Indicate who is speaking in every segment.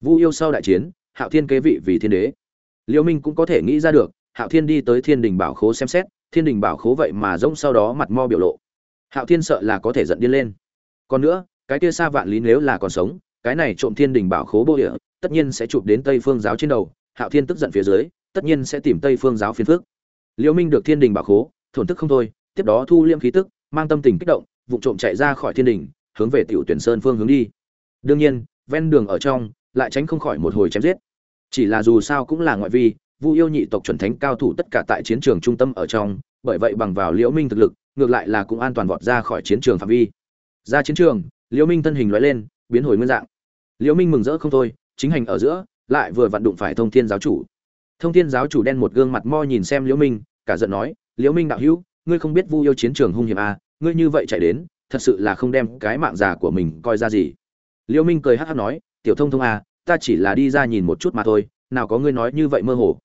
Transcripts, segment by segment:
Speaker 1: vu yêu sau đại chiến, hạo thiên kế vị vì thiên đế. Liêu minh cũng có thể nghĩ ra được, hạo thiên đi tới thiên đình bảo khố xem xét, thiên đình bảo khố vậy mà rỗng sau đó mặt mo biểu lộ. Hạo thiên sợ là có thể giận điên lên. Còn nữa, cái kia xa vạn lý nếu là còn sống, cái này trộm thiên đình bảo khố bô địa, tất nhiên sẽ chụp đến tây phương giáo trên đầu, hạo thiên tức giận phía dưới, tất nhiên sẽ tìm tây phương giáo phiền phước Liêu minh được thiên đình bảo khố, thổn thức không thôi, tiếp đó thu liêm khí tức, mang tâm tình kích động, vụ trộm chạy ra khỏi thiên đình, hướng về tiểu tuyển sơn phương hướng đi. Đương nhiên, ven đường ở trong lại tránh không khỏi một hồi chém giết. Chỉ là dù sao cũng là ngoại vi, vu yêu nhị tộc chuẩn thánh cao thủ tất cả tại chiến trường trung tâm ở trong, bởi vậy bằng vào liễu minh thực lực, ngược lại là cũng an toàn vọt ra khỏi chiến trường phạm vi. Ra chiến trường, liễu minh thân hình lóe lên, biến hồi nguyên dạng. Liễu minh mừng rỡ không thôi, chính hành ở giữa, lại vừa vặn đụng phải thông thiên giáo chủ. Thông thiên giáo chủ đen một gương mặt mo nhìn xem liễu minh, cả giận nói, liễu minh đạo hữu, ngươi không biết vu yêu chiến trường hung hiểm à ngươi như vậy chạy đến, thật sự là không đem cái mạng già của mình coi ra gì. Liễu minh cười hắt hắt nói, tiểu thông thông à ta chỉ là đi ra nhìn một chút mà thôi, nào có ngươi nói như vậy mơ hồ.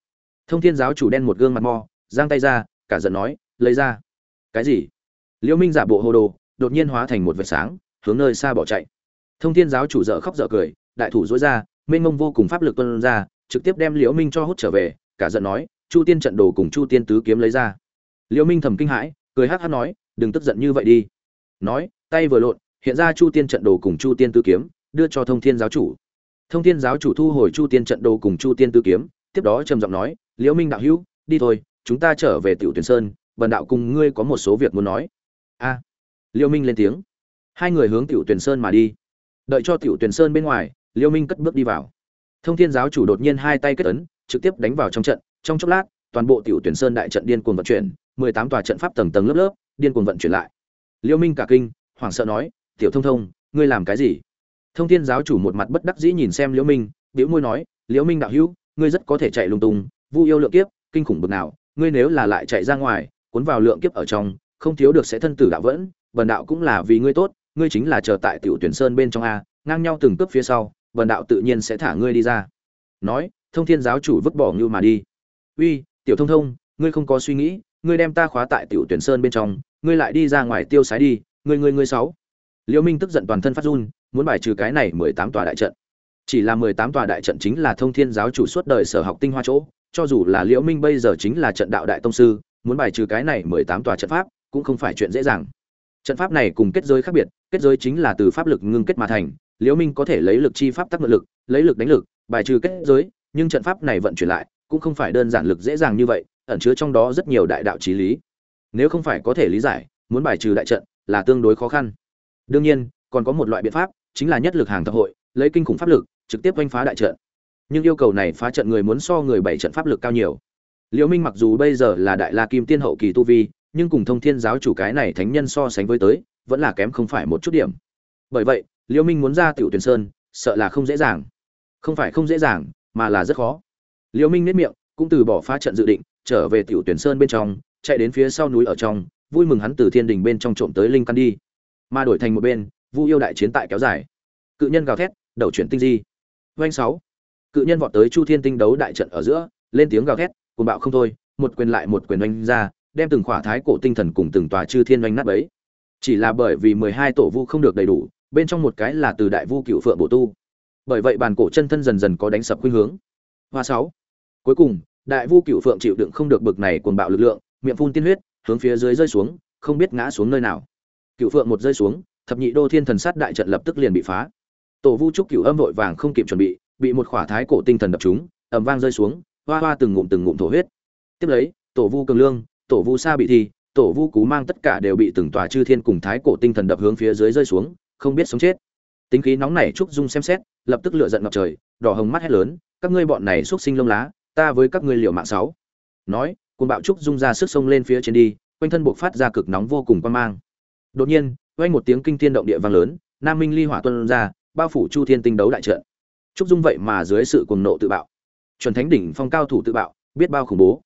Speaker 1: Thông thiên giáo chủ đen một gương mặt mo, giang tay ra, cả giận nói, lấy ra. Cái gì? Liễu minh giả bộ hồ đồ, đột nhiên hóa thành một vệt sáng, hướng nơi xa bỏ chạy. Thông thiên giáo chủ dở khóc dở cười, đại thủ dối ra, mênh mông vô cùng pháp lực tuân ra, trực tiếp đem liễu minh cho hút trở về, cả giận nói, chu tiên trận đồ cùng chu tiên tứ kiếm lấy ra. Liễu minh thầm kinh hãi, cười hắt hắt nói, đừng tức giận như vậy đi. Nói, tay vừa lộn, hiện ra chu tiên trận đồ cùng chu tiên tứ kiếm, đưa cho thông thiên giáo chủ thông thiên giáo chủ thu hồi chu tiên trận đồ cùng chu tiên tứ kiếm, tiếp đó trầm giọng nói, liễu minh đạo hữu, đi thôi, chúng ta trở về tiểu tuyển sơn, bần đạo cùng ngươi có một số việc muốn nói. A. Liễu minh lên tiếng. Hai người hướng tiểu tuyển sơn mà đi. Đợi cho tiểu tuyển sơn bên ngoài, liễu minh cất bước đi vào. Thông thiên giáo chủ đột nhiên hai tay kết ấn, trực tiếp đánh vào trong trận. Trong chốc lát, toàn bộ tiểu tuyển sơn đại trận điên cuồng vận chuyển, mười tám tòa trận pháp tầng tầng lớp lớp, điên cuồng vận chuyển lại. Liễu minh cả kinh, hoảng sợ nói, tiểu thông thông, ngươi làm cái gì? Thông thiên giáo chủ một mặt bất đắc dĩ nhìn xem liễu minh liễu môi nói, liễu minh đạo hữu, ngươi rất có thể chạy lung tung, vu yêu lượng kiếp, kinh khủng bực nào, ngươi nếu là lại chạy ra ngoài, cuốn vào lượng kiếp ở trong, không thiếu được sẽ thân tử đạo vẫn, bần đạo cũng là vì ngươi tốt, ngươi chính là chờ tại tiểu tuyển sơn bên trong a, ngang nhau từng cướp phía sau, bần đạo tự nhiên sẽ thả ngươi đi ra. Nói, thông thiên giáo chủ vứt bỏ như mà đi. Uy, tiểu thông thông, ngươi không có suy nghĩ, ngươi đem ta khóa tại tiểu tuyển sơn bên trong, ngươi lại đi ra ngoài tiêu sái đi, ngươi ngươi ngươi sáu. Liễu minh tức giận toàn thân phát run muốn bài trừ cái này mười tám tòa đại trận. Chỉ là mười tám tòa đại trận chính là thông thiên giáo chủ suốt đời sở học tinh hoa chỗ, cho dù là liễu minh bây giờ chính là trận đạo đại tông sư, muốn bài trừ cái này mười tám tòa trận pháp cũng không phải chuyện dễ dàng. Trận pháp này cùng kết giới khác biệt, kết giới chính là từ pháp lực ngưng kết mà thành, liễu minh có thể lấy lực chi pháp tác ngự lực, lấy lực đánh lực, bài trừ kết giới, nhưng trận pháp này vận chuyển lại cũng không phải đơn giản lực dễ dàng như vậy, ẩn chứa trong đó rất nhiều đại đạo trí lý. Nếu không phải có thể lý giải, muốn bài trừ đại trận là tương đối khó khăn. Đương nhiên, còn có một loại biện pháp chính là nhất lực hàng thập hội, lấy kinh khủng pháp lực, trực tiếp oanh phá đại trận. Nhưng yêu cầu này phá trận người muốn so người bảy trận pháp lực cao nhiều. Liễu minh mặc dù bây giờ là đại la kim tiên hậu kỳ tu vi, nhưng cùng thông thiên giáo chủ cái này thánh nhân so sánh với tới, vẫn là kém không phải một chút điểm. Bởi vậy, liễu minh muốn ra tiểu tuyển sơn, sợ là không dễ dàng. Không phải không dễ dàng, mà là rất khó. Liễu minh nét miệng, cũng từ bỏ phá trận dự định, trở về tiểu tuyển sơn bên trong, chạy đến phía sau núi ở trong, vui mừng hắn từ thiên đình bên trong trộm tới linh căn đi. Mà đổi thành một bên vu yêu đại chiến tại kéo dài. Cự nhân gào thét, đầu chuyển tinh di. Doanh sáu. Cự nhân vọt tới chu thiên tinh đấu đại trận ở giữa, lên tiếng gào thét, cuồng bạo không thôi, một quyền lại một quyền oanh ra, đem từng khỏa thái cổ tinh thần cùng từng tòa chư thiên oanh nát bấy. Chỉ là bởi vì mười hai tổ vu không được đầy đủ, bên trong một cái là từ đại vu cựu phượng bổ tu. Bởi vậy bàn cổ chân thân dần dần có đánh sập khuynh hướng. Hoa sáu. Cuối cùng, đại vu cựu phượng chịu đựng không được bực này cuồng bạo lực lượng, miệng phun tiên huyết, hướng phía dưới rơi xuống, không biết ngã xuống nơi nào. Cựu phượng một rơi xuống thập nhị đô thiên thần sát đại trận lập tức liền bị phá. Tổ vu trúc cửu âm vội vàng không kịp chuẩn bị bị một khỏa thái cổ tinh thần đập trúng, ầm vang rơi xuống, hoa hoa từng ngụm từng ngụm thổ huyết. Tiếp lấy, tổ vu cường lương, tổ vu sa bị thi, tổ vu cú mang tất cả đều bị từng tòa chư thiên cùng thái cổ tinh thần đập hướng phía dưới rơi xuống, không biết sống chết. Tính khí nóng này trúc dung xem xét, lập tức lựa giận ngập trời, đỏ hồng mắt hét lớn, các ngươi bọn này xúc sinh lông lá, ta với các ngươi liều mạng sáu. Nói, cuồng bạo trúc dung ra sức sông lên phía trên đi, quanh thân buộc phát ra cực nóng vô cùng quan mang. Đột nhiên vang một tiếng kinh thiên động địa vang lớn, nam minh ly hỏa tuôn ra, bao phủ chu thiên tinh đấu đại trận. Trúc dung vậy mà dưới sự cuồng nộ tự bạo. Chuẩn thánh đỉnh phong cao thủ tự bạo, biết bao khủng bố.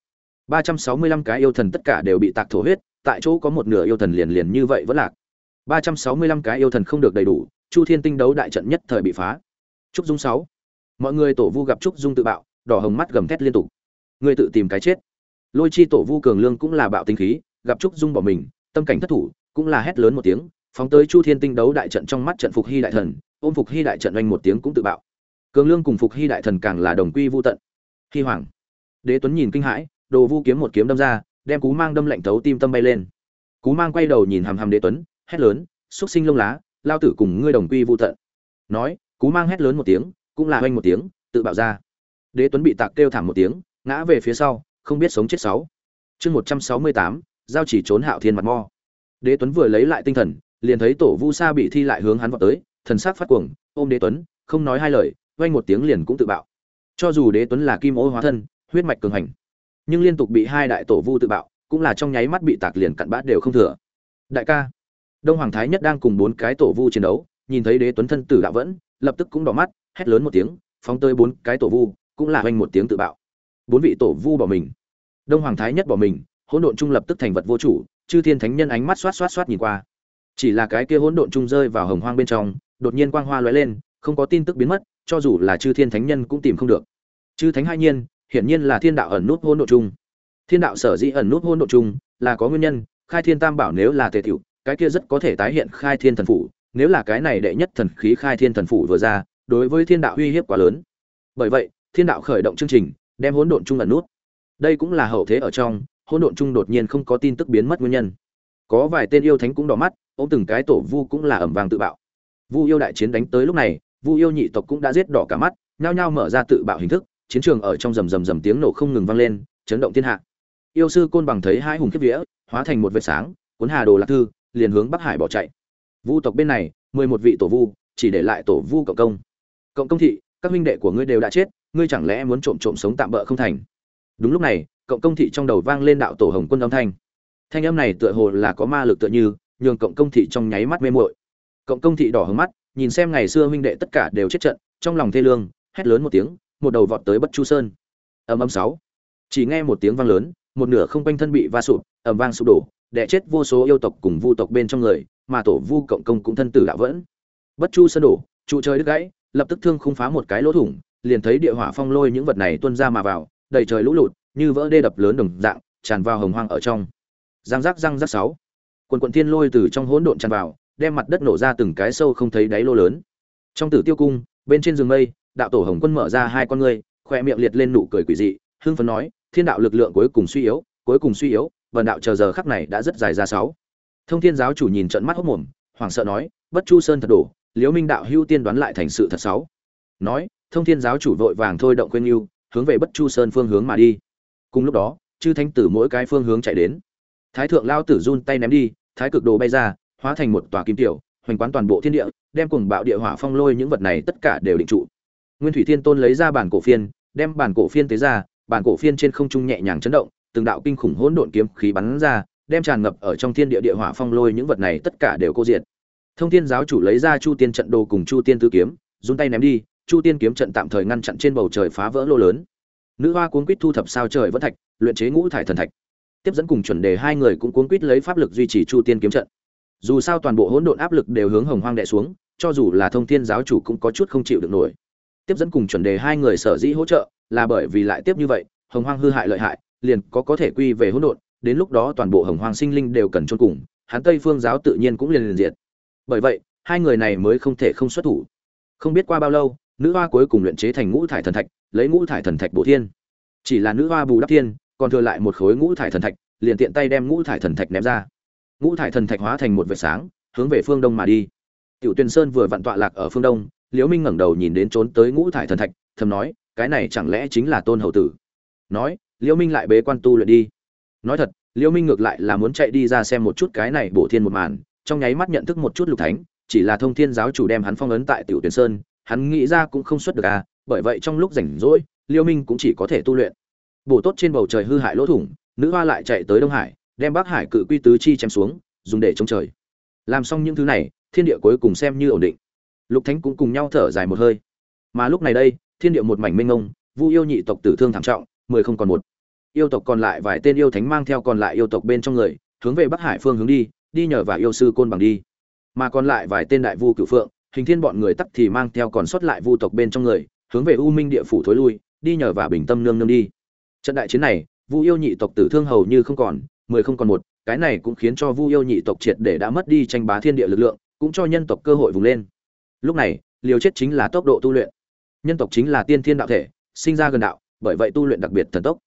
Speaker 1: Ba trăm sáu mươi lăm cái yêu thần tất cả đều bị tạc thổ huyết, tại chỗ có một nửa yêu thần liền liền như vậy vẫn lạc. Ba trăm sáu mươi lăm cái yêu thần không được đầy đủ, chu thiên tinh đấu đại trận nhất thời bị phá. Trúc dung sáu. Mọi người tổ vu gặp trúc dung tự bạo, đỏ hồng mắt gầm thét liên tục. Người tự tìm cái chết. Lôi chi tổ vu cường lương cũng là bạo tinh khí, gặp trúc dung bỏ mình, tâm cảnh thất thủ, cũng là hét lớn một tiếng phóng tới chu thiên tinh đấu đại trận trong mắt trận phục hy đại thần, ôm phục hy đại trận oanh một tiếng cũng tự bạo. Cường lương cùng phục hy đại thần càng là đồng quy vô tận. Hy hoàng. Đế tuấn nhìn kinh hãi, đồ vu kiếm một kiếm đâm ra, đem cú mang đâm lạnh thấu tim tâm bay lên. Cú mang quay đầu nhìn hàm hàm đế tuấn, hét lớn, xúc sinh lông lá, lao tử cùng ngươi đồng quy vô tận. Nói, cú mang hét lớn một tiếng, cũng là oanh một tiếng, tự bạo ra. Đế tuấn bị tạc kêu thảm một tiếng, ngã về phía sau, không biết sống chết sáu. Chương một trăm sáu mươi tám, giao chỉ trốn hạo thiên mặt mo. Đế tuấn vừa lấy lại tinh thần liền thấy tổ vu sa bị thi lại hướng hắn vào tới, thần sắc phát cuồng, ôm đế tuấn, không nói hai lời oanh một tiếng liền cũng tự bạo. Cho dù đế tuấn là kim ô hóa thân, huyết mạch cường hành, nhưng liên tục bị hai đại tổ vu tự bạo, cũng là trong nháy mắt bị tạc liền cặn bát đều không thừa. Đại ca, đông hoàng thái nhất đang cùng bốn cái tổ vu chiến đấu, nhìn thấy đế tuấn thân tử đạo vẫn, lập tức cũng đỏ mắt, hét lớn một tiếng, phóng tới bốn cái tổ vu, cũng là hoành một tiếng tự bạo. Bốn vị tổ vu bỏ mình. Đông hoàng thái nhất bỏ mình, hỗn độn trung lập tức thành vật vô chủ, chư thiên thánh nhân ánh mắt xoát xoát xoát nhìn qua chỉ là cái kia hỗn độn trung rơi vào hồng hoang bên trong, đột nhiên quang hoa lóe lên, không có tin tức biến mất, cho dù là chư thiên thánh nhân cũng tìm không được. Chư thánh hai nhiên, hiển nhiên là thiên đạo ẩn nút hỗn độn trung thiên đạo sở dĩ ẩn nút hỗn độn trung là có nguyên nhân, khai thiên tam bảo nếu là tề tiểu, cái kia rất có thể tái hiện khai thiên thần phủ, nếu là cái này đệ nhất thần khí khai thiên thần phủ vừa ra, đối với thiên đạo uy hiếp quá lớn. Bởi vậy, thiên đạo khởi động chương trình, đem hỗn độn chung ẩn nút. Đây cũng là hậu thế ở trong, hỗn độn chung đột nhiên không có tin tức biến mất nguyên nhân có vài tên yêu thánh cũng đỏ mắt ô từng cái tổ vu cũng là ẩm vàng tự bạo. Vu yêu đại chiến đánh tới lúc này, vu yêu nhị tộc cũng đã giết đỏ cả mắt, nhao nhao mở ra tự bạo hình thức, chiến trường ở trong rầm rầm rầm tiếng nổ không ngừng vang lên, chấn động thiên hạ. Yêu sư côn bằng thấy hai hùng kiếp vía, hóa thành một vệt sáng, cuốn hà đồ lạc thư, liền hướng bắc hải bỏ chạy. Vu tộc bên này, mười một vị tổ vu, chỉ để lại tổ vu cộng công. Cộng công thị, các huynh đệ của ngươi đều đã chết, ngươi chẳng lẽ muốn trộm trộm sống tạm bỡ không thành? Đúng lúc này, cộng công thị trong đầu vang lên đạo tổ hồng quân âm thanh thanh âm này tựa hồ là có ma lực tựa như, nhường cộng công thị trong nháy mắt mê muội. Cộng công thị đỏ hứng mắt, nhìn xem ngày xưa huynh đệ tất cả đều chết trận, trong lòng thê lương, hét lớn một tiếng, một đầu vọt tới bất chu sơn. Ầm ầm sáu. Chỉ nghe một tiếng vang lớn, một nửa không quanh thân bị va sụp, ầm vang sụp đổ đẻ chết vô số yêu tộc cùng vu tộc bên trong người, mà tổ vu cộng công cũng thân tử đạo vẫn. Bất chu sơn đổ, trụ trời đứt gãy, lập tức thương khung phá một cái lỗ thủng, liền thấy địa hỏa phong lôi những vật này tuôn ra mà vào, đầy trời lũ lụt, như vỡ đê đập lớn đồng dạng, tràn vào hồng hoang ở trong giang rắc răng rắc sáu. Quần quần thiên lôi từ trong hỗn độn tràn vào, đem mặt đất nổ ra từng cái sâu không thấy đáy lô lớn. Trong tử tiêu cung, bên trên rừng mây, đạo tổ hồng quân mở ra hai con ngươi khoe miệng liệt lên nụ cười quỷ dị, hưng phấn nói, thiên đạo lực lượng cuối cùng suy yếu, cuối cùng suy yếu vận đạo chờ giờ khắc này đã rất dài ra sáu. Thông thiên giáo chủ nhìn trận mắt hốt mồm, hoảng sợ nói, bất chu sơn thật đổ, liễu minh đạo hưu tiên đoán lại thành sự thật sáu. Nói, thông thiên giáo chủ vội vàng thôi động quên yêu hướng về bất chu sơn phương hướng mà đi. Cùng lúc đó, chư thánh tử mỗi cái phương hướng chạy đến thái thượng lao tử run tay ném đi, thái cực đồ bay ra, hóa thành một tòa kim tiểu, hoành quán toàn bộ thiên địa, đem cùng bạo địa hỏa phong lôi những vật này tất cả đều định trụ. Nguyên thủy thiên tôn lấy ra bản cổ phiên, đem bản cổ phiên tế ra, bản cổ phiên trên không trung nhẹ nhàng chấn động, từng đạo kinh khủng hỗn độn kiếm khí bắn ra, đem tràn ngập ở trong thiên địa địa hỏa phong lôi những vật này tất cả đều cô diệt. Thông thiên giáo chủ lấy ra chu tiên trận đồ cùng chu tiên tứ kiếm, run tay ném đi, chu tiên kiếm trận tạm thời ngăn chặn trên bầu trời phá vỡ lô lớn. Nữ hoa cuốn quýt thu thập sao trời vẫn thạch, luyện chế ngũ thải thần thạch tiếp dẫn cùng chuẩn đề hai người cũng cuốn quýt lấy pháp lực duy trì chu tiên kiếm trận. Dù sao toàn bộ hỗn độn áp lực đều hướng hồng hoang đệ xuống, cho dù là thông thiên giáo chủ cũng có chút không chịu được nổi. Tiếp dẫn cùng chuẩn đề hai người sở dĩ hỗ trợ là bởi vì lại tiếp như vậy, hồng hoang hư hại lợi hại, liền có có thể quy về hỗn độn, đến lúc đó toàn bộ hồng hoang sinh linh đều cần chôn cùng, hắn tây phương giáo tự nhiên cũng liền liền diệt. Bởi vậy, hai người này mới không thể không xuất thủ. Không biết qua bao lâu, nữ hoa cuối cùng luyện chế thành ngũ thải thần thạch, lấy ngũ thải thần thạch bổ thiên. Chỉ là nữ hoa bù đắp thiên còn thừa lại một khối ngũ thải thần thạch, liền tiện tay đem ngũ thải thần thạch ném ra. Ngũ thải thần thạch hóa thành một vệt sáng, hướng về phương đông mà đi. Tiểu tuyền sơn vừa vặn tọa lạc ở phương đông, liễu minh ngẩng đầu nhìn đến trốn tới ngũ thải thần thạch, thầm nói, cái này chẳng lẽ chính là tôn hầu tử? Nói, liễu minh lại bế quan tu luyện đi. Nói thật, liễu minh ngược lại là muốn chạy đi ra xem một chút cái này bổ thiên một màn, trong nháy mắt nhận thức một chút lục thánh, chỉ là thông thiên giáo chủ đem hắn phong ấn tại tiểu Tuyền sơn, hắn nghĩ ra cũng không xuất được à bởi vậy trong lúc rảnh rỗi, liễu minh cũng chỉ có thể tu luyện bổ tốt trên bầu trời hư hại lỗ thủng nữ hoa lại chạy tới đông hải đem bắc hải cự quy tứ chi chém xuống dùng để chống trời. Làm xong những thứ này thiên địa cuối cùng xem như ổn định. Lục thánh cũng cùng nhau thở dài một hơi. Mà lúc này đây thiên địa một mảnh mênh ngông, vu yêu nhị tộc tử thương thảm trọng mười không còn một. Yêu tộc còn lại vài tên yêu thánh mang theo còn lại yêu tộc bên trong người hướng về bắc hải phương hướng đi đi nhờ và yêu sư côn bằng đi. Mà còn lại vài tên đại vu cửu phượng hình thiên bọn người tắc thì mang theo còn sót lại vu tộc bên trong người hướng về u minh địa phủ thối lui đi nhờ và bình tâm nương nương đi trận đại chiến này, vu yêu nhị tộc tử thương hầu như không còn, mười không còn một, cái này cũng khiến cho vu yêu nhị tộc triệt để đã mất đi tranh bá thiên địa lực lượng, cũng cho nhân tộc cơ hội vùng lên. Lúc này, liều chết chính là tốc độ tu luyện. Nhân tộc chính là tiên thiên đạo thể, sinh ra gần đạo, bởi vậy tu luyện đặc biệt thần tốc.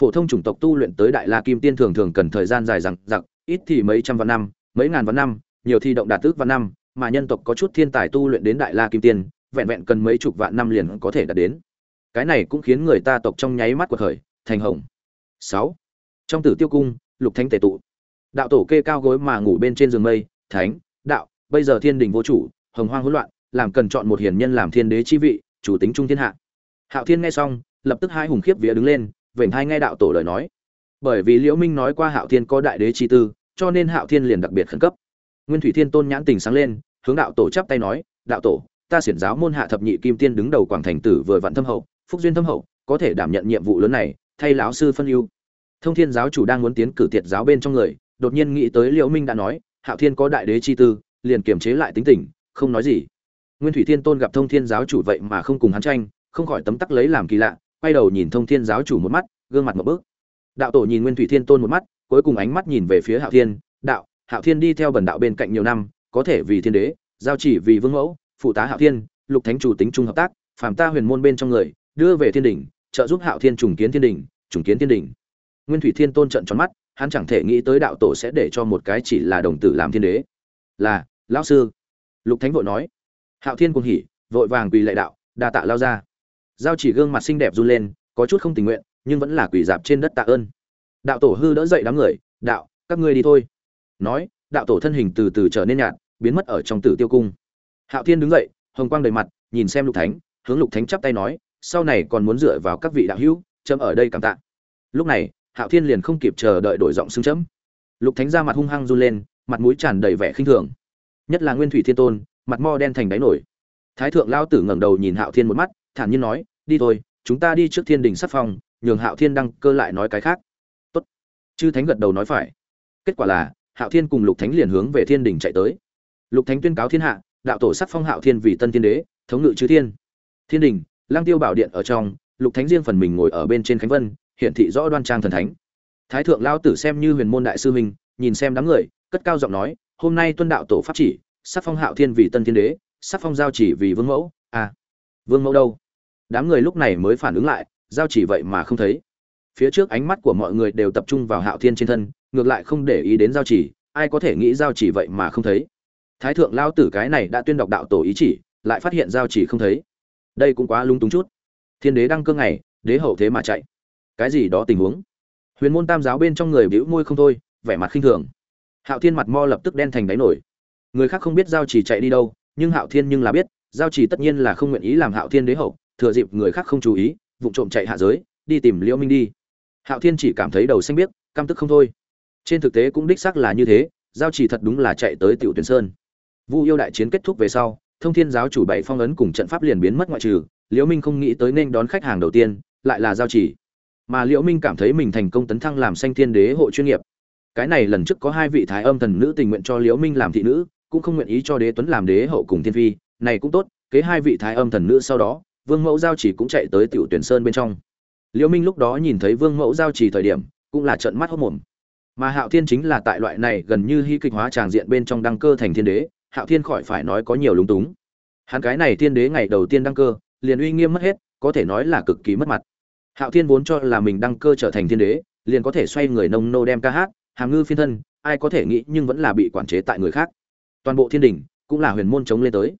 Speaker 1: Phổ thông chủng tộc tu luyện tới đại la kim tiên thường thường cần thời gian dài dằng dặc, ít thì mấy trăm vạn năm, mấy ngàn vạn năm, nhiều thì động đạt tước vạn năm, mà nhân tộc có chút thiên tài tu luyện đến đại la kim tiên, vẹn vẹn cần mấy chục vạn năm liền có thể đạt đến. Cái này cũng khiến người ta tộc trong nháy mắt của khởi thành hồng. Sáu. Trong tử tiêu cung, lục thánh tề tụ. Đạo tổ kê cao gối mà ngủ bên trên giường mây, thánh, đạo, bây giờ thiên đình vô chủ, hồng hoang hỗn loạn, làm cần chọn một hiền nhân làm thiên đế chi vị, chủ tính trung thiên hạ. Hạo thiên nghe xong, lập tức hai hùng khiếp vía đứng lên, vểnh hai nghe đạo tổ lời nói. Bởi vì liễu minh nói qua hạo thiên có đại đế chi tư, cho nên hạo thiên liền đặc biệt khẩn cấp. Nguyên thủy thiên tôn nhãn tình sáng lên, hướng đạo tổ chắp tay nói, đạo tổ, ta xiển giáo môn hạ thập nhị kim tiên đứng đầu quảng thành tử vừa vạn thâm hậu, phúc duyên thâm hậu, có thể đảm nhận nhiệm vụ lớn này thay lão sư phân ưu. Thông thiên giáo chủ đang muốn tiến cử tiệt giáo bên trong người, đột nhiên nghĩ tới liễu minh đã nói, hạo thiên có đại đế chi tư, liền kiềm chế lại tính tình, không nói gì. Nguyên thủy thiên tôn gặp thông thiên giáo chủ vậy mà không cùng hắn tranh, không khỏi tấm tắc lấy làm kỳ lạ, quay đầu nhìn thông thiên giáo chủ một mắt, gương mặt một bước. Đạo tổ nhìn nguyên thủy thiên tôn một mắt, cuối cùng ánh mắt nhìn về phía hạo thiên, đạo, hạo thiên đi theo bần đạo bên cạnh nhiều năm, có thể vì thiên đế, giao chỉ vì vương mẫu, phụ tá hạo thiên, lục thánh chủ tính chung hợp tác, phàm ta huyền môn bên trong người, đưa về thiên đỉnh trợ giúp hạo thiên trùng kiến thiên đình, trùng kiến thiên đình. Nguyên thủy thiên tôn trợn tròn mắt, hắn chẳng thể nghĩ tới đạo tổ sẽ để cho một cái chỉ là đồng tử làm thiên đế. Là, lão sư. Lục thánh vội nói. Hạo thiên cuồng hỉ, vội vàng quỳ lạy đạo, đa tạ lao ra giao chỉ gương mặt xinh đẹp run lên, có chút không tình nguyện, nhưng vẫn là quỳ dạp trên đất tạ ơn. Đạo tổ hư đỡ dậy đám người, đạo, các ngươi đi thôi. Nói, đạo tổ thân hình từ từ trở nên nhạt, biến mất ở trong tử tiêu cung. Hạo thiên đứng dậy, hồng quang đầy mặt, nhìn xem lục thánh, hướng lục thánh chắp tay nói sau này còn muốn dựa vào các vị đạo hữu, chấm ở đây cảm tạ. Lúc này, hạo thiên liền không kịp chờ đợi đổi giọng xưng chấm. Lục thánh ra mặt hung hăng run lên, mặt mũi tràn đầy vẻ khinh thường. Nhất là nguyên thủy thiên tôn, mặt mo đen thành đáy nổi. Thái thượng lao tử ngẩng đầu nhìn hạo thiên một mắt, thản nhiên nói, đi thôi, chúng ta đi trước thiên đình sắc phong, nhường hạo thiên đăng cơ lại nói cái khác. Tốt. Chư thánh gật đầu nói phải. Kết quả là, hạo thiên cùng lục thánh liền hướng về thiên đình chạy tới. Lục thánh tuyên cáo thiên hạ, đạo tổ sắc phong hạo thiên vì tân thiên đế, thống ngự chư thiên. Thiên đình lang tiêu bảo điện ở trong, lục thánh riêng phần mình ngồi ở bên trên khánh vân hiện thị rõ đoan trang thần thánh. Thái thượng lao tử xem như huyền môn đại sư huynh, nhìn xem đám người, cất cao giọng nói, hôm nay tuân đạo tổ pháp chỉ, sắc phong hạo thiên vì tân thiên đế, sắc phong giao chỉ vì vương mẫu. À vương mẫu đâu? Đám người lúc này mới phản ứng lại, giao chỉ vậy mà không thấy. Phía trước ánh mắt của mọi người đều tập trung vào hạo thiên trên thân, ngược lại không để ý đến giao chỉ, ai có thể nghĩ giao chỉ vậy mà không thấy. Thái thượng lao tử cái này đã tuyên đọc đạo tổ ý chỉ, lại phát hiện giao chỉ không thấy đây cũng quá lung túng chút. Thiên đế đăng cơ ngày, đế hậu thế mà chạy. Cái gì đó tình huống? Huyền môn tam giáo bên trong người bĩu môi không thôi, vẻ mặt khinh thường. Hạo thiên mặt mo lập tức đen thành đáy nổi. Người khác không biết giao chỉ chạy đi đâu, nhưng hạo thiên nhưng là biết, giao chỉ tất nhiên là không nguyện ý làm hạo thiên đế hậu, thừa dịp người khác không chú ý vụ trộm chạy hạ giới, đi tìm liễu minh đi. Hạo thiên chỉ cảm thấy đầu xanh biếc, căm tức không thôi. Trên thực tế cũng đích xác là như thế, giao chỉ thật đúng là chạy tới tiểu tuyển sơn. Vu yêu đại chiến kết thúc về sau thông thiên giáo chủ bảy phong ấn cùng trận pháp liền biến mất ngoại trừ, liễu minh không nghĩ tới nên đón khách hàng đầu tiên, lại là giao chỉ. Mà liễu minh cảm thấy mình thành công tấn thăng làm sanh thiên đế hộ chuyên nghiệp. Cái này lần trước có hai vị thái âm thần nữ tình nguyện cho liễu minh làm thị nữ, cũng không nguyện ý cho đế tuấn làm đế hậu cùng thiên phi, này cũng tốt, kế hai vị thái âm thần nữ sau đó, vương mẫu giao chỉ cũng chạy tới tiểu tuyển sơn bên trong. Liễu minh lúc đó nhìn thấy vương mẫu giao chỉ thời điểm, cũng là trận mắt hốt mồm. Mà hạo thiên chính là tại loại này gần như hy kịch hóa tràng diện bên trong đăng cơ thành thiên đế hạo thiên khỏi phải nói có nhiều lúng túng. Hắn cái này thiên đế ngày đầu tiên đăng cơ, liền uy nghiêm mất hết, có thể nói là cực kỳ mất mặt. Hạo thiên vốn cho là mình đăng cơ trở thành thiên đế, liền có thể xoay người nông nô đem ca hát, hàm ngư phiên thân, ai có thể nghĩ nhưng vẫn là bị quản chế tại người khác. Toàn bộ thiên đình cũng là huyền môn chống lên tới.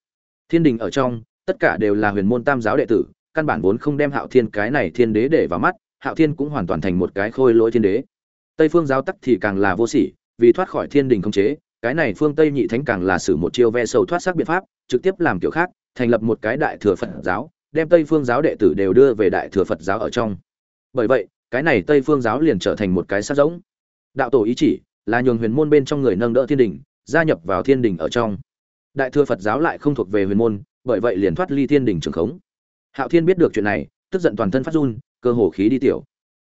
Speaker 1: Thiên đình ở trong, tất cả đều là huyền môn tam giáo đệ tử, căn bản vốn không đem hạo thiên cái này thiên đế để vào mắt, hạo thiên cũng hoàn toàn thành một cái khôi lỗi thiên đế. Tây phương giáo tắc thì càng là vô sỉ, vì thoát khỏi thiên đình không chế cái này phương tây nhị thánh càng là sử một chiêu ve sầu thoát xác biện pháp, trực tiếp làm kiểu khác, thành lập một cái đại thừa phật giáo, đem tây phương giáo đệ tử đều đưa về đại thừa phật giáo ở trong. Bởi vậy, cái này tây phương giáo liền trở thành một cái sát giống. Đạo tổ ý chỉ là nhường huyền môn bên trong người nâng đỡ thiên đình, gia nhập vào thiên đình ở trong. Đại thừa phật giáo lại không thuộc về huyền môn, bởi vậy liền thoát ly thiên đình trường khống. Hạo thiên biết được chuyện này, tức giận toàn thân phát run, cơ hồ khí đi tiểu.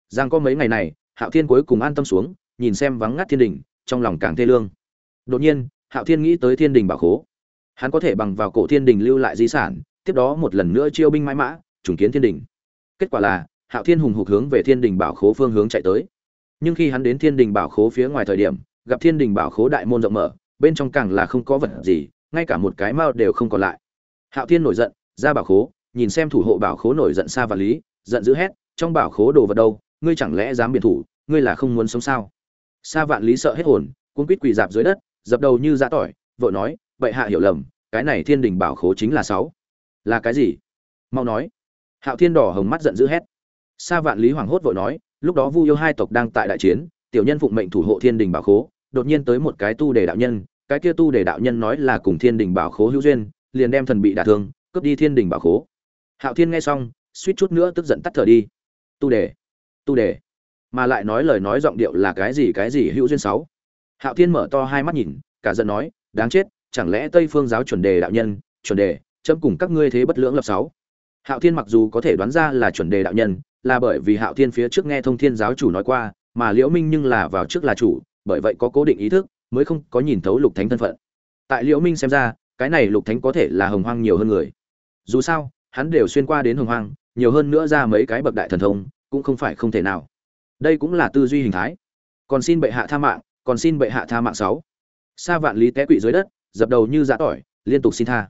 Speaker 1: Giang có mấy ngày này, hạo thiên cuối cùng an tâm xuống, nhìn xem vắng ngắt thiên đình, trong lòng càng thê lương đột nhiên, hạo thiên nghĩ tới thiên đình bảo khố. Hắn có thể bằng vào cổ thiên đình lưu lại di sản, tiếp đó một lần nữa chiêu binh mãi mã, trùng kiến thiên đình. Kết quả là, hạo thiên hùng hục hướng về thiên đình bảo khố phương hướng chạy tới. Nhưng khi hắn đến thiên đình bảo khố phía ngoài thời điểm, gặp thiên đình bảo khố đại môn rộng mở, bên trong càng là không có vật gì, ngay cả một cái mao đều không còn lại. Hạo thiên nổi giận, ra bảo khố, nhìn xem thủ hộ bảo khố nổi giận xa và lý, giận dữ hét, trong bảo khố đồ vật đâu? Ngươi chẳng lẽ dám biệt thủ? Ngươi là không muốn sống sao? Xa vạn lý sợ hết hồn cuốn quýt quỳ dạp dưới đất dập đầu như dã tỏi, vội nói vậy hạ hiểu lầm, cái này thiên đình bảo khố chính là sáu. Là cái gì? Mau nói. Hạo thiên đỏ hồng mắt giận dữ hét. Sa vạn lý hoảng hốt vội nói, lúc đó vu yêu hai tộc đang tại đại chiến, tiểu nhân phụng mệnh thủ hộ thiên đình bảo khố, đột nhiên tới một cái tu đề đạo nhân, cái kia tu đề đạo nhân nói là cùng thiên đình bảo khố hữu duyên, liền đem thần bị đả thương, cướp đi thiên đình bảo khố. Hạo thiên nghe xong, suýt chút nữa tức giận tắt thở đi. Tu đề tu đề. Mà lại nói lời nói giọng điệu là cái gì cái gì hữu duyên sáu? Hạo thiên mở to hai mắt nhìn, cả giận nói, đáng chết, chẳng lẽ tây phương giáo chuẩn đề đạo nhân, chuẩn đề, chấm cùng các ngươi thế bất lưỡng lập sáu? Hạo thiên mặc dù có thể đoán ra là chuẩn đề đạo nhân, là bởi vì hạo thiên phía trước nghe thông thiên giáo chủ nói qua, mà liễu minh nhưng là vào trước là chủ, bởi vậy có cố định ý thức, mới không có nhìn thấu lục thánh thân phận. Tại liễu minh xem ra, cái này lục thánh có thể là hồng hoang nhiều hơn người. Dù sao, hắn đều xuyên qua đến hồng hoang, nhiều hơn nữa ra mấy cái bậc đại thần thông, cũng không phải không thể nào. Đây cũng là tư duy hình thái. Còn xin bệ hạ tha mạng còn xin bệ hạ tha mạng sáu. Sa vạn lý té quỵ dưới đất, dập đầu như dã tỏi, liên tục xin tha.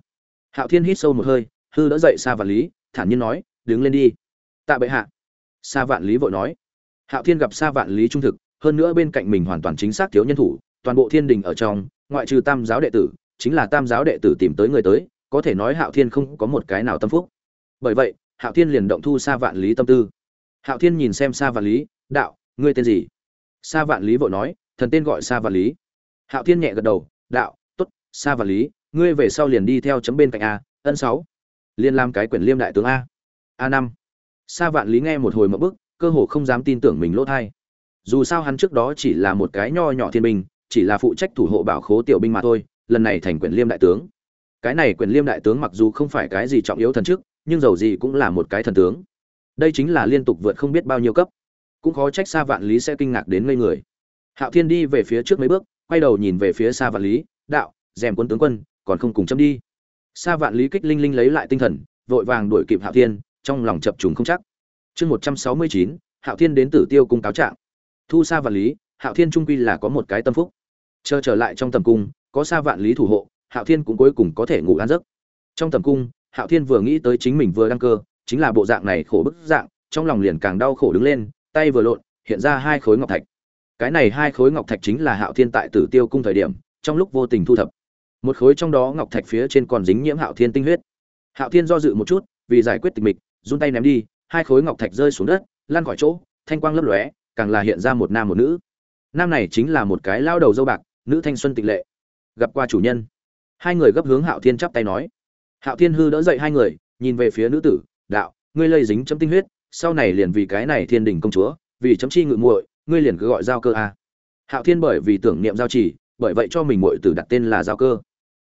Speaker 1: Hạo thiên hít sâu một hơi, hư đỡ dậy sa vạn lý, thản nhiên nói, đứng lên đi. Tạ bệ hạ. Sa vạn lý vội nói. Hạo thiên gặp sa vạn lý trung thực, hơn nữa bên cạnh mình hoàn toàn chính xác thiếu nhân thủ, toàn bộ thiên đình ở trong, ngoại trừ tam giáo đệ tử, chính là tam giáo đệ tử tìm tới người tới, có thể nói hạo thiên không có một cái nào tâm phúc. Bởi vậy, hạo thiên liền động thu sa vạn lý tâm tư. Hạo thiên nhìn xem sa vạn lý, đạo, ngươi tên gì? Sa vạn lý vội nói thần tên gọi sa vạn lý. Hạo thiên nhẹ gật đầu, đạo t ố t sa vạn lý, ngươi về sau liền đi theo chấm bên cạnh a, ân sáu. Liên làm cái quyển liêm đại tướng a. A năm. Sa vạn lý nghe một hồi mậu bức, cơ hồ không dám tin tưởng mình lỗ thai. Dù sao hắn trước đó chỉ là một cái nho nhỏ thiên binh, chỉ là phụ trách thủ hộ bảo khố tiểu binh mà thôi, lần này thành quyển liêm đại tướng. Cái này quyển liêm đại tướng mặc dù không phải cái gì trọng yếu thần chức, nhưng dầu gì cũng là một cái thần tướng. Đây chính là liên tục vượt không biết bao nhiêu cấp. Cũng khó trách xa vạn lý sẽ kinh ngạc đến ngây người hạo thiên đi về phía trước mấy bước, quay đầu nhìn về phía xa vạn lý, đạo dèm quân tướng quân, còn không cùng chấm đi. Xa vạn lý kích linh linh lấy lại tinh thần, vội vàng đuổi kịp hạo thiên, trong lòng chập trùng không chắc. Chương một trăm sáu mươi chín, hạo thiên đến tử tiêu cung cáo trạng. Thu xa vạn lý, hạo thiên trung quy là có một cái tâm phúc. Chờ trở lại trong tầm cung, có xa vạn lý thủ hộ, hạo thiên cũng cuối cùng có thể ngủ an giấc. Trong tầm cung, hạo thiên vừa nghĩ tới chính mình vừa đăng cơ, chính là bộ dạng này khổ bức dạng, trong lòng liền càng đau khổ đứng lên, tay vừa lộn, hiện ra hai khối ngọc thạch cái này hai khối ngọc thạch chính là hạo thiên tại tử tiêu cung thời điểm, trong lúc vô tình thu thập. Một khối trong đó ngọc thạch phía trên còn dính nhiễm hạo thiên tinh huyết. Hạo thiên do dự một chút, vì giải quyết tình mịch, run tay ném đi, hai khối ngọc thạch rơi xuống đất lan khỏi chỗ, thanh quang lấp lóe, càng là hiện ra một nam một nữ. Nam này chính là một cái lao đầu dâu bạc, nữ thanh xuân tịch lệ. Gặp qua chủ nhân. Hai người gấp hướng hạo thiên chắp tay nói. Hạo thiên hư đỡ dậy hai người, nhìn về phía nữ tử, đạo, ngươi lây dính chấm tinh huyết, sau này liền vì cái này thiên đình công chúa, vì chấm chi ngự muội ngươi liền cứ gọi giao cơ a. Hạo thiên bởi vì tưởng niệm giao chỉ bởi vậy cho mình muội tử đặt tên là giao cơ.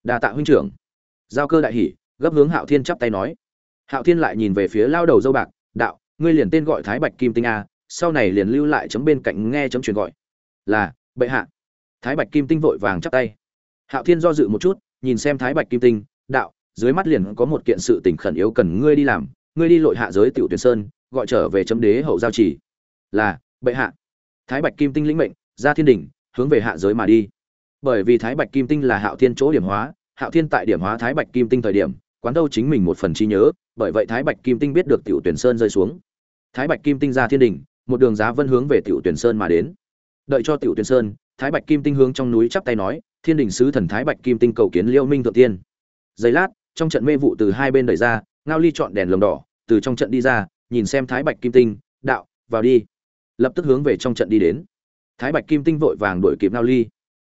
Speaker 1: Đa tạ huynh trưởng. Giao cơ đại hỉ, gấp hướng hạo thiên chắp tay nói. Hạo thiên lại nhìn về phía lao đầu dâu bạc, đạo, ngươi liền tên gọi thái bạch kim tinh a, sau này liền lưu lại chấm bên cạnh nghe chấm truyền gọi. Là, bệ hạ. Thái bạch kim tinh vội vàng chắp tay. Hạo thiên do dự một chút, nhìn xem thái bạch kim tinh, đạo, dưới mắt liền có một kiện sự tình khẩn yếu cần ngươi đi làm, ngươi đi lội hạ giới tiểu tuyển sơn, gọi trở về chấm đế hậu giao chỉ là, bệ hạ thái bạch kim tinh lĩnh mệnh ra thiên Đình, hướng về hạ giới mà đi. Bởi vì thái bạch kim tinh là hạo thiên chỗ điểm hóa hạo thiên tại điểm hóa thái bạch kim tinh thời điểm quán đâu chính mình một phần trí nhớ bởi vậy thái bạch kim tinh biết được tiểu tuyển sơn rơi xuống. Thái bạch kim tinh ra thiên Đình, một đường giá vân hướng về tiểu tuyển sơn mà đến. Đợi cho tiểu tuyển sơn thái bạch kim tinh hướng trong núi chắp tay nói thiên đình sứ thần thái bạch kim tinh cầu kiến liêu minh thượng tiên. Giây lát trong trận mê vụ từ hai bên đẩy ra ngao ly chọn đèn lồng đỏ từ trong trận đi ra nhìn xem thái bạch kim tinh đạo vào đi lập tức hướng về trong trận đi đến. Thái bạch kim tinh vội vàng đuổi kịp ngao ly.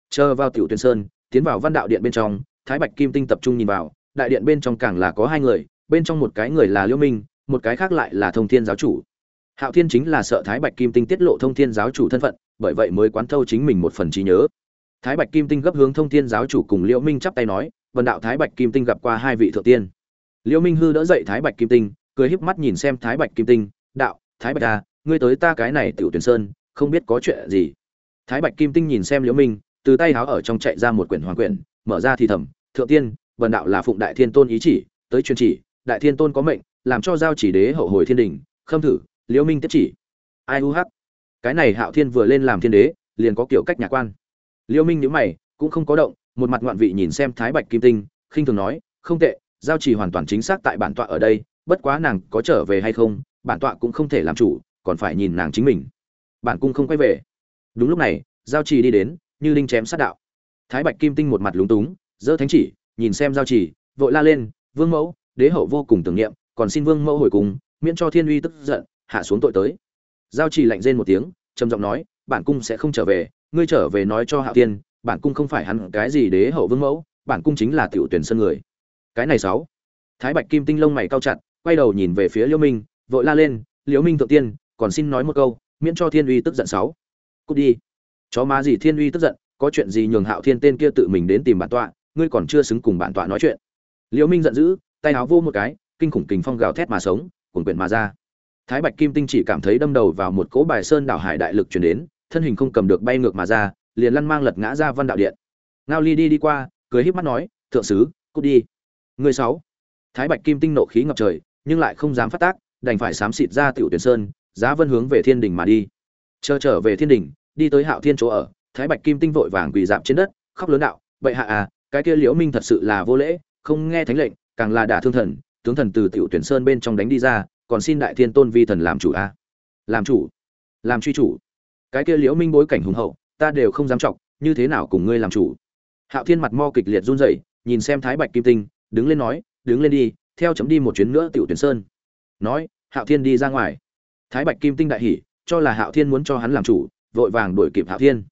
Speaker 1: Chờ vào tiểu tuyên sơn, tiến vào văn đạo điện bên trong, thái bạch kim tinh tập trung nhìn vào, đại điện bên trong càng là có hai người, bên trong một cái người là liễu minh, một cái khác lại là thông thiên giáo chủ. Hạo thiên chính là sợ thái bạch kim tinh tiết lộ thông thiên giáo chủ thân phận, bởi vậy mới quán thâu chính mình một phần trí nhớ. Thái bạch kim tinh gấp hướng thông thiên giáo chủ cùng liễu minh chắp tay nói vần đạo thái bạch kim tinh gặp qua hai vị thượng tiên. Liễu minh hư đỡ dậy thái bạch kim tinh, cười híp mắt nhìn xem thái bạch kim tinh, đạo, thái bạch à ngươi tới ta cái này tiểu tuyển sơn, không biết có chuyện gì. Thái bạch kim tinh nhìn xem liễu minh, từ tay háo ở trong chạy ra một quyển hoàng quyển, mở ra thì thầm, thượng tiên, bần đạo là phụng đại thiên tôn ý chỉ, tới truyền chỉ, đại thiên tôn có mệnh, làm cho giao chỉ đế hậu hồi thiên đình, khâm thử, liễu minh tiếp chỉ. Ai u hắc? Cái này hạo thiên vừa lên làm thiên đế, liền có kiểu cách nhà quan. Liễu minh nhíu mày, cũng không có động, một mặt ngoạn vị nhìn xem thái bạch kim tinh, khinh thường nói, không tệ, giao chỉ hoàn toàn chính xác tại bản tọa ở đây, bất quá nàng có trở về hay không, bản tọa cũng không thể làm chủ còn phải nhìn nàng chính mình. Bản cung không quay về. Đúng lúc này, giao trì đi đến, như linh chém sát đạo. Thái bạch kim tinh một mặt lúng túng, giơ thánh chỉ, nhìn xem giao trì, vội la lên, vương mẫu, đế hậu vô cùng tưởng niệm, còn xin vương mẫu hồi cùng, miễn cho thiên uy tức giận, hạ xuống tội tới. Giao trì lạnh rên một tiếng, trầm giọng nói, bản cung sẽ không trở về, ngươi trở về nói cho hạ tiên bản cung không phải hắn, cái gì đế hậu vương mẫu, bản cung chính là tiểu tuyển sân người. Cái này sáu. Thái bạch kim tinh lông mày cao chặt, quay đầu nhìn về phía liễu minh, vội la lên, liễu minh thượng tiên còn xin nói một câu, miễn cho thiên uy tức giận sáu. Cút đi. Chó má gì thiên uy tức giận, có chuyện gì nhường hạo thiên tên kia tự mình đến tìm bản tọa, ngươi còn chưa xứng cùng bản tọa nói chuyện. Liễu minh giận dữ, tay áo vô một cái, kinh khủng kình phong gào thét mà sống cuồn quyển mà ra. Thái bạch kim tinh chỉ cảm thấy đâm đầu vào một cỗ bài sơn đảo hải đại lực truyền đến, thân hình không cầm được bay ngược mà ra, liền lăn mang lật ngã ra văn đạo điện. Ngao ly đi đi qua, cười híp mắt nói, thượng sứ, cút đi. Người sáu. Thái bạch kim tinh nộ khí ngập trời, nhưng lại không dám phát tác, đành phải xám xịt ra tiểu tuyển sơn giá vân hướng về thiên đình mà đi. Chờ trở về thiên đình, đi tới hạo thiên chỗ ở, thái bạch kim tinh vội vàng quỳ dạp trên đất, khóc lớn đạo, bệ hạ à cái kia liễu minh thật sự là vô lễ, không nghe thánh lệnh, càng là đả thương thần, tướng thần từ tiểu tuyển sơn bên trong đánh đi ra, còn xin đại thiên tôn vi thần làm chủ a à? làm chủ? Làm truy chủ? Cái kia liễu minh bối cảnh hùng hậu, ta đều không dám trọng như thế nào cùng ngươi làm chủ? Hạo thiên mặt mo kịch liệt run rẩy, nhìn xem thái bạch kim tinh, đứng lên nói, đứng lên đi, theo chấm đi một chuyến nữa tiểu tuyển sơn. Nói, hạo thiên đi ra ngoài thái bạch kim tinh đại hỉ, cho là hạo thiên muốn cho hắn làm chủ, vội vàng đuổi kịp hạo thiên.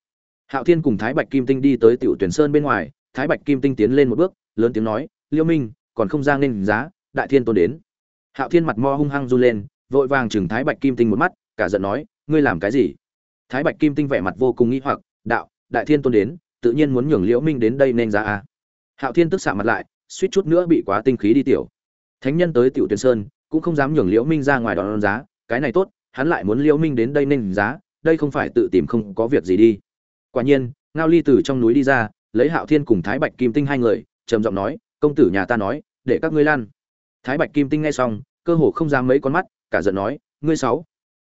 Speaker 1: Hạo thiên cùng thái bạch kim tinh đi tới tiểu tuyển sơn bên ngoài, thái bạch kim tinh tiến lên một bước, lớn tiếng nói, liêu minh, còn không ra nên giá, đại thiên tôn đến. Hạo thiên mặt mo hung hăng run lên, vội vàng chừng thái bạch kim tinh một mắt, cả giận nói, ngươi làm cái gì? Thái bạch kim tinh vẻ mặt vô cùng nghĩ hoặc, đạo, đại thiên tôn đến, tự nhiên muốn nhường liễu minh đến đây nên giá a hạo thiên tức xạ mặt lại, suýt chút nữa bị quá tinh khí đi tiểu. Thánh nhân tới tiểu tuyển sơn, cũng không dám nhường liễu minh ra ngoài đón giá cái này tốt, hắn lại muốn liễu minh đến đây nên giá, đây không phải tự tìm không có việc gì đi. Quả nhiên, ngao ly từ trong núi đi ra, lấy hạo thiên cùng thái bạch kim tinh hai người, trầm giọng nói, công tử nhà ta nói, để các ngươi lan thái bạch kim tinh nghe xong, cơ hồ không dám mấy con mắt, cả giận nói, ngươi sáu,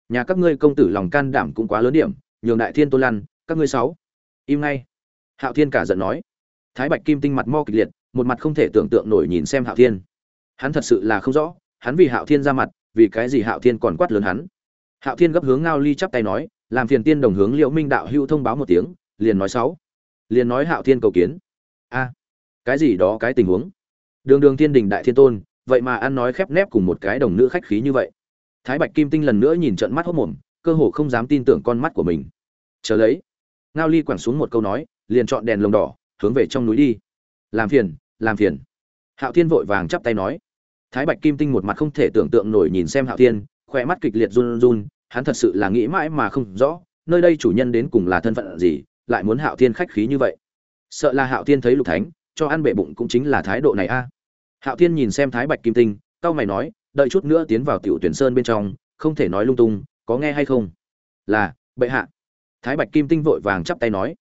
Speaker 1: nhà các ngươi công tử lòng can đảm cũng quá lớn điểm, nhường đại thiên tôn lan các ngươi sáu, im ngay. Hạo thiên cả giận nói. Thái bạch kim tinh mặt mo kịch liệt, một mặt không thể tưởng tượng nổi nhìn xem hạo thiên. Hắn thật sự là không rõ, hắn vì hạo thiên ra mặt vì cái gì hạo thiên còn quát lớn hắn? Hạo thiên gấp hướng ngao ly chắp tay nói, làm phiền tiên đồng hướng liễu minh đạo hữu thông báo một tiếng, liền nói sáu. Liền nói hạo thiên cầu kiến. A, cái gì đó cái tình huống? Đường đường thiên đình đại thiên tôn, vậy mà ăn nói khép nép cùng một cái đồng nữ khách khí như vậy. Thái bạch kim tinh lần nữa nhìn trận mắt hốc mồm, cơ hồ không dám tin tưởng con mắt của mình. Chờ lấy, ngao ly quẳng xuống một câu nói, liền chọn đèn lồng đỏ, hướng về trong núi đi. Làm phiền làm phiền. Hạo thiên vội vàng chắp tay nói thái bạch kim tinh một mặt không thể tưởng tượng nổi nhìn xem hạo thiên khoe mắt kịch liệt run run, hắn thật sự là nghĩ mãi mà không rõ, nơi đây chủ nhân đến cùng là thân phận gì, lại muốn hạo thiên khách khí như vậy. Sợ là hạo thiên thấy lục thánh, cho ăn bệ bụng cũng chính là thái độ này a. Hạo thiên nhìn xem thái bạch kim tinh, cau mày nói, đợi chút nữa tiến vào tiểu tuyển sơn bên trong, không thể nói lung tung, có nghe hay không? Là, bệ hạ. Thái bạch kim tinh vội vàng chắp tay nói.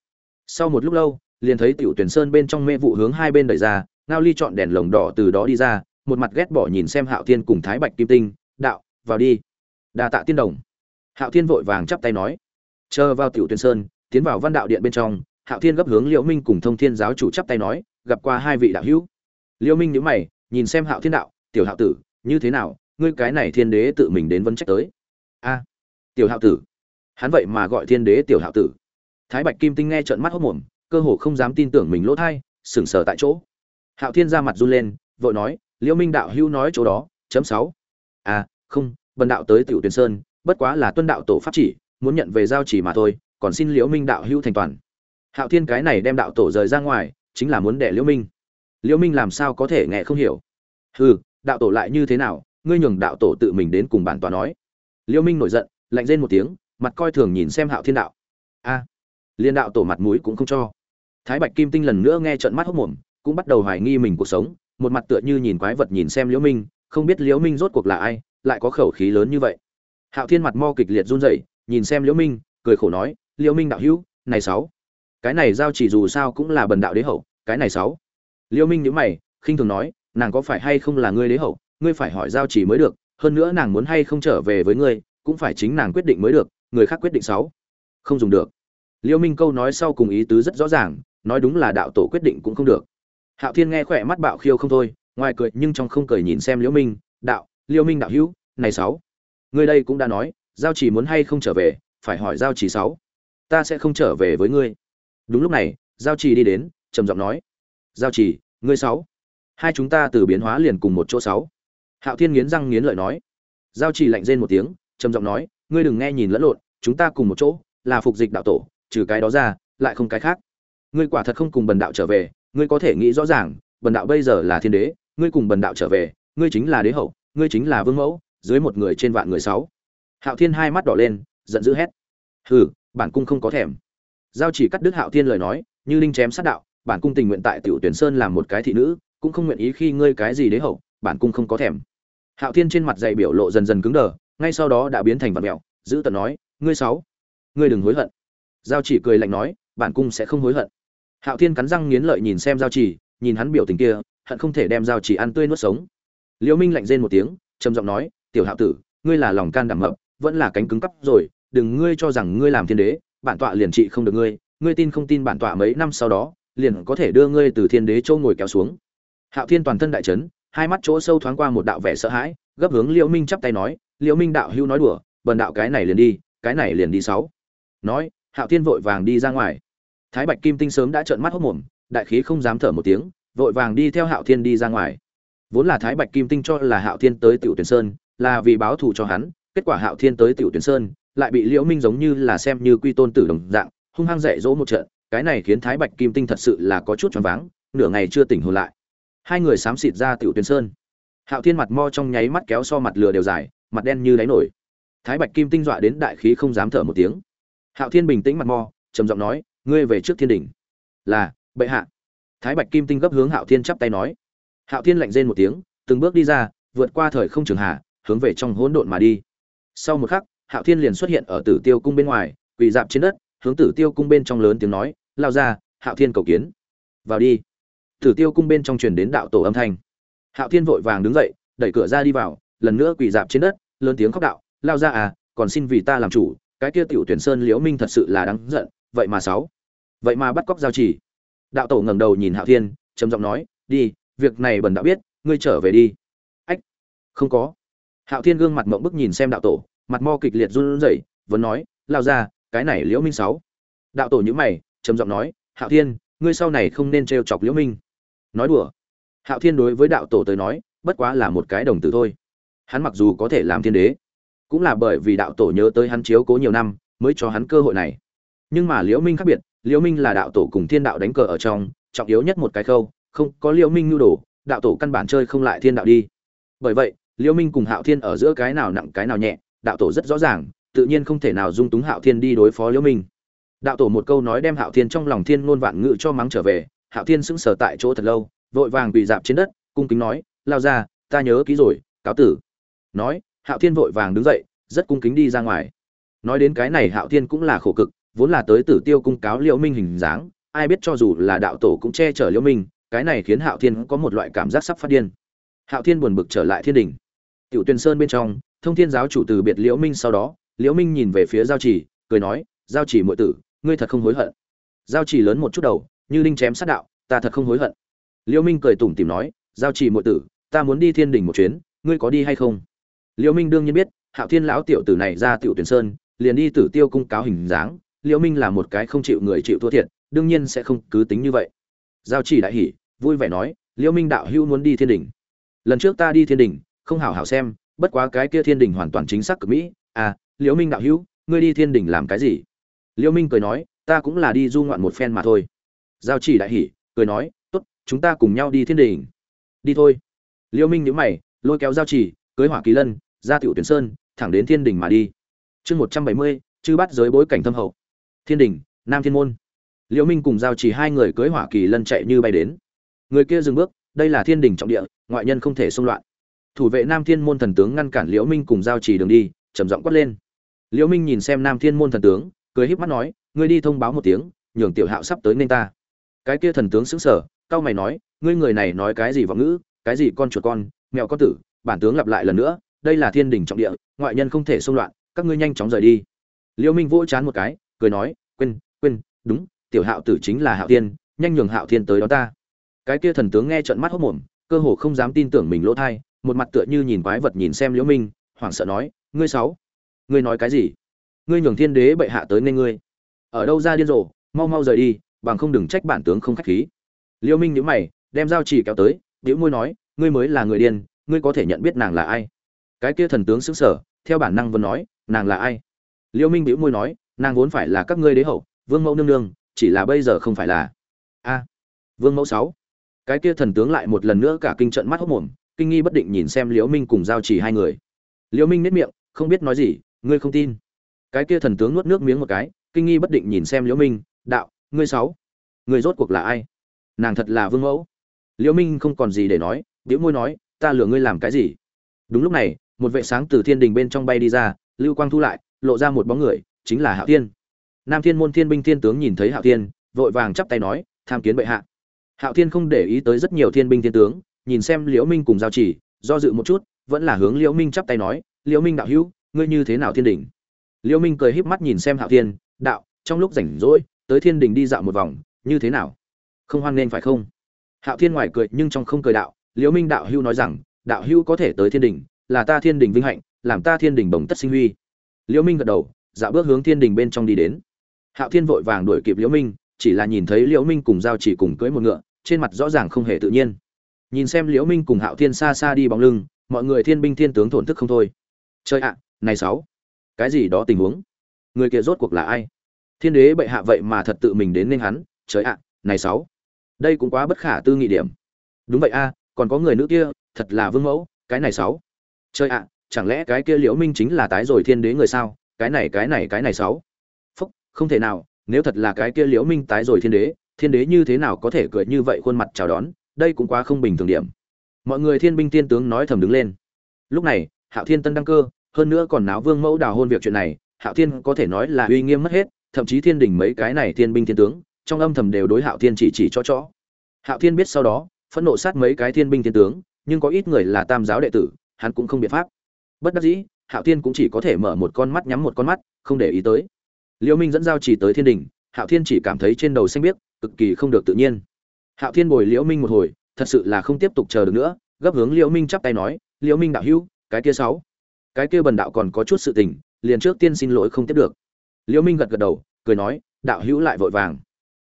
Speaker 1: Sau một lúc lâu, liền thấy tiểu tuyển sơn bên trong mê vụ hướng hai bên đẩy ra, ngao ly chọn đèn lồng đỏ từ đó đi ra một mặt ghét bỏ nhìn xem hạo thiên cùng thái bạch kim tinh, đạo, vào đi. Đa tạ tiên đồng. Hạo thiên vội vàng chắp tay nói. Chờ vào tiểu tuyển sơn, tiến vào văn đạo điện bên trong, hạo thiên gấp hướng liễu minh cùng thông thiên giáo chủ chắp tay nói, gặp qua hai vị đạo hữu. Liễu minh nhíu mày, nhìn xem hạo thiên đạo, tiểu hạo tử, như thế nào? Ngươi cái này thiên đế tự mình đến vấn trách tới. A, tiểu hạo tử. Hắn vậy mà gọi thiên đế tiểu hạo tử. Thái bạch kim tinh nghe trợn mắt hốt mồm cơ hồ không dám tin tưởng mình lỗ thai, sững sờ tại chỗ. Hạo thiên ra mặt run lên, vội nói liễu minh đạo hữu nói chỗ đó, chấm sáu. À không, bần đạo tới tiểu Tuyền sơn, bất quá là tuân đạo tổ pháp chỉ, muốn nhận về giao chỉ mà thôi, còn xin liễu minh đạo hữu thành toàn. Hạo thiên cái này đem đạo tổ rời ra ngoài, chính là muốn đẻ liễu minh. Liễu minh làm sao có thể nghe không hiểu? Hừ, đạo tổ lại như thế nào? Ngươi nhường đạo tổ tự mình đến cùng bản tòa nói. Liễu minh nổi giận, lạnh rên một tiếng, mặt coi thường nhìn xem hạo thiên đạo. A liên đạo tổ mặt mũi cũng không cho. Thái bạch kim tinh lần nữa nghe trận mắt hốc mồm, cũng bắt đầu hoài nghi mình cuộc sống một mặt tựa như nhìn quái vật nhìn xem liễu minh, không biết liễu minh rốt cuộc là ai, lại có khẩu khí lớn như vậy. Hạo thiên mặt mo kịch liệt run rẩy, nhìn xem liễu minh, cười khổ nói, liễu minh đạo hữu, này sáu, cái này giao chỉ dù sao cũng là bần đạo đế hậu, cái này sáu. Liễu minh nhíu mày, khinh thường nói, nàng có phải hay không là ngươi đế hậu, ngươi phải hỏi giao chỉ mới được, hơn nữa nàng muốn hay không trở về với ngươi, cũng phải chính nàng quyết định mới được, người khác quyết định sáu. Không dùng được. Liễu minh câu nói sau cùng ý tứ rất rõ ràng, nói đúng là đạo tổ quyết định cũng không được hạo thiên nghe khỏe mắt bạo khiêu không thôi, ngoài cười nhưng trong không cười nhìn xem liễu minh, đạo liêu minh đạo hữu, này sáu, ngươi đây cũng đã nói, giao chỉ muốn hay không trở về, phải hỏi giao chỉ sáu, ta sẽ không trở về với ngươi. Đúng lúc này, giao chỉ đi đến, trầm giọng nói, giao chỉ, ngươi sáu, hai chúng ta từ biến hóa liền cùng một chỗ sáu. Hạo thiên nghiến răng nghiến lợi nói. Giao chỉ lạnh rên một tiếng, trầm giọng nói, ngươi đừng nghe nhìn lẫn lộn, chúng ta cùng một chỗ, là phục dịch đạo tổ, trừ cái đó ra, lại không cái khác. Ngươi quả thật không cùng bần đạo trở về ngươi có thể nghĩ rõ ràng, bần đạo bây giờ là thiên đế, ngươi cùng bần đạo trở về, ngươi chính là đế hậu, ngươi chính là vương mẫu, dưới một người trên vạn người sáu. Hạo thiên hai mắt đỏ lên, giận dữ hét. Hừ, bản cung không có thèm. Giao chỉ cắt đứt hạo thiên lời nói, như linh chém sát đạo, bản cung tình nguyện tại tiểu tuyển sơn làm một cái thị nữ, cũng không nguyện ý khi ngươi cái gì đế hậu, bản cung không có thèm. Hạo thiên trên mặt dày biểu lộ dần dần cứng đờ, ngay sau đó đã biến thành vật mẹo, giữ tận nói, ngươi sáu, ngươi đừng hối hận. Giao chỉ cười lạnh nói, bản cung sẽ không hối hận hạo thiên cắn răng nghiến lợi nhìn xem giao chỉ nhìn hắn biểu tình kia, hận không thể đem giao chỉ ăn tươi nuốt sống. Liễu minh lạnh rên một tiếng, trầm giọng nói, tiểu hạo tử, ngươi là lòng can đảm mập, vẫn là cánh cứng cắp rồi, đừng ngươi cho rằng ngươi làm thiên đế, bản tọa liền trị không được ngươi ngươi tin không tin bản tọa mấy năm sau đó, liền có thể đưa ngươi từ thiên đế châu ngồi kéo xuống. Hạo thiên toàn thân đại chấn, hai mắt chỗ sâu thoáng qua một đạo vẻ sợ hãi, gấp hướng liễu minh chắp tay nói, liễu minh đạo hưu nói đùa, bần đạo cái này liền đi, cái này liền đi sáu. Nói, hạo thiên vội vàng đi ra ngoài thái bạch kim tinh sớm đã trợn mắt hốc mồm, đại khí không dám thở một tiếng, vội vàng đi theo hạo thiên đi ra ngoài. Vốn là thái bạch kim tinh cho là hạo thiên tới tiểu tuyển sơn, là vì báo thù cho hắn, kết quả hạo thiên tới tiểu tuyển sơn, lại bị liễu minh giống như là xem như quy tôn tử đồng dạng, hung hăng dạy dỗ một trận, cái này khiến thái bạch kim tinh thật sự là có chút choáng váng, nửa ngày chưa tỉnh hồn lại. Hai người xám xịt ra tiểu tuyển sơn. Hạo thiên mặt mo trong nháy mắt kéo so mặt lửa đều dài, mặt đen như đáy nổi. Thái bạch kim tinh dọa đến đại khí không dám thở một tiếng. Hạo thiên bình tĩnh mặt mo, trầm giọng nói ngươi về trước thiên đình. là, bệ hạ. Thái bạch kim tinh gấp hướng hạo thiên chắp tay nói. Hạo thiên lạnh rên một tiếng, từng bước đi ra, vượt qua thời không trường hạ hướng về trong hỗn độn mà đi. Sau một khắc, hạo thiên liền xuất hiện ở tử tiêu cung bên ngoài, quỳ dạp trên đất, hướng tử tiêu cung bên trong lớn tiếng nói, lao ra, hạo thiên cầu kiến. Vào đi. Tử tiêu cung bên trong truyền đến đạo tổ âm thanh. Hạo thiên vội vàng đứng dậy, đẩy cửa ra đi vào, lần nữa quỳ dạp trên đất, lớn tiếng khóc đạo, lao ra à còn xin vì ta làm chủ, cái kia tiểu tuyển sơn liễu minh thật sự là đáng giận vậy mà sáu. Vậy mà bắt cóc giao chỉ. Đạo tổ ngẩng đầu nhìn hạo thiên, trầm giọng nói, đi, việc này bần đã biết, ngươi trở về đi. Ách, không có. Hạo thiên gương mặt mộng bức nhìn xem đạo tổ, mặt mo kịch liệt run rẩy, vẫn nói, lao ra, cái này liễu minh sáu. Đạo tổ nhíu mày, trầm giọng nói hạo thiên, ngươi sau này không nên trêu chọc liễu minh. Nói đùa. Hạo thiên đối với đạo tổ tới nói, bất quá là một cái đồng tử thôi. Hắn mặc dù có thể làm thiên đế, cũng là bởi vì đạo tổ nhớ tới hắn chiếu cố nhiều năm, mới cho hắn cơ hội này nhưng mà liễu minh khác biệt, liễu minh là đạo tổ cùng thiên đạo đánh cờ ở trong, trọng yếu nhất một cái khâu, không có liễu minh nhu đồ, đạo tổ căn bản chơi không lại thiên đạo đi. Bởi vậy, liễu minh cùng hạo thiên ở giữa cái nào nặng cái nào nhẹ, đạo tổ rất rõ ràng, tự nhiên không thể nào dung túng hạo thiên đi đối phó liễu minh. Đạo tổ một câu nói đem hạo thiên trong lòng thiên ngôn vạn ngữ cho mắng trở về, hạo thiên sững sờ tại chỗ thật lâu, vội vàng quỳ dạp trên đất, cung kính nói, lao ra ta nhớ kỹ rồi, cáo tử. Nói, hạo thiên vội vàng đứng dậy, rất cung kính đi ra ngoài. Nói đến cái này hạo thiên cũng là khổ cực vốn là tới tử tiêu cung cáo liễu minh hình dáng, ai biết cho dù là đạo tổ cũng che chở liễu minh, cái này khiến hạo thiên có một loại cảm giác sắp phát điên. Hạo thiên buồn bực trở lại thiên đình. Tiểu tuyền sơn bên trong, thông thiên giáo chủ từ biệt liễu minh sau đó, liễu minh nhìn về phía giao chỉ, cười nói, giao chỉ muội tử, ngươi thật không hối hận. Giao chỉ lớn một chút đầu, như linh chém sát đạo, ta thật không hối hận. Liễu minh cười tủm tỉm nói, giao chỉ muội tử, ta muốn đi thiên đình một chuyến, ngươi có đi hay không? Liễu minh đương nhiên biết, hạo thiên lão tiểu tử này ra tiểu tuyên sơn, liền đi tử tiêu cung cáo hình dáng liễu minh là một cái không chịu người chịu thua thiệt, đương nhiên sẽ không cứ tính như vậy. Giao chỉ đại hỉ, vui vẻ nói, liễu minh đạo hữu muốn đi thiên đình. Lần trước ta đi thiên đình, không hảo hảo xem, bất quá cái kia thiên đình hoàn toàn chính xác cực mỹ. À liễu minh đạo hữu, ngươi đi thiên đình làm cái gì? Liễu minh cười nói, ta cũng là đi du ngoạn một phen mà thôi. Giao chỉ đại hỉ, cười nói, tốt, chúng ta cùng nhau đi thiên đình. Đi thôi. Liễu minh nhíu mày, lôi kéo giao chỉ, cưới hỏa kỳ lân, ra tiểu tuyển sơn, thẳng đến thiên đình mà đi. Chương một trăm bảy mươi, chư bắt giới bối cảnh thâm hậu thiên đình, nam thiên môn. Liễu minh cùng giao chỉ hai người cưới hỏa kỳ lân chạy như bay đến. Người kia dừng bước, đây là thiên đình trọng địa, ngoại nhân không thể xông loạn. Thủ vệ nam thiên môn thần tướng ngăn cản liễu minh cùng giao chỉ đường đi, trầm giọng quát lên. Liễu minh nhìn xem nam thiên môn thần tướng, cười híp mắt nói, ngươi đi thông báo một tiếng, nhường tiểu hạo sắp tới nên ta. Cái kia thần tướng sững sờ cao mày nói, ngươi người này nói cái gì vọng ngữ, cái gì con chuột con mèo con tử, bản tướng lặp lại lần nữa, đây là thiên đình trọng địa, ngoại nhân không thể xông loạn, các ngươi nhanh chóng rời đi. Liễu minh vỗ chán một cái cười nói quên quên đúng tiểu hạo tử chính là hạo tiên, nhanh nhường hạo thiên tới đó ta. Cái kia thần tướng nghe trợn mắt hốc mồm cơ hồ không dám tin tưởng mình lỗ thai một mặt tựa như nhìn quái vật nhìn xem liễu minh hoảng sợ nói ngươi sáu ngươi nói cái gì? Ngươi nhường thiên đế bệ hạ tới nên ngươi. Ở đâu ra điên rồ mau mau rời đi bằng không đừng trách bản tướng không khách khí. Liễu minh nhíu mày đem dao chỉ kéo tới liễu môi nói ngươi mới là người điên ngươi có thể nhận biết nàng là ai? Cái kia thần tướng sững sờ theo bản năng vẫn nói nàng là ai? Liễu minh bĩu môi nói nàng vốn phải là các ngươi đế hậu, vương mẫu nương nương, chỉ là bây giờ không phải là. A, vương mẫu sáu. Cái kia thần tướng lại một lần nữa cả kinh trận mắt hốc mồm, kinh nghi bất định nhìn xem liễu minh cùng giao chỉ hai người. Liễu minh nét miệng, không biết nói gì, ngươi không tin. Cái kia thần tướng nuốt nước miếng một cái, kinh nghi bất định nhìn xem liễu minh, đạo, ngươi sáu, ngươi rốt cuộc là ai? Nàng thật là vương mẫu. Liễu minh không còn gì để nói liễu môi nói, ta lừa ngươi làm cái gì? Đúng lúc này, một vệ sáng từ thiên đình bên trong bay đi ra, lưu quang thu lại, lộ ra một bóng người chính là hạo thiên. Nam thiên môn thiên binh thiên tướng nhìn thấy hạo thiên, vội vàng chắp tay nói, tham kiến bệ hạ. Hạo thiên không để ý tới rất nhiều thiên binh thiên tướng, nhìn xem liễu minh cùng giao chỉ, do dự một chút, vẫn là hướng liễu minh chắp tay nói, liễu minh đạo hữu, ngươi như thế nào thiên đỉnh? liễu minh cười híp mắt nhìn xem hạo thiên, đạo, trong lúc rảnh rỗi, tới thiên đình đi dạo một vòng, như thế nào? Không hoan nên phải không? Hạo thiên ngoài cười nhưng trong không cười đạo, liễu minh đạo hữu nói rằng, đạo hữu có thể tới thiên đình là ta thiên đình vinh hạnh, làm ta thiên đình bồng tất sinh huy. Liễu minh gật đầu dạo bước hướng thiên đình bên trong đi đến. Hạo thiên vội vàng đuổi kịp liễu minh, chỉ là nhìn thấy liễu minh cùng giao chỉ cùng cưỡi một ngựa, trên mặt rõ ràng không hề tự nhiên. Nhìn xem liễu minh cùng hạo thiên xa xa đi bóng lưng, mọi người thiên binh thiên tướng thổn thức không thôi. Chơi ạ, này sáu, cái gì đó tình huống? Người kia rốt cuộc là ai? Thiên đế bệ hạ vậy mà thật tự mình đến nên hắn, trời ạ, này sáu, đây cũng quá bất khả tư nghị điểm. Đúng vậy a, còn có người nữ kia, thật là vương mẫu, cái này sáu chơi ạ, chẳng lẽ cái kia liễu minh chính là tái rồi thiên đế người sao? Cái này cái này cái này sáu. Phúc, không thể nào, nếu thật là cái kia liễu minh tái rồi thiên đế thiên đế như thế nào có thể cười như vậy khuôn mặt chào đón, đây cũng quá không bình thường điểm. Mọi người thiên binh tiên tướng nói thầm đứng lên. Lúc này, hạo thiên tân đăng cơ, hơn nữa còn náo vương mẫu đào hôn việc chuyện này, hạo thiên có thể nói là uy nghiêm mất hết, thậm chí thiên đình mấy cái này thiên binh thiên tướng, trong âm thầm đều đối hạo thiên chỉ chỉ cho chó. Hạo thiên biết sau đó, phẫn nộ sát mấy cái thiên binh thiên tướng, nhưng có ít người là tam giáo đệ tử, hắn cũng không biện pháp. Bất đắc dĩ hạo thiên cũng chỉ có thể mở một con mắt nhắm một con mắt, không để ý tới. Liễu minh dẫn giao chỉ tới thiên đình, hạo thiên chỉ cảm thấy trên đầu xanh biếc, cực kỳ không được tự nhiên. Hạo thiên bồi liễu minh một hồi, thật sự là không tiếp tục chờ được nữa, gấp hướng liễu minh chắp tay nói, liễu minh đạo hữu, cái kia sáu, cái kia bần đạo còn có chút sự tình, liền trước tiên xin lỗi không tiếp được. Liễu minh gật gật đầu, cười nói, đạo hữu lại vội vàng.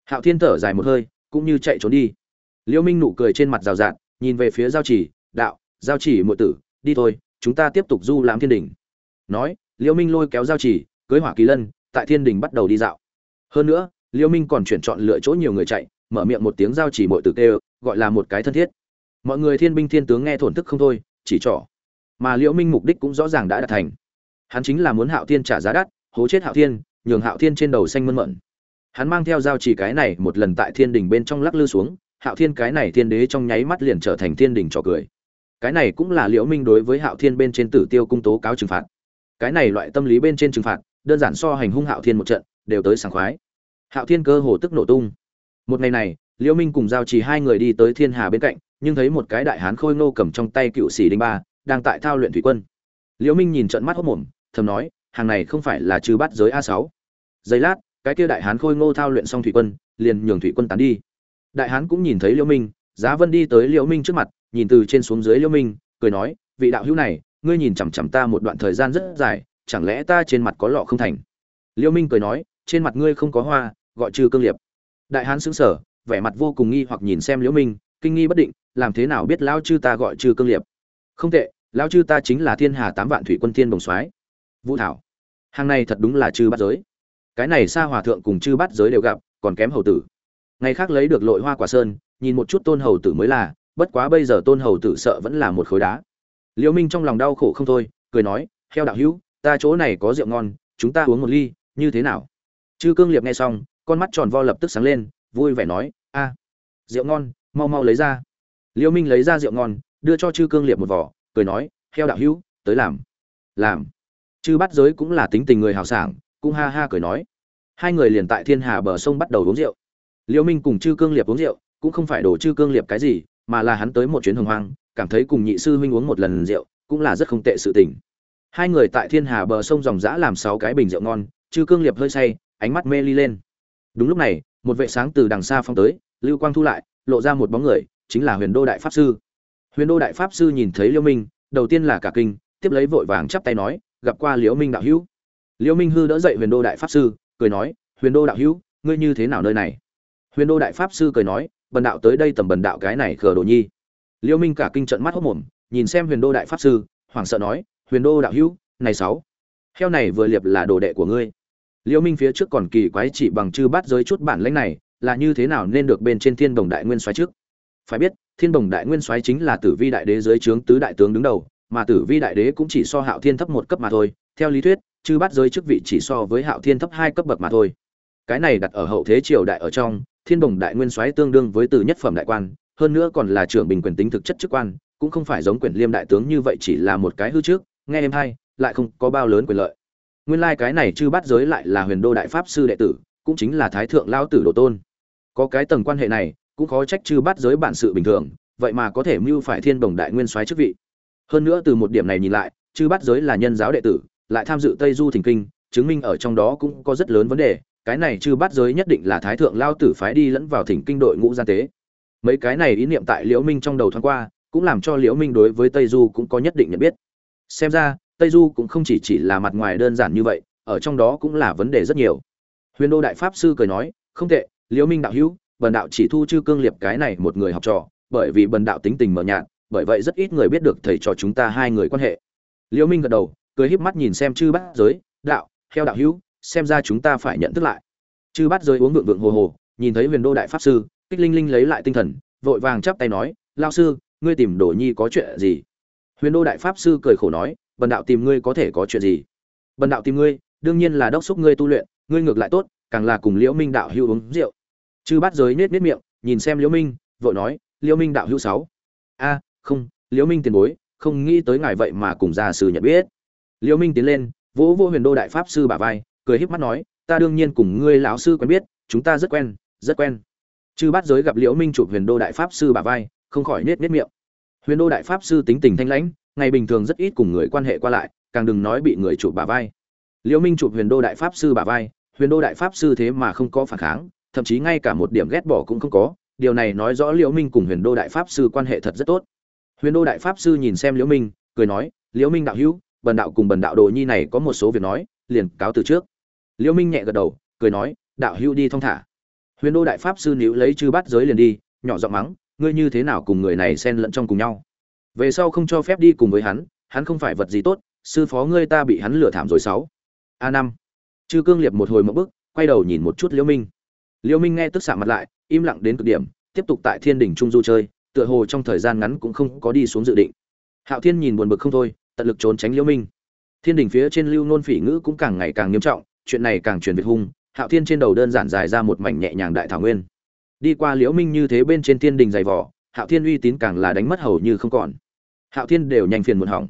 Speaker 1: Hạo thiên thở dài một hơi, cũng như chạy trốn đi. Liễu minh nụ cười trên mặt rào rạt, nhìn về phía giao chỉ, đạo, giao chỉ muội tử, đi thôi chúng ta tiếp tục du lãm thiên đình. Nói, liễu minh lôi kéo giao chỉ, cưới hỏa kỳ lân, tại thiên đình bắt đầu đi dạo. Hơn nữa, liễu minh còn chuyển chọn lựa chỗ nhiều người chạy, mở miệng một tiếng giao chỉ mỗi từ kêu, gọi là một cái thân thiết. Mọi người thiên binh thiên tướng nghe thổn thức không thôi, chỉ trỏ. Mà liễu minh mục đích cũng rõ ràng đã đạt thành. Hắn chính là muốn hạo thiên trả giá đắt, hố chết hạo thiên, nhường hạo thiên trên đầu xanh mơn mận hắn mang theo giao chỉ cái này một lần tại thiên đình bên trong lắc lư xuống, hạo thiên cái này thiên đế trong nháy mắt liền trở thành thiên đình trò cười cái này cũng là liễu minh đối với hạo thiên bên trên tử tiêu cung tố cáo trừng phạt. Cái này loại tâm lý bên trên trừng phạt, đơn giản so hành hung hạo thiên một trận, đều tới sảng khoái. Hạo thiên cơ hồ tức nổ tung. Một ngày này, liễu minh cùng giao trì hai người đi tới thiên hà bên cạnh, nhưng thấy một cái đại hán khôi ngô cầm trong tay cựu sĩ đinh ba, đang tại thao luyện thủy quân. Liễu minh nhìn trận mắt hốt mồm, thầm nói, hàng này không phải là trừ bắt giới a sáu. Giây lát, cái kia đại hán khôi ngô thao luyện xong thủy quân, liền nhường thủy quân tán đi. Đại hán cũng nhìn thấy liễu minh, giá vân đi tới liễu minh trước mặt nhìn từ trên xuống dưới liễu minh, cười nói, vị đạo hữu này, ngươi nhìn chằm chằm ta một đoạn thời gian rất dài, chẳng lẽ ta trên mặt có lọ không thành? Liễu minh cười nói, trên mặt ngươi không có hoa, gọi trừ cương liệp đại hán sững sờ, vẻ mặt vô cùng nghi hoặc nhìn xem liễu minh, kinh nghi bất định, làm thế nào biết lão chư ta gọi trừ cương liệp không tệ, lão chư ta chính là thiên hà tám vạn thủy quân thiên đồng soái. Vũ thảo, hàng này thật đúng là chư bát giới. Cái này xa hòa thượng cùng chư bát giới đều gặp, còn kém hầu tử. Ngày khác lấy được lội hoa quả sơn, nhìn một chút tôn hầu tử mới là bất quá bây giờ tôn hầu tử sợ vẫn là một khối đá. Liêu minh trong lòng đau khổ không thôi, cười nói theo đạo hữu, ta chỗ này có rượu ngon, chúng ta uống một ly, như thế nào? Chư cương liệp nghe xong, con mắt tròn vo lập tức sáng lên, vui vẻ nói, a, rượu ngon, mau mau lấy ra. Liêu minh lấy ra rượu ngon, đưa cho chư cương liệp một vỏ cười nói theo đạo hữu, tới làm. Làm? Chư bắt giới cũng là tính tình người hào sảng, cũng ha ha cười nói. Hai người liền tại thiên hà bờ sông bắt đầu uống rượu. Liêu minh cùng chư cương liệp uống rượu, cũng không phải đổ chư cương liệp cái gì mà là hắn tới một chuyến hồng hoang, cảm thấy cùng nhị sư huynh uống một lần rượu cũng là rất không tệ sự tình. Hai người tại thiên hà bờ sông dòng dã làm sáu cái bình rượu ngon chư cương liệp hơi say, ánh mắt mê ly lên. Đúng lúc này, một vệ sáng từ đằng xa phong tới, lưu quang thu lại, lộ ra một bóng người, chính là huyền đô đại pháp sư. Huyền đô đại pháp sư nhìn thấy liễu minh, đầu tiên là cả kinh, tiếp lấy vội vàng chắp tay nói, gặp qua liễu minh đạo hữu. Liễu minh hư đỡ dậy huyền đô đại pháp sư, cười nói, huyền đô đạo hữu, ngươi như thế nào nơi này? Huyền đô đại pháp sư cười nói bần đạo tới đây tầm bần đạo cái này khờ đồ nhi. Liêu minh cả kinh trận mắt hốc mồm, nhìn xem huyền đô đại pháp sư, hoảng sợ nói, huyền đô đạo hữu, này sáu, heo này vừa liệp là đồ đệ của ngươi. Liêu minh phía trước còn kỳ quái chỉ bằng chư bát giới chút bản lãnh này, là như thế nào nên được bên trên thiên đồng đại nguyên soái trước? Phải biết, thiên đồng đại nguyên soái chính là tử vi đại đế dưới trướng tứ đại tướng đứng đầu, mà tử vi đại đế cũng chỉ so hạo thiên thấp một cấp mà thôi. Theo lý thuyết, chư bát giới chức vị chỉ so với hạo thiên thấp hai cấp bậc mà thôi cái này đặt ở hậu thế triều đại ở trong, thiên đồng đại nguyên soái tương đương với từ nhất phẩm đại quan, hơn nữa còn là trưởng bình quyền tính thực chất chức quan, cũng không phải giống quyền liêm đại tướng như vậy chỉ là một cái hư trước, nghe em hay, lại không có bao lớn quyền lợi. Nguyên lai like cái này chư bắt giới lại là huyền đô đại pháp sư đệ tử, cũng chính là thái thượng lao tử đồ tôn. Có cái tầng quan hệ này, cũng khó trách chư bắt giới bản sự bình thường, vậy mà có thể mưu phải thiên đồng đại nguyên soái chức vị. Hơn nữa từ một điểm này nhìn lại, chư bắt giới là nhân giáo đệ tử, lại tham dự tây du thỉnh kinh, chứng minh ở trong đó cũng có rất lớn vấn đề cái này chư bắt giới nhất định là thái thượng lao tử phái đi lẫn vào thỉnh kinh đội ngũ gian tế. Mấy cái này ý niệm tại liễu minh trong đầu thoáng qua, cũng làm cho liễu minh đối với tây du cũng có nhất định nhận biết. Xem ra, tây du cũng không chỉ chỉ là mặt ngoài đơn giản như vậy, ở trong đó cũng là vấn đề rất nhiều. Huyền đô đại pháp sư cười nói, không tệ, liễu minh đạo hữu, bần đạo chỉ thu chư cương liệp cái này một người học trò, bởi vì bần đạo tính tình mờ nhạt, bởi vậy rất ít người biết được thầy trò chúng ta hai người quan hệ. Liễu minh gật đầu, cười híp mắt nhìn xem chư bát giới, đạo, theo đạo hữu xem ra chúng ta phải nhận thức lại. Chư bát giới uống vượng vượng hồ hồ, nhìn thấy huyền đô đại pháp sư, kích linh linh lấy lại tinh thần, vội vàng chắp tay nói lao sư, ngươi tìm đồ nhi có chuyện gì? Huyền đô đại pháp sư cười khổ nói, bần đạo tìm ngươi có thể có chuyện gì? Bần đạo tìm ngươi, đương nhiên là đốc xúc ngươi tu luyện, ngươi ngược lại tốt, càng là cùng liễu minh đạo hữu uống rượu. Chư bát giới nết nết miệng, nhìn xem liễu minh, vội nói, liễu minh đạo hữu sáu. A, không, liễu minh tiền bối, không nghĩ tới ngài vậy mà cùng gia sư nhận biết. Liễu minh tiến lên, vỗ vô huyền đô đại pháp sư bả vai cười híp mắt nói, ta đương nhiên cùng ngươi lão sư quen biết, chúng ta rất quen rất quen. Chư bát giới gặp liễu minh chụp huyền đô đại pháp sư bà vai, không khỏi nết nết miệng. Huyền đô đại pháp sư tính tình thanh lãnh, ngày bình thường rất ít cùng người quan hệ qua lại, càng đừng nói bị người chụp bà vai. Liễu minh chụp huyền đô đại pháp sư bà vai, huyền đô đại pháp sư thế mà không có phản kháng, thậm chí ngay cả một điểm ghét bỏ cũng không có, điều này nói rõ liễu minh cùng huyền đô đại pháp sư quan hệ thật rất tốt. Huyền đô đại pháp sư nhìn xem liễu minh, cười nói, liễu minh đạo hữu, bần đạo cùng bần đạo đồ nhi này có một số việc nói, liền cáo từ trước liễu minh nhẹ gật đầu, cười nói, đạo hữu đi thong thả. Huyền đô đại pháp sư níu lấy chư bắt giới liền đi, nhỏ giọng mắng, ngươi như thế nào cùng người này xen lẫn trong cùng nhau? Về sau không cho phép đi cùng với hắn hắn không phải vật gì tốt, sư phó ngươi ta bị hắn lừa thảm rồi sáu. A năm. Chư cương liệp một hồi một bước quay đầu nhìn một chút liễu minh. Liễu minh nghe tức xạ mặt lại, im lặng đến cực điểm, tiếp tục tại thiên đỉnh trung du chơi, tựa hồ trong thời gian ngắn cũng không có đi xuống dự định. Hạo thiên nhìn buồn bực không thôi, tận lực trốn tránh liễu minh. Thiên đỉnh phía trên lưu nôn phỉ ngữ cũng càng ngày càng nghiêm trọng chuyện này càng truyền việt hung, hạo thiên trên đầu đơn giản dài ra một mảnh nhẹ nhàng đại thảo nguyên. Đi qua liễu minh như thế bên trên thiên đình dày vỏ hạo thiên uy tín càng là đánh mất hầu như không còn. Hạo thiên đều nhanh phiền muộn hỏng.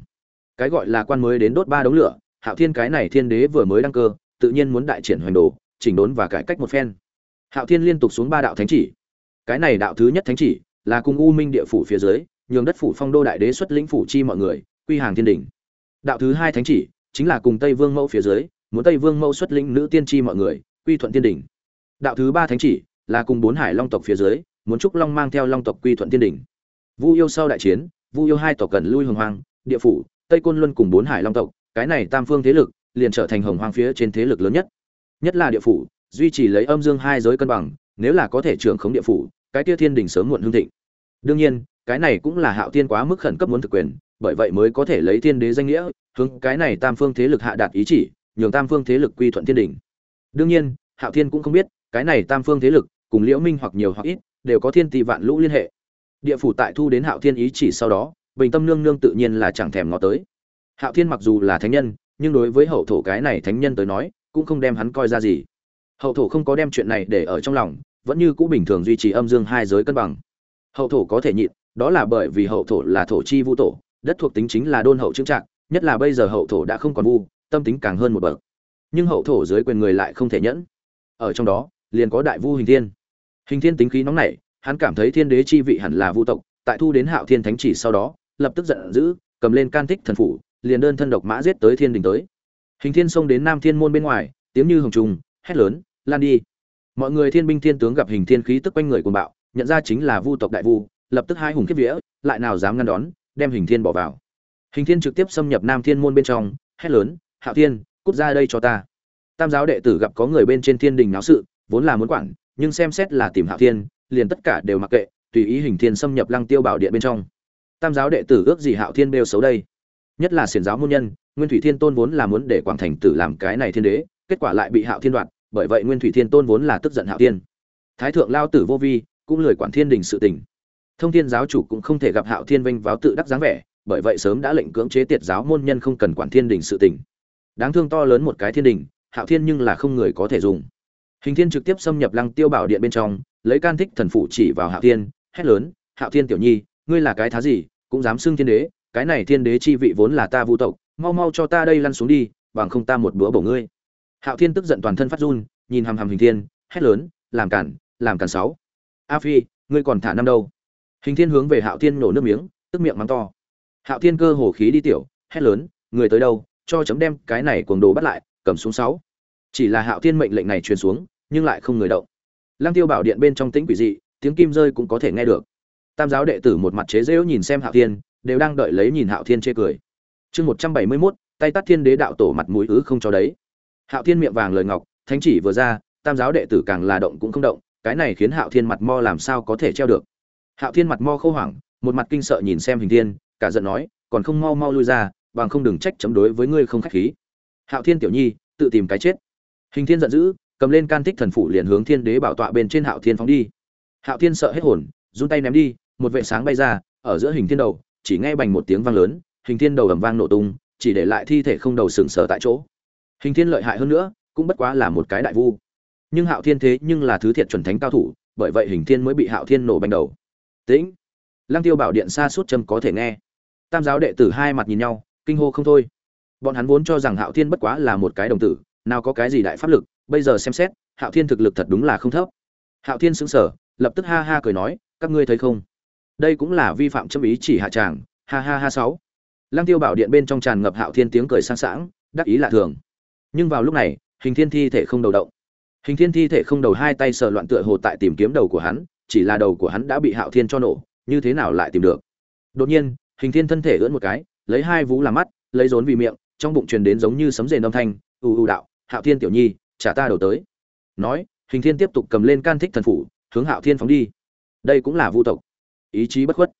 Speaker 1: Cái gọi là quan mới đến đốt ba đống lửa, hạo thiên cái này thiên đế vừa mới đăng cơ, tự nhiên muốn đại triển hoành đồ, chỉnh đốn và cải cách một phen. Hạo thiên liên tục xuống ba đạo thánh chỉ. Cái này đạo thứ nhất thánh chỉ là cung u minh địa phủ phía dưới, nhường đất phủ phong đô đại đế xuất lĩnh phủ chi mọi người, quy hàng thiên đình. đạo thứ hai thánh chỉ chính là cùng tây vương mẫu phía dưới muốn tây vương mẫu xuất lĩnh nữ tiên tri mọi người, quy thuận tiên đỉnh đạo thứ ba thánh chỉ là cùng bốn hải long tộc phía dưới, muốn trúc long mang theo long tộc quy thuận tiên đỉnh vu yêu sau đại chiến, vu yêu hai tộc cần lui hồng hoang, địa phủ, tây côn luân cùng bốn hải long tộc, cái này tam phương thế lực liền trở thành hồng hoang phía trên thế lực lớn nhất. Nhất là địa phủ, duy trì lấy âm dương hai giới cân bằng, nếu là có thể trưởng khống địa phủ, cái kia thiên đình sớm muộn hương thịnh. Đương nhiên, cái này cũng là hạo tiên quá mức khẩn cấp muốn thực quyền, bởi vậy mới có thể lấy thiên đế danh nghĩa, hướng cái này tam phương thế lực hạ đạt ý chỉ nhường tam phương thế lực quy thuận thiên đình đương nhiên, hạo thiên cũng không biết, cái này tam phương thế lực, cùng liễu minh hoặc nhiều hoặc ít, đều có thiên tỷ vạn lũ liên hệ. Địa phủ tại thu đến hạo thiên ý chỉ sau đó, bình tâm nương nương tự nhiên là chẳng thèm ngó tới. Hạo thiên mặc dù là thánh nhân, nhưng đối với hậu thổ cái này thánh nhân tới nói, cũng không đem hắn coi ra gì. Hậu thổ không có đem chuyện này để ở trong lòng, vẫn như cũ bình thường duy trì âm dương hai giới cân bằng. Hậu thổ có thể nhịn, đó là bởi vì hậu thổ là thổ chi vu tổ, đất thuộc tính chính là đôn hậu trưng trạng, nhất là bây giờ hậu thổ đã không còn vu tâm tính càng hơn một bậc. Nhưng hậu thổ dưới quyền người lại không thể nhẫn. Ở trong đó, liền có đại vu hình thiên. Hình thiên tính khí nóng nảy, hắn cảm thấy thiên đế chi vị hẳn là vu tộc, tại thu đến hạo thiên thánh chỉ sau đó, lập tức giận dữ, cầm lên can thích thần phủ, liền đơn thân độc mã giết tới thiên đình tới. Hình thiên xông đến nam thiên môn bên ngoài, tiếng như hồng trùng, hét lớn, lan đi! Mọi người thiên binh thiên tướng gặp hình thiên khí tức quanh người cuồng bạo, nhận ra chính là vu tộc đại vu, lập tức hai hùng kiếp vía, lại nào dám ngăn đón, đem hình thiên bỏ vào. Hình thiên trực tiếp xâm nhập nam thiên môn bên trong, hét lớn hạo thiên, cút ra đây cho ta. Tam giáo đệ tử gặp có người bên trên thiên đình náo sự, vốn là muốn quản, nhưng xem xét là tìm hạo thiên, liền tất cả đều mặc kệ, tùy ý hình thiên xâm nhập lăng tiêu bảo điện bên trong. Tam giáo đệ tử ước gì hạo thiên bêu xấu đây? Nhất là xiển giáo môn nhân, nguyên thủy thiên tôn vốn là muốn để quảng thành tử làm cái này thiên đế, kết quả lại bị hạo thiên đoạt, bởi vậy nguyên thủy thiên tôn vốn là tức giận hạo thiên. Thái thượng lao tử vô vi, cũng lười quản thiên đình sự tình. Thông thiên giáo chủ cũng không thể gặp hạo thiên vinh vào tự đắc dáng vẻ, bởi vậy sớm đã lệnh cưỡng chế tiệt giáo môn nhân không cần quản thiên đình sự tình đáng thương to lớn một cái thiên đình, hạo thiên nhưng là không người có thể dùng. Hình thiên trực tiếp xâm nhập lăng tiêu bảo điện bên trong, lấy can thích thần phủ chỉ vào hạo thiên, hét lớn, hạo thiên tiểu nhi, ngươi là cái thá gì, cũng dám xưng thiên đế, cái này thiên đế chi vị vốn là ta vu tộc, mau mau cho ta đây lăn xuống đi, bằng không ta một bữa bổ ngươi. Hạo thiên tức giận toàn thân phát run, nhìn hằm hằm hình thiên, hét lớn, làm cản làm cản sáu. A phi, ngươi còn thả năm đâu? Hình thiên hướng về hạo thiên nổ nước miếng, tức miệng mắng to. Hạo thiên cơ hồ khí đi tiểu, hét lớn, người tới đâu cho chấm đem cái này cuồng đồ bắt lại, cầm xuống sáu. Chỉ là hạo thiên mệnh lệnh này truyền xuống, nhưng lại không người động. Lăng tiêu bảo điện bên trong tĩnh quỷ dị, tiếng kim rơi cũng có thể nghe được. Tam giáo đệ tử một mặt chế dễu nhìn xem hạo thiên, đều đang đợi lấy nhìn hạo thiên chê cười. Chương một trăm bảy mươi mốt, tay tắt thiên đế đạo tổ mặt mũi ứ không cho đấy. Hạo thiên miệng vàng lời ngọc, thánh chỉ vừa ra, tam giáo đệ tử càng là động cũng không động, cái này khiến hạo thiên mặt mo làm sao có thể treo được. Hạo thiên mặt mo khô hoảng, một mặt kinh sợ nhìn xem hình thiên, cả giận nói, còn không mau mau lui ra bằng không đừng trách chấm đối với ngươi không khách khí. Hạo thiên tiểu nhi, tự tìm cái chết. Hình thiên giận dữ, cầm lên can thích thần phủ liền hướng thiên đế bảo tọa bên trên hạo thiên phóng đi. Hạo thiên sợ hết hồn, run tay ném đi, một vệ sáng bay ra, ở giữa hình thiên đầu, chỉ nghe bành một tiếng vang lớn, hình thiên đầu ầm vang nổ tung, chỉ để lại thi thể không đầu sừng sờ tại chỗ. Hình thiên lợi hại hơn nữa, cũng bất quá là một cái đại vu. Nhưng hạo thiên thế nhưng là thứ thiệt chuẩn thánh cao thủ, bởi vậy hình thiên mới bị hạo thiên nổ bành đầu. Tĩnh! Lăng tiêu bảo điện xa suốt châm có thể nghe. Tam giáo đệ tử hai mặt nhìn nhau kinh hô không thôi. Bọn hắn vốn cho rằng hạo thiên bất quá là một cái đồng tử, nào có cái gì đại pháp lực, bây giờ xem xét, hạo thiên thực lực thật đúng là không thấp. Hạo thiên sững sờ, lập tức ha ha cười nói, các ngươi thấy không? Đây cũng là vi phạm châm ý chỉ hạ tràng, ha ha ha sáu. Lăng tiêu bảo điện bên trong tràn ngập hạo thiên tiếng cười sang sảng, đắc ý lạ thường. Nhưng vào lúc này, hình thiên thi thể không đầu động. Hình thiên thi thể không đầu hai tay sờ loạn tựa hồ tại tìm kiếm đầu của hắn, chỉ là đầu của hắn đã bị hạo thiên cho nổ, như thế nào lại tìm được? Đột nhiên, hình thiên thân thể ưỡn một cái lấy hai vú làm mắt, lấy rốn vì miệng, trong bụng truyền đến giống như sấm rền âm thanh, u u đạo, hạo thiên tiểu nhi, trả ta đầu tới. Nói, hình thiên tiếp tục cầm lên can thích thần phủ, hướng hạo thiên phóng đi. Đây cũng là vu tộc. Ý chí bất khuất.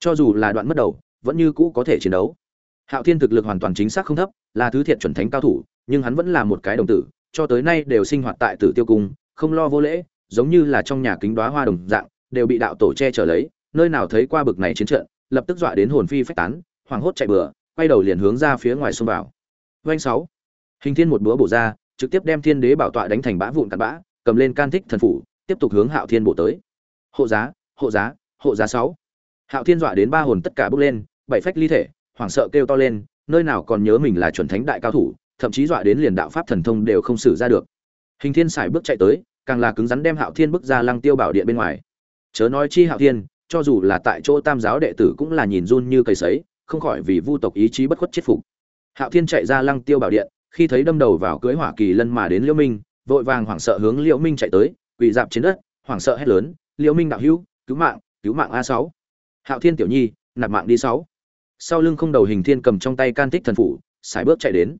Speaker 1: Cho dù là đoạn mất đầu, vẫn như cũ có thể chiến đấu. Hạo thiên thực lực hoàn toàn chính xác không thấp, là thứ thiệt chuẩn thánh cao thủ, nhưng hắn vẫn là một cái đồng tử, cho tới nay đều sinh hoạt tại tử tiêu cung, không lo vô lễ, giống như là trong nhà kính đoá hoa đồng dạng, đều bị đạo tổ che chở lấy, nơi nào thấy qua bực này chiến trận, lập tức dọa đến hồn phi phách tán hoảng hốt chạy bừa, quay đầu liền hướng ra phía ngoài xông vào. Vành sáu. Hình thiên một búa bổ ra, trực tiếp đem thiên đế bảo tọa đánh thành bã vụn cặn bã, cầm lên can thích thần phủ, tiếp tục hướng hạo thiên bổ tới. Hộ giá hộ giá hộ giá sáu. Hạo thiên dọa đến ba hồn tất cả bốc lên, bảy phách ly thể, hoảng sợ kêu to lên, nơi nào còn nhớ mình là chuẩn thánh đại cao thủ, thậm chí dọa đến liền đạo pháp thần thông đều không xử ra được. Hình thiên sải bước chạy tới, càng là cứng rắn đem hạo thiên bước ra lăng tiêu bảo điện bên ngoài. Chớ nói chi hạo thiên, cho dù là tại chỗ tam giáo đệ tử cũng là nhìn run như cây sấy không khỏi vì vu tộc ý chí bất khuất chết phục. Hạo thiên chạy ra lăng tiêu bảo điện, khi thấy đâm đầu vào cưới hỏa kỳ lân mà đến liễu minh, vội vàng hoảng sợ hướng liễu minh chạy tới, quỳ dạp trên đất, hoảng sợ hét lớn, liễu minh đạo hữu, cứu mạng cứu mạng a sáu. Hạo thiên tiểu nhi, nạp mạng đi sáu. Sau lưng không đầu hình thiên cầm trong tay can tích thần phủ, sải bước chạy đến.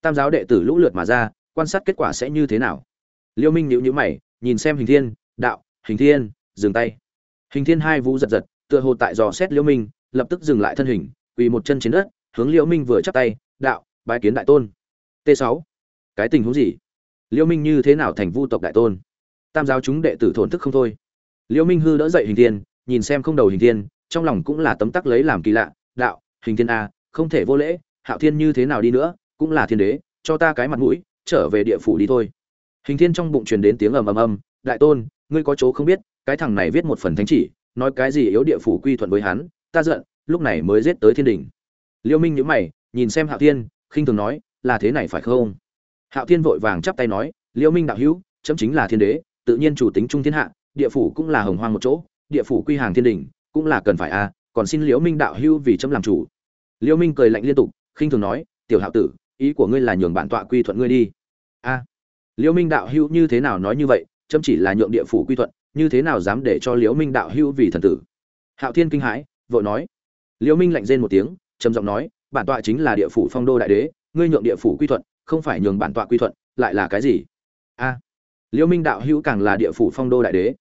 Speaker 1: Tam giáo đệ tử lũ lượt mà ra, quan sát kết quả sẽ như thế nào. Liễu minh nhíu nhíu mày, nhìn xem hình thiên, đạo, hình thiên, dừng tay. Hình thiên hai vũ giật giật, tựa hồ tại dò xét liễu minh, lập tức dừng lại thân hình quỳ một chân trên đất, hướng liễu minh vừa chắp tay, đạo, bái kiến đại tôn. T 6 cái tình huống gì? Liễu minh như thế nào thành vu tộc đại tôn? Tam giáo chúng đệ tử thổn thức không thôi. Liễu minh hư đỡ dậy hình thiên, nhìn xem không đầu hình thiên, trong lòng cũng là tấm tắc lấy làm kỳ lạ, đạo, hình thiên a không thể vô lễ, hạo thiên như thế nào đi nữa, cũng là thiên đế, cho ta cái mặt mũi, trở về địa phủ đi thôi. Hình thiên trong bụng truyền đến tiếng ầm ầm ầm, đại tôn, ngươi có chỗ không biết, cái thằng này viết một phần thánh chỉ, nói cái gì yếu địa phủ quy thuận với hắn, ta giận lúc này mới giết tới thiên đình. Liêu minh nhữ mày, nhìn xem hạo thiên, khinh thường nói, là thế này phải không? Hạo thiên vội vàng chắp tay nói, liêu minh đạo hữu, chấm chính là thiên đế, tự nhiên chủ tính trung thiên hạ, địa phủ cũng là hồng hoang một chỗ, địa phủ quy hàng thiên đình, cũng là cần phải a, còn xin liễu minh đạo hữu vì chấm làm chủ. Liễu minh cười lạnh liên tục, khinh thường nói, tiểu hạo tử, ý của ngươi là nhường bản tọa quy thuận ngươi đi. A. Liễu minh đạo hữu như thế nào nói như vậy, chấm chỉ là nhượng địa phủ quy thuận, như thế nào dám để cho liễu minh đạo hữu vì thần tử? Hạo thiên kinh hãi, vội nói liễu minh lạnh rên một tiếng, trầm giọng nói, bản tọa chính là địa phủ phong đô đại đế, ngươi nhượng địa phủ quy thuận, không phải nhường bản tọa quy thuận, lại là cái gì? A, liễu minh đạo hữu càng là địa phủ phong đô đại đế.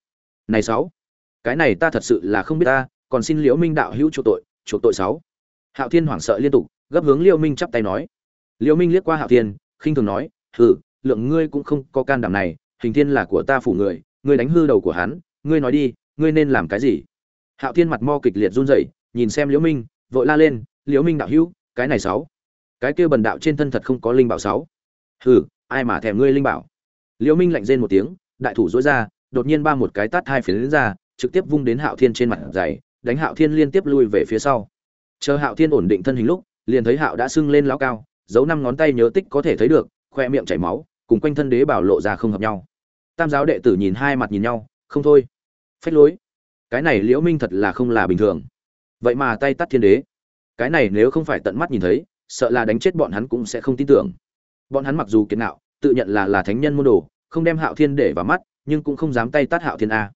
Speaker 1: Này sáu, cái này ta thật sự là không biết ta, còn xin liễu minh đạo hữu chuộc tội chuộc tội sáu. Hạo thiên hoảng sợ liên tục, gấp hướng liễu minh chắp tay nói. Liễu minh liếc qua hạo thiên, khinh thường nói, hừ, lượng ngươi cũng không có can đảm này, hình thiên là của ta phủ người, ngươi đánh hư đầu của hắn, ngươi nói đi, ngươi nên làm cái gì? Hạo thiên mặt mo kịch liệt run rẩy nhìn xem liễu minh, vội la lên, liễu minh đạo hữu, cái này sáu, cái kia bần đạo trên thân thật không có linh bảo sáu. Hừ, ai mà thèm ngươi linh bảo? Liễu minh lạnh rên một tiếng, đại thủ dối ra, đột nhiên ba một cái tát hai phiến ra, trực tiếp vung đến hạo thiên trên mặt dày, đánh hạo thiên liên tiếp lui về phía sau. Chờ hạo thiên ổn định thân hình lúc, liền thấy hạo đã sưng lên lão cao, giấu năm ngón tay nhớ tích có thể thấy được, khoe miệng chảy máu, cùng quanh thân đế bảo lộ ra không hợp nhau. Tam giáo đệ tử nhìn hai mặt nhìn nhau, không thôi. Phách lối. Cái này liễu minh thật là không là bình thường vậy mà tay tắt thiên đế. Cái này nếu không phải tận mắt nhìn thấy, sợ là đánh chết bọn hắn cũng sẽ không tin tưởng. Bọn hắn mặc dù kiến nạo tự nhận là là thánh nhân môn đồ, không đem hạo thiên để vào mắt, nhưng cũng không dám tay tắt hạo thiên a.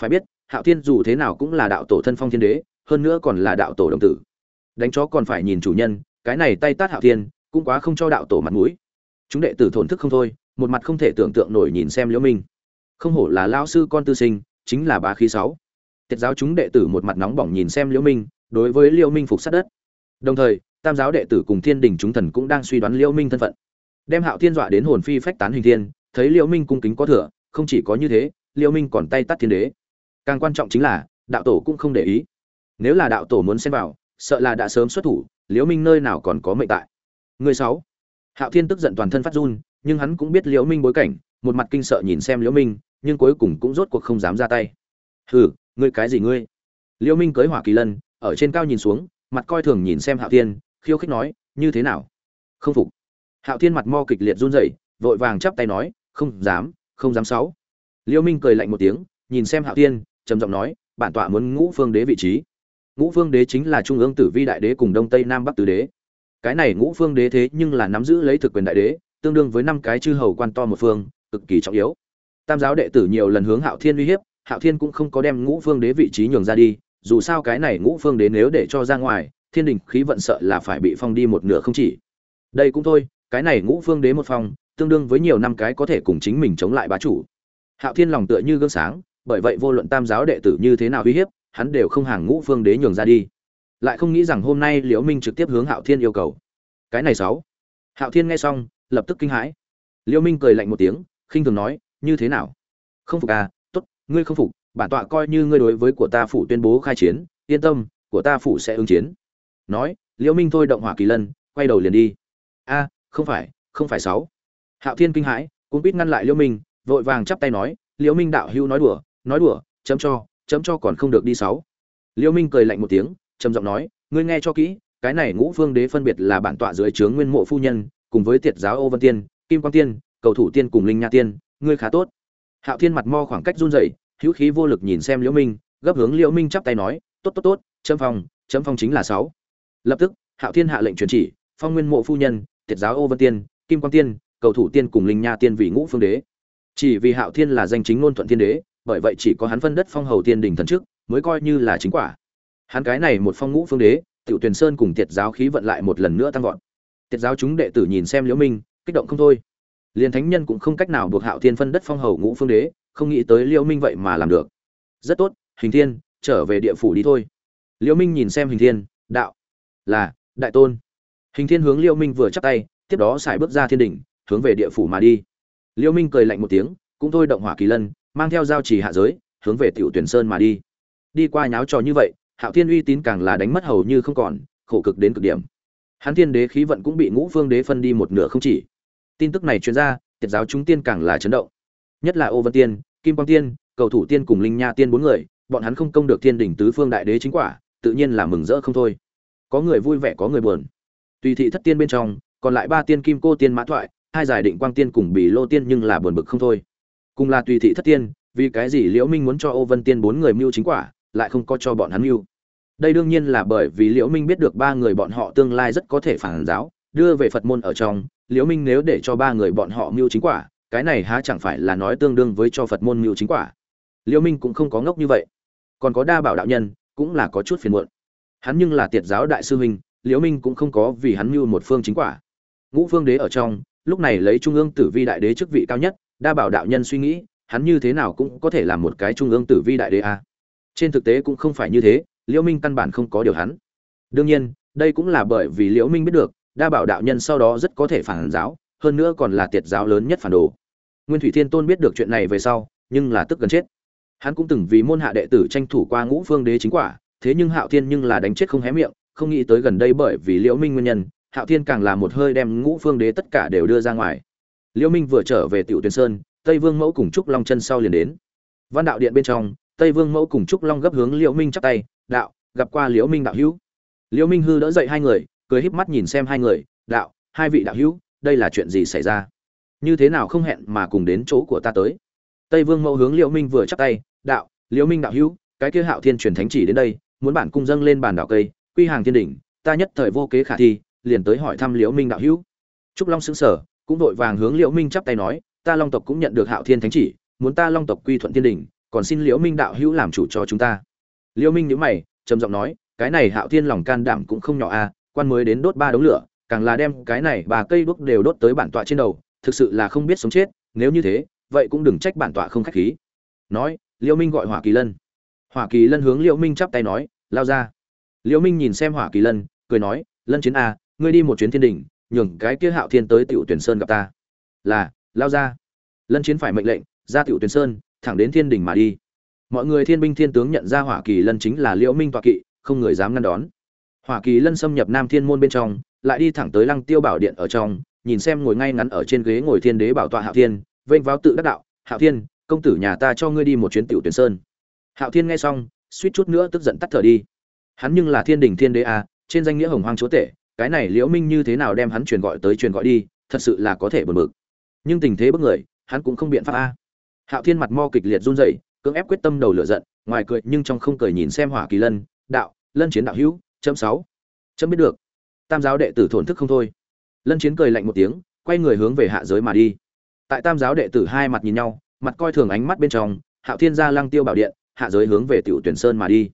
Speaker 1: Phải biết, hạo thiên dù thế nào cũng là đạo tổ thân phong thiên đế, hơn nữa còn là đạo tổ đồng tử. Đánh chó còn phải nhìn chủ nhân, cái này tay tát hạo thiên, cũng quá không cho đạo tổ mặt mũi. Chúng đệ tử thổn thức không thôi, một mặt không thể tưởng tượng nổi nhìn xem liễu minh. Không hổ là lão sư con tư sinh, chính là bá khí sáu tiết giáo chúng đệ tử một mặt nóng bỏng nhìn xem liễu minh, đối với liễu minh phục sát đất. Đồng thời, tam giáo đệ tử cùng thiên đình chúng thần cũng đang suy đoán liễu minh thân phận. Đem hạo thiên dọa đến hồn phi phách tán hình thiên, thấy liễu minh cung kính có thừa, không chỉ có như thế, liễu minh còn tay tắt thiên đế. Càng quan trọng chính là, đạo tổ cũng không để ý. Nếu là đạo tổ muốn xen vào, sợ là đã sớm xuất thủ, liễu minh nơi nào còn có mệnh tại. Người sáu. Hạo thiên tức giận toàn thân phát run, nhưng hắn cũng biết liễu minh bối cảnh, một mặt kinh sợ nhìn xem liễu minh, nhưng cuối cùng cũng rốt cuộc không dám ra tay. Hừ ngươi cái gì ngươi? Liễu minh cưới hỏa kỳ lân, ở trên cao nhìn xuống, mặt coi thường nhìn xem hạo thiên, khiêu khích nói, như thế nào? Không phục. Hạo thiên mặt mo kịch liệt run rẩy, vội vàng chắp tay nói, không dám không dám sáu. Liễu minh cười lạnh một tiếng, nhìn xem hạo thiên, trầm giọng nói, bản tọa muốn ngũ phương đế vị trí. Ngũ phương đế chính là trung ương tử vi đại đế cùng đông tây nam bắc tứ đế. Cái này ngũ phương đế thế nhưng là nắm giữ lấy thực quyền đại đế, tương đương với năm cái chư hầu quan to một phương, cực kỳ trọng yếu. Tam giáo đệ tử nhiều lần hướng hạo thiên uy hiếp hạo thiên cũng không có đem ngũ phương đế vị trí nhường ra đi, dù sao cái này ngũ phương đế nếu để cho ra ngoài, thiên đình khí vận sợ là phải bị phong đi một nửa không chỉ. Đây cũng thôi, cái này ngũ phương đế một phong, tương đương với nhiều năm cái có thể cùng chính mình chống lại bá chủ. Hạo thiên lòng tựa như gương sáng, bởi vậy vô luận tam giáo đệ tử như thế nào uy hiếp, hắn đều không hàng ngũ phương đế nhường ra đi. Lại không nghĩ rằng hôm nay liễu minh trực tiếp hướng hạo thiên yêu cầu. Cái này sáu. Hạo thiên nghe xong, lập tức kinh hãi. Liễu minh cười lạnh một tiếng, khinh thường nói, như thế nào? Không phục à ngươi không phục, bản tọa coi như ngươi đối với của ta phủ tuyên bố khai chiến, yên tâm, của ta phủ sẽ ứng chiến. Nói, liễu minh thôi động hỏa kỳ lân, quay đầu liền đi. A, không phải không phải sáu. Hạo thiên kinh hãi cũng biết ngăn lại liễu minh, vội vàng chắp tay nói, liễu minh đạo hưu nói đùa nói đùa, chấm cho chấm cho còn không được đi sáu. Liễu minh cười lạnh một tiếng, trầm giọng nói, ngươi nghe cho kỹ, cái này ngũ phương đế phân biệt là bản tọa dưới trướng nguyên mộ phu nhân, cùng với tiệt giáo ô vân tiên, kim quang tiên, cầu thủ tiên cùng linh nha tiên, ngươi khá tốt hạo thiên mặt mo khoảng cách run rẩy, hữu khí vô lực nhìn xem liễu minh, gấp hướng liễu minh chắp tay nói, tốt tốt tốt, chấm phong chấm phong chính là sáu. Lập tức, hạo thiên hạ lệnh truyền chỉ, phong nguyên mộ phu nhân, tiệt giáo ô vân tiên, kim quang tiên, cầu thủ tiên cùng linh nha tiên vị ngũ phương đế. Chỉ vì hạo thiên là danh chính ngôn thuận thiên đế, bởi vậy chỉ có hắn phân đất phong hầu tiên đình thần trước, mới coi như là chính quả. Hắn cái này một phong ngũ phương đế, tiểu tuyền sơn cùng tiệt giáo khí vận lại một lần nữa tăng vọt. Tiệt giáo chúng đệ tử nhìn xem liễu minh, kích động không thôi liền thánh nhân cũng không cách nào buộc hạo thiên phân đất phong hầu ngũ phương đế, không nghĩ tới liễu minh vậy mà làm được. Rất tốt, hình thiên, trở về địa phủ đi thôi. Liễu minh nhìn xem hình thiên, đạo, là, đại tôn. Hình thiên hướng liễu minh vừa chắp tay, tiếp đó xài bước ra thiên đỉnh, hướng về địa phủ mà đi. Liễu minh cười lạnh một tiếng, cũng thôi động hỏa kỳ lân, mang theo giao trì hạ giới, hướng về tiểu tuyển sơn mà đi. Đi qua nháo trò như vậy, hạo thiên uy tín càng là đánh mất hầu như không còn, khổ cực đến cực điểm. Hắn thiên đế khí vận cũng bị ngũ phương đế phân đi một nửa không chỉ tin tức này truyền ra tiệt giáo chúng tiên càng là chấn động. Nhất là ô vân tiên, kim quang tiên, cầu thủ tiên cùng linh nha tiên bốn người, bọn hắn không công được thiên đỉnh tứ phương đại đế chính quả, tự nhiên là mừng rỡ không thôi. Có người vui vẻ, có người buồn. Tùy thị thất tiên bên trong, còn lại ba tiên kim cô tiên mã thoại, hai giải định quang tiên cùng Bỉ lô tiên nhưng là buồn bực không thôi. Cùng là tùy thị thất tiên, vì cái gì liễu minh muốn cho ô vân tiên bốn người mưu chính quả, lại không có cho bọn hắn mưu? Đây đương nhiên là bởi vì liễu minh biết được ba người bọn họ tương lai rất có thể phản giáo đưa về phật môn ở trong, liễu minh nếu để cho ba người bọn họ mưu chính quả, cái này há chẳng phải là nói tương đương với cho phật môn mưu chính quả. Liễu minh cũng không có ngốc như vậy. Còn có đa bảo đạo nhân, cũng là có chút phiền muộn. Hắn nhưng là tiệt giáo đại sư huynh, liễu minh cũng không có vì hắn mưu một phương chính quả. Ngũ phương đế ở trong, lúc này lấy trung ương tử vi đại đế chức vị cao nhất, đa bảo đạo nhân suy nghĩ, hắn như thế nào cũng có thể làm một cái trung ương tử vi đại đế a. Trên thực tế cũng không phải như thế, liễu minh căn bản không có điều hắn. Đương nhiên, đây cũng là bởi vì liễu minh biết được đa bảo đạo nhân sau đó rất có thể phản giáo, hơn nữa còn là tiệt giáo lớn nhất phản đồ. Nguyên thủy thiên tôn biết được chuyện này về sau, nhưng là tức gần chết. Hắn cũng từng vì môn hạ đệ tử tranh thủ qua ngũ phương đế chính quả, thế nhưng hạo thiên nhưng là đánh chết không hé miệng, không nghĩ tới gần đây bởi vì liễu minh nguyên nhân, hạo thiên càng là một hơi đem ngũ phương đế tất cả đều đưa ra ngoài. Liễu minh vừa trở về tiểu Tuyền sơn, tây vương mẫu cùng trúc long chân sau liền đến. Văn đạo điện bên trong, tây vương mẫu cùng trúc long gấp hướng liễu minh chắp tay, đạo, gặp qua liễu minh đạo hữu. Liễu minh hư đỡ dậy hai người cười híp mắt nhìn xem hai người, đạo, hai vị đạo hữu, đây là chuyện gì xảy ra? Như thế nào không hẹn mà cùng đến chỗ của ta tới? Tây vương mẫu hướng liễu minh vừa chắp tay, đạo, liễu minh đạo hữu, cái kia hạo thiên truyền thánh chỉ đến đây, muốn bản cung dâng lên bàn đảo cây, quy hàng thiên đỉnh, ta nhất thời vô kế khả thi, liền tới hỏi thăm liễu minh đạo hữu. Trúc long sững sờ, cũng đội vàng hướng liễu minh chắp tay nói, ta long tộc cũng nhận được hạo thiên thánh chỉ, muốn ta long tộc quy thuận thiên đỉnh, còn xin liễu minh đạo hữu làm chủ cho chúng ta. Liễu minh nhíu mày, trầm giọng nói, cái này hạo thiên lòng can đảm cũng không nhỏ a quan mới đến đốt ba đống lửa, càng là đem cái này ba cây đuốc đều đốt tới bản tọa trên đầu, thực sự là không biết sống chết, nếu như thế, vậy cũng đừng trách bản tọa không khách khí. Nói, liễu minh gọi hỏa kỳ lân. Hỏa kỳ lân hướng liễu minh chắp tay nói, lao ra. Liễu minh nhìn xem hỏa kỳ lân, cười nói, lân chiến a, ngươi đi một chuyến thiên đình, nhường cái kia hạo thiên tới tiểu tuyển sơn gặp ta. Là, lao ra. Lân chiến phải mệnh lệnh, ra tiểu tuyển sơn, thẳng đến thiên đình mà đi. Mọi người thiên binh thiên tướng nhận ra hỏa kỳ lân chính là liễu minh tọa kỵ, không người dám ngăn đón hỏa kỳ lân xâm nhập nam thiên môn bên trong, lại đi thẳng tới lăng tiêu bảo điện ở trong, nhìn xem ngồi ngay ngắn ở trên ghế ngồi thiên đế bảo tọa hạo thiên, vênh váo tự đắc đạo, hạo thiên, công tử nhà ta cho ngươi đi một chuyến tiểu tuyển sơn. Hạo thiên nghe xong, suýt chút nữa tức giận tắt thở đi. Hắn nhưng là thiên đình thiên đế a trên danh nghĩa hồng hoang chúa tể, cái này liễu minh như thế nào đem hắn truyền gọi tới truyền gọi đi, thật sự là có thể buồn bực. Nhưng tình thế bất người, hắn cũng không biện pháp a. Hạo thiên mặt mo kịch liệt run rẩy, cưỡng ép quyết tâm đầu lửa giận, ngoài cười nhưng trong không cười nhìn xem hỏa kỳ lân, đạo, lân chiến đạo hữu chấm sáu. Chấm biết được. Tam giáo đệ tử thổn thức không thôi. Lân chiến cười lạnh một tiếng, quay người hướng về hạ giới mà đi. Tại tam giáo đệ tử hai mặt nhìn nhau, mặt coi thường ánh mắt bên trong, hạo thiên gia lăng tiêu bảo điện, hạ giới hướng về tiểu tuyển sơn mà đi.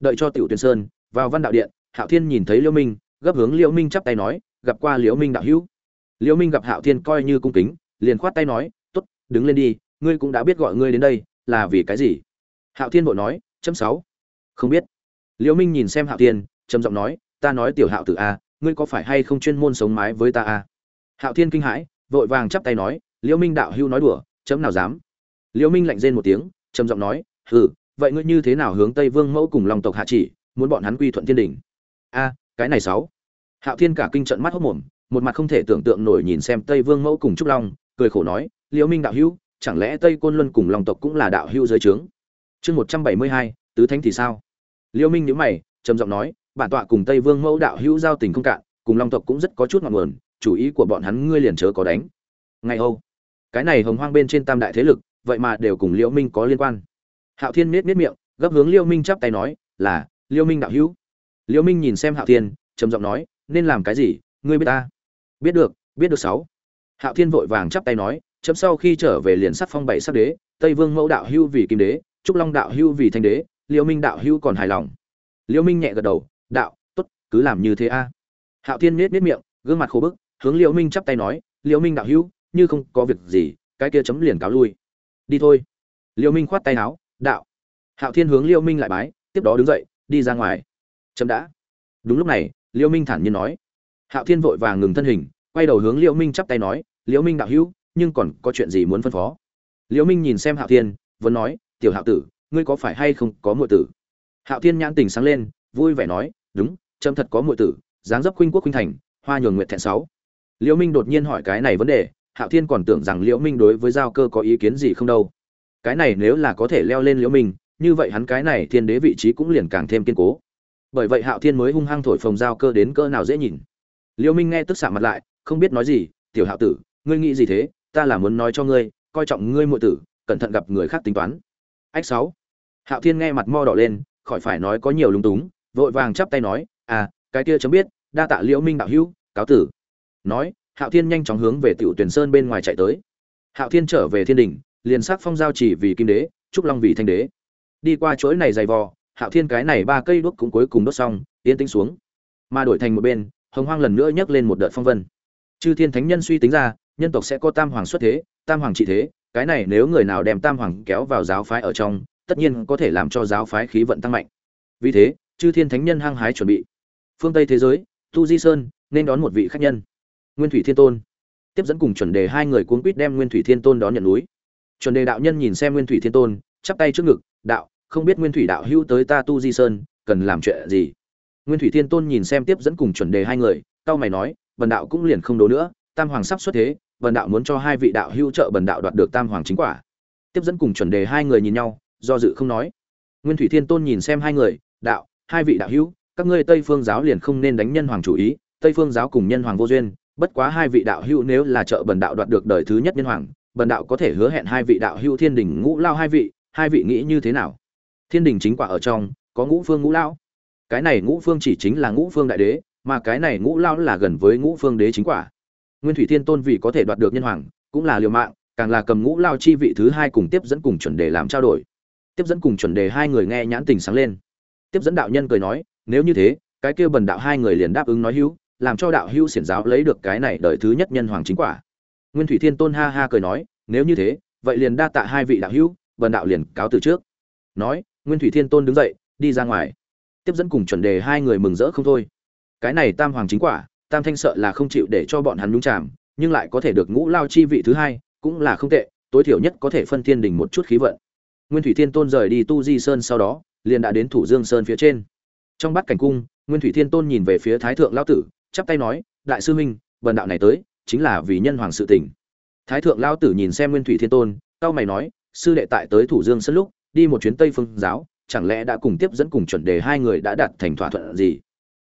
Speaker 1: Đợi cho tiểu tuyển sơn vào văn đạo điện, hạo thiên nhìn thấy liễu minh, gấp hướng liễu minh chắp tay nói, gặp qua liễu minh đạo hữu. Liễu minh gặp hạo thiên coi như cung kính, liền khoát tay nói, tốt, đứng lên đi, ngươi cũng đã biết gọi ngươi đến đây, là vì cái gì? Hạo thiên vội nói, chấm sáu. Không biết. Liễu minh nhìn xem hạo thiên trầm giọng nói, ta nói tiểu hạo tử a, ngươi có phải hay không chuyên môn sống mái với ta a? Hạo thiên kinh hãi, vội vàng chắp tay nói liễu minh đạo hữu nói đùa, chấm nào dám? Liễu minh lạnh rên một tiếng, trầm giọng nói, hừ, vậy ngươi như thế nào hướng tây vương mẫu cùng lòng tộc hạ chỉ, muốn bọn hắn quy thuận thiên đình? A, cái này sáu. Hạo thiên cả kinh trận mắt hốc mồm, một mặt không thể tưởng tượng nổi nhìn xem tây vương mẫu cùng trúc long, cười khổ nói liễu minh đạo hữu, chẳng lẽ tây côn luân cùng lòng tộc cũng là đạo hữu dưới trướng? Chương một trăm bảy mươi hai, tứ thánh thì sao? Liễu minh nhíu mày, trầm giọng nói bản tọa cùng tây vương mẫu đạo hữu giao tình không cạn, cùng long tộc cũng rất có chút ngọn nguồn, chủ ý của bọn hắn ngươi liền chớ có đánh. Ngay âu, cái này hồng hoang bên trên tam đại thế lực, vậy mà đều cùng liễu minh có liên quan. Hạo thiên miết miết miệng, gấp hướng liễu minh chắp tay nói, là, liễu minh đạo hữu. Liễu minh nhìn xem hạo thiên, trầm giọng nói, nên làm cái gì? Ngươi biết ta? Biết được biết được sáu. Hạo thiên vội vàng chắp tay nói, chấm sau khi trở về liền sắc phong bảy sắc đế, tây vương mẫu đạo hưu vì kim đế, trúc long đạo hưu vì thanh đế, liễu minh đạo hưu còn hài lòng. Liễu minh nhẹ gật đầu đạo, tốt, cứ làm như thế a. Hạo thiên miết miết miệng, gương mặt khô bức, hướng liễu minh chắp tay nói, liễu minh đạo hữu, như không có việc gì, cái kia chấm liền cáo lui. Đi thôi. Liễu minh khoát tay áo, đạo. Hạo thiên hướng liễu minh lại bái, tiếp đó đứng dậy, đi ra ngoài. Chấm đã. Đúng lúc này, liễu minh thản nhiên nói. Hạo thiên vội vàng ngừng thân hình, quay đầu hướng liễu minh chắp tay nói, liễu minh đạo hữu, nhưng còn có chuyện gì muốn phân phó? Liễu minh nhìn xem hạo thiên vẫn nói, tiểu hạo tử, ngươi có phải hay không có muội tử? Hạo thiên nhãn tình sáng lên vui vẻ nói, đúng trâm thật có muội tử, dáng dấp khuynh quốc khuynh thành, hoa nhường nguyệt thẹn sáu. Liễu minh đột nhiên hỏi cái này vấn đề, hạo thiên còn tưởng rằng liễu minh đối với giao cơ có ý kiến gì không đâu. Cái này nếu là có thể leo lên liễu minh, như vậy hắn cái này thiên đế vị trí cũng liền càng thêm kiên cố. Bởi vậy hạo thiên mới hung hăng thổi phồng giao cơ đến cỡ nào dễ nhìn. Liễu minh nghe tức xạ mặt lại, không biết nói gì, tiểu hạo tử, ngươi nghĩ gì thế? Ta là muốn nói cho ngươi, coi trọng ngươi muội tử, cẩn thận gặp người khác tính toán. Ách sáu. Hạo thiên nghe mặt mo đỏ lên, khỏi phải nói có nhiều lúng túng vội vàng chắp tay nói à cái kia chấm biết, đa tạ liễu minh đạo hữu, cáo tử. Nói, hạo thiên nhanh chóng hướng về tiểu tuyển sơn bên ngoài chạy tới. Hạo thiên trở về thiên đình, liền sắc phong giao chỉ vì kim đế, trúc long vì thanh đế. Đi qua chuỗi này dày vò, hạo thiên cái này ba cây đuốc cũng cuối cùng đốt xong, yên tĩnh xuống. Mà đổi thành một bên, hồng hoang lần nữa nhấc lên một đợt phong vân. Chư thiên thánh nhân suy tính ra, nhân tộc sẽ có tam hoàng xuất thế, tam hoàng trị thế, cái này nếu người nào đem tam hoàng kéo vào giáo phái ở trong, tất nhiên có thể làm cho giáo phái khí vận tăng mạnh. Vì thế chư thiên thánh nhân hăng hái chuẩn bị. Phương tây thế giới, tu di sơn, nên đón một vị khách nhân. Nguyên thủy thiên tôn. Tiếp dẫn cùng chuẩn đề hai người cuốn quýt đem nguyên thủy thiên tôn đón nhận núi. Chuẩn đề đạo nhân nhìn xem nguyên thủy thiên tôn, chắp tay trước ngực, đạo, không biết nguyên thủy đạo hữu tới ta tu di sơn, cần làm chuyện gì? Nguyên thủy thiên tôn nhìn xem tiếp dẫn cùng chuẩn đề hai người cao mày nói vần đạo cũng liền không đố nữa, tam hoàng sắp xuất thế vần đạo muốn cho hai vị đạo hữu trợ bần đạo đoạt được tam hoàng chính quả. Tiếp dẫn cùng chuẩn đề hai người nhìn nhau, do dự không nói. Nguyên thủy thiên tôn nhìn xem hai người, đạo hai vị đạo hữu các ngươi tây phương giáo liền không nên đánh nhân hoàng chủ ý tây phương giáo cùng nhân hoàng vô duyên bất quá hai vị đạo hữu nếu là trợ bần đạo đoạt được đời thứ nhất nhân hoàng bần đạo có thể hứa hẹn hai vị đạo hữu thiên đình ngũ lao hai vị hai vị nghĩ như thế nào? Thiên đình chính quả ở trong có ngũ phương ngũ lao, cái này ngũ phương chỉ chính là ngũ phương đại đế mà cái này ngũ lao là gần với ngũ phương đế chính quả. Nguyên thủy thiên tôn vì có thể đoạt được nhân hoàng cũng là liều mạng càng là cầm ngũ lao chi vị thứ hai cùng tiếp dẫn cùng chuẩn đề làm trao đổi. Tiếp dẫn cùng chuẩn đề hai người nghe nhãn tình sáng lên tiếp dẫn đạo nhân cười nói, nếu như thế, cái kia bần đạo hai người liền đáp ứng nói hữu, làm cho đạo hữu xiển giáo lấy được cái này đợi thứ nhất nhân hoàng chính quả. Nguyên thủy thiên tôn ha ha cười nói, nếu như thế, vậy liền đa tạ hai vị đạo hữu, bần đạo liền cáo từ trước. Nói, nguyên thủy thiên tôn đứng dậy, đi ra ngoài. Tiếp dẫn cùng chuẩn đề hai người mừng rỡ không thôi. Cái này tam hoàng chính quả, tam thanh sợ là không chịu để cho bọn hắn nhúng chàm, nhưng lại có thể được ngũ lao chi vị thứ hai, cũng là không tệ, tối thiểu nhất có thể phân thiên đình một chút khí vận. Nguyên thủy thiên tôn rời đi tu di sơn sau đó liền đã đến thủ dương sơn phía trên. Trong bát cảnh cung, nguyên thủy thiên tôn nhìn về phía thái thượng lao tử, chắp tay nói, đại sư huynh vần đạo này tới, chính là vì nhân hoàng sự tỉnh thái thượng lao tử nhìn xem nguyên thủy thiên tôn cao mày nói, sư đệ tại tới thủ dương sân lúc, đi một chuyến tây phương giáo, chẳng lẽ đã cùng tiếp dẫn cùng chuẩn đề hai người đã đạt thành thỏa thuận gì?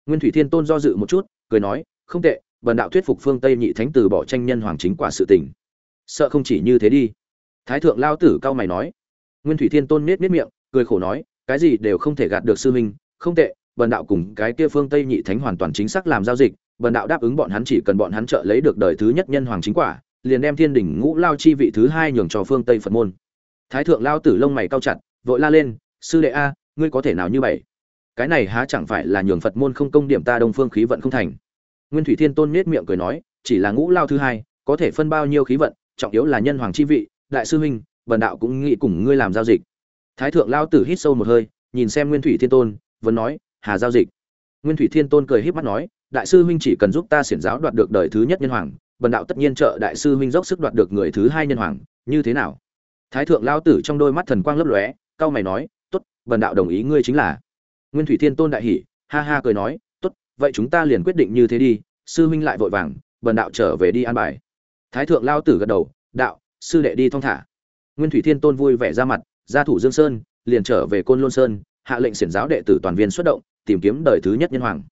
Speaker 1: Nguyên thủy thiên tôn do dự một chút, cười nói, không tệ vần đạo thuyết phục phương tây nhị thánh từ bỏ tranh nhân hoàng chính quả sự tình. Sợ không chỉ như thế đi. Thái thượng lao tử cao mày nói. Nguyên thủy thiên tôn nết nết miệng, cười khổ nói cái gì đều không thể gạt được sư huynh, không tệ bần đạo cùng cái kia phương tây nhị thánh hoàn toàn chính xác làm giao dịch bần đạo đáp ứng bọn hắn chỉ cần bọn hắn trợ lấy được đời thứ nhất nhân hoàng chính quả, liền đem thiên đỉnh ngũ lao chi vị thứ hai nhường cho phương tây phật môn. Thái thượng lao tử lông mày cao chặt, vội la lên, sư đệ a, ngươi có thể nào như vậy? Cái này há chẳng phải là nhường phật môn không công điểm ta đông phương khí vận không thành? Nguyên thủy thiên tôn nết miệng cười nói, chỉ là ngũ lao thứ hai, có thể phân bao nhiêu khí vận, trọng yếu là nhân hoàng chi vị, đại sư huynh bần đạo cũng nghĩ cùng ngươi làm giao dịch thái thượng lao tử hít sâu một hơi, nhìn xem nguyên thủy thiên tôn, vẫn nói, hà giao dịch. Nguyên thủy thiên tôn cười híp mắt nói, đại sư huynh chỉ cần giúp ta xiển giáo đoạt được đời thứ nhất nhân hoàng, bần đạo tất nhiên trợ đại sư huynh dốc sức đoạt được người thứ hai nhân hoàng, như thế nào? Thái thượng lao tử trong đôi mắt thần quang lấp lóe cao mày nói, tốt, bần đạo đồng ý ngươi chính là. Nguyên thủy thiên tôn đại hỉ, ha ha cười nói, tốt, vậy chúng ta liền quyết định như thế đi, sư huynh lại vội vàng, bần đạo trở về đi an bài. Thái thượng lao tử gật đầu, đạo, sư đệ đi thong thả. Nguyên thủy thiên tôn vui vẻ ra mặt gia thủ dương sơn, liền trở về côn lôn sơn, hạ lệnh xiển giáo đệ tử toàn viên xuất động, tìm kiếm đời thứ nhất nhân hoàng.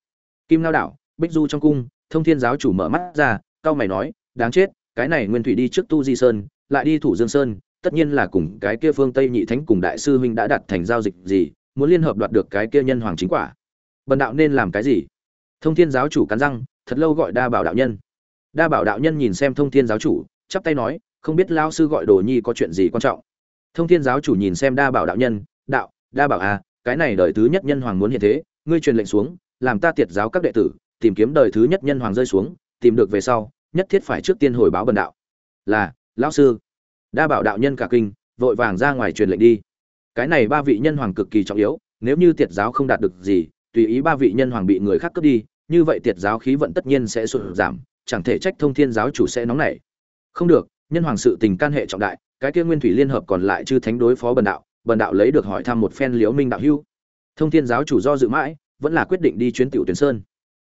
Speaker 1: Kim lao đảo, bích du trong cung, thông thiên giáo chủ mở mắt ra, cao mày nói, đáng chết, cái này nguyên thủy đi trước tu di sơn, lại đi thủ dương sơn, tất nhiên là cùng cái kia phương tây nhị thánh cùng đại sư huynh đã đặt thành giao dịch gì, muốn liên hợp đoạt được cái kia nhân hoàng chính quả. Bần đạo nên làm cái gì? Thông thiên giáo chủ cắn răng, thật lâu gọi đa bảo đạo nhân. Đa bảo đạo nhân nhìn xem thông thiên giáo chủ, chắp tay nói, không biết lao sư gọi đồ nhi có chuyện gì quan trọng? Thông thiên giáo chủ nhìn xem đa bảo đạo nhân, đạo, đa bảo à cái này đời thứ nhất nhân hoàng muốn hiện thế, ngươi truyền lệnh xuống, làm ta tiệt giáo các đệ tử, tìm kiếm đời thứ nhất nhân hoàng rơi xuống, tìm được về sau, nhất thiết phải trước tiên hồi báo bần đạo. Là, lão sư. Đa bảo đạo nhân cả kinh, vội vàng ra ngoài truyền lệnh đi. Cái này ba vị nhân hoàng cực kỳ trọng yếu, nếu như tiệt giáo không đạt được gì, tùy ý ba vị nhân hoàng bị người khác cướp đi, như vậy tiệt giáo khí vận tất nhiên sẽ sụt giảm, chẳng thể trách thông thiên giáo chủ sẽ nóng nảy. Không được, nhân hoàng sự tình can hệ trọng đại cái kia nguyên thủy liên hợp còn lại chư thánh đối phó bần đạo bần đạo lấy được hỏi thăm một phen liễu minh đạo hưu thông thiên giáo chủ do dự mãi, vẫn là quyết định đi chuyến tiểu tuyển sơn.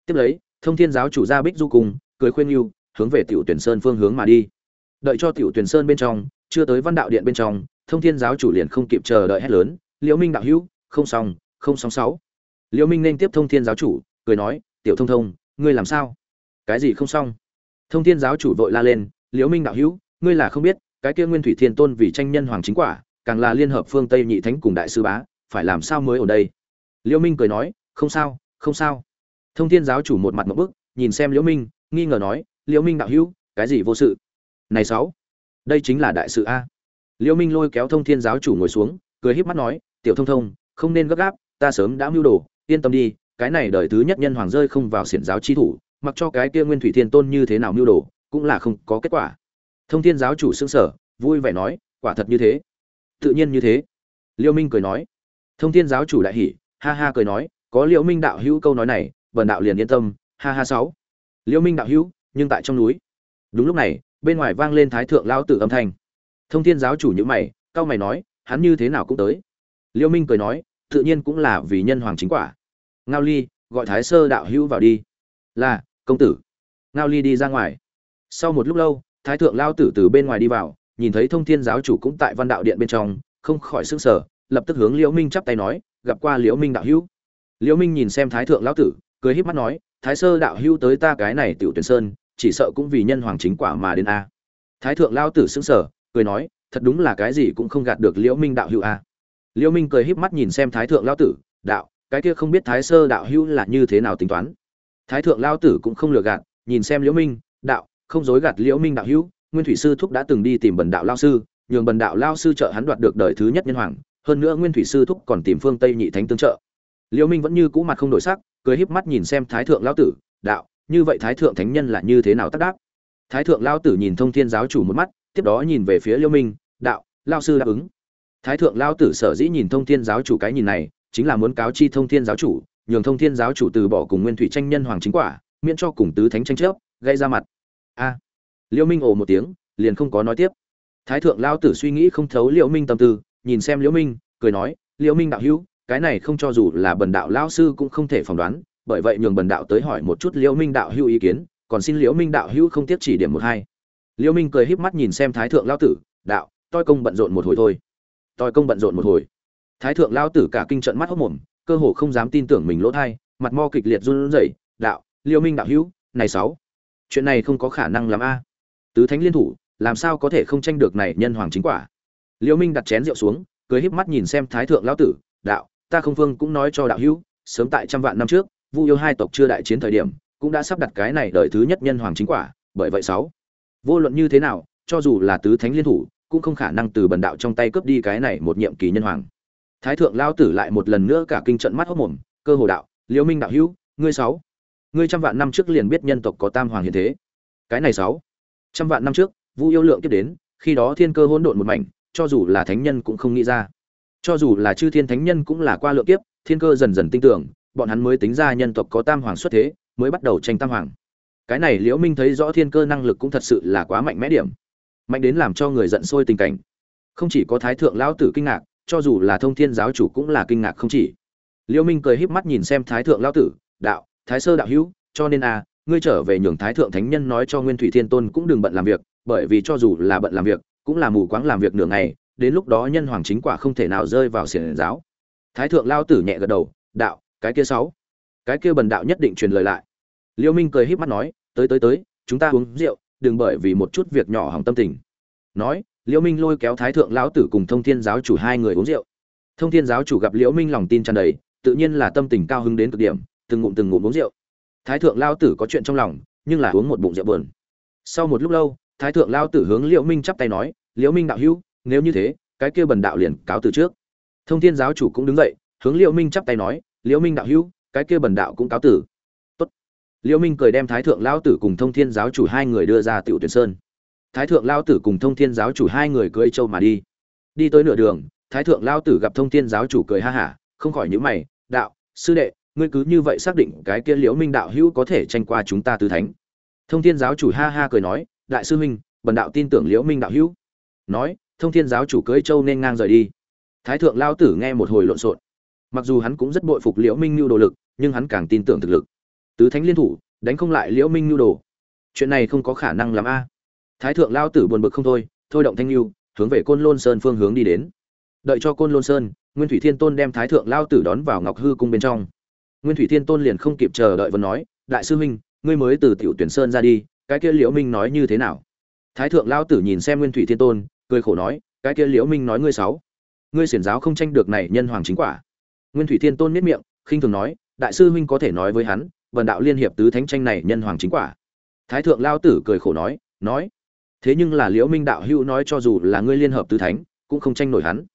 Speaker 1: Tiếp lấy, thông thiên giáo chủ ra bích du cùng cười khuyên yêu hướng về tiểu tuyển sơn phương hướng mà đi. Đợi cho tiểu tuyển sơn bên trong, chưa tới văn đạo điện bên trong, thông thiên giáo chủ liền không kịp chờ đợi hét lớn, liễu minh đạo hữu, không xong không xong sáu. Liễu minh nên tiếp thông thiên giáo chủ, cười nói, tiểu thông thông, ngươi làm sao? Cái gì không xong? Thông thiên giáo chủ vội la lên, liễu minh đạo hữu, ngươi là không biết cái kia nguyên thủy thiên tôn vì tranh nhân hoàng chính quả, càng là liên hợp phương tây nhị thánh cùng đại sư bá, phải làm sao mới ở đây? Liễu minh cười nói, không sao không sao. Thông thiên giáo chủ một mặt một bức, nhìn xem liễu minh, nghi ngờ nói, liễu minh đạo hữu, cái gì vô sự? Này sáu, đây chính là đại sự a. Liễu minh lôi kéo thông thiên giáo chủ ngồi xuống, cười híp mắt nói, tiểu thông thông, không nên gấp gáp, ta sớm đã mưu đồ, yên tâm đi, cái này đời thứ nhất nhân hoàng rơi không vào xiển giáo chi thủ, mặc cho cái kia nguyên thủy thiên tôn như thế nào mưu đồ, cũng là không có kết quả thông thiên giáo chủ xương sở vui vẻ nói, quả thật như thế. Tự nhiên như thế. Liêu minh cười nói. Thông thiên giáo chủ đại hỉ, ha ha cười nói, có Liêu minh đạo hữu câu nói này, bần đạo liền yên tâm, ha ha sáu. Liêu minh đạo hữu, nhưng tại trong núi. Đúng lúc này, bên ngoài vang lên thái thượng lao tử âm thanh. Thông thiên giáo chủ nhữ mày cao mày nói, hắn như thế nào cũng tới. Liêu minh cười nói, tự nhiên cũng là vì nhân hoàng chính quả. Ngao ly, gọi thái sơ đạo hữu vào đi. Là, công tử. Ngao ly đi ra ngoài. Sau một lúc lâu thái thượng lao tử từ bên ngoài đi vào, nhìn thấy thông thiên giáo chủ cũng tại văn đạo điện bên trong, không khỏi sức sở lập tức hướng liễu minh chắp tay nói, gặp qua liễu minh đạo hữu. Liễu minh nhìn xem thái thượng lão tử, cười híp mắt nói, thái sơ đạo hữu tới ta cái này tiểu tuyển sơn, chỉ sợ cũng vì nhân hoàng chính quả mà đến a. Thái thượng lão tử sững sờ, cười nói, thật đúng là cái gì cũng không gạt được liễu minh đạo hữu a. Liễu minh cười híp mắt nhìn xem thái thượng lão tử, đạo, cái kia không biết thái sơ đạo hữu là như thế nào tính toán. Thái thượng lão tử cũng không lừa gạt, nhìn xem liễu minh, đạo không dối gạt liễu minh đạo hữu, nguyên thủy sư thúc đã từng đi tìm bần đạo lao sư, nhường bần đạo lao sư trợ hắn đoạt được đời thứ nhất nhân hoàng, hơn nữa nguyên thủy sư thúc còn tìm phương tây nhị thánh tương trợ. Liễu minh vẫn như cũ mặt không đổi sắc, cười híp mắt nhìn xem thái thượng lão tử, đạo, như vậy thái thượng thánh nhân là như thế nào tác đáp? Thái thượng lão tử nhìn thông thiên giáo chủ một mắt, tiếp đó nhìn về phía liễu minh, đạo, lao sư đáp ứng. Thái thượng lão tử sở dĩ nhìn thông thiên giáo chủ cái nhìn này, chính là muốn cáo chi thông thiên giáo chủ, nhường thông thiên giáo chủ từ bỏ cùng nguyên thủy tranh nhân hoàng chính quả, miễn cho cùng tứ thánh tranh chấp, gây ra mặt a. Liễu minh ồ một tiếng, liền không có nói tiếp. Thái thượng lão tử suy nghĩ không thấu liễu minh tâm tư, nhìn xem liễu minh, cười nói liễu minh đạo hữu, cái này không cho dù là bần đạo lão sư cũng không thể phỏng đoán, bởi vậy nhường bần đạo tới hỏi một chút liễu minh đạo hữu ý kiến, còn xin liễu minh đạo hữu không tiếc chỉ điểm một hai. Liễu minh cười híp mắt nhìn xem thái thượng lão tử, đạo toi công bận rộn một hồi thôi. Toi công bận rộn một hồi. Thái thượng lão tử cả kinh trận mắt hốc mồm, cơ hồ không dám tin tưởng mình lỗ thay mặt mo kịch liệt run rẩy, đạo liễu minh đạo hữu, này sáu chuyện này không có khả năng lắm a. Tứ thánh liên thủ, làm sao có thể không tranh được này nhân hoàng chính quả? Liễu minh đặt chén rượu xuống, cười híp mắt nhìn xem thái thượng lão tử, đạo, ta không vương cũng nói cho đạo hữu, sớm tại trăm vạn năm trước, vu yêu hai tộc chưa đại chiến thời điểm, cũng đã sắp đặt cái này đời thứ nhất nhân hoàng chính quả, bởi vậy sáu, vô luận như thế nào, cho dù là tứ thánh liên thủ, cũng không khả năng từ bần đạo trong tay cướp đi cái này một nhiệm kỳ nhân hoàng. Thái thượng lao tử lại một lần nữa cả kinh trận mắt hốc mồm, cơ hồ đạo liễu minh đạo hữu, ngươi sáu ngươi trăm vạn năm trước liền biết nhân tộc có tam hoàng hiện thế. Cái này sáu. Trăm vạn năm trước, vu yêu lượng tiếp đến, khi đó thiên cơ hỗn độn một mảnh, cho dù là thánh nhân cũng không nghĩ ra. Cho dù là chư thiên thánh nhân cũng là qua lượng kiếp, thiên cơ dần dần tin tưởng, bọn hắn mới tính ra nhân tộc có tam hoàng xuất thế, mới bắt đầu tranh tam hoàng. Cái này liễu minh thấy rõ thiên cơ năng lực cũng thật sự là quá mạnh mẽ điểm. Mạnh đến làm cho người giận sôi tình cảnh. Không chỉ có thái thượng lão tử kinh ngạc, cho dù là thông thiên giáo chủ cũng là kinh ngạc không chỉ. Liễu minh cười híp mắt nhìn xem thái thượng lão tử, đạo thái sơ đạo hữu, cho nên a ngươi trở về nhường thái thượng thánh nhân nói cho nguyên thủy thiên tôn cũng đừng bận làm việc, bởi vì cho dù là bận làm việc, cũng là mù quáng làm việc nửa ngày, đến lúc đó nhân hoàng chính quả không thể nào rơi vào xiển giáo. Thái thượng lao tử nhẹ gật đầu, đạo, cái kia sáu. Cái kia bần đạo nhất định truyền lời lại. Liêu minh cười híp mắt nói, tới tới tới, chúng ta uống rượu, đừng bởi vì một chút việc nhỏ hỏng tâm tình. Nói, liêu minh lôi kéo thái thượng lão tử cùng thông thiên giáo chủ hai người uống rượu. Thông thiên giáo chủ gặp liễu minh lòng tin tràn đầy, tự nhiên là tâm tình cao hứng đến cực điểm từng ngụm từng ngụm uống rượu. Thái thượng lao tử có chuyện trong lòng, nhưng là uống một bụng rượu buồn. Sau một lúc lâu, thái thượng lao tử hướng liễu minh chắp tay nói, liễu minh đạo hữu, nếu như thế, cái kia bần đạo liền cáo từ trước. Thông thiên giáo chủ cũng đứng dậy, hướng liễu minh chắp tay nói, liễu minh đạo hữu, cái kia bần đạo cũng cáo tử tốt. Liễu minh cười đem thái thượng lão tử cùng thông thiên giáo chủ hai người đưa ra tiểu tuyển sơn. Thái thượng lão tử cùng thông thiên giáo chủ hai người cưỡi châu mà đi. Đi tới nửa đường, thái thượng lão tử gặp thông thiên giáo chủ cười ha hả, không khỏi nhíu mày, đạo, sư đệ ngươi cứ như vậy xác định cái kia liễu minh đạo hữu có thể tranh qua chúng ta tứ thánh. Thông thiên giáo chủ ha ha cười nói, đại sư huynh, bần đạo tin tưởng liễu minh đạo hữu. Nói, thông thiên giáo chủ cưỡi châu nên ngang rời đi. Thái thượng lao tử nghe một hồi lộn xộn. Mặc dù hắn cũng rất bội phục liễu minh nhu đồ lực, nhưng hắn càng tin tưởng thực lực. Tứ thánh liên thủ, đánh không lại liễu minh nhu đồ. Chuyện này không có khả năng làm a. Thái thượng lao tử buồn bực không thôi thôi động thanh lưu, hướng về côn lôn sơn phương hướng đi đến. Đợi cho côn lôn sơn, nguyên thủy thiên tôn đem thái thượng lao tử đón vào ngọc hư cung bên trong nguyên thủy thiên tôn liền không kịp chờ đợi vẫn nói, đại sư huynh, ngươi mới từ tiểu tuyển sơn ra đi, cái kia liễu minh nói như thế nào? Thái thượng lao tử nhìn xem nguyên thủy thiên tôn, cười khổ nói, cái kia liễu minh nói ngươi sáu ngươi xiển giáo không tranh được này nhân hoàng chính quả. Nguyên thủy thiên tôn miết miệng, khinh thường nói, đại sư huynh có thể nói với hắn, vần đạo liên hiệp tứ thánh tranh này nhân hoàng chính quả. Thái thượng lao tử cười khổ nói nói, thế nhưng là liễu minh đạo hữu nói cho dù là ngươi liên hợp tứ thánh, cũng không tranh nổi hắn.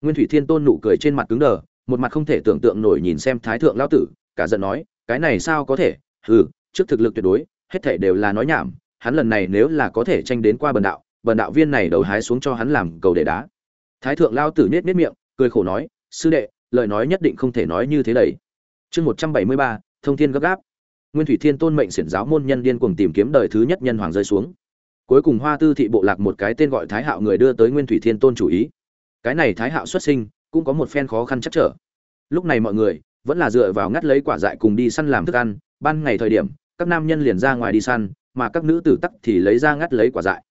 Speaker 1: Nguyên thủy thiên tôn nụ cười trên mặt cứng đờ một mặt không thể tưởng tượng nổi nhìn xem thái thượng lão tử, cả giận nói, cái này sao có thể? Hừ, trước thực lực tuyệt đối, hết thảy đều là nói nhảm, hắn lần này nếu là có thể tranh đến qua bần đạo bần đạo viên này đầu hái xuống cho hắn làm cầu để đá. Thái thượng lão tử nết nết miệng, cười khổ nói, sư đệ, lời nói nhất định không thể nói như thế đấy chương một trăm bảy mươi ba, thông thiên gấp gáp. Nguyên thủy thiên tôn mệnh xiển giáo môn nhân điên cuồng tìm kiếm đời thứ nhất nhân hoàng rơi xuống. Cuối cùng hoa tư thị bộ lạc một cái tên gọi thái hạo người đưa tới nguyên thủy thiên tôn chủ ý. Cái này thái hạo xuất sinh cũng có một phen khó khăn chắc trở. Lúc này mọi người vẫn là dựa vào ngắt lấy quả dại cùng đi săn làm thức ăn, ban ngày thời điểm, các nam nhân liền ra ngoài đi săn, mà các nữ tử tắc thì lấy ra ngắt lấy quả dại.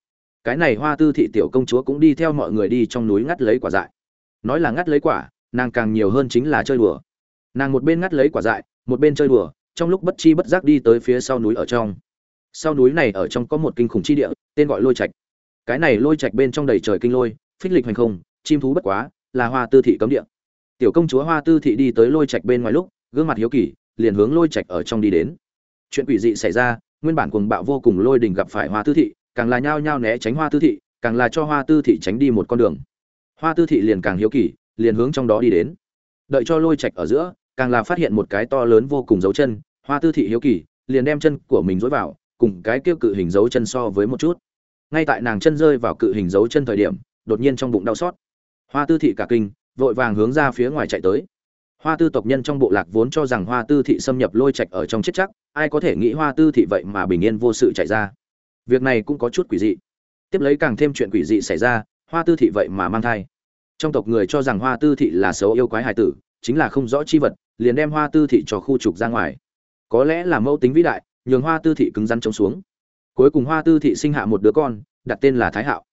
Speaker 1: Cái này hoa tư thị tiểu công chúa cũng đi theo mọi người đi trong núi ngắt lấy quả dại. Nói là ngắt lấy quả, nàng càng nhiều hơn chính là chơi đùa. Nàng một bên ngắt lấy quả dại, một bên chơi đùa, trong lúc bất chi bất giác đi tới phía sau núi ở trong. Sau núi này ở trong có một kinh khủng chi địa, tên gọi lôi trạch. Cái này lôi trạch bên trong đầy trời kinh lôi, phích lịch hành không, chim thú bất quá là hoa tư thị cấm địa. Tiểu công chúa hoa tư thị đi tới lôi trạch bên ngoài lúc, gương mặt hiếu kỳ, liền hướng lôi trạch ở trong đi đến. Chuyện quỷ dị xảy ra, nguyên bản cuồng bạo vô cùng lôi đình gặp phải hoa tư thị, càng là nhao nhao né tránh hoa tư thị, càng là cho hoa tư thị tránh đi một con đường. Hoa tư thị liền càng hiếu kỳ, liền hướng trong đó đi đến. Đợi cho lôi trạch ở giữa, càng là phát hiện một cái to lớn vô cùng dấu chân, hoa tư thị hiếu kỳ, liền đem chân của mình dối vào, cùng cái kêu cự hình dấu chân so với một chút. Ngay tại nàng chân rơi vào cự hình dấu chân thời điểm, đột nhiên trong bụng đau xót hoa tư thị cả kinh, vội vàng hướng ra phía ngoài chạy tới. Hoa tư tộc nhân trong bộ lạc vốn cho rằng hoa tư thị xâm nhập lôi trạch ở trong chết chắc, ai có thể nghĩ hoa tư thị vậy mà bình yên vô sự chạy ra. Việc này cũng có chút quỷ dị. Tiếp lấy càng thêm chuyện quỷ dị xảy ra, hoa tư thị vậy mà mang thai. Trong tộc người cho rằng hoa tư thị là xấu yêu quái hài tử, chính là không rõ chi vật, liền đem hoa tư thị cho khu trục ra ngoài. Có lẽ là mẫu tính vĩ đại, nhường hoa tư thị cứng rắn chống xuống. Cuối cùng hoa tư thị sinh hạ một đứa con, đặt tên là thái hạo.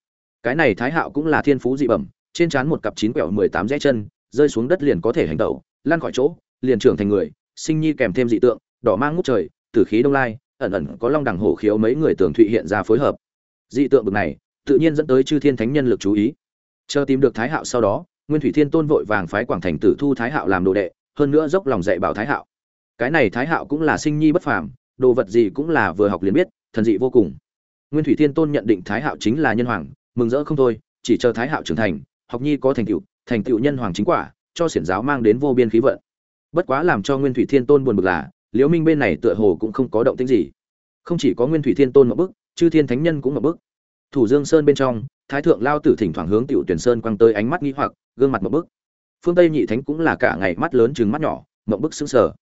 Speaker 1: Cái này thái hạo cũng là thiên phú dị bẩm trên trán một cặp chín quẹo mười tám rẽ chân, rơi xuống đất liền có thể hành tẩu lan khỏi chỗ, liền trưởng thành người, sinh nhi kèm thêm dị tượng, đỏ mang ngút trời, tử khí đông lai, ẩn ẩn có long đẳng hổ khiếu mấy người tường thụy hiện ra phối hợp. Dị tượng bực này, tự nhiên dẫn tới chư thiên thánh nhân lực chú ý. Chờ tìm được thái hạo sau đó, nguyên thủy thiên tôn vội vàng phái quảng thành tử thu thái hạo làm đồ đệ, hơn nữa dốc lòng dạy bảo thái hạo. Cái này thái hạo cũng là sinh nhi bất phàm, đồ vật gì cũng là vừa học liền biết, thần dị vô cùng. Nguyên thủy thiên tôn nhận định thái hạo chính là nhân hoàng, mừng rỡ không thôi, chỉ chờ thái hạo trưởng thành học nhi có thành tựu thành tựu nhân hoàng chính quả, cho xiển giáo mang đến vô biên khí vận. Bất quá làm cho nguyên thủy thiên tôn buồn bực là, liễu minh bên này tựa hồ cũng không có động tĩnh gì. Không chỉ có nguyên thủy thiên tôn một bức, chư thiên thánh nhân cũng một bức. Thủ dương sơn bên trong, thái thượng lao tử thỉnh thoảng hướng tiểu tuyển sơn quăng tới ánh mắt nghi hoặc, gương mặt một bức. Phương tây nhị thánh cũng là cả ngày mắt lớn trừng mắt nhỏ, ngậm bức sững sờ.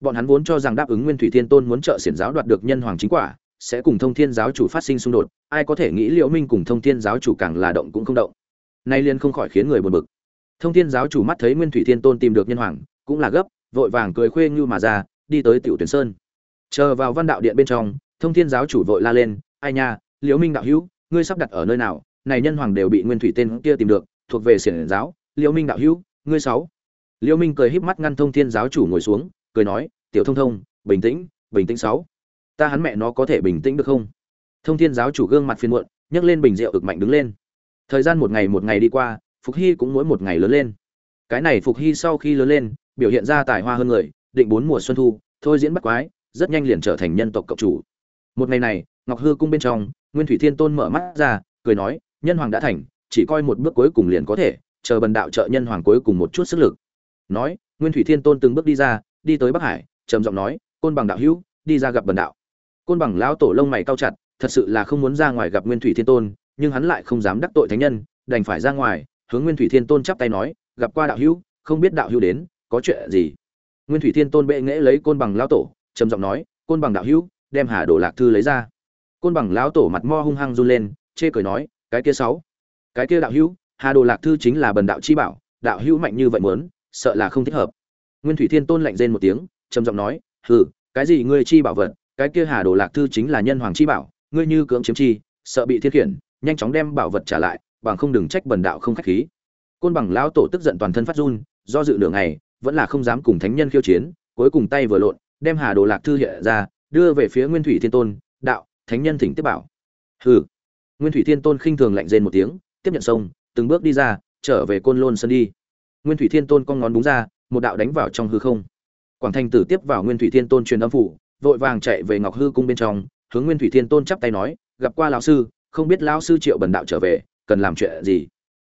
Speaker 1: Bọn hắn vốn cho rằng đáp ứng nguyên thủy thiên tôn muốn trợ xiển giáo đoạt được nhân hoàng chính quả, sẽ cùng thông thiên giáo chủ phát sinh xung đột, ai có thể nghĩ liễu minh cùng thông thiên giáo chủ càng là động cũng không động nay liên không khỏi khiến người buồn bực. Thông thiên giáo chủ mắt thấy nguyên thủy thiên tôn tìm được nhân hoàng, cũng là gấp, vội vàng cười khuê như mà ra, đi tới tiểu tuyển sơn. Chờ vào văn đạo điện bên trong, thông thiên giáo chủ vội la lên, ai nha, liễu minh đạo hữu, ngươi sắp đặt ở nơi nào? Này nhân hoàng đều bị nguyên thủy tên kia tìm được, thuộc về xiển giáo. Liễu minh đạo hữu, ngươi sáu. Liễu minh cười híp mắt ngăn thông thiên giáo chủ ngồi xuống, cười nói, tiểu thông thông, bình tĩnh bình tĩnh sáu. Ta hắn mẹ nó có thể bình tĩnh được không? Thông thiên giáo chủ gương mặt phiền muộn, nhấc lên bình rượu ực mạnh đứng lên thời gian một ngày một ngày đi qua, phục hy cũng mỗi một ngày lớn lên. Cái này phục hy sau khi lớn lên, biểu hiện ra tài hoa hơn người, định bốn mùa xuân thu, thôi diễn bắt quái, rất nhanh liền trở thành nhân tộc cộng chủ. Một ngày này, ngọc hư cung bên trong, nguyên thủy thiên tôn mở mắt ra, cười nói, nhân hoàng đã thành, chỉ coi một bước cuối cùng liền có thể, chờ bần đạo trợ nhân hoàng cuối cùng một chút sức lực. Nói, nguyên thủy thiên tôn từng bước đi ra, đi tới bắc hải, trầm giọng nói, côn bằng đạo hữu, đi ra gặp bần đạo. Côn bằng lão tổ lông mày cao chặt, thật sự là không muốn ra ngoài gặp nguyên thủy thiên tôn nhưng hắn lại không dám đắc tội thánh nhân, đành phải ra ngoài, hướng nguyên thủy thiên tôn chắp tay nói, gặp qua đạo hữu, không biết đạo hữu đến, có chuyện gì? Nguyên thủy thiên tôn bệ nghễ lấy côn bằng lão tổ, trầm giọng nói, côn bằng đạo hữu, đem hà đồ lạc thư lấy ra. Côn bằng lão tổ mặt mo hung hăng run lên, chê cười nói, cái kia sáu, cái kia đạo hữu, hà đồ lạc thư chính là bần đạo chi bảo, đạo hữu mạnh như vậy muốn, sợ là không thích hợp. Nguyên thủy thiên tôn lạnh rên một tiếng, trầm giọng nói, hừ, cái gì ngươi chi bảo vật, cái kia hà đồ lạc thư chính là nhân hoàng chi bảo, ngươi như cưỡng chiếm chi, sợ bị thiên khiển nhanh chóng đem bảo vật trả lại, bằng không đừng trách bần đạo không khách khí. Côn bằng lão tổ tức giận toàn thân phát run, do dự nửa ngày, vẫn là không dám cùng thánh nhân khiêu chiến, cuối cùng tay vừa lộn, đem hà đồ lạc thư hiện ra, đưa về phía nguyên thủy thiên tôn, đạo, thánh nhân thỉnh tiếp bảo. Hừ. Nguyên thủy thiên tôn khinh thường lạnh rên một tiếng, tiếp nhận sông, từng bước đi ra, trở về côn lôn sân đi. Nguyên thủy thiên tôn con ngón đúng ra, một đạo đánh vào trong hư không. Quảng thành tử tiếp vào nguyên thủy thiên tôn truyền âm phủ, vội vàng chạy về ngọc hư cung bên trong, hướng nguyên thủy thiên tôn chắp tay nói, gặp qua lão sư không biết lão sư triệu bần đạo trở về, cần làm chuyện gì.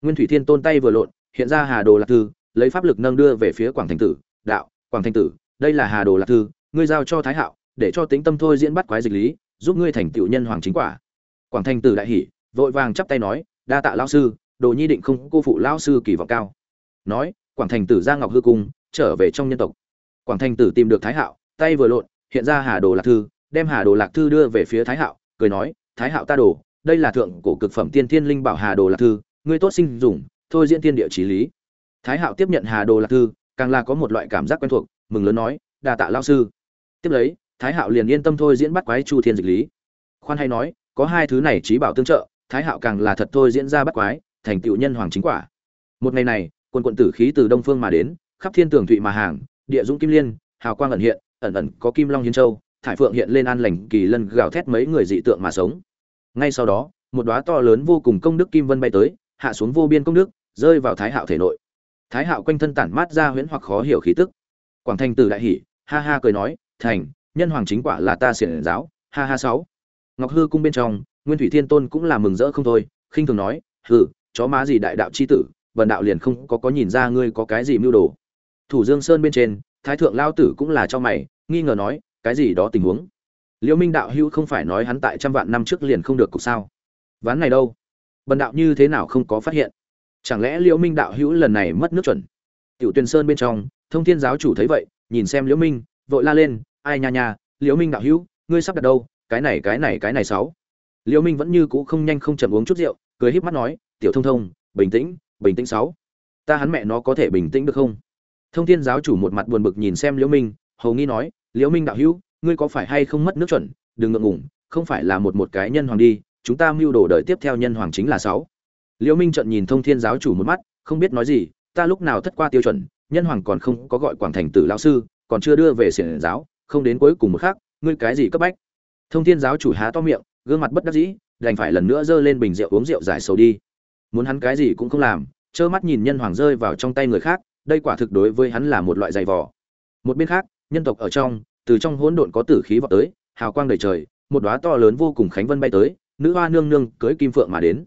Speaker 1: Nguyên thủy thiên tôn tay vừa lộn, hiện ra hà đồ lạc thư, lấy pháp lực nâng đưa về phía quảng thành tử. Đạo, quảng thành tử, đây là hà đồ lạc thư, ngươi giao cho thái hạo, để cho tính tâm thôi diễn bắt quái dịch lý, giúp ngươi thành tựu nhân hoàng chính quả. Quảng thành tử đại hỉ, vội vàng chắp tay nói, đa tạ Lão sư, đồ nhi định không cô phụ Lão sư kỳ vọng cao. Nói, quảng thành tử ra ngọc hư cung, trở về trong nhân tộc. Quảng thành tử tìm được thái hạo, tay vừa lộn, hiện ra hà đồ lạc thư, đem hà đồ lạc thư đưa về phía thái hạo, cười nói, thái hạo ta đồ đây là thượng cổ cực phẩm tiên thiên linh bảo hà đồ lạc thư, ngươi tốt sinh dùng, thôi diễn tiên địa trí lý. Thái hạo tiếp nhận hà đồ lạc thư, càng là có một loại cảm giác quen thuộc, mừng lớn nói, đa tạ lao sư. Tiếp lấy, thái hạo liền yên tâm thôi diễn bắt quái chu thiên dịch lý. Khoan hay nói, có hai thứ này trí bảo tương trợ, thái hạo càng là thật thôi diễn ra bắt quái, thành tựu nhân hoàng chính quả. Một ngày này quân quận tử khí từ đông phương mà đến, khắp thiên tường thụy mà hàng, địa dũng kim liên, hào quang ẩn hiện, ẩn ẩn có kim long hiến châu, thải phượng hiện lên an lành kỳ lân gào thét mấy người dị tượng mà sống ngay sau đó, một đóa to lớn vô cùng công đức kim vân bay tới, hạ xuống vô biên công đức, rơi vào thái hạo thể nội. Thái hạo quanh thân tản mát ra huyễn hoặc khó hiểu khí tức. Quảng thành tử đại hỉ, ha ha cười nói, thành, nhân hoàng chính quả là ta xiển giáo, ha ha sáu. Ngọc hư cung bên trong, nguyên thủy thiên tôn cũng là mừng rỡ không thôi, khinh thường nói, hừ, chó má gì đại đạo chi tử, vần đạo liền không có có nhìn ra ngươi có cái gì mưu đồ. Thủ dương sơn bên trên, thái thượng lao tử cũng là cho mày, nghi ngờ nói, cái gì đó tình huống? Liễu minh đạo hữu không phải nói hắn tại trăm vạn năm trước liền không được cục sao? Ván này đâu? Bần đạo như thế nào không có phát hiện? Chẳng lẽ liễu minh đạo hữu lần này mất nước chuẩn? Tiểu tuyền sơn bên trong, thông thiên giáo chủ thấy vậy, nhìn xem liễu minh, vội la lên, ai nha nha, liễu minh đạo hữu, ngươi sắp đặt đâu? Cái này cái này cái này sáu. Liễu minh vẫn như cũ không nhanh không chậm uống chút rượu, cười híp mắt nói, tiểu thông thông, bình tĩnh bình tĩnh sáu. Ta hắn mẹ nó có thể bình tĩnh được không? Thông thiên giáo chủ một mặt buồn bực nhìn xem liễu minh, hầu nghi nói, liễu minh đạo hữu ngươi có phải hay không mất nước chuẩn, đừng ngượng ngùng, không phải là một một cái nhân hoàng đi, chúng ta mưu đồ đời tiếp theo nhân hoàng chính là sáu. Liễu minh trận nhìn thông thiên giáo chủ một mắt, không biết nói gì, ta lúc nào thất qua tiêu chuẩn, nhân hoàng còn không có gọi quảng thành tử lão sư, còn chưa đưa về xiển giáo, không đến cuối cùng một khắc, ngươi cái gì cấp bách? Thông thiên giáo chủ há to miệng, gương mặt bất đắc dĩ, đành phải lần nữa giơ lên bình rượu uống rượu giải sầu đi. Muốn hắn cái gì cũng không làm, trơ mắt nhìn nhân hoàng rơi vào trong tay người khác, đây quả thực đối với hắn là một loại dày vò. Một bên khác, nhân tộc ở trong từ trong hỗn độn có tử khí vọt tới, hào quang đầy trời, một đóa to lớn vô cùng khánh vân bay tới, nữ hoa nương nương cưới kim phượng mà đến.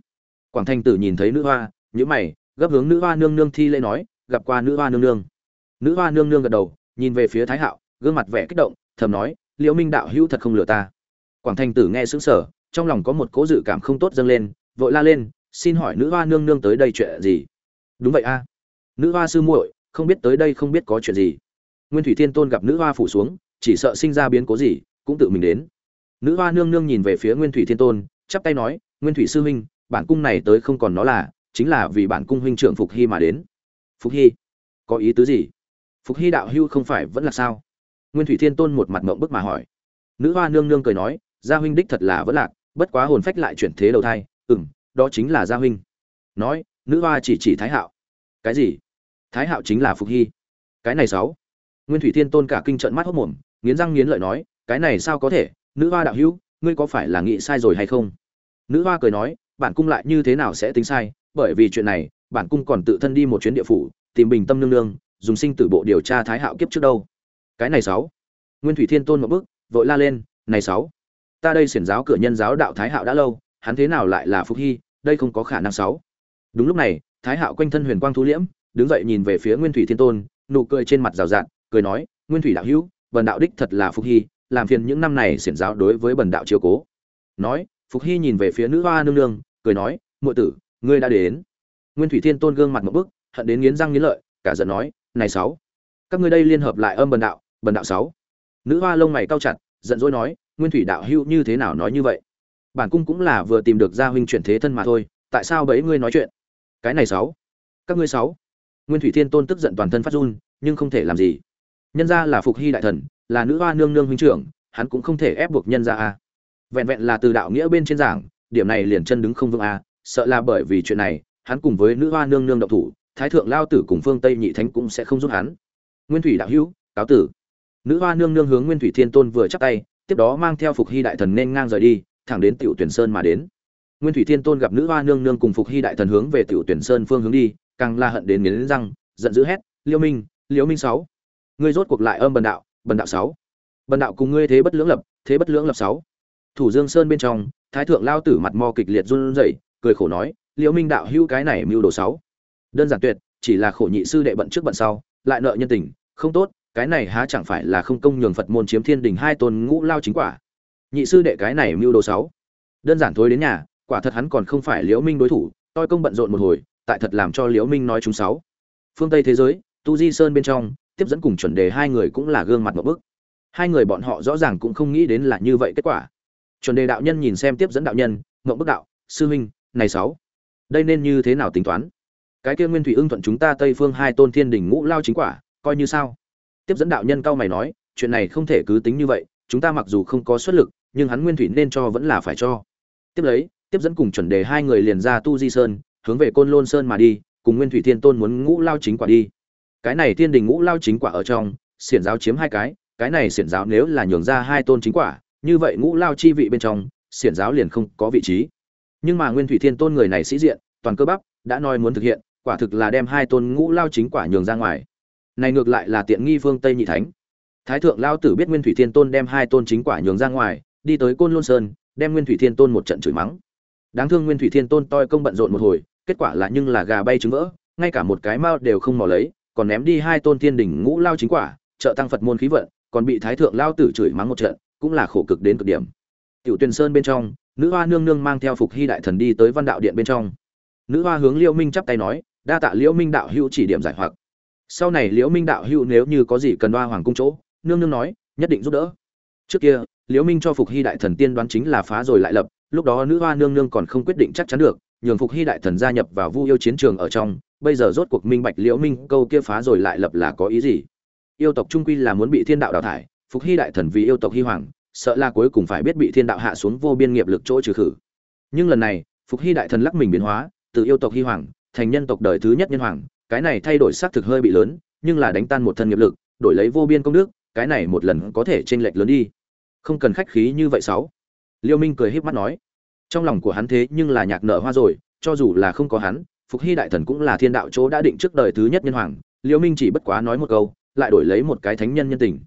Speaker 1: Quảng thanh tử nhìn thấy nữ hoa, nhíu mày, gấp hướng nữ hoa nương nương thi lễ nói, gặp qua nữ hoa nương nương. Nữ hoa nương nương gật đầu, nhìn về phía thái hạo, gương mặt vẻ kích động, thầm nói, liễu minh đạo hữu thật không lừa ta. Quảng thanh tử nghe sững sờ, trong lòng có một cố dự cảm không tốt dâng lên, vội la lên, xin hỏi nữ hoa nương nương tới đây chuyện gì? Đúng vậy a. Nữ hoa sư muội, không biết tới đây không biết có chuyện gì. Nguyên thủy thiên tôn gặp nữ hoa phủ xuống chỉ sợ sinh ra biến cố gì, cũng tự mình đến. Nữ hoa nương nương nhìn về phía nguyên thủy thiên tôn, chắp tay nói, nguyên thủy sư huynh, bản cung này tới không còn nó là, chính là vì bản cung huynh trưởng phục hy mà đến. Phục hy? Có ý tứ gì? Phục hy đạo hưu không phải vẫn là sao? Nguyên thủy thiên tôn một mặt mộng bức mà hỏi. Nữ hoa nương nương cười nói, gia huynh đích thật là vẫn lạc, bất quá hồn phách lại chuyển thế đầu thai. Ừ m đó chính là gia huynh. Nói, nữ hoa chỉ chỉ thái hạo. Cái gì? Thái hạo chính là phục hy. Cái này sáu. Nguyên thủy thiên tôn cả kinh trận mắt hốc mồm nghiến răng nghiến lợi nói, cái này sao có thể? Nữ hoa đạo hữu, ngươi có phải là nghĩ sai rồi hay không? Nữ hoa cười nói, bản cung lại như thế nào sẽ tính sai? Bởi vì chuyện này, bản cung còn tự thân đi một chuyến địa phủ, tìm bình tâm nương nương, dùng sinh tử bộ điều tra thái hạo kiếp trước đâu. Cái này sáu. Nguyên thủy thiên tôn một bước, vội la lên, này sáu, ta đây xiển giáo cửa nhân giáo đạo thái hạo đã lâu, hắn thế nào lại là phúc hy? Đây không có khả năng sáu. Đúng lúc này, thái hạo quanh thân huyền quang thú liễm, đứng dậy nhìn về phía nguyên thủy thiên tôn, nụ cười trên mặt rào rạt, cười nói, nguyên thủy đạo hữu bần đạo đích thật là phúc hy, làm phiền những năm này xiển giáo đối với bần đạo chiều cố. Nói, phục hy nhìn về phía nữ hoa nương nương, cười nói, muội tử, ngươi đã đến. Nguyên thủy thiên tôn gương mặt một bức, hận đến nghiến răng nghiến lợi, cả giận nói, này sáu, các ngươi đây liên hợp lại âm bần đạo bần đạo sáu. Nữ hoa lông mày cau chặt, giận dỗi nói, nguyên thủy đạo hữu như thế nào nói như vậy? Bản cung cũng là vừa tìm được gia huynh chuyển thế thân mà thôi, tại sao bấy ngươi nói chuyện? Cái này sáu, các ngươi sáu. Nguyên thủy thiên tôn tức giận toàn thân phát run, nhưng không thể làm gì nhân ra là phục hy đại thần, là nữ hoa nương nương huynh trưởng, hắn cũng không thể ép buộc nhân ra a. Vẹn vẹn là từ đạo nghĩa bên trên giảng, điểm này liền chân đứng không vững a, sợ là bởi vì chuyện này, hắn cùng với nữ hoa nương nương động thủ, thái thượng lao tử cùng phương tây nhị thánh cũng sẽ không giúp hắn. Nguyên thủy đạo hữu, cáo tử. Nữ hoa nương nương hướng nguyên thủy thiên tôn vừa chắp tay, tiếp đó mang theo phục hy đại thần nên ngang rời đi, thẳng đến tiểu tuyển sơn mà đến. Nguyên thủy thiên tôn gặp nữ hoa nương nương cùng phục hy đại thần hướng về tiểu tuyển sơn phương hướng đi, càng la hận đến nghiến răng, giận dữ hét, liêu minh liêu minh sáu ngươi rốt cuộc lại âm bần đạo bần đạo sáu. Bần đạo cùng ngươi thế bất lưỡng lập, thế bất lưỡng lập sáu. Thủ dương sơn bên trong, thái thượng lao tử mặt mo kịch liệt run rẩy, cười khổ nói, liễu minh đạo hữu cái này mưu đồ sáu. Đơn giản tuyệt, chỉ là khổ nhị sư đệ bận trước bận sau, lại nợ nhân tình, không tốt, cái này há chẳng phải là không công nhường phật môn chiếm thiên đình hai tôn ngũ lao chính quả. Nhị sư đệ cái này mưu đồ sáu. Đơn giản thối đến nhà, quả thật hắn còn không phải liễu minh đối thủ Tôi công bận rộn một hồi, tại thật làm cho liễu minh nói chúng sáu. Phương tây thế giới, tu di sơn bên trong tiếp dẫn cùng chuẩn đề hai người cũng là gương mặt một bức. Hai người bọn họ rõ ràng cũng không nghĩ đến là như vậy kết quả. Chuẩn đề đạo nhân nhìn xem tiếp dẫn đạo nhân, ngậm bức đạo, sư huynh, này sáu, đây nên như thế nào tính toán? Cái kia nguyên thủy ưng thuận chúng ta tây phương hai tôn thiên đình ngũ lao chính quả, coi như sao? Tiếp dẫn đạo nhân cao mày nói, chuyện này không thể cứ tính như vậy, chúng ta mặc dù không có xuất lực, nhưng hắn nguyên thủy nên cho vẫn là phải cho. Tiếp lấy, tiếp dẫn cùng chuẩn đề hai người liền ra tu di sơn, hướng về côn lôn sơn mà đi, cùng nguyên thủy thiên tôn muốn ngũ lao chính quả đi cái này thiên đình ngũ lao chính quả ở trong, xiển giáo chiếm hai cái cái này xiển giáo nếu là nhường ra hai tôn chính quả, như vậy ngũ lao chi vị bên trong, xiển giáo liền không có vị trí. Nhưng mà nguyên thủy thiên tôn người này sĩ diện, toàn cơ bắp, đã nói muốn thực hiện, quả thực là đem hai tôn ngũ lao chính quả nhường ra ngoài. Này ngược lại là tiện nghi phương tây nhị thánh. Thái thượng lao tử biết nguyên thủy thiên tôn đem hai tôn chính quả nhường ra ngoài, đi tới côn lôn sơn, đem nguyên thủy thiên tôn một trận chửi mắng. Đáng thương nguyên thủy thiên tôn toi công bận rộn một hồi, kết quả là nhưng là gà bay trứng vỡ, ngay cả một cái mao đều không mò lấy còn ném đi hai tôn thiên đỉnh ngũ lao chính quả, trợ tăng phật môn khí vận, còn bị thái thượng lao tử chửi mắng một trận, cũng là khổ cực đến cực điểm. Tiểu tuyền sơn bên trong, nữ hoa nương nương mang theo phục hy đại thần đi tới văn đạo điện bên trong. Nữ hoa hướng liễu minh chắp tay nói, đa tạ liễu minh đạo hữu chỉ điểm giải hoặc. Sau này liễu minh đạo hữu nếu như có gì cần hoa hoàng cung chỗ, nương nương nói, nhất định giúp đỡ. Trước kia, liễu minh cho phục hy đại thần tiên đoán chính là phá rồi lại lập, lúc đó nữ hoa nương nương còn không quyết định chắc chắn được nhường phục hy đại thần gia nhập vào vu yêu chiến trường ở trong, bây giờ rốt cuộc minh bạch liễu minh câu kia phá rồi lại lập là có ý gì. Yêu tộc trung quy là muốn bị thiên đạo đào thải, phục hy đại thần vì yêu tộc hy hoàng, sợ là cuối cùng phải biết bị thiên đạo hạ xuống vô biên nghiệp lực chỗ trừ khử. Nhưng lần này, phục hy đại thần lắc mình biến hóa, từ yêu tộc hy hoàng, thành nhân tộc đời thứ nhất nhân hoàng, cái này thay đổi xác thực hơi bị lớn, nhưng là đánh tan một thân nghiệp lực, đổi lấy vô biên công đức, cái này một lần có thể chênh lệch lớn đi. Không cần khách khí như vậy sáu. Liêu minh cười híp mắt nói trong lòng của hắn thế nhưng là nhạc nở hoa rồi, cho dù là không có hắn, phục hy đại thần cũng là thiên đạo chỗ đã định trước đời thứ nhất nhân hoàng, liễu minh chỉ bất quá nói một câu, lại đổi lấy một cái thánh nhân nhân tình.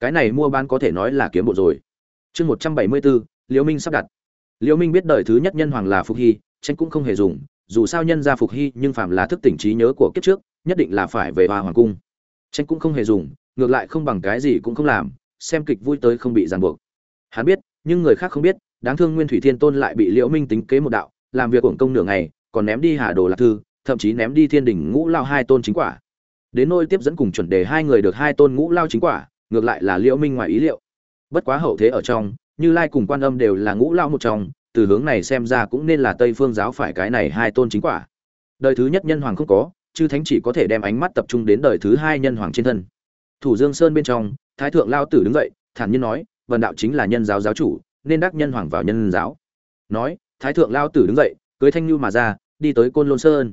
Speaker 1: Cái này mua bán có thể nói là kiếm bộ rồi. Chương một trăm bảy mươi bốn, liễu minh sắp đặt. Liễu minh biết đời thứ nhất nhân hoàng là phục hy, tranh cũng không hề dùng, dù sao nhân gia phục hy nhưng phạm là thức tỉnh trí nhớ của kiếp trước, nhất định là phải về hoa hoàng cung. Tranh cũng không hề dùng, ngược lại không bằng cái gì cũng không làm, xem kịch vui tới không bị ràng buộc. Hắn biết, nhưng người khác không biết đáng thương nguyên thủy thiên tôn lại bị liễu minh tính kế một đạo, làm việc uổng công nửa ngày, còn ném đi hà đồ lạc thư, thậm chí ném đi thiên đỉnh ngũ lao hai tôn chính quả. Đến nôi tiếp dẫn cùng chuẩn đề hai người được hai tôn ngũ lao chính quả, ngược lại là liễu minh ngoài ý liệu. Bất quá hậu thế ở trong, như lai cùng quan âm đều là ngũ lao một trong, từ hướng này xem ra cũng nên là tây phương giáo phải cái này hai tôn chính quả. Đời thứ nhất nhân hoàng không có, chư thánh chỉ có thể đem ánh mắt tập trung đến đời thứ hai nhân hoàng trên thân. Thủ dương sơn bên trong, thái thượng lao tử đứng dậy, thản nhiên nói, vần đạo chính là nhân giáo giáo chủ nên đắc nhân hoàng vào nhân giáo. Nói, thái thượng lao tử đứng dậy, cưới thanh lưu mà ra, đi tới côn lôn sơn.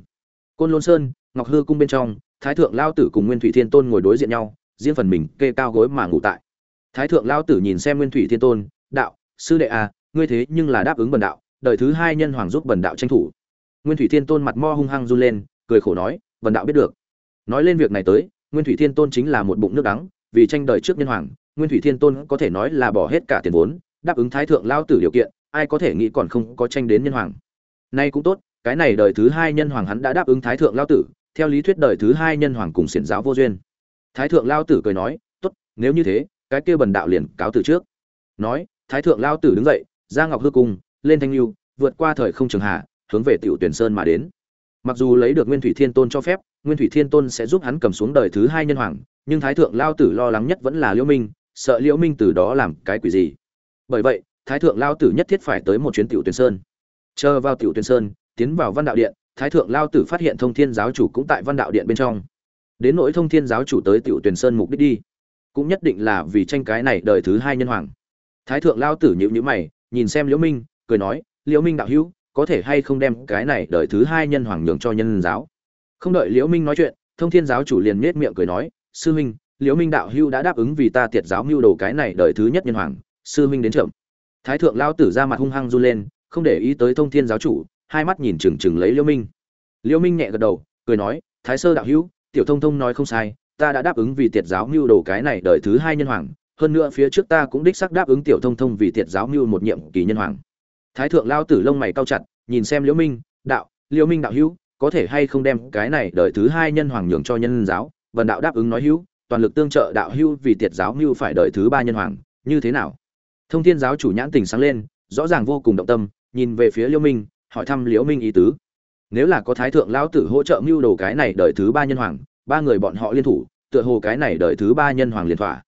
Speaker 1: Côn lôn sơn, ngọc hư cung bên trong, thái thượng lao tử cùng nguyên thủy thiên tôn ngồi đối diện nhau, riêng phần mình kê cao gối mà ngủ tại. Thái thượng lao tử nhìn xem nguyên thủy thiên tôn, đạo, sư đệ à ngươi thế nhưng là đáp ứng bần đạo, đợi thứ hai nhân hoàng giúp bần đạo tranh thủ. Nguyên thủy thiên tôn mặt mo hung hăng run lên, cười khổ nói, bần đạo biết được. Nói lên việc này tới, nguyên thủy thiên tôn chính là một bụng nước đắng, vì tranh đời trước nhân hoàng, nguyên thủy thiên tôn có thể nói là bỏ hết cả tiền vốn đáp ứng thái thượng lao tử điều kiện, ai có thể nghĩ còn không có tranh đến nhân hoàng. Nay cũng tốt, cái này đời thứ hai nhân hoàng hắn đã đáp ứng thái thượng lao tử, theo lý thuyết đời thứ hai nhân hoàng cùng xiển giáo vô duyên. Thái thượng lao tử cười nói, tốt, nếu như thế, cái kia bần đạo liền cáo từ trước. Nói, thái thượng lao tử đứng dậy, ra ngọc hư cung, lên thanh lưu vượt qua thời không trường hạ, hướng về tiểu tuyển sơn mà đến. Mặc dù lấy được nguyên thủy thiên tôn cho phép, nguyên thủy thiên tôn sẽ giúp hắn cầm xuống đời thứ hai nhân hoàng, nhưng thái thượng lao tử lo lắng nhất vẫn là liễu minh, sợ liễu minh từ đó làm cái quỷ gì? Bởi vậy, thái thượng lao tử nhất thiết phải tới một chuyến tiểu tuyển sơn. Chờ vào tiểu tuyển sơn, tiến vào văn đạo điện, thái thượng lao tử phát hiện thông thiên giáo chủ cũng tại văn đạo điện bên trong. Đến nỗi thông thiên giáo chủ tới tiểu tuyển sơn mục đích đi, cũng nhất định là vì tranh cái này đời thứ hai nhân hoàng. Thái thượng lao tử nhịu nhữ mày, nhìn xem liễu minh, cười nói, liễu minh đạo hữu, có thể hay không đem cái này đời thứ hai nhân hoàng nhường cho nhân giáo? Không đợi liễu minh nói chuyện, thông thiên giáo chủ liền nhếch miệng cười nói, sư minh, liễu minh đạo hữu đã đáp ứng vì ta tiệt giáo mưu đồ cái này đời thứ nhất nhân hoàng sư minh đến chậm. Thái thượng lao tử ra mặt hung hăng run lên, không để ý tới thông thiên giáo chủ, hai mắt nhìn chừng chừng lấy liễu minh. Liễu minh nhẹ gật đầu, cười nói, thái sơ đạo hữu, tiểu thông thông nói không sai, ta đã đáp ứng vì tiệt giáo mưu đồ cái này đời thứ hai nhân hoàng, hơn nữa phía trước ta cũng đích xác đáp ứng tiểu thông thông vì tiệt giáo mưu một nhiệm kỳ nhân hoàng. Thái thượng lao tử lông mày cao chặt, nhìn xem liễu minh, đạo liễu minh đạo hữu, có thể hay không đem cái này đời thứ hai nhân hoàng nhường cho nhân giáo? Vần đạo đáp ứng nói hữu, toàn lực tương trợ đạo hữu vì tiệt giáo mưu phải đời thứ ba nhân hoàng, như thế nào? Thông thiên giáo chủ nhãn tình sáng lên, rõ ràng vô cùng động tâm, nhìn về phía liễu minh, hỏi thăm liễu minh ý tứ. Nếu là có thái thượng lão tử hỗ trợ mưu đồ cái này đời thứ ba nhân hoàng, ba người bọn họ liên thủ, tựa hồ cái này đời thứ ba nhân hoàng liền thỏa.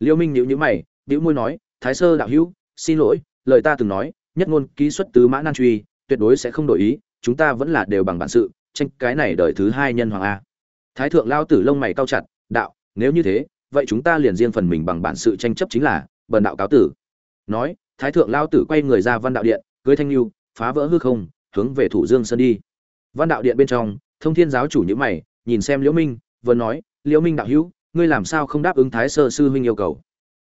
Speaker 1: Liễu minh nhíu nhíu mày, bĩu môi nói, thái sơ đạo hữu, xin lỗi, lời ta từng nói, nhất ngôn ký xuất tứ mã nan truy, tuyệt đối sẽ không đổi ý, chúng ta vẫn là đều bằng bản sự, tranh cái này đời thứ hai nhân hoàng a. Thái thượng lao tử lông mày cao chặt, đạo, nếu như thế, vậy chúng ta liền riêng phần mình bằng bản sự tranh chấp chính là, bần đạo cáo tử nói, thái thượng lao tử quay người ra văn đạo điện, cưới thanh lưu phá vỡ hư không, hướng về thủ dương sơn đi. Văn đạo điện bên trong, thông thiên giáo chủ nhữ mày, nhìn xem liễu minh, vừa nói, liễu minh đạo hữu, ngươi làm sao không đáp ứng thái sơ sư huynh yêu cầu?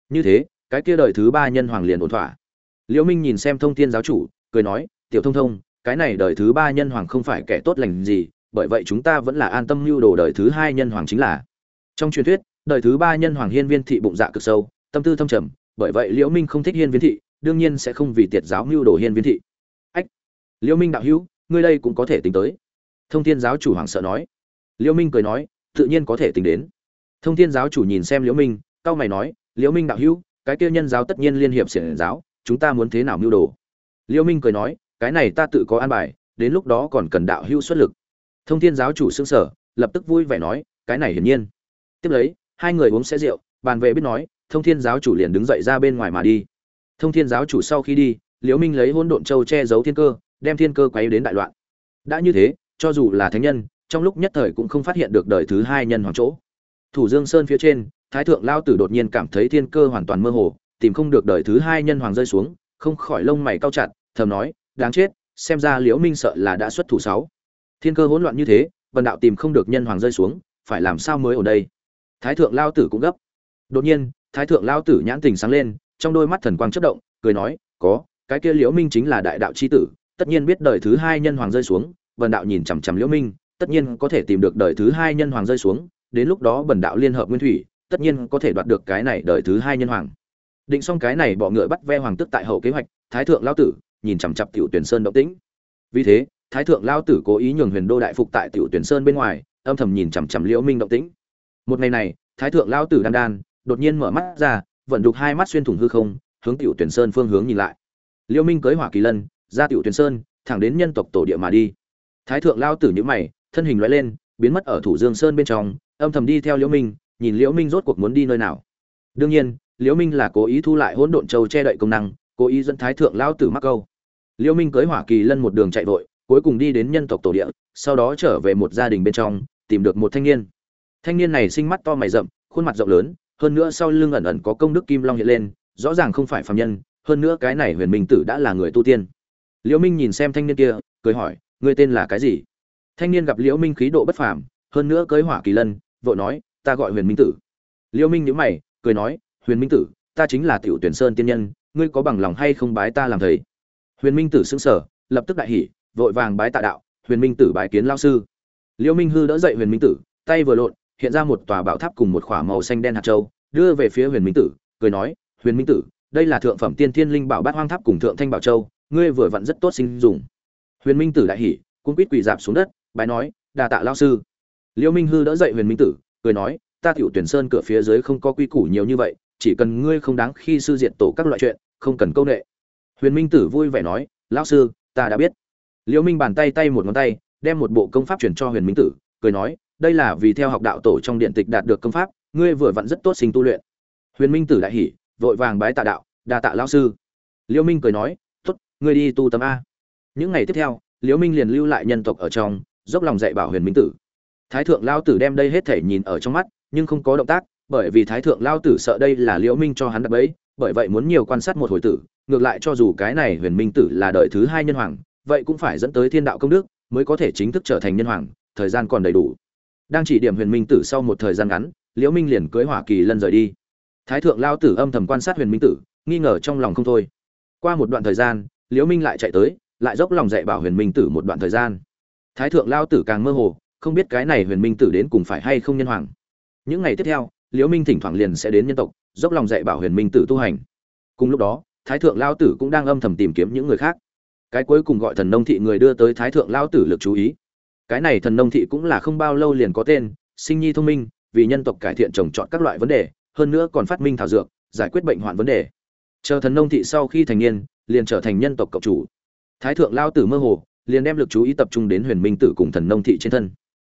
Speaker 1: Như thế, cái kia đời thứ ba nhân hoàng liền ổn thỏa. Liễu minh nhìn xem thông thiên giáo chủ, cười nói, tiểu thông thông, cái này đời thứ ba nhân hoàng không phải kẻ tốt lành gì, bởi vậy chúng ta vẫn là an tâm lưu đồ đời thứ hai nhân hoàng chính là. Trong truyền thuyết, đời thứ ba nhân hoàng hiên viên thị bụng dạ cực sâu, tâm tư thâm trầm bởi vậy liễu minh không thích hiên viên thị, đương nhiên sẽ không vì tiệt giáo mưu đồ hiên viên thị. Ách, liễu minh đạo hữu, ngươi đây cũng có thể tính tới. Thông thiên giáo chủ hoàng sợ nói. Liễu minh cười nói, tự nhiên có thể tính đến. Thông thiên giáo chủ nhìn xem liễu minh cao mày nói, liễu minh đạo hữu, cái kia nhân giáo tất nhiên liên hiệp xiển giáo, chúng ta muốn thế nào mưu đồ? Liễu minh cười nói, cái này ta tự có an bài, đến lúc đó còn cần đạo hữu xuất lực. Thông thiên giáo chủ sương sở lập tức vui vẻ nói, cái này hiển nhiên. Tiếp lấy, hai người uống sẽ rượu, bàn về biết nói thông thiên giáo chủ liền đứng dậy ra bên ngoài mà đi. Thông thiên giáo chủ sau khi đi, liễu minh lấy hỗn độn châu che giấu thiên cơ, đem thiên cơ quấy đến đại loạn. Đã như thế, cho dù là thánh nhân, trong lúc nhất thời cũng không phát hiện được đời thứ hai nhân hoàng chỗ. Thủ dương sơn phía trên, thái thượng lao tử đột nhiên cảm thấy thiên cơ hoàn toàn mơ hồ, tìm không được đời thứ hai nhân hoàng rơi xuống, không khỏi lông mày cao chặt, thầm nói, đáng chết, xem ra liễu minh sợ là đã xuất thủ sáu. Thiên cơ hỗn loạn như thế, vần đạo tìm không được nhân hoàng rơi xuống, phải làm sao mới ở đây? Thái thượng lao tử cũng gấp. Đột nhiên thái thượng lao tử nhãn tình sáng lên, trong đôi mắt thần quang chớp động, cười nói, có, cái kia liễu minh chính là đại đạo chi tử, tất nhiên biết đời thứ hai nhân hoàng rơi xuống vần đạo nhìn chằm chằm liễu minh, tất nhiên có thể tìm được đời thứ hai nhân hoàng rơi xuống, đến lúc đó bần đạo liên hợp nguyên thủy, tất nhiên có thể đoạt được cái này đời thứ hai nhân hoàng. Định xong cái này, bọ ngựa bắt ve hoàng tức tại hậu kế hoạch, thái thượng lao tử nhìn chằm chặp tiểu tuyển sơn động tĩnh. Vì thế, thái thượng lao tử cố ý nhường huyền đô đại phục tại tiểu tuyển sơn bên ngoài, âm thầm nhìn chằm chằm liễu minh động tĩnh. Một ngày này, thái thượng lao tử đan đan đột nhiên mở mắt ra, vận đục hai mắt xuyên thủng hư không, hướng tiểu tuyển sơn phương hướng nhìn lại. Liễu minh cưới hỏa kỳ lân, ra tiểu tuyển sơn, thẳng đến nhân tộc tổ địa mà đi. Thái thượng lao tử nhữ mày, thân hình loại lên, biến mất ở thủ dương sơn bên trong, âm thầm đi theo liễu minh, nhìn liễu minh rốt cuộc muốn đi nơi nào. Đương nhiên, liễu minh là cố ý thu lại hỗn độn châu che đậy công năng, cố ý dẫn thái thượng lao tử mắc câu. Liễu minh cưới hỏa kỳ lân một đường chạy vội, cuối cùng đi đến nhân tộc tổ địa, sau đó trở về một gia đình bên trong, tìm được một thanh niên. Thanh niên này sinh mắt to mày rậm, khuôn mặt rộng lớn hơn nữa sau lưng ẩn ẩn có công đức kim long hiện lên, rõ ràng không phải phàm nhân, hơn nữa cái này huyền minh tử đã là người tu tiên. Liễu minh nhìn xem thanh niên kia, cười hỏi, ngươi tên là cái gì? Thanh niên gặp liễu minh khí độ bất phàm, hơn nữa cưới hỏa kỳ lân, vội nói, ta gọi huyền minh tử. Liễu minh nhíu mày, cười nói, huyền minh tử, ta chính là tiểu tuyển sơn tiên nhân, ngươi có bằng lòng hay không bái ta làm thầy? Huyền minh tử sững sờ, lập tức đại hỉ, vội vàng bái tạ đạo, huyền minh tử bái kiến lao sư. Liễu minh hư đỡ dậy huyền minh tử, tay vừa lộn hiện ra một tòa bảo tháp cùng một khỏa màu xanh đen hạt châu, đưa về phía huyền minh tử, cười nói, huyền minh tử, đây là thượng phẩm tiên thiên linh bảo bát hoang tháp cùng thượng thanh bảo châu, ngươi vừa vặn rất tốt sinh dùng huyền minh tử đại hỉ cung quýt quỳ dạp xuống đất, bái nói, đa tạ lão sư. Liễu minh hư đỡ dậy huyền minh tử, cười nói, ta tiểu tuyển sơn cửa phía dưới không có quy củ nhiều như vậy, chỉ cần ngươi không đáng khi sư diện tổ các loại chuyện, không cần câu nệ. Huyền minh tử vui vẻ nói, lão sư, ta đã biết. Liễu minh bàn tay tay một ngón tay, đem một bộ công pháp truyền cho huyền minh tử, cười nói đây là vì theo học đạo tổ trong điện tịch đạt được công pháp, ngươi vừa vặn rất tốt sinh tu luyện. Huyền minh tử đại hỉ, vội vàng bái tạ đạo, đa tạ lao sư. Liễu minh cười nói, tốt, ngươi đi tu tâm a. Những ngày tiếp theo, liễu minh liền lưu lại nhân tộc ở trong, dốc lòng dạy bảo huyền minh tử. Thái thượng lao tử đem đây hết thể nhìn ở trong mắt, nhưng không có động tác, bởi vì thái thượng lao tử sợ đây là liễu minh cho hắn đặt bẫy, bởi vậy muốn nhiều quan sát một hồi tử, ngược lại cho dù cái này huyền minh tử là đời thứ hai nhân hoàng, vậy cũng phải dẫn tới thiên đạo công đức, mới có thể chính thức trở thành nhân hoàng, thời gian còn đầy đủ đang chỉ điểm huyền minh tử sau một thời gian ngắn, liễu minh liền cưới hỏa kỳ lân rời đi. Thái thượng lao tử âm thầm quan sát huyền minh tử, nghi ngờ trong lòng không thôi. Qua một đoạn thời gian, liễu minh lại chạy tới, lại dốc lòng dạy bảo huyền minh tử một đoạn thời gian. Thái thượng lao tử càng mơ hồ, không biết cái này huyền minh tử đến cùng phải hay không nhân hoàng. Những ngày tiếp theo, liễu minh thỉnh thoảng liền sẽ đến nhân tộc, dốc lòng dạy bảo huyền minh tử tu hành. Cùng lúc đó, thái thượng lao tử cũng đang âm thầm tìm kiếm những người khác. Cái cuối cùng gọi thần nông thị người đưa tới thái thượng lao tử lực chú ý cái này thần nông thị cũng là không bao lâu liền có tên, sinh nhi thông minh, vì nhân tộc cải thiện trồng trọt các loại vấn đề, hơn nữa còn phát minh thảo dược, giải quyết bệnh hoạn vấn đề. Chờ thần nông thị sau khi thành niên, liền trở thành nhân tộc cộng chủ. Thái thượng lao tử mơ hồ, liền đem lực chú ý tập trung đến huyền minh tử cùng thần nông thị trên thân.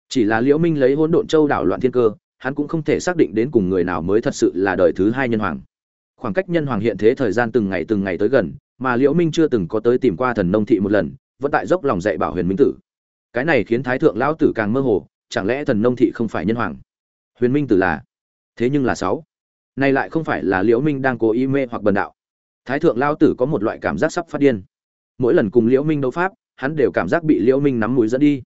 Speaker 1: Chỉ là liễu minh lấy hỗn độn châu đảo loạn thiên cơ, hắn cũng không thể xác định đến cùng người nào mới thật sự là đời thứ hai nhân hoàng. Khoảng cách nhân hoàng hiện thế thời gian từng ngày từng ngày tới gần, mà liễu minh chưa từng có tới tìm qua thần nông thị một lần, vẫn tại dốc lòng dạy bảo huyền minh tử cái này khiến thái thượng lão tử càng mơ hồ, chẳng lẽ thần nông thị không phải nhân hoàng? Huyền minh tử là, thế nhưng là sáu. Này lại không phải là liễu minh đang cố ý mê hoặc bần đạo. Thái thượng lão tử có một loại cảm giác sắp phát điên. Mỗi lần cùng liễu minh đấu pháp, hắn đều cảm giác bị liễu minh nắm mũi dẫn đi.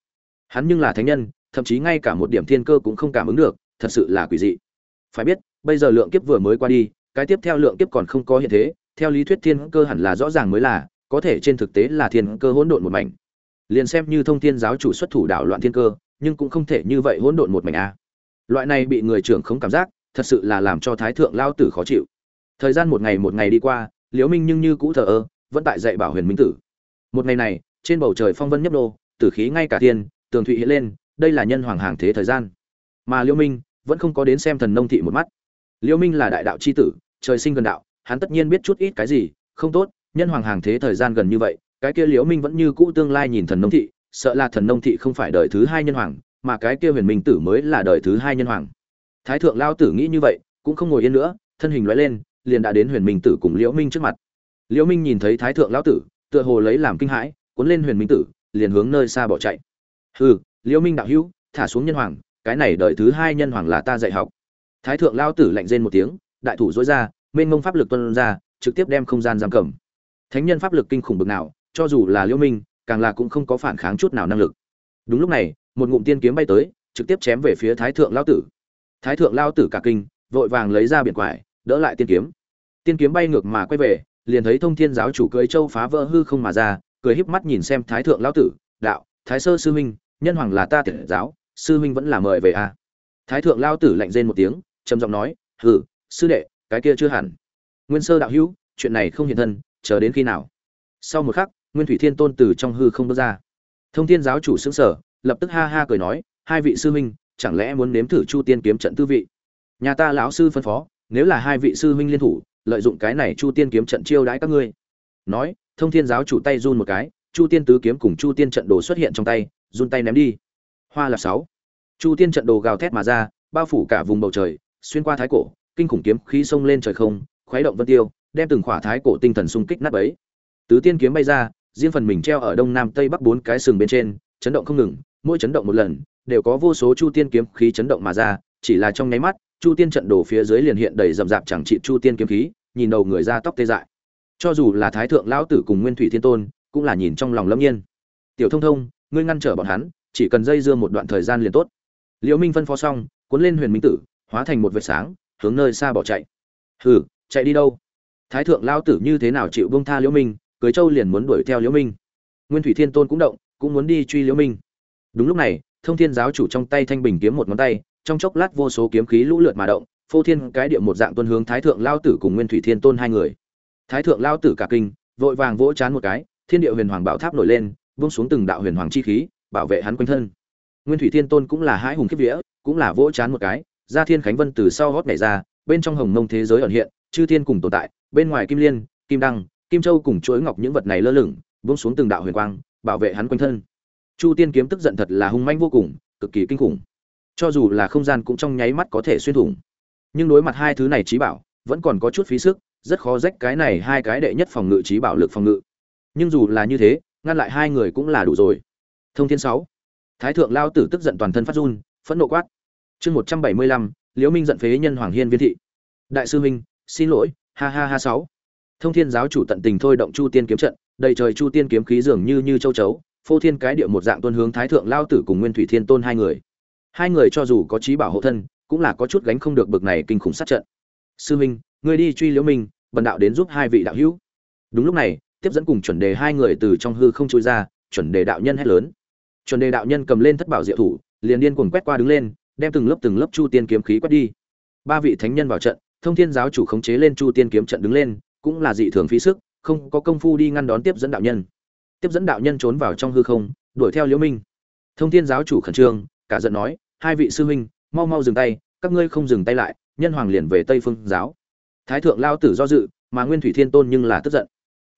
Speaker 1: Hắn nhưng là thánh nhân, thậm chí ngay cả một điểm thiên cơ cũng không cảm ứng được, thật sự là quỷ dị. Phải biết, bây giờ lượng kiếp vừa mới qua đi, cái tiếp theo lượng kiếp còn không có hiện thế, theo lý thuyết thiên cơ hẳn là rõ ràng mới là, có thể trên thực tế là thiên cơ hỗn độn một mảnh liền xem như thông thiên giáo chủ xuất thủ đảo loạn thiên cơ, nhưng cũng không thể như vậy hỗn độn một mảnh a. Loại này bị người trưởng không cảm giác, thật sự là làm cho thái thượng lao tử khó chịu. Thời gian một ngày một ngày đi qua, liễu minh nhưng như cũ thờ ơ, vẫn tại dạy bảo huyền minh tử. Một ngày này, trên bầu trời phong vân nhấp nô, tử khí ngay cả thiên, tường thụy hiện lên, đây là nhân hoàng hàng thế thời gian. Mà liễu minh vẫn không có đến xem thần nông thị một mắt. Liễu minh là đại đạo chi tử, trời sinh gần đạo, hắn tất nhiên biết chút ít cái gì, không tốt, nhân hoàng hàng thế thời gian gần như vậy cái kia liễu minh vẫn như cũ tương lai nhìn thần nông thị, sợ là thần nông thị không phải đời thứ hai nhân hoàng, mà cái kia huyền minh tử mới là đời thứ hai nhân hoàng. Thái thượng lao tử nghĩ như vậy, cũng không ngồi yên nữa, thân hình lóe lên, liền đã đến huyền minh tử cùng liễu minh trước mặt. Liễu minh nhìn thấy thái thượng lão tử, tựa hồ lấy làm kinh hãi, cuốn lên huyền minh tử, liền hướng nơi xa bỏ chạy. Hừ, liễu minh đạo hữu, thả xuống nhân hoàng, cái này đời thứ hai nhân hoàng là ta dạy học. Thái thượng lao tử lạnh rên một tiếng, đại thủ dối ra, mênh mông pháp lực tuân ra, trực tiếp đem không gian giam cầm. Thánh nhân pháp lực kinh khủng bực nào cho dù là liễu minh, càng là cũng không có phản kháng chút nào năng lực. Đúng lúc này, một ngụm tiên kiếm bay tới, trực tiếp chém về phía thái thượng lao tử. Thái thượng lao tử cả kinh, vội vàng lấy ra biển quải, đỡ lại tiên kiếm. Tiên kiếm bay ngược mà quay về, liền thấy thông thiên giáo chủ cưới châu phá vỡ hư không mà ra, cười híp mắt nhìn xem thái thượng lao tử, đạo, thái sơ sư huynh nhân hoàng là ta tiện giáo, sư huynh vẫn là mời về a. À. thái thượng lao tử lạnh rên một tiếng, trầm giọng nói, hừ, sư đệ, cái kia chưa hẳn. Nguyên sơ đạo hữu, chuyện này không hiện thân, chờ đến khi nào? Sau một khắc nguyên thủy thiên tôn từ trong hư không bước ra. Thông thiên giáo chủ xứng sở lập tức ha ha cười nói, hai vị sư huynh, chẳng lẽ muốn nếm thử chu tiên kiếm trận tư vị? Nhà ta lão sư phân phó, nếu là hai vị sư huynh liên thủ, lợi dụng cái này chu tiên kiếm trận chiêu đãi các ngươi. Nói, thông thiên giáo chủ tay run một cái, chu tiên tứ kiếm cùng chu tiên trận đồ xuất hiện trong tay, run tay ném đi. Hoa là sáu. Chu tiên trận đồ gào thét mà ra, bao phủ cả vùng bầu trời, xuyên qua thái cổ, kinh khủng kiếm khí xông lên trời không, khuấy động vân tiêu, đem từng khỏa thái cổ tinh thần xung kích nát bấy. Tứ tiên kiếm bay ra riêng phần mình treo ở đông nam tây bắc bốn cái sừng bên trên, chấn động không ngừng, mỗi chấn động một lần, đều có vô số chu tiên kiếm khí chấn động mà ra, chỉ là trong nháy mắt, chu tiên trận đổ phía dưới liền hiện đầy rậm rạp chẳng trị chu tiên kiếm khí, nhìn đầu người ra tóc tê dại. Cho dù là thái thượng lão tử cùng nguyên thủy thiên tôn, cũng là nhìn trong lòng lâm nhiên. Tiểu thông thông, ngươi ngăn trở bọn hắn, chỉ cần dây dưa một đoạn thời gian liền tốt. Liễu minh phân phó xong, cuốn lên huyền minh tử, hóa thành một vệt sáng, hướng nơi xa bỏ chạy. Hừ, chạy đi đâu? Thái thượng lão tử như thế nào chịu bông tha liễu minh cưới châu liền muốn đuổi theo liễu minh. Nguyên thủy thiên tôn cũng động, cũng muốn đi truy liễu minh. Đúng lúc này, thông thiên giáo chủ trong tay thanh bình kiếm một ngón tay, trong chốc lát vô số kiếm khí lũ lượt mà động, phô thiên cái địa một dạng tuân hướng thái thượng lao tử cùng nguyên thủy thiên tôn hai người. Thái thượng lao tử cả kinh, vội vàng vỗ chán một cái, thiên địa huyền hoàng bảo tháp nổi lên vung xuống từng đạo huyền hoàng chi khí, bảo vệ hắn quanh thân. Nguyên thủy thiên tôn cũng là hãi hùng kiếp vía, cũng là vỗ chán một cái, ra thiên khánh vân từ sau hót nhảy ra, bên trong hồng mông thế giới ẩn hiện, chư thiên cùng tồn tại, bên ngoài kim liên, kim đăng kim châu cùng chuỗi ngọc những vật này lơ lửng, buông xuống từng đạo huyền quang, bảo vệ hắn quanh thân. Chu tiên kiếm tức giận thật là hung manh vô cùng, cực kỳ kinh khủng. Cho dù là không gian cũng trong nháy mắt có thể xuyên thủng. Nhưng đối mặt hai thứ này trí bảo, vẫn còn có chút phí sức, rất khó rách cái này hai cái đệ nhất phòng ngự trí bảo lực phòng ngự. Nhưng dù là như thế, ngăn lại hai người cũng là đủ rồi. Thông thiên sáu. Thái thượng lao tử tức giận toàn thân phát run, phẫn nộ quát. Chương một trăm bảy mươi lăm, liễu minh giận phế nhân hoàng hiên viên thị. Đại sư minh xin lỗi, ha ha ha sáu thông thiên giáo chủ tận tình thôi động chu tiên kiếm trận, đầy trời chu tiên kiếm khí dường như như châu chấu, phô thiên cái địa một dạng tuân hướng thái thượng lao tử cùng nguyên thủy thiên tôn hai người. Hai người cho dù có trí bảo hộ thân, cũng là có chút gánh không được bực này kinh khủng sát trận. Sư minh người đi truy liễu minh, bần đạo đến giúp hai vị đạo hữu. Đúng lúc này, tiếp dẫn cùng chuẩn đề hai người từ trong hư không trôi ra, chuẩn đề đạo nhân hét lớn. Chuẩn đề đạo nhân cầm lên thất bảo diệu thủ, liền điên cuồng quét qua đứng lên, đem từng lớp từng lớp chu tiên kiếm khí quét đi. Ba vị thánh nhân vào trận, thông thiên giáo chủ khống chế lên chu tiên kiếm trận đứng lên cũng là dị thường phí sức, không có công phu đi ngăn đón tiếp dẫn đạo nhân. Tiếp dẫn đạo nhân trốn vào trong hư không, đuổi theo liễu minh. Thông thiên giáo chủ khẩn trương, cả giận nói, hai vị sư huynh, mau mau dừng tay, các ngươi không dừng tay lại, nhân hoàng liền về tây phương giáo. Thái thượng lao tử do dự, mà nguyên thủy thiên tôn nhưng là tức giận.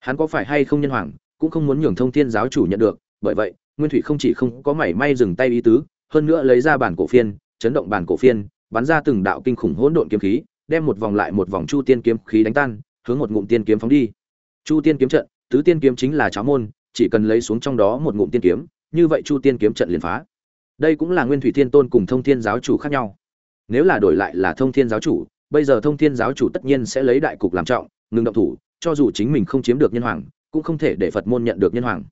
Speaker 1: Hắn có phải hay không nhân hoàng, cũng không muốn nhường thông thiên giáo chủ nhận được, bởi vậy, nguyên thủy không chỉ không có mảy may dừng tay ý tứ, hơn nữa lấy ra bản cổ phiên, chấn động bản cổ phiên, bắn ra từng đạo kinh khủng hỗn độn kiếm khí, đem một vòng lại một vòng chu tiên kiếm khí đánh tan hướng một ngụm tiên kiếm phóng đi. Chu tiên kiếm trận, tứ tiên kiếm chính là cháo môn, chỉ cần lấy xuống trong đó một ngụm tiên kiếm, như vậy chu tiên kiếm trận liền phá. Đây cũng là nguyên thủy thiên tôn cùng thông thiên giáo chủ khác nhau. Nếu là đổi lại là thông thiên giáo chủ, bây giờ thông thiên giáo chủ tất nhiên sẽ lấy đại cục làm trọng, ngừng động thủ, cho dù chính mình không chiếm được nhân hoàng, cũng không thể để phật môn nhận được nhân hoàng.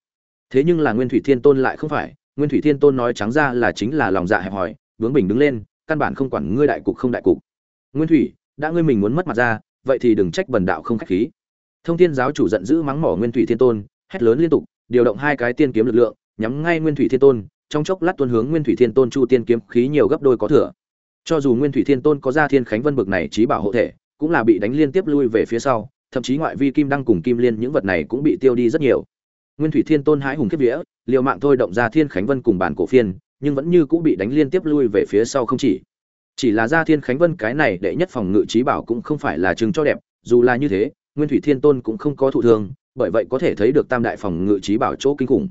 Speaker 1: Thế nhưng là nguyên thủy thiên tôn lại không phải, nguyên thủy thiên tôn nói trắng ra là chính là lòng dạ hẹp hòi bướng bình đứng lên, căn bản không quản ngươi đại cục không đại cục. Nguyên thủy, đã ngươi mình muốn mất mặt ra vậy thì đừng trách bần đạo không khách khí. Thông thiên giáo chủ giận dữ mắng mỏ nguyên thủy thiên tôn, hét lớn liên tục, điều động hai cái tiên kiếm lực lượng, nhắm ngay nguyên thủy thiên tôn, trong chốc lát tuôn hướng nguyên thủy thiên tôn chu tiên kiếm khí nhiều gấp đôi có thừa. Cho dù nguyên thủy thiên tôn có ra thiên khánh vân bực này trí bảo hộ thể, cũng là bị đánh liên tiếp lui về phía sau, thậm chí ngoại vi kim đăng cùng kim liên những vật này cũng bị tiêu đi rất nhiều. Nguyên thủy thiên tôn hãi hùng kiếp vía, liều mạng thôi động ra thiên khánh vân cùng bản cổ phiên, nhưng vẫn như cũng bị đánh liên tiếp lui về phía sau không chỉ chỉ là gia thiên khánh vân cái này đệ nhất phòng ngự trí bảo cũng không phải là chừng cho đẹp, dù là như thế, nguyên thủy thiên tôn cũng không có thụ thương, bởi vậy có thể thấy được tam đại phòng ngự trí bảo chỗ kinh khủng.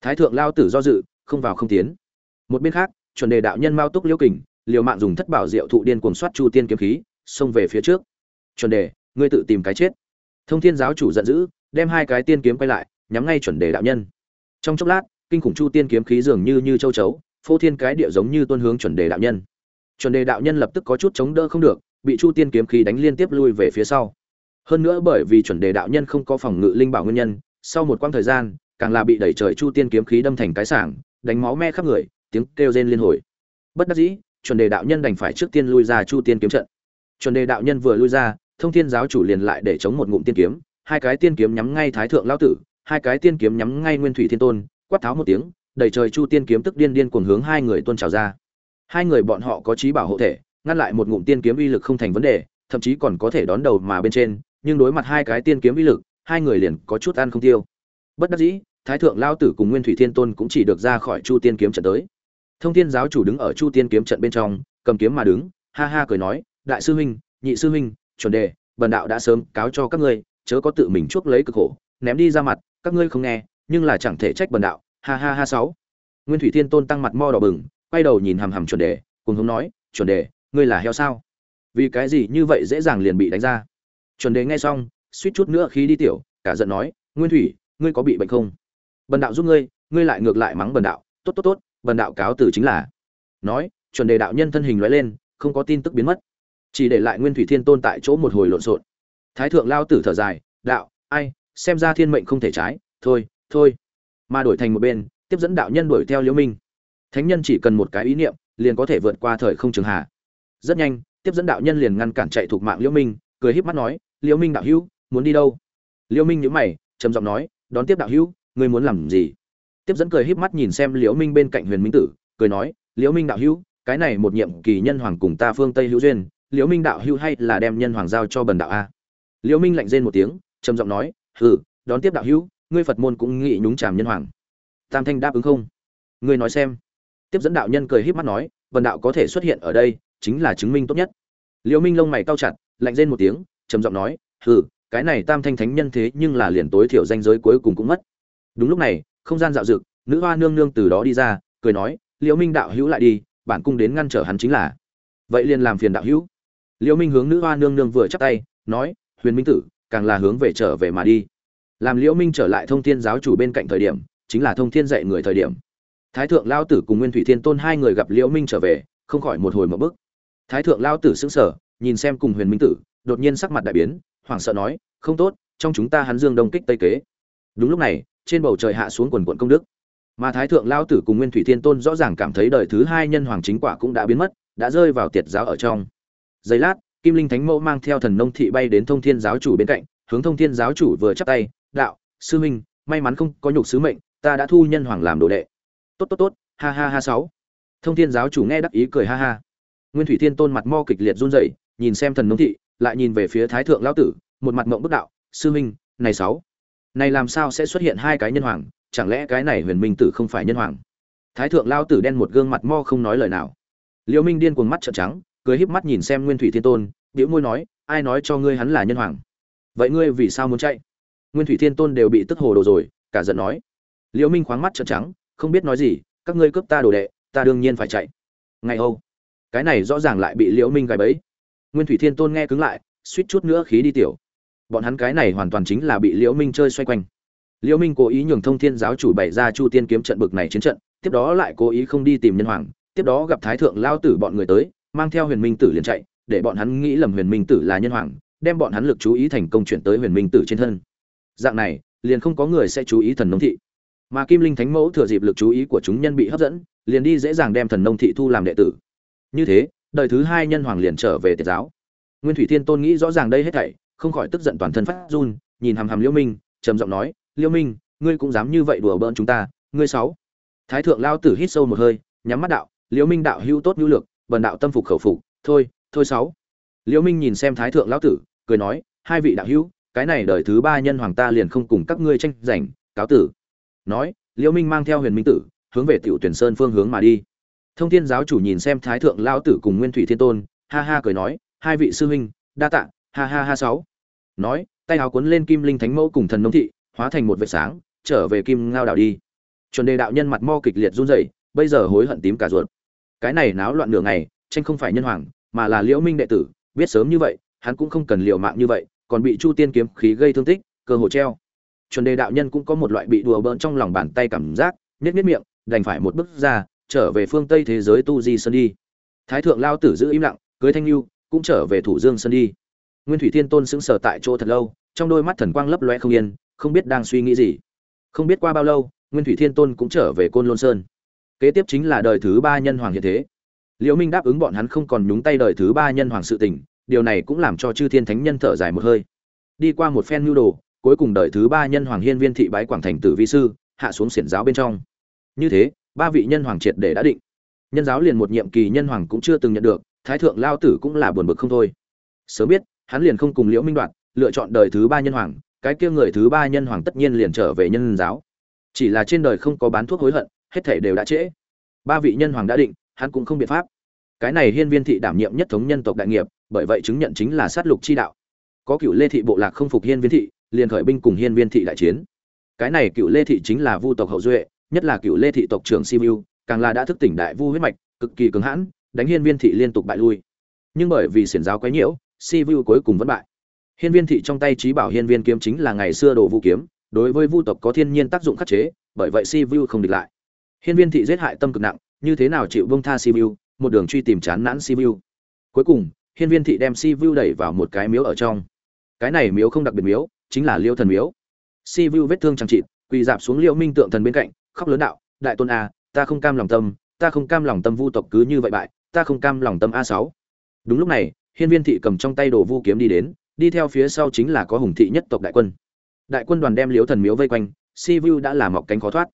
Speaker 1: Thái thượng lao tử do dự, không vào không tiến. Một bên khác, chuẩn đề đạo nhân mao túc liễu kình, liều mạng dùng thất bảo diệu thụ điên cuồng soát chu tiên kiếm khí, xông về phía trước. Chuẩn đề, ngươi tự tìm cái chết. Thông thiên giáo chủ giận dữ, đem hai cái tiên kiếm quay lại, nhắm ngay chuẩn đề đạo nhân. Trong chốc lát, kinh khủng chu tiên kiếm khí dường như như châu chấu, phô thiên cái địa giống như tuân hướng chuẩn đề đạo nhân chuẩn đề đạo nhân lập tức có chút chống đỡ không được, bị chu tiên kiếm khí đánh liên tiếp lui về phía sau. Hơn nữa bởi vì chuẩn đề đạo nhân không có phòng ngự linh bảo nguyên nhân, sau một quãng thời gian, càng là bị đẩy trời chu tiên kiếm khí đâm thành cái sảng, đánh máu me khắp người, tiếng kêu rên liên hồi. Bất đắc dĩ, chuẩn đề đạo nhân đành phải trước tiên lui ra chu tiên kiếm trận. Chuẩn đề đạo nhân vừa lui ra, thông thiên giáo chủ liền lại để chống một ngụm tiên kiếm, hai cái tiên kiếm nhắm ngay thái thượng lão tử, hai cái tiên kiếm nhắm ngay nguyên thủy thiên tôn, quát tháo một tiếng, đẩy trời chu tiên kiếm tức điên điên cuồng hướng hai người tuôn trào ra hai người bọn họ có trí bảo hộ thể, ngăn lại một ngụm tiên kiếm uy lực không thành vấn đề, thậm chí còn có thể đón đầu mà bên trên, nhưng đối mặt hai cái tiên kiếm uy lực, hai người liền có chút ăn không tiêu. Bất đắc dĩ, thái thượng lao tử cùng nguyên thủy thiên tôn cũng chỉ được ra khỏi chu tiên kiếm trận tới. Thông thiên giáo chủ đứng ở chu tiên kiếm trận bên trong, cầm kiếm mà đứng, ha ha cười nói, đại sư huynh, nhị sư huynh, chuẩn đề, bần đạo đã sớm cáo cho các ngươi, chớ có tự mình chuốc lấy cực khổ, ném đi ra mặt, các ngươi không nghe, nhưng là chẳng thể trách bần đạo, ha ha ha sáu. Nguyên thủy thiên tôn tăng mặt mo đỏ bừng quay đầu nhìn hằm hằm chuẩn đề, cùng hống nói, chuẩn đề, ngươi là heo sao? Vì cái gì như vậy dễ dàng liền bị đánh ra? Chuẩn đề nghe xong, suýt chút nữa khi đi tiểu, cả giận nói, nguyên thủy, ngươi có bị bệnh không? Bần đạo giúp ngươi ngươi lại ngược lại mắng bần đạo, tốt tốt tốt, bần đạo cáo từ chính là. Nói, chuẩn đề đạo nhân thân hình lóe lên, không có tin tức biến mất. Chỉ để lại nguyên thủy thiên tôn tại chỗ một hồi lộn xộn. Thái thượng lao tử thở dài, đạo, ai, xem ra thiên mệnh không thể trái, thôi thôi. Mà đổi thành một bên, tiếp dẫn đạo nhân đuổi theo liễu minh thánh nhân chỉ cần một cái ý niệm, liền có thể vượt qua thời không trường hạ rất nhanh, tiếp dẫn đạo nhân liền ngăn cản chạy thuộc mạng liễu minh, cười híp mắt nói, liễu minh đạo hữu, muốn đi đâu? Liễu minh nhíu mày, trầm giọng nói, đón tiếp đạo hữu, ngươi muốn làm gì? Tiếp dẫn cười híp mắt nhìn xem liễu minh bên cạnh huyền minh tử, cười nói, liễu minh đạo hữu, cái này một nhiệm kỳ nhân hoàng cùng ta phương tây hữu duyên, liễu minh đạo hữu hay là đem nhân hoàng giao cho bần đạo a? Liễu minh lạnh rên một tiếng, trầm giọng nói, hừ, đón tiếp đạo hữu, ngươi phật môn cũng nghĩ nhúng chàm nhân hoàng. Tam thanh đáp ứng không? Ngươi nói xem tiếp dẫn đạo nhân cười híp mắt nói vần đạo có thể xuất hiện ở đây, chính là chứng minh tốt nhất. Liễu minh lông mày cau chặt, lạnh rên một tiếng, trầm giọng nói, hừ, cái này tam thanh thánh nhân thế nhưng là liền tối thiểu danh giới cuối cùng cũng mất. Đúng lúc này, không gian dạo dực nữ hoa nương nương từ đó đi ra, cười nói liễu minh đạo hữu lại đi, bản cung đến ngăn trở hắn chính là. Vậy liền làm phiền đạo hữu. Liễu minh hướng nữ hoa nương nương vừa chắp tay, nói, huyền minh tử, càng là hướng về trở về mà đi. Làm liễu minh trở lại thông thiên giáo chủ bên cạnh thời điểm, chính là thông thiên dạy người thời điểm thái thượng lao tử cùng nguyên thủy thiên tôn hai người gặp liễu minh trở về, không khỏi một hồi một bức. Thái thượng lao tử sững sờ, nhìn xem cùng huyền minh tử, đột nhiên sắc mặt đại biến, hoảng sợ nói, không tốt, trong chúng ta hắn dương đông kích tây kế. Đúng lúc này, trên bầu trời hạ xuống quần quận công đức. Mà thái thượng lao tử cùng nguyên thủy thiên tôn rõ ràng cảm thấy đời thứ hai nhân hoàng chính quả cũng đã biến mất, đã rơi vào tiệt giáo ở trong. Giây lát, kim linh thánh mẫu mang theo thần nông thị bay đến thông thiên giáo chủ bên cạnh, hướng thông thiên giáo chủ vừa chắp tay, đạo, sư minh may mắn không có nhục sứ mệnh, ta đã thu nhân hoàng làm đồ đệ tốt tốt tốt, ha ha ha, sáu. Thông thiên giáo chủ nghe đắc ý cười ha ha. Nguyên thủy thiên tôn mặt mo kịch liệt run rẩy, nhìn xem thần nông thị, lại nhìn về phía thái thượng lão tử, một mặt mộng bức đạo, sư minh, này sáu, này làm sao sẽ xuất hiện hai cái nhân hoàng? Chẳng lẽ cái này huyền minh tử không phải nhân hoàng? Thái thượng lao tử đen một gương mặt mo không nói lời nào. Liễu minh điên cuồng mắt trợn trắng, cười híp mắt nhìn xem nguyên thủy thiên tôn biểu môi nói, ai nói cho ngươi hắn là nhân hoàng? Vậy ngươi vì sao muốn chạy? Nguyên thủy thiên tôn đều bị tức hồ đồ rồi, cả giận nói. Liễu minh khoáng mắt trợn trắng không biết nói gì, các ngươi cướp ta đồ đệ, ta đương nhiên phải chạy. Ngày âu cái này rõ ràng lại bị liễu minh gài bẫy. Nguyên thủy thiên tôn nghe cứng lại, suýt chút nữa khí đi tiểu. Bọn hắn cái này hoàn toàn chính là bị liễu minh chơi xoay quanh. Liễu minh cố ý nhường thông thiên giáo chủ bày ra chu tiên kiếm trận bực này chiến trận, tiếp đó lại cố ý không đi tìm nhân hoàng, tiếp đó gặp thái thượng lao tử bọn người tới, mang theo huyền minh tử liền chạy, để bọn hắn nghĩ lầm huyền minh tử là nhân hoàng, đem bọn hắn lực chú ý thành công chuyển tới huyền minh tử trên thân. Dạng này, liền không có người sẽ chú ý thần nông thị mà kim linh thánh mẫu thừa dịp lực chú ý của chúng nhân bị hấp dẫn, liền đi dễ dàng đem thần nông thị thu làm đệ tử. Như thế, đời thứ hai nhân hoàng liền trở về tiệt giáo. Nguyên thủy thiên tôn nghĩ rõ ràng đây hết thảy, không khỏi tức giận toàn thân phát run, nhìn hàm hàm liễu minh, trầm giọng nói liễu minh, ngươi cũng dám như vậy đùa bỡn chúng ta, ngươi sáu. Thái thượng lao tử hít sâu một hơi, nhắm mắt đạo liễu minh đạo hữu tốt hữu lược bần đạo tâm phục khẩu phục, thôi thôi sáu. Liễu minh nhìn xem thái thượng lão tử, cười nói, hai vị đạo hữu, cái này đời thứ ba nhân hoàng ta liền không cùng các ngươi tranh giành, cáo tử nói liễu minh mang theo huyền minh tử, hướng về tiểu tuyển sơn phương hướng mà đi. Thông thiên giáo chủ nhìn xem thái thượng lão tử cùng nguyên thủy thiên tôn, ha ha cười nói, hai vị sư huynh, đa tạ, ha ha ha sáu. Nói, tay áo cuốn lên kim linh thánh mẫu cùng thần nông thị, hóa thành một vệt sáng, trở về kim ngao đảo đi. Chuẩn đề đạo nhân mặt mo kịch liệt run rẩy, bây giờ hối hận tím cả ruột. Cái này náo loạn nửa ngày, tranh không phải nhân hoàng, mà là liễu minh đệ tử, biết sớm như vậy, hắn cũng không cần liều mạng như vậy, còn bị chu tiên kiếm khí gây thương tích, cơ hồ treo chuẩn đề đạo nhân cũng có một loại bị đùa bỡn trong lòng bàn tay cảm giác, nhếch nhếch miệng, đành phải một bước ra, trở về phương tây thế giới tu di sơn đi. Thái thượng lao tử giữ im lặng, cưới thanh lưu cũng trở về thủ dương sơn đi. Nguyên thủy thiên tôn sững sờ tại chỗ thật lâu, trong đôi mắt thần quang lấp loe không yên, không biết đang suy nghĩ gì. Không biết qua bao lâu, nguyên thủy thiên tôn cũng trở về côn lôn sơn. Kế tiếp chính là đời thứ ba nhân hoàng hiện thế. Liễu minh đáp ứng bọn hắn không còn nhúng tay đời thứ ba nhân hoàng sự tình, điều này cũng làm cho chư thiên thánh nhân thở dài một hơi. Đi qua một phen nhu đồ cuối cùng đời thứ ba nhân hoàng hiên viên thị bái quảng thành tử vi sư, hạ xuống xiển giáo bên trong. Như thế, ba vị nhân hoàng triệt để đã định. Nhân giáo liền một nhiệm kỳ nhân hoàng cũng chưa từng nhận được, thái thượng lao tử cũng là buồn bực không thôi. Sớm biết, hắn liền không cùng liễu minh đoạn lựa chọn đời thứ ba nhân hoàng, cái kia người thứ ba nhân hoàng tất nhiên liền trở về nhân giáo. Chỉ là trên đời không có bán thuốc hối hận, hết thể đều đã trễ. Ba vị nhân hoàng đã định, hắn cũng không biện pháp. Cái này hiên viên thị đảm nhiệm nhất thống nhân tộc đại nghiệp, bởi vậy chứng nhận chính là sát lục chi đạo. Có cựu lê thị bộ lạc không phục hiên viên thị liền khởi binh cùng hiên viên thị đại chiến. Cái này cựu lê thị chính là vu tộc hậu duệ, nhất là cựu lê thị tộc trưởng simu, càng là đã thức tỉnh đại vu huyết mạch, cực kỳ cứng hãn, đánh hiên viên thị liên tục bại lui. Nhưng bởi vì xiển giáo quấy nhiễu, simu cuối cùng vẫn bại. Hiên viên thị trong tay trí bảo hiên viên kiếm chính là ngày xưa đồ vũ kiếm, đối với vu tộc có thiên nhiên tác dụng khắc chế, bởi vậy simu không địch lại. Hiên viên thị giết hại tâm cực nặng, như thế nào chịu bông tha simu, một đường truy tìm chán nản simu. Cuối cùng, hiên viên thị đem simu đẩy vào một cái miếu ở trong. Cái này miếu không đặc biệt miếu chính là liêu thần miếu. Si vu vết thương chẳng trị quỳ dạp xuống liêu minh tượng thần bên cạnh, khóc lớn đạo, đại tôn a, ta không cam lòng tâm, ta không cam lòng tâm vu tộc cứ như vậy bại, ta không cam lòng tâm a sáu. Đúng lúc này, hiên viên thị cầm trong tay đồ vu kiếm đi đến, đi theo phía sau chính là có hùng thị nhất tộc đại quân. Đại quân đoàn đem liêu thần miếu vây quanh, si vu đã làm mọc cánh khó thoát.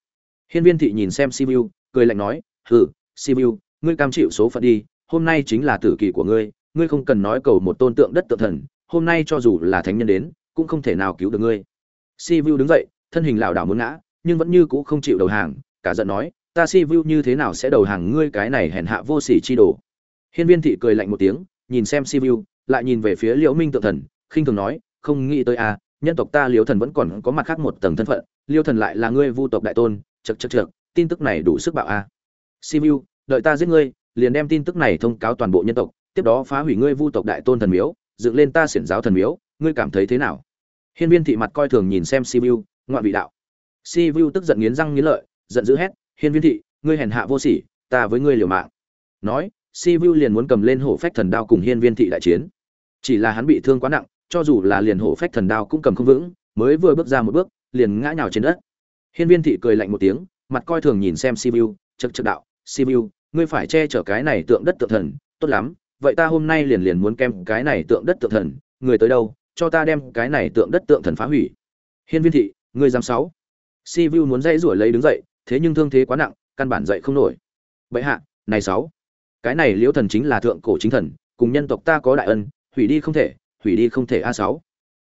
Speaker 1: Hiên viên thị nhìn xem si vu cười lạnh nói, hừ, si vu ngươi cam chịu số phận đi, hôm nay chính là tử kỳ của ngươi ngươi không cần nói cầu một tôn tượng đất tượng thần, hôm nay cho dù là thánh nhân đến cũng không thể nào cứu được ngươi. Si vu đứng dậy thân hình lảo đảo muốn ngã nhưng vẫn như cũ không chịu đầu hàng cả giận nói ta si vu như thế nào sẽ đầu hàng ngươi cái này hèn hạ vô sỉ chi đồ? Hiên viên thị cười lạnh một tiếng nhìn xem si vu lại nhìn về phía liễu minh Tự thần khinh thường nói không nghĩ tới a à, nhân tộc ta liễu thần vẫn còn có mặt khác một tầng thân phận liễu thần lại là ngươi vu tộc đại tôn chật chật chật tin tức này đủ sức bạo a. À. si vu đợi ta giết ngươi liền đem tin tức này thông cáo toàn bộ nhân tộc tiếp đó phá hủy ngươi vu tộc đại tôn thần miếu dựng lên ta xiển giáo thần miếu ngươi cảm thấy thế nào? Hiên viên thị mặt coi thường nhìn xem si vu ngoạn vị đạo. Si vu tức giận nghiến răng nghiến lợi, giận dữ hét, hiên viên thị, ngươi hèn hạ vô sỉ, ta với ngươi liều mạng. Nói si vu liền muốn cầm lên hổ phách thần đao cùng hiên viên thị đại chiến. Chỉ là hắn bị thương quá nặng, cho dù là liền hổ phách thần đao cũng cầm không vững, mới vừa bước ra một bước, liền ngã nhào trên đất. Hiên viên thị cười lạnh một tiếng, mặt coi thường nhìn xem si vu chậc chật đạo si vu ngươi phải che chở cái này tượng đất tượng thần, tốt lắm, vậy ta hôm nay liền liền muốn kem cái này tượng đất tượng thần, người tới đâu cho ta đem cái này tượng đất tượng thần phá hủy. Hiên viên thị, ngươi dám sáu si vu muốn dãy rủi lấy đứng dậy, thế nhưng thương thế quá nặng, căn bản dậy không nổi. Vậy hạ, này sáu cái này liễu thần chính là thượng cổ chính thần, cùng nhân tộc ta có đại ân, hủy đi không thể, hủy đi không thể a sáu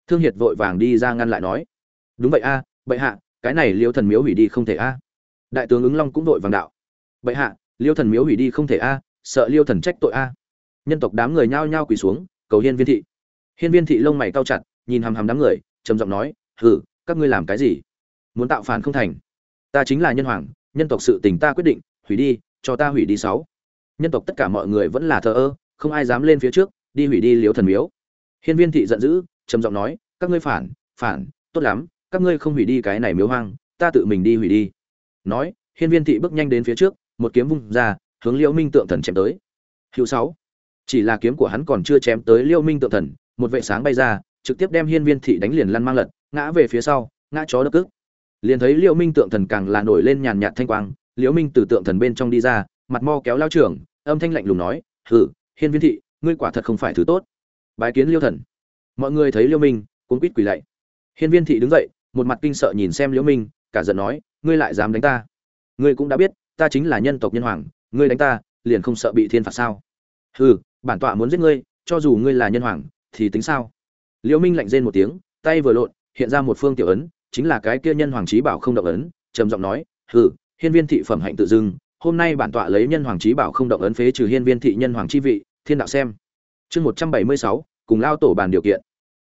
Speaker 1: thương hiệt vội vàng đi ra ngăn lại nói. Đúng vậy a, bệ hạ, cái này liễu thần miếu hủy đi không thể a. Đại tướng ứng long cũng vội vàng đạo. Bệ hạ liêu thần miếu hủy đi không thể a, sợ liêu thần trách tội a. Nhân tộc đám người nhao nhao quỳ xuống, cầu hiên viên thị hiên viên thị lông mày cao chặt, nhìn hằm hằm đám người, trầm giọng nói, hử, các ngươi làm cái gì? Muốn tạo phản không thành? Ta chính là nhân hoàng, nhân tộc sự tình ta quyết định, hủy đi, cho ta hủy đi sáu. Nhân tộc tất cả mọi người vẫn là thờ ơ, không ai dám lên phía trước, đi hủy đi liếu thần miếu. Hiên viên thị giận dữ, trầm giọng nói, các ngươi phản phản, tốt lắm, các ngươi không hủy đi cái này miếu hoang, ta tự mình đi hủy đi. Nói, hiên viên thị bước nhanh đến phía trước, một kiếm vung ra, hướng liễu minh tượng thần chém tới. Hữu sáu. Chỉ là kiếm của hắn còn chưa chém tới liễu minh tượng thần một vệ sáng bay ra, trực tiếp đem hiên viên thị đánh liền lăn mang lật, ngã về phía sau, ngã chó đất cức liền thấy liễu minh tượng thần càng là nổi lên nhàn nhạt thanh quang, liễu minh từ tượng thần bên trong đi ra, mặt mo kéo lao trưởng, âm thanh lạnh lùng nói, hừ, hiên viên thị, ngươi quả thật không phải thứ tốt. Bái kiến liêu thần. Mọi người thấy liêu minh cuốn quýt quỳ lạy. Hiên viên thị đứng dậy, một mặt kinh sợ nhìn xem liễu minh, cả giận nói, ngươi lại dám đánh ta. Ngươi cũng đã biết, ta chính là nhân tộc nhân hoàng, ngươi đánh ta, liền không sợ bị thiên phạt sao? Hừ, bản tọa muốn giết ngươi, cho dù ngươi là nhân hoàng thì tính sao? Liễu minh lạnh rên một tiếng, tay vừa lộn, hiện ra một phương tiểu ấn, chính là cái kia nhân hoàng trí bảo không động ấn, trầm giọng nói, hừ, hiên viên thị phẩm hạnh tự dưng, hôm nay bản tọa lấy nhân hoàng trí bảo không động ấn phế trừ hiên viên thị nhân hoàng chi vị, thiên đạo xem. Chương một trăm bảy mươi sáu, cùng lao tổ bàn điều kiện.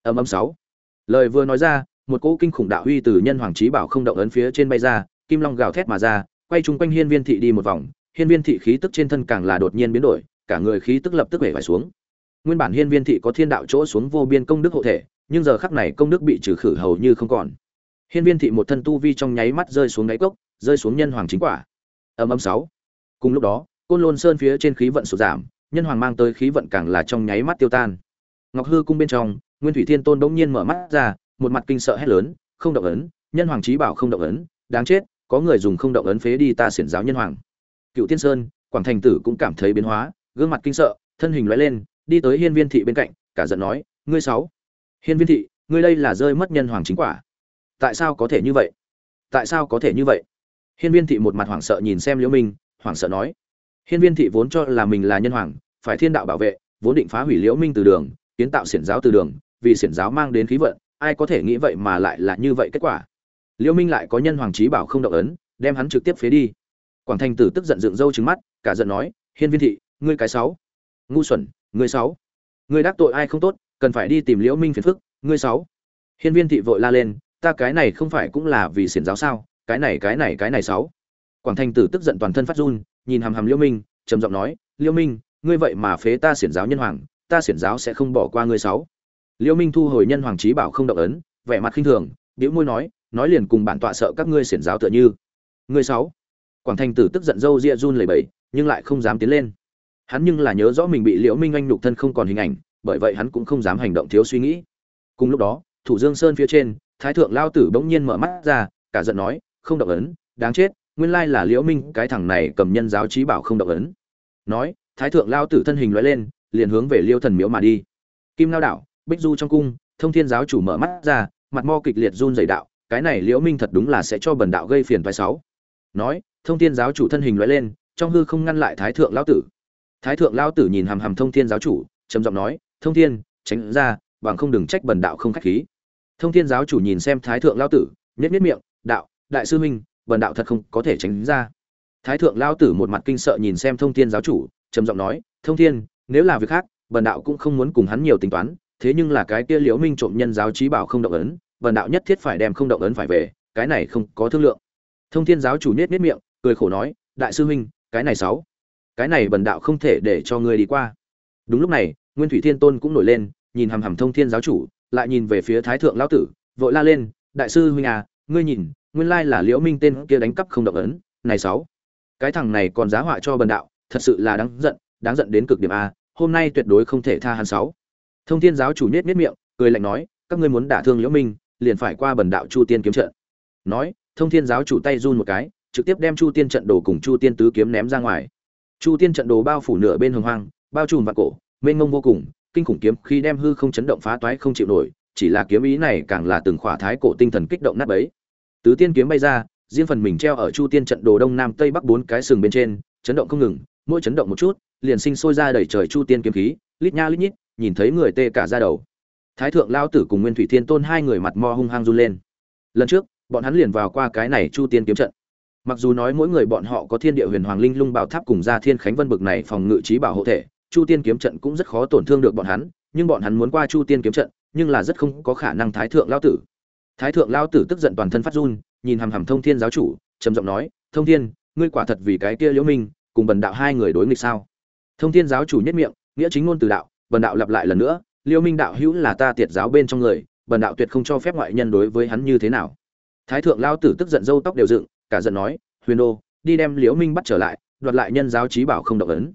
Speaker 1: Âm âm sáu. Lời vừa nói ra, một cỗ kinh khủng đạo huy từ nhân hoàng trí bảo không động ấn phía trên bay ra, kim long gào thét mà ra, quay chung quanh hiên viên thị đi một vòng, hiên viên thị khí tức trên thân càng là đột nhiên biến đổi, cả người khí tức lập tức bể phải xuống nguyên bản hiên viên thị có thiên đạo chỗ xuống vô biên công đức hộ thể, nhưng giờ khắc này công đức bị trừ khử hầu như không còn. Hiên viên thị một thân tu vi trong nháy mắt rơi xuống đáy cốc, rơi xuống nhân hoàng chính quả. Âm âm sáu. Cùng lúc đó, côn lôn sơn phía trên khí vận sụt giảm, nhân hoàng mang tới khí vận càng là trong nháy mắt tiêu tan. Ngọc hư cung bên trong, nguyên thủy thiên tôn đống nhiên mở mắt ra, một mặt kinh sợ hét lớn, không động ấn, nhân hoàng trí bảo không động ấn, đáng chết, có người dùng không động ấn phế đi ta xiển giáo nhân hoàng. Cựu tiên sơn, quảng thành tử cũng cảm thấy biến hóa, gương mặt kinh sợ, thân hình lóe lên đi tới hiên viên thị bên cạnh, cả giận nói, ngươi sáu, hiên viên thị, ngươi đây là rơi mất nhân hoàng chính quả. Tại sao có thể như vậy? Tại sao có thể như vậy? Hiên viên thị một mặt hoảng sợ nhìn xem liễu minh, hoảng sợ nói, hiên viên thị vốn cho là mình là nhân hoàng, phải thiên đạo bảo vệ, vốn định phá hủy liễu minh từ đường, kiến tạo xiển giáo từ đường, vì xiển giáo mang đến khí vận, ai có thể nghĩ vậy mà lại là như vậy kết quả? Liễu minh lại có nhân hoàng trí bảo không động ấn, đem hắn trực tiếp phế đi. Quảng thành tử tức giận dựng râu trừng mắt, cả giận nói, hiên viên thị, ngươi cái sáu, ngu xuẩn ngươi sáu. Ngươi đắc tội ai không tốt, cần phải đi tìm liễu minh phiền phức. Ngươi sáu. Hiên viên thị vội la lên, ta cái này không phải cũng là vì xiển giáo sao? Cái này cái này cái này sáu. Quảng thành tử tức giận toàn thân phát run, nhìn hàm hàm liễu minh, trầm giọng nói, liễu minh, ngươi vậy mà phế ta xiển giáo nhân hoàng, ta xiển giáo sẽ không bỏ qua ngươi sáu. Liễu minh thu hồi nhân hoàng trí bảo không động ấn, vẻ mặt khinh thường, bĩu môi nói nói liền cùng bản tọa sợ các ngươi xiển giáo tựa như. Ngươi sáu. Quảng thành tử tức giận râu ria run lẩy bẩy, nhưng lại không dám tiến lên hắn nhưng là nhớ rõ mình bị liễu minh anh nhục thân không còn hình ảnh, bởi vậy hắn cũng không dám hành động thiếu suy nghĩ. Cùng lúc đó, thủ dương sơn phía trên, thái thượng lao tử bỗng nhiên mở mắt ra, cả giận nói, không động ấn, đáng chết, nguyên lai là liễu minh, cái thằng này cầm nhân giáo trí bảo không động ấn. Nói, thái thượng lao tử thân hình lóe lên, liền hướng về liêu thần miếu mà đi. Kim lao đảo, bích du trong cung, thông thiên giáo chủ mở mắt ra, mặt mo kịch liệt run rẩy đạo, cái này liễu minh thật đúng là sẽ cho bần đạo gây phiền vai sáu. Nói, thông thiên giáo chủ thân hình lóe lên, trong hư không ngăn lại thái thượng lao tử thái thượng lao tử nhìn hàm hàm thông thiên giáo chủ, trầm giọng nói, thông thiên, tránh ra, bằng không đừng trách bần đạo không khách khí. Thông thiên giáo chủ nhìn xem thái thượng lao tử, nhếch nhếch miệng, đạo, đại sư minh bần đạo thật không có thể tránh ra. Thái thượng lao tử một mặt kinh sợ nhìn xem thông thiên giáo chủ, trầm giọng nói, thông thiên, nếu là việc khác, bần đạo cũng không muốn cùng hắn nhiều tính toán, thế nhưng là cái kia liễu minh trộm nhân giáo trí bảo không động ấn, bần đạo nhất thiết phải đem không động ấn phải về, cái này không có thương lượng. Thông thiên giáo chủ nết nết miệng, cười khổ nói, đại sư huynh, cái này sáu cái này bần đạo không thể để cho ngươi đi qua. Đúng lúc này, nguyên thủy thiên tôn cũng nổi lên, nhìn hằm hằm thông thiên giáo chủ, lại nhìn về phía thái thượng lão tử, vội la lên, đại sư huynh à ngươi nhìn, nguyên lai là liễu minh tên kia đánh cắp không động ấn, này sáu. Cái thằng này còn giá họa cho bần đạo, thật sự là đáng giận đáng giận đến cực điểm a, hôm nay tuyệt đối không thể tha hắn sáu. Thông thiên giáo chủ nhếch nhếch miệng, cười lạnh nói, các ngươi muốn đả thương liễu minh, liền phải qua bần đạo chu tiên kiếm trận. Nói, thông thiên giáo chủ tay run một cái, trực tiếp đem chu tiên trận đồ cùng chu tiên tứ kiếm ném ra ngoài chu tiên trận đồ bao phủ nửa bên hồng hoang, bao trùm vạn cổ, mênh mông vô cùng, kinh khủng kiếm khi đem hư không chấn động phá toái không chịu nổi, chỉ là kiếm ý này càng là từng khỏa thái cổ tinh thần kích động nát bấy. Tứ tiên kiếm bay ra, riêng phần mình treo ở chu tiên trận đồ đông nam tây bắc bốn cái sừng bên trên, chấn động không ngừng, mỗi chấn động một chút, liền sinh sôi ra đầy trời chu tiên kiếm khí, lít nha lít nhít, nhìn thấy người tê cả ra đầu. Thái thượng lao tử cùng nguyên thủy thiên tôn hai người mặt mo hung hăng run lên. Lần trước, bọn hắn liền vào qua cái này chu tiên kiếm trận mặc dù nói mỗi người bọn họ có thiên địa huyền hoàng linh lung bảo tháp cùng ra thiên khánh vân bực này phòng ngự trí bảo hộ thể, chu tiên kiếm trận cũng rất khó tổn thương được bọn hắn, nhưng bọn hắn muốn qua chu tiên kiếm trận, nhưng là rất không có khả năng thái thượng lao tử. Thái thượng lao tử tức giận toàn thân phát run, nhìn hằm hằm thông thiên giáo chủ, trầm giọng nói, thông thiên, ngươi quả thật vì cái kia liễu minh, cùng bần đạo hai người đối nghịch sao? Thông thiên giáo chủ nhất miệng, nghĩa chính ngôn từ đạo, bần đạo lặp lại lần nữa, liễu minh đạo hữu là ta tiệt giáo bên trong người, bần đạo tuyệt không cho phép ngoại nhân đối với hắn như thế nào. Thái thượng lao tử tức giận râu tóc đều dựng cả giận nói, huyền đô, đi đem liễu minh bắt trở lại, đoạt lại nhân giáo trí bảo không động ấn.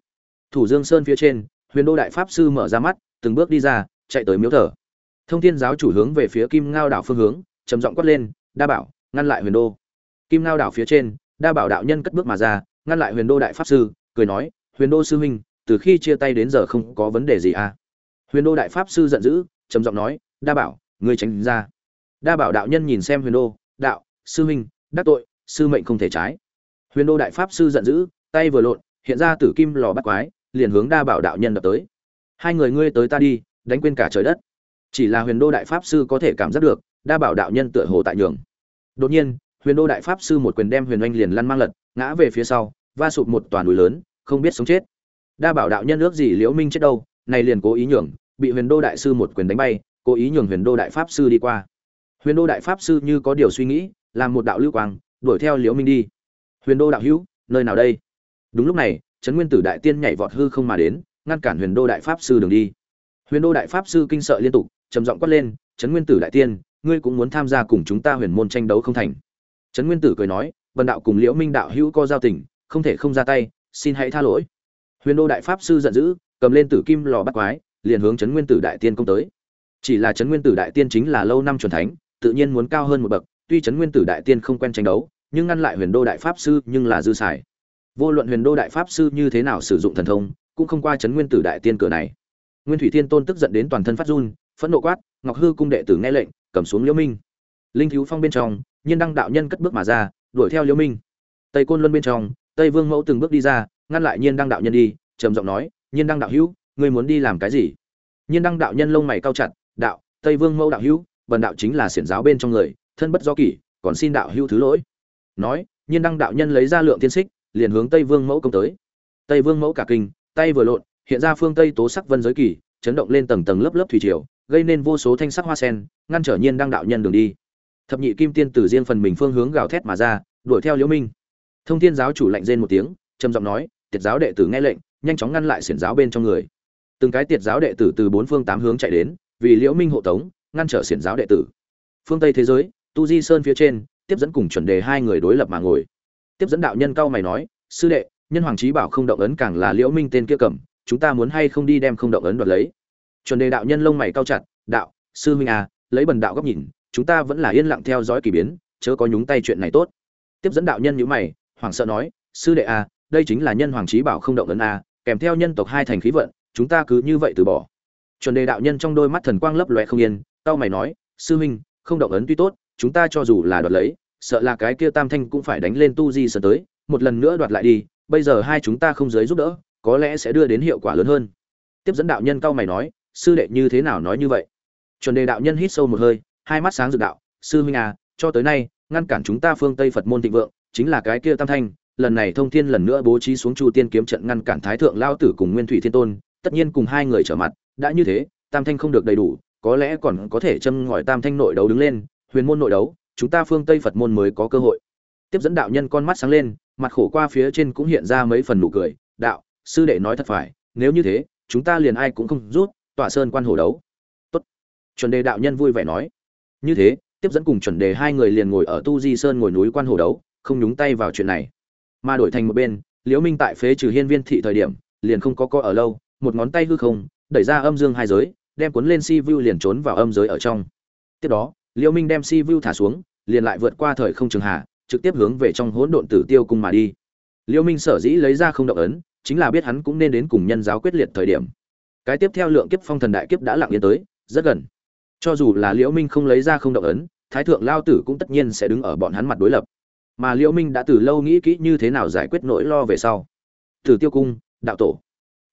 Speaker 1: Thủ dương sơn phía trên, huyền đô đại pháp sư mở ra mắt, từng bước đi ra, chạy tới miếu thờ. Thông thiên giáo chủ hướng về phía kim ngao đảo phương hướng, trầm giọng quát lên, đa bảo, ngăn lại huyền đô. Kim ngao đảo phía trên, đa bảo đạo nhân cất bước mà ra, ngăn lại huyền đô đại pháp sư, cười nói, huyền đô sư huynh, từ khi chia tay đến giờ không có vấn đề gì à? Huyền đô đại pháp sư giận dữ, trầm giọng nói, đa bảo, ngươi tránh ra. Đa bảo đạo nhân nhìn xem huyền đô, đạo, sư huynh, đắc tội sư mệnh không thể trái. Huyền đô đại pháp sư giận dữ, tay vừa lộn, hiện ra tử kim lò bắt quái, liền hướng đa bảo đạo nhân đập tới. Hai người ngươi tới ta đi, đánh quên cả trời đất. Chỉ là huyền đô đại pháp sư có thể cảm giác được, đa bảo đạo nhân tựa hồ tại nhường. Đột nhiên, huyền đô đại pháp sư một quyền đem huyền oanh liền lăn mang lật, ngã về phía sau, va sụp một toàn núi lớn, không biết sống chết. Đa bảo đạo nhân ước gì liễu minh chết đâu, này liền cố ý nhường, bị huyền đô đại sư một quyền đánh bay, cố ý nhường huyền đô đại pháp sư đi qua. Huyền đô đại pháp sư như có điều suy nghĩ, làm một đạo lưu quang đuổi theo liễu minh đi. Huyền đô đạo hữu, nơi nào đây? Đúng lúc này, trấn nguyên tử đại tiên nhảy vọt hư không mà đến, ngăn cản huyền đô đại pháp sư đường đi. Huyền đô đại pháp sư kinh sợ liên tục, trầm giọng quát lên, trấn nguyên tử đại tiên, ngươi cũng muốn tham gia cùng chúng ta huyền môn tranh đấu không thành? Trấn nguyên tử cười nói vần đạo cùng liễu minh đạo hữu có giao tình, không thể không ra tay, xin hãy tha lỗi. Huyền đô đại pháp sư giận dữ, cầm lên tử kim lò bắt quái, liền hướng trấn nguyên tử đại tiên công tới. Chỉ là trấn nguyên tử đại tiên chính là lâu năm chuẩn thánh, tự nhiên muốn cao hơn một bậc tuy trấn nguyên tử đại tiên không quen tranh đấu, nhưng ngăn lại huyền đô đại pháp sư nhưng là dư xài. Vô luận huyền đô đại pháp sư như thế nào sử dụng thần thông, cũng không qua trấn nguyên tử đại tiên cửa này. Nguyên thủy thiên tôn tức giận đến toàn thân phát run, phẫn nộ quát, ngọc hư cung đệ tử nghe lệnh, cầm xuống liễu minh. Linh thiếu phong bên trong, nhiên đăng đạo nhân cất bước mà ra, đuổi theo liễu minh. Tây côn luân bên trong, tây vương mẫu từng bước đi ra, ngăn lại nhiên đăng đạo nhân đi, trầm giọng nói, nhiên đăng đạo hữu, ngươi muốn đi làm cái gì? Nhiên đăng đạo nhân lông mày cao chặt, đạo, tây vương mẫu đạo hữu, bần đạo chính là xiển giáo bên trong người thân bất do kỷ, còn xin đạo hữu thứ lỗi. Nói, nhiên đăng đạo nhân lấy ra lượng tiên xích, liền hướng tây vương mẫu công tới. Tây vương mẫu cả kinh, tay vừa lộn, hiện ra phương tây tố sắc vân giới kỳ chấn động lên tầng tầng lớp lớp thủy triều, gây nên vô số thanh sắc hoa sen, ngăn trở nhiên đăng đạo nhân đường đi. Thập nhị kim tiên từ riêng phần mình phương hướng gào thét mà ra, đuổi theo liễu minh. Thông thiên giáo chủ lạnh rên một tiếng, trầm giọng nói, tiệt giáo đệ tử nghe lệnh, nhanh chóng ngăn lại xiển giáo bên trong người. Từng cái tiệt giáo đệ tử từ bốn phương tám hướng chạy đến, vì liễu minh hộ tống, ngăn trở xiển giáo đệ tử. Phương tây thế giới tu di sơn phía trên, tiếp dẫn cùng chuẩn đề hai người đối lập mà ngồi. Tiếp dẫn đạo nhân cao mày nói, sư đệ, nhân hoàng trí bảo không động ấn càng là liễu minh tên kia cầm, chúng ta muốn hay không đi đem không động ấn đoạt lấy? Chuẩn đề đạo nhân lông mày cao chặt, đạo, sư huynh à lấy bần đạo góc nhìn, chúng ta vẫn là yên lặng theo dõi kỳ biến, chớ có nhúng tay chuyện này tốt. Tiếp dẫn đạo nhân nhíu mày, hoảng sợ nói, sư đệ à đây chính là nhân hoàng trí bảo không động ấn à kèm theo nhân tộc hai thành khí vận, chúng ta cứ như vậy từ bỏ. Chuẩn đề đạo nhân trong đôi mắt thần quang lấp loe không yên, cao mày nói, sư huynh, không động ấn tuy tốt chúng ta cho dù là đoạt lấy, sợ là cái kia tam thanh cũng phải đánh lên tu di sơn tới, một lần nữa đoạt lại đi, bây giờ hai chúng ta không giới giúp đỡ, có lẽ sẽ đưa đến hiệu quả lớn hơn. Tiếp dẫn đạo nhân cao mày nói, sư đệ như thế nào nói như vậy? Chuẩn đề đạo nhân hít sâu một hơi, hai mắt sáng rực đạo, sư huynh à cho tới nay, ngăn cản chúng ta phương tây phật môn thịnh vượng, chính là cái kia tam thanh, lần này thông thiên lần nữa bố trí xuống chu tiên kiếm trận ngăn cản thái thượng lao tử cùng nguyên thủy thiên tôn, tất nhiên cùng hai người trở mặt, đã như thế, tam thanh không được đầy đủ, có lẽ còn có thể châm ngòi tam thanh nội đấu đứng lên huyền môn nội đấu, chúng ta phương tây phật môn mới có cơ hội. Tiếp dẫn đạo nhân con mắt sáng lên, mặt khổ qua phía trên cũng hiện ra mấy phần nụ cười. Đạo, sư đệ nói thật phải, nếu như thế, chúng ta liền ai cũng không rút, tọa sơn quan hồ đấu. Tốt. Chuẩn đề đạo nhân vui vẻ nói. Như thế, tiếp dẫn cùng chuẩn đề hai người liền ngồi ở tu di sơn ngồi núi quan hồ đấu, không nhúng tay vào chuyện này. Mà đổi thành một bên, liễu minh tại phế trừ hiên viên thị thời điểm, liền không có co ở lâu, một ngón tay hư không, đẩy ra âm dương hai giới, đem cuốn lên si vu liền trốn vào âm giới ở trong. Tiếp đó liễu minh đem si vu thả xuống, liền lại vượt qua thời không trường hạ trực tiếp hướng về trong hỗn độn tử tiêu cung mà đi. Liễu minh sở dĩ lấy ra không động ấn, chính là biết hắn cũng nên đến cùng nhân giáo quyết liệt thời điểm. Cái tiếp theo lượng kiếp phong thần đại kiếp đã lặng yên tới, rất gần. Cho dù là liễu minh không lấy ra không động ấn, thái thượng lao tử cũng tất nhiên sẽ đứng ở bọn hắn mặt đối lập. Mà liễu minh đã từ lâu nghĩ kỹ như thế nào giải quyết nỗi lo về sau. Tử tiêu cung, đạo tổ.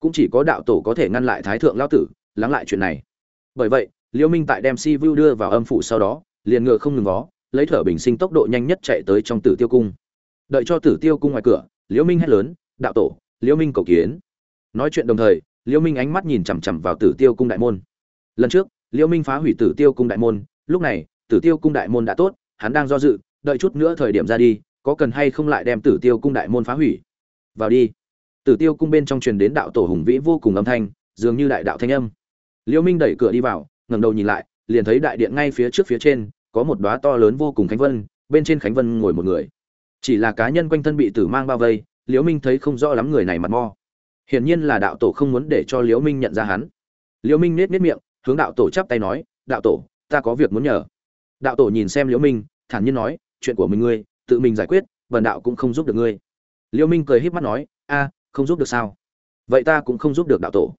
Speaker 1: Cũng chỉ có đạo tổ có thể ngăn lại thái thượng lao tử, lắng lại chuyện này. Bởi vậy liễu minh tại đem si vu đưa vào âm phủ sau đó, liền ngựa không ngừng vó, lấy thở bình sinh tốc độ nhanh nhất chạy tới trong tử tiêu cung. Đợi cho tử tiêu cung ngoài cửa liễu minh hét lớn, đạo tổ liễu minh cầu kiến. Nói chuyện đồng thời liễu minh ánh mắt nhìn chằm chằm vào tử tiêu cung đại môn. Lần trước liễu minh phá hủy tử tiêu cung đại môn, lúc này, tử tiêu cung đại môn đã tốt, hắn đang do dự, đợi chút nữa thời điểm ra đi, có cần hay không lại đem tử tiêu cung đại môn phá hủy? Vào đi. Tử tiêu cung bên trong truyền đến đạo tổ hùng vĩ vô cùng âm thanh, dường như đại đạo thanh âm. Liễu minh đẩy cửa đi vào ngẩng đầu nhìn lại, liền thấy đại điện ngay phía trước phía trên, có một đóa to lớn vô cùng khánh vân, bên trên khánh vân ngồi một người. Chỉ là cá nhân quanh thân bị tử mang bao vây, liễu minh thấy không rõ lắm người này mặt mo. Hiển nhiên là đạo tổ không muốn để cho liễu minh nhận ra hắn. Liễu minh nết nết miệng, hướng đạo tổ chắp tay nói, đạo tổ, ta có việc muốn nhờ. Đạo tổ nhìn xem liễu minh, thản nhiên nói, chuyện của mình ngươi, tự mình giải quyết, vần đạo cũng không giúp được ngươi. Liễu minh cười híp mắt nói, a, không giúp được sao? Vậy ta cũng không giúp được đạo tổ.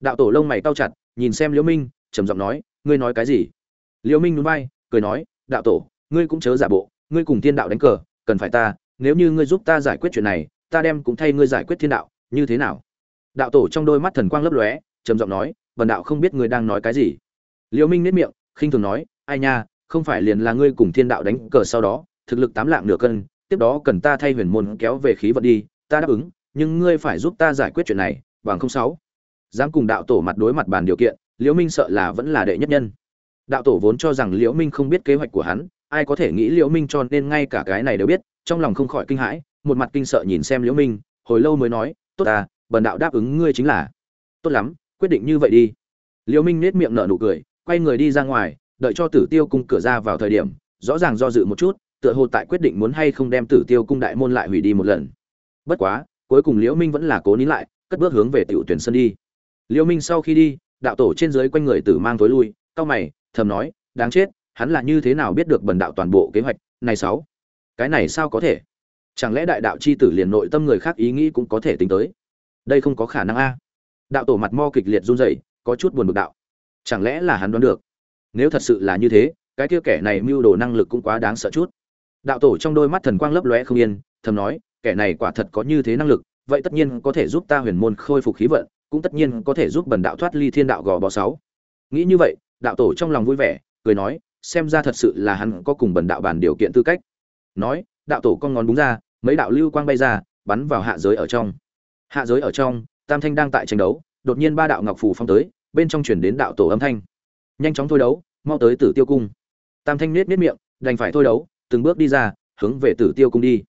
Speaker 1: Đạo tổ lông mày cau chặt, nhìn xem liễu minh trầm giọng nói ngươi nói cái gì? Liễu minh nhún bay, cười nói đạo tổ ngươi cũng chớ giả bộ ngươi cùng thiên đạo đánh cờ cần phải ta nếu như ngươi giúp ta giải quyết chuyện này ta đem cũng thay ngươi giải quyết thiên đạo như thế nào? Đạo tổ trong đôi mắt thần quang lấp lóe trầm giọng nói vần đạo không biết ngươi đang nói cái gì. Liễu minh nết miệng khinh thường nói ai nha không phải liền là ngươi cùng thiên đạo đánh cờ sau đó thực lực tám lạng nửa cân tiếp đó cần ta thay huyền môn kéo về khí vận đi ta đáp ứng nhưng ngươi phải giúp ta giải quyết chuyện này bằng không sáu. Dám cùng đạo tổ mặt đối mặt bàn điều kiện liễu minh sợ là vẫn là đệ nhất nhân. Đạo tổ vốn cho rằng liễu minh không biết kế hoạch của hắn, ai có thể nghĩ liễu minh cho nên ngay cả cái này đều biết, trong lòng không khỏi kinh hãi, một mặt kinh sợ nhìn xem liễu minh, hồi lâu mới nói, tốt ta, bần đạo đáp ứng ngươi chính là. Tốt lắm, quyết định như vậy đi. Liễu minh nét miệng nở nụ cười, quay người đi ra ngoài, đợi cho tử tiêu cung cửa ra vào thời điểm, rõ ràng do dự một chút, tựa hồ tại quyết định muốn hay không đem tử tiêu cung đại môn lại hủy đi một lần. Bất quá, cuối cùng liễu minh vẫn là cố nín lại, cất bước hướng về tiểu tuyển sân đi. Liễu minh sau khi đi đạo tổ trên dưới quanh người tử mang tối lui cao mày, thầm nói, đáng chết, hắn là như thế nào biết được bần đạo toàn bộ kế hoạch? Này sáu, cái này sao có thể? Chẳng lẽ đại đạo chi tử liền nội tâm người khác ý nghĩ cũng có thể tính tới? Đây không có khả năng a. Đạo tổ mặt mo kịch liệt run rẩy, có chút buồn bực đạo. Chẳng lẽ là hắn đoán được? Nếu thật sự là như thế, cái kia kẻ này mưu đồ năng lực cũng quá đáng sợ chút. Đạo tổ trong đôi mắt thần quang lấp lóe không yên, thầm nói, kẻ này quả thật có như thế năng lực, vậy tất nhiên có thể giúp ta huyền môn khôi phục khí vận cũng tất nhiên có thể giúp bần đạo thoát ly thiên đạo gò bó sáu. Nghĩ như vậy, đạo tổ trong lòng vui vẻ, cười nói, xem ra thật sự là hắn có cùng bần đạo bàn điều kiện tư cách. Nói, đạo tổ con ngón búng ra, mấy đạo lưu quang bay ra, bắn vào hạ giới ở trong. Hạ giới ở trong, tam thanh đang tại tranh đấu, đột nhiên ba đạo ngọc phù phong tới, bên trong chuyển đến đạo tổ âm thanh. Nhanh chóng thôi đấu, mau tới tử tiêu cung. Tam thanh nết nết miệng, đành phải thôi đấu, từng bước đi ra, hướng về tử tiêu cung đi.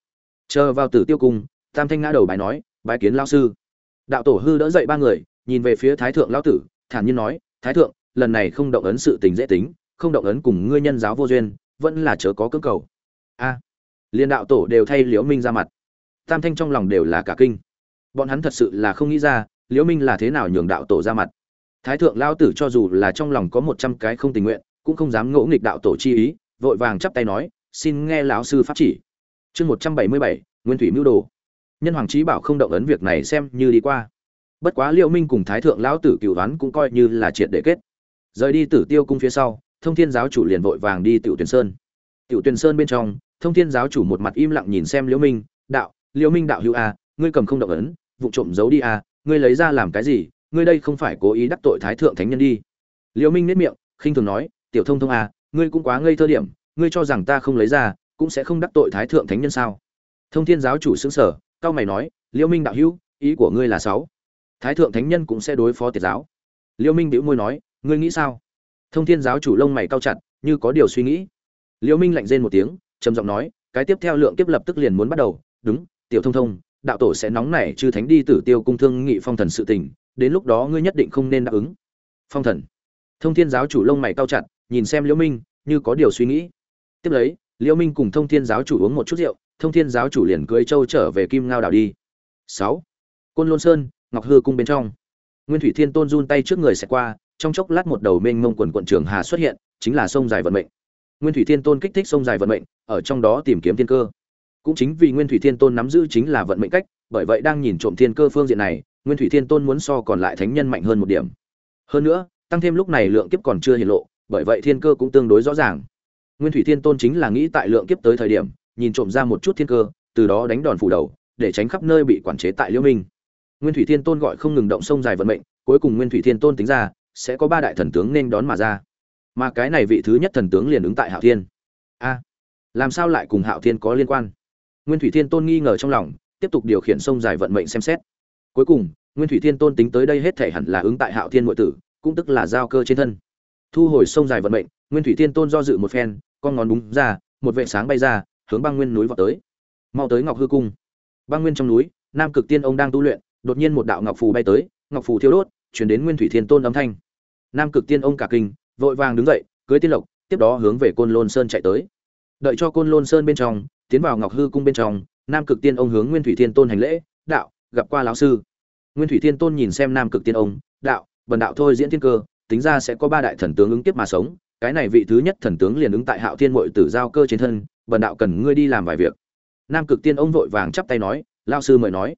Speaker 1: Chờ vào tử tiêu cung, tam thanh ngã đầu bài nói bài kiến lao sư đạo tổ hư đỡ dậy ba người, nhìn về phía thái thượng lao tử, thản nhiên nói, thái thượng, lần này không động ấn sự tình dễ tính, không động ấn cùng ngươi nhân giáo vô duyên, vẫn là chớ có cưỡng cầu. A. Liên đạo tổ đều thay liễu minh ra mặt. Tam thanh trong lòng đều là cả kinh. Bọn hắn thật sự là không nghĩ ra, liễu minh là thế nào nhường đạo tổ ra mặt. Thái thượng lao tử cho dù là trong lòng có một trăm cái không tình nguyện, cũng không dám ngỗ nghịch đạo tổ chi ý, vội vàng chắp tay nói, xin nghe lão sư pháp chỉ. Chương một trăm bảy mươi bảy, nguyên thủy mưu đồ nhân hoàng trí bảo không động ấn việc này xem như đi qua. Bất quá liệu minh cùng thái thượng lão tử cửu đoán cũng coi như là triệt để kết. Rời đi tử tiêu cung phía sau, thông thiên giáo chủ liền vội vàng đi tiểu tuyển sơn. Tiểu tuyển sơn bên trong, thông thiên giáo chủ một mặt im lặng nhìn xem liễu minh, đạo, liễu minh đạo hữu a ngươi cầm không động ấn, vụ trộm giấu đi a ngươi lấy ra làm cái gì, ngươi đây không phải cố ý đắc tội thái thượng thánh nhân đi. Liễu minh nét miệng, khinh thường nói, tiểu thông thông a ngươi cũng quá ngây thơ điểm, ngươi cho rằng ta không lấy ra, cũng sẽ không đắc tội thái thượng thánh nhân sao? Thông thiên giáo chủ sững sờ cao mày nói liễu minh đạo hữu, ý của ngươi là sáu. Thái thượng thánh nhân cũng sẽ đối phó tiệt giáo. Liễu minh đĩu môi nói, ngươi nghĩ sao? Thông thiên giáo chủ lông mày cao chặt, như có điều suy nghĩ. Liễu minh lạnh rên một tiếng, trầm giọng nói, cái tiếp theo lượng kiếp lập tức liền muốn bắt đầu. Đúng, tiểu thông thông, đạo tổ sẽ nóng nảy chư thánh đi tử tiêu cung thương nghị phong thần sự tình, đến lúc đó ngươi nhất định không nên đáp ứng. Phong thần. Thông thiên giáo chủ lông mày cao chặt, nhìn xem liễu minh, như có điều suy nghĩ. Tiếp lấy liễu minh cùng thông thiên giáo chủ uống một chút rượu thông thiên giáo chủ liền cưới châu trở về kim ngao đảo đi. Sáu. Côn lôn sơn, ngọc hư cung bên trong. Nguyên thủy thiên tôn run tay trước người sẽ qua, trong chốc lát một đầu mênh mông quần quận trường hà xuất hiện, chính là sông dài vận mệnh. Nguyên thủy thiên tôn kích thích sông dài vận mệnh, ở trong đó tìm kiếm thiên cơ. Cũng chính vì nguyên thủy thiên tôn nắm giữ chính là vận mệnh cách, bởi vậy đang nhìn trộm thiên cơ phương diện này, nguyên thủy thiên tôn muốn so còn lại thánh nhân mạnh hơn một điểm. Hơn nữa, tăng thêm lúc này lượng kiếp còn chưa hiện lộ, bởi vậy thiên cơ cũng tương đối rõ ràng. Nguyên thủy thiên tôn chính là nghĩ tại lượng kiếp tới thời điểm nhìn trộm ra một chút thiên cơ, từ đó đánh đòn phủ đầu, để tránh khắp nơi bị quản chế tại liễu minh. Nguyên thủy thiên tôn gọi không ngừng động sông dài vận mệnh, cuối cùng nguyên thủy thiên tôn tính ra, sẽ có ba đại thần tướng nên đón mà ra. Mà cái này vị thứ nhất thần tướng liền ứng tại hạo thiên. A, làm sao lại cùng hạo thiên có liên quan? Nguyên thủy thiên tôn nghi ngờ trong lòng, tiếp tục điều khiển sông dài vận mệnh xem xét. Cuối cùng, nguyên thủy thiên tôn tính tới đây hết thể hẳn là ứng tại hạo thiên nội tử, cũng tức là giao cơ trên thân. Thu hồi sông dài vận mệnh, nguyên thủy thiên tôn do dự một phen, con ngón búng ra, một vệ sáng bay ra hướng băng nguyên núi vào tới. Mau tới ngọc hư cung. Băng nguyên trong núi, nam cực tiên ông đang tu luyện, đột nhiên một đạo ngọc phù bay tới, ngọc phù thiêu đốt, chuyển đến nguyên thủy thiên tôn âm thanh. Nam cực tiên ông cả kinh, vội vàng đứng dậy, cưới tiên lộc, tiếp đó hướng về côn lôn sơn chạy tới. Đợi cho côn lôn sơn bên trong, tiến vào ngọc hư cung bên trong, nam cực tiên ông hướng nguyên thủy thiên tôn hành lễ, đạo, gặp qua lão sư. Nguyên thủy thiên tôn nhìn xem nam cực tiên ông, đạo, bần đạo thôi diễn thiên cơ, tính ra sẽ có ba đại thần tướng ứng tiếp mà sống, cái này vị thứ nhất thần tướng liền ứng tại hạo thiên mội tử giao cơ trên thân bần đạo cần ngươi đi làm vài việc. Nam cực tiên ông vội vàng chắp tay nói lao sư mời nói.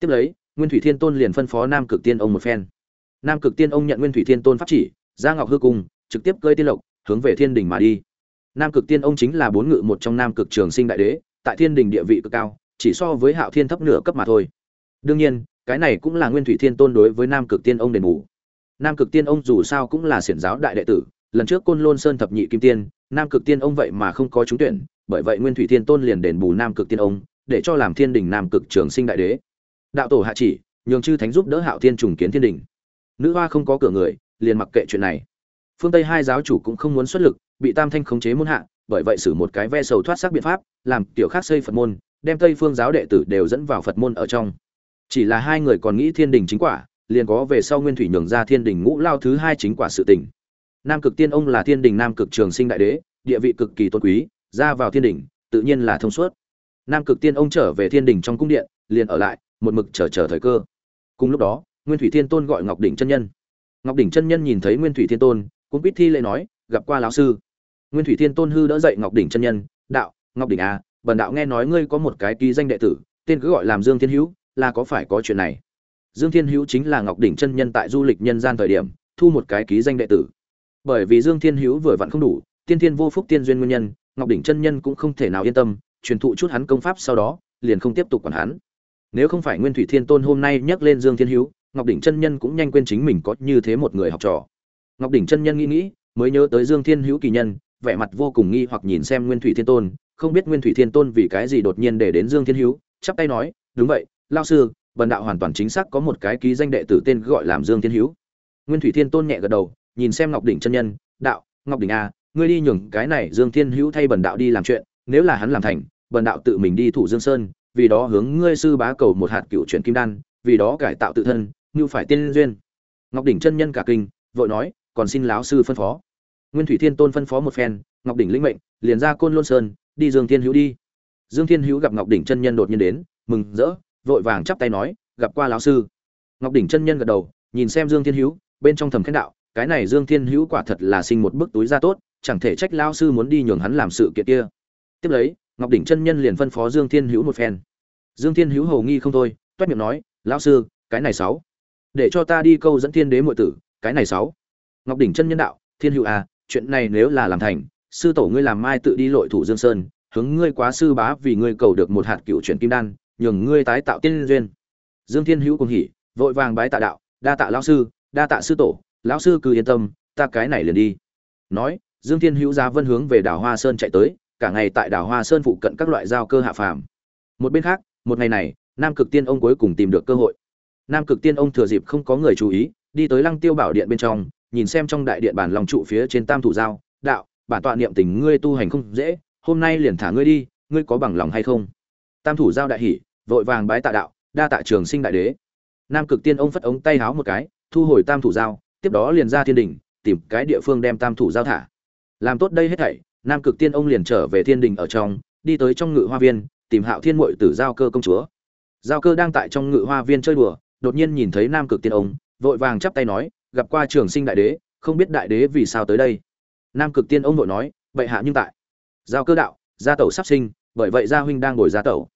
Speaker 1: Tiếp lấy, nguyên thủy thiên tôn liền phân phó nam cực tiên ông một phen. Nam cực tiên ông nhận nguyên thủy thiên tôn pháp chỉ ra ngọc hư cung, trực tiếp cơi tiên lộc, hướng về thiên đình mà đi. Nam cực tiên ông chính là bốn ngự một trong nam cực trường sinh đại đế, tại thiên đình địa vị cực cao, chỉ so với hạo thiên thấp nửa cấp mà thôi. Đương nhiên, cái này cũng là nguyên thủy thiên tôn đối với nam cực tiên ông đền bù. Nam cực tiên ông dù sao cũng là xiển giáo đại đệ tử, lần trước côn lôn sơn thập nhị kim tiên, nam cực tiên ông vậy mà không có trúng tuyển bởi vậy nguyên thủy thiên tôn liền đền bù nam cực tiên ông, để cho làm thiên đình nam cực trường sinh đại đế. Đạo tổ hạ chỉ, nhường chư thánh giúp đỡ hạo thiên trùng kiến thiên đình. Nữ hoa không có cửa người, liền mặc kệ chuyện này. Phương tây hai giáo chủ cũng không muốn xuất lực, bị tam thanh khống chế muốn hạ, bởi vậy xử một cái ve sầu thoát sắc biện pháp, làm tiểu khác xây phật môn, đem tây phương giáo đệ tử đều dẫn vào phật môn ở trong. Chỉ là hai người còn nghĩ thiên đình chính quả, liền có về sau nguyên thủy nhường ra thiên đình ngũ lao thứ hai chính quả sự tình. Nam cực tiên ông là thiên đình nam cực trường sinh đại đế, địa vị cực kỳ tôn quý ra vào thiên đình tự nhiên là thông suốt. Nam cực tiên ông trở về thiên đình trong cung điện, liền ở lại, một mực chờ chờ thời cơ. Cùng lúc đó, nguyên thủy thiên tôn gọi ngọc đỉnh chân nhân. Ngọc đỉnh chân nhân nhìn thấy nguyên thủy thiên tôn, cũng biết thi lễ nói, gặp qua lão sư. Nguyên thủy thiên tôn hư đỡ dậy ngọc đỉnh chân nhân, đạo, ngọc đỉnh à bần đạo nghe nói ngươi có một cái ký danh đệ tử, tên cứ gọi làm dương thiên hữu, là có phải có chuyện này? Dương thiên hữu chính là ngọc đỉnh chân nhân tại du lịch nhân gian thời điểm, thu một cái ký danh đệ tử. Bởi vì dương thiên hữu vừa vặn không đủ, tiên thiên vô phúc tiên duyên nguyên nhân ngọc đỉnh chân nhân cũng không thể nào yên tâm, truyền thụ chút hắn công pháp sau đó, liền không tiếp tục quản hắn. Nếu không phải nguyên thủy thiên tôn hôm nay nhắc lên dương thiên hữu, ngọc đỉnh chân nhân cũng nhanh quên chính mình có như thế một người học trò. Ngọc đỉnh chân nhân nghĩ nghĩ, mới nhớ tới dương thiên hữu kỳ nhân, vẻ mặt vô cùng nghi hoặc nhìn xem nguyên thủy thiên tôn, không biết nguyên thủy thiên tôn vì cái gì đột nhiên để đến dương thiên hữu, chắp tay nói, đúng vậy lao sư bần đạo hoàn toàn chính xác có một cái ký danh đệ tử tên gọi làm dương thiên hữu. Nguyên thủy thiên tôn nhẹ gật đầu, nhìn xem ngọc đỉnh chân nhân, đạo, ngọc đỉnh a ngươi đi nhường cái này dương thiên hữu thay bần đạo đi làm chuyện, nếu là hắn làm thành, bần đạo tự mình đi thủ dương sơn, vì đó hướng ngươi sư bá cầu một hạt cựu chuyển kim đan, vì đó cải tạo tự thân, như phải tiên duyên. Ngọc đỉnh chân nhân cả kinh, vội nói, còn xin lão sư phân phó. Nguyên thủy thiên tôn phân phó một phen, ngọc đỉnh lĩnh mệnh, liền ra côn lôn sơn, đi dương thiên hữu đi. Dương thiên hữu gặp ngọc đỉnh chân nhân đột nhiên đến, mừng rỡ, vội vàng chắp tay nói, gặp qua lão sư. Ngọc đỉnh chân nhân gật đầu, nhìn xem dương thiên hữu, bên trong thầm khen đạo, cái này dương thiên hữu quả thật là sinh một bức túi ra tốt chẳng thể trách lão sư muốn đi nhường hắn làm sự kiện kia. Tiếp lấy, ngọc đỉnh chân nhân liền phân phó dương thiên hữu một phen. Dương thiên hữu hầu nghi không thôi, toét miệng nói, lão sư, cái này sáu. Để cho ta đi câu dẫn thiên đế muội tử, cái này sáu. Ngọc đỉnh chân nhân đạo, thiên hữu à chuyện này nếu là làm thành, sư tổ ngươi làm mai tự đi lội thủ dương sơn, hướng ngươi quá sư bá vì ngươi cầu được một hạt cựu chuyển kim đan, nhường ngươi tái tạo tiên duyên. Dương thiên hữu cùng hỉ, vội vàng bái tạ đạo, đa tạ lão sư, đa tạ sư tổ, lão sư cứ yên tâm, ta cái này liền đi. Nói dương thiên hữu ra vân hướng về đảo hoa sơn chạy tới, cả ngày tại đảo hoa sơn phụ cận các loại giao cơ hạ phàm. Một bên khác, một ngày này, nam cực tiên ông cuối cùng tìm được cơ hội. Nam cực tiên ông thừa dịp không có người chú ý, đi tới lăng tiêu bảo điện bên trong, nhìn xem trong đại điện bản lòng trụ phía trên tam thủ giao, đạo, bản tọa niệm tình ngươi tu hành không dễ, hôm nay liền thả ngươi đi, ngươi có bằng lòng hay không? Tam thủ giao đại hỉ, vội vàng bái tạ đạo, đa tạ trường sinh đại đế. Nam cực tiên ông phất ống tay háo một cái, thu hồi tam thủ giao, tiếp đó liền ra thiên đình tìm cái địa phương đem tam thủ giao thả làm tốt đây hết thảy, nam cực tiên ông liền trở về thiên đình ở trong, đi tới trong ngự hoa viên, tìm hạo thiên mội tử giao cơ công chúa. Giao cơ đang tại trong ngự hoa viên chơi đùa, đột nhiên nhìn thấy nam cực tiên ông, vội vàng chắp tay nói, gặp qua trường sinh đại đế, không biết đại đế vì sao tới đây. Nam cực tiên ông vội nói vậy hạ nhưng tại. Giao cơ đạo, gia tẩu sắp sinh, bởi vậy gia huynh đang ngồi gia tẩu.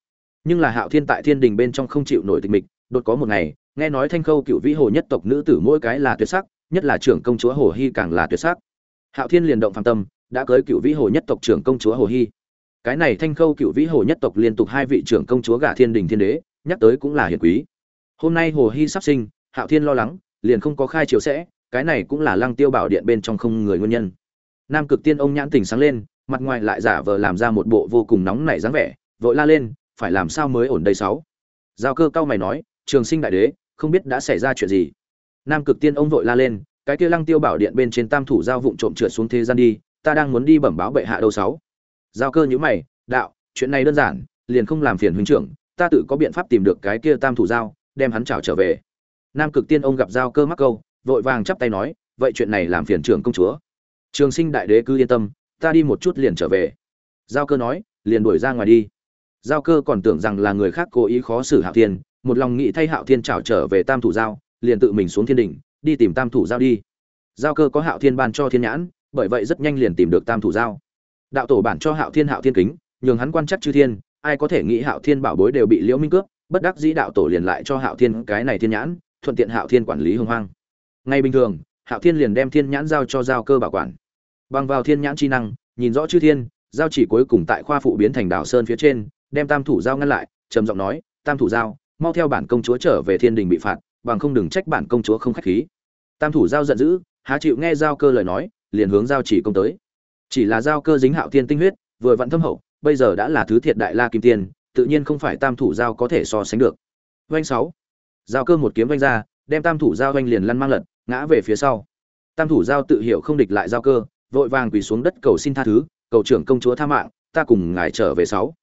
Speaker 1: Nhưng là hạo thiên tại thiên đình bên trong không chịu nổi tịch mịch, đột có một ngày, nghe nói thanh khâu cựu vĩ hồ nhất tộc nữ tử mỗi cái là tuyệt sắc, nhất là trưởng công chúa hồ hy càng là tuyệt sắc hạo thiên liền động phạm tâm, đã cưới cựu vĩ hồ nhất tộc trưởng công chúa hồ hy cái này thanh khâu cựu vĩ hồ nhất tộc liên tục hai vị trưởng công chúa gả thiên đình thiên đế, nhắc tới cũng là hiền quý. Hôm nay hồ hy sắp sinh, hạo thiên lo lắng, liền không có khai chiều sẽ, cái này cũng là lăng tiêu bảo điện bên trong không người nguyên nhân. Nam cực tiên ông nhãn tình sáng lên, mặt ngoài lại giả vờ làm ra một bộ vô cùng nóng nảy dáng vẻ, vội la lên, phải làm sao mới ổn đây sáu? Giao cơ cao mày nói, trường sinh đại đế, không biết đã xảy ra chuyện gì. Nam cực tiên ông vội la lên cái kia lăng tiêu bảo điện bên trên tam thủ giao vụng trộm trượt xuống thế gian đi, ta đang muốn đi bẩm báo bệ hạ đâu sáu. Giao cơ nhữ mày, đạo, chuyện này đơn giản, liền không làm phiền huynh trưởng, ta tự có biện pháp tìm được cái kia tam thủ giao, đem hắn trảo trở về. Nam cực tiên ông gặp giao cơ mắc câu, vội vàng chắp tay nói, vậy chuyện này làm phiền trưởng công chúa. Trường sinh đại đế cứ yên tâm, ta đi một chút liền trở về. Giao cơ nói, liền đuổi ra ngoài đi. Giao cơ còn tưởng rằng là người khác cố ý khó xử hạo thiên, một lòng nghĩ thay hạo thiên trảo trở về tam thủ giao, liền tự mình xuống thiên đỉnh đi tìm tam thủ giao đi. Giao cơ có hạo thiên ban cho thiên nhãn, bởi vậy rất nhanh liền tìm được tam thủ giao. Đạo tổ bản cho hạo thiên hạo thiên kính, nhường hắn quan chắc chư thiên, ai có thể nghĩ hạo thiên bảo bối đều bị liễu minh cướp, bất đắc dĩ đạo tổ liền lại cho hạo thiên cái này thiên nhãn, thuận tiện hạo thiên quản lý hưng hoang ngay bình thường, hạo thiên liền đem thiên nhãn giao cho giao cơ bảo quản. Bằng vào thiên nhãn chi năng, nhìn rõ chư thiên, giao chỉ cuối cùng tại khoa phụ biến thành đảo sơn phía trên, đem tam thủ giao ngăn lại, trầm giọng nói, tam thủ giao, mau theo bản công chúa trở về thiên đình bị phạt bằng không đừng trách bản công chúa không khách khí. Tam thủ giao giận dữ, há chịu nghe giao cơ lời nói, liền hướng giao chỉ công tới. Chỉ là giao cơ dính hạo thiên tinh huyết, vừa vặn thâm hậu, bây giờ đã là thứ thiệt đại la kim tiên, tự nhiên không phải tam thủ giao có thể so sánh được. Doanh sáu. Giao cơ một kiếm vanh ra, đem tam thủ giao doanh liền lăn mang lật, ngã về phía sau. Tam thủ giao tự hiểu không địch lại giao cơ, vội vàng quỳ xuống đất cầu xin tha thứ, cầu trưởng công chúa tha mạng, ta cùng ngài trở về sáu.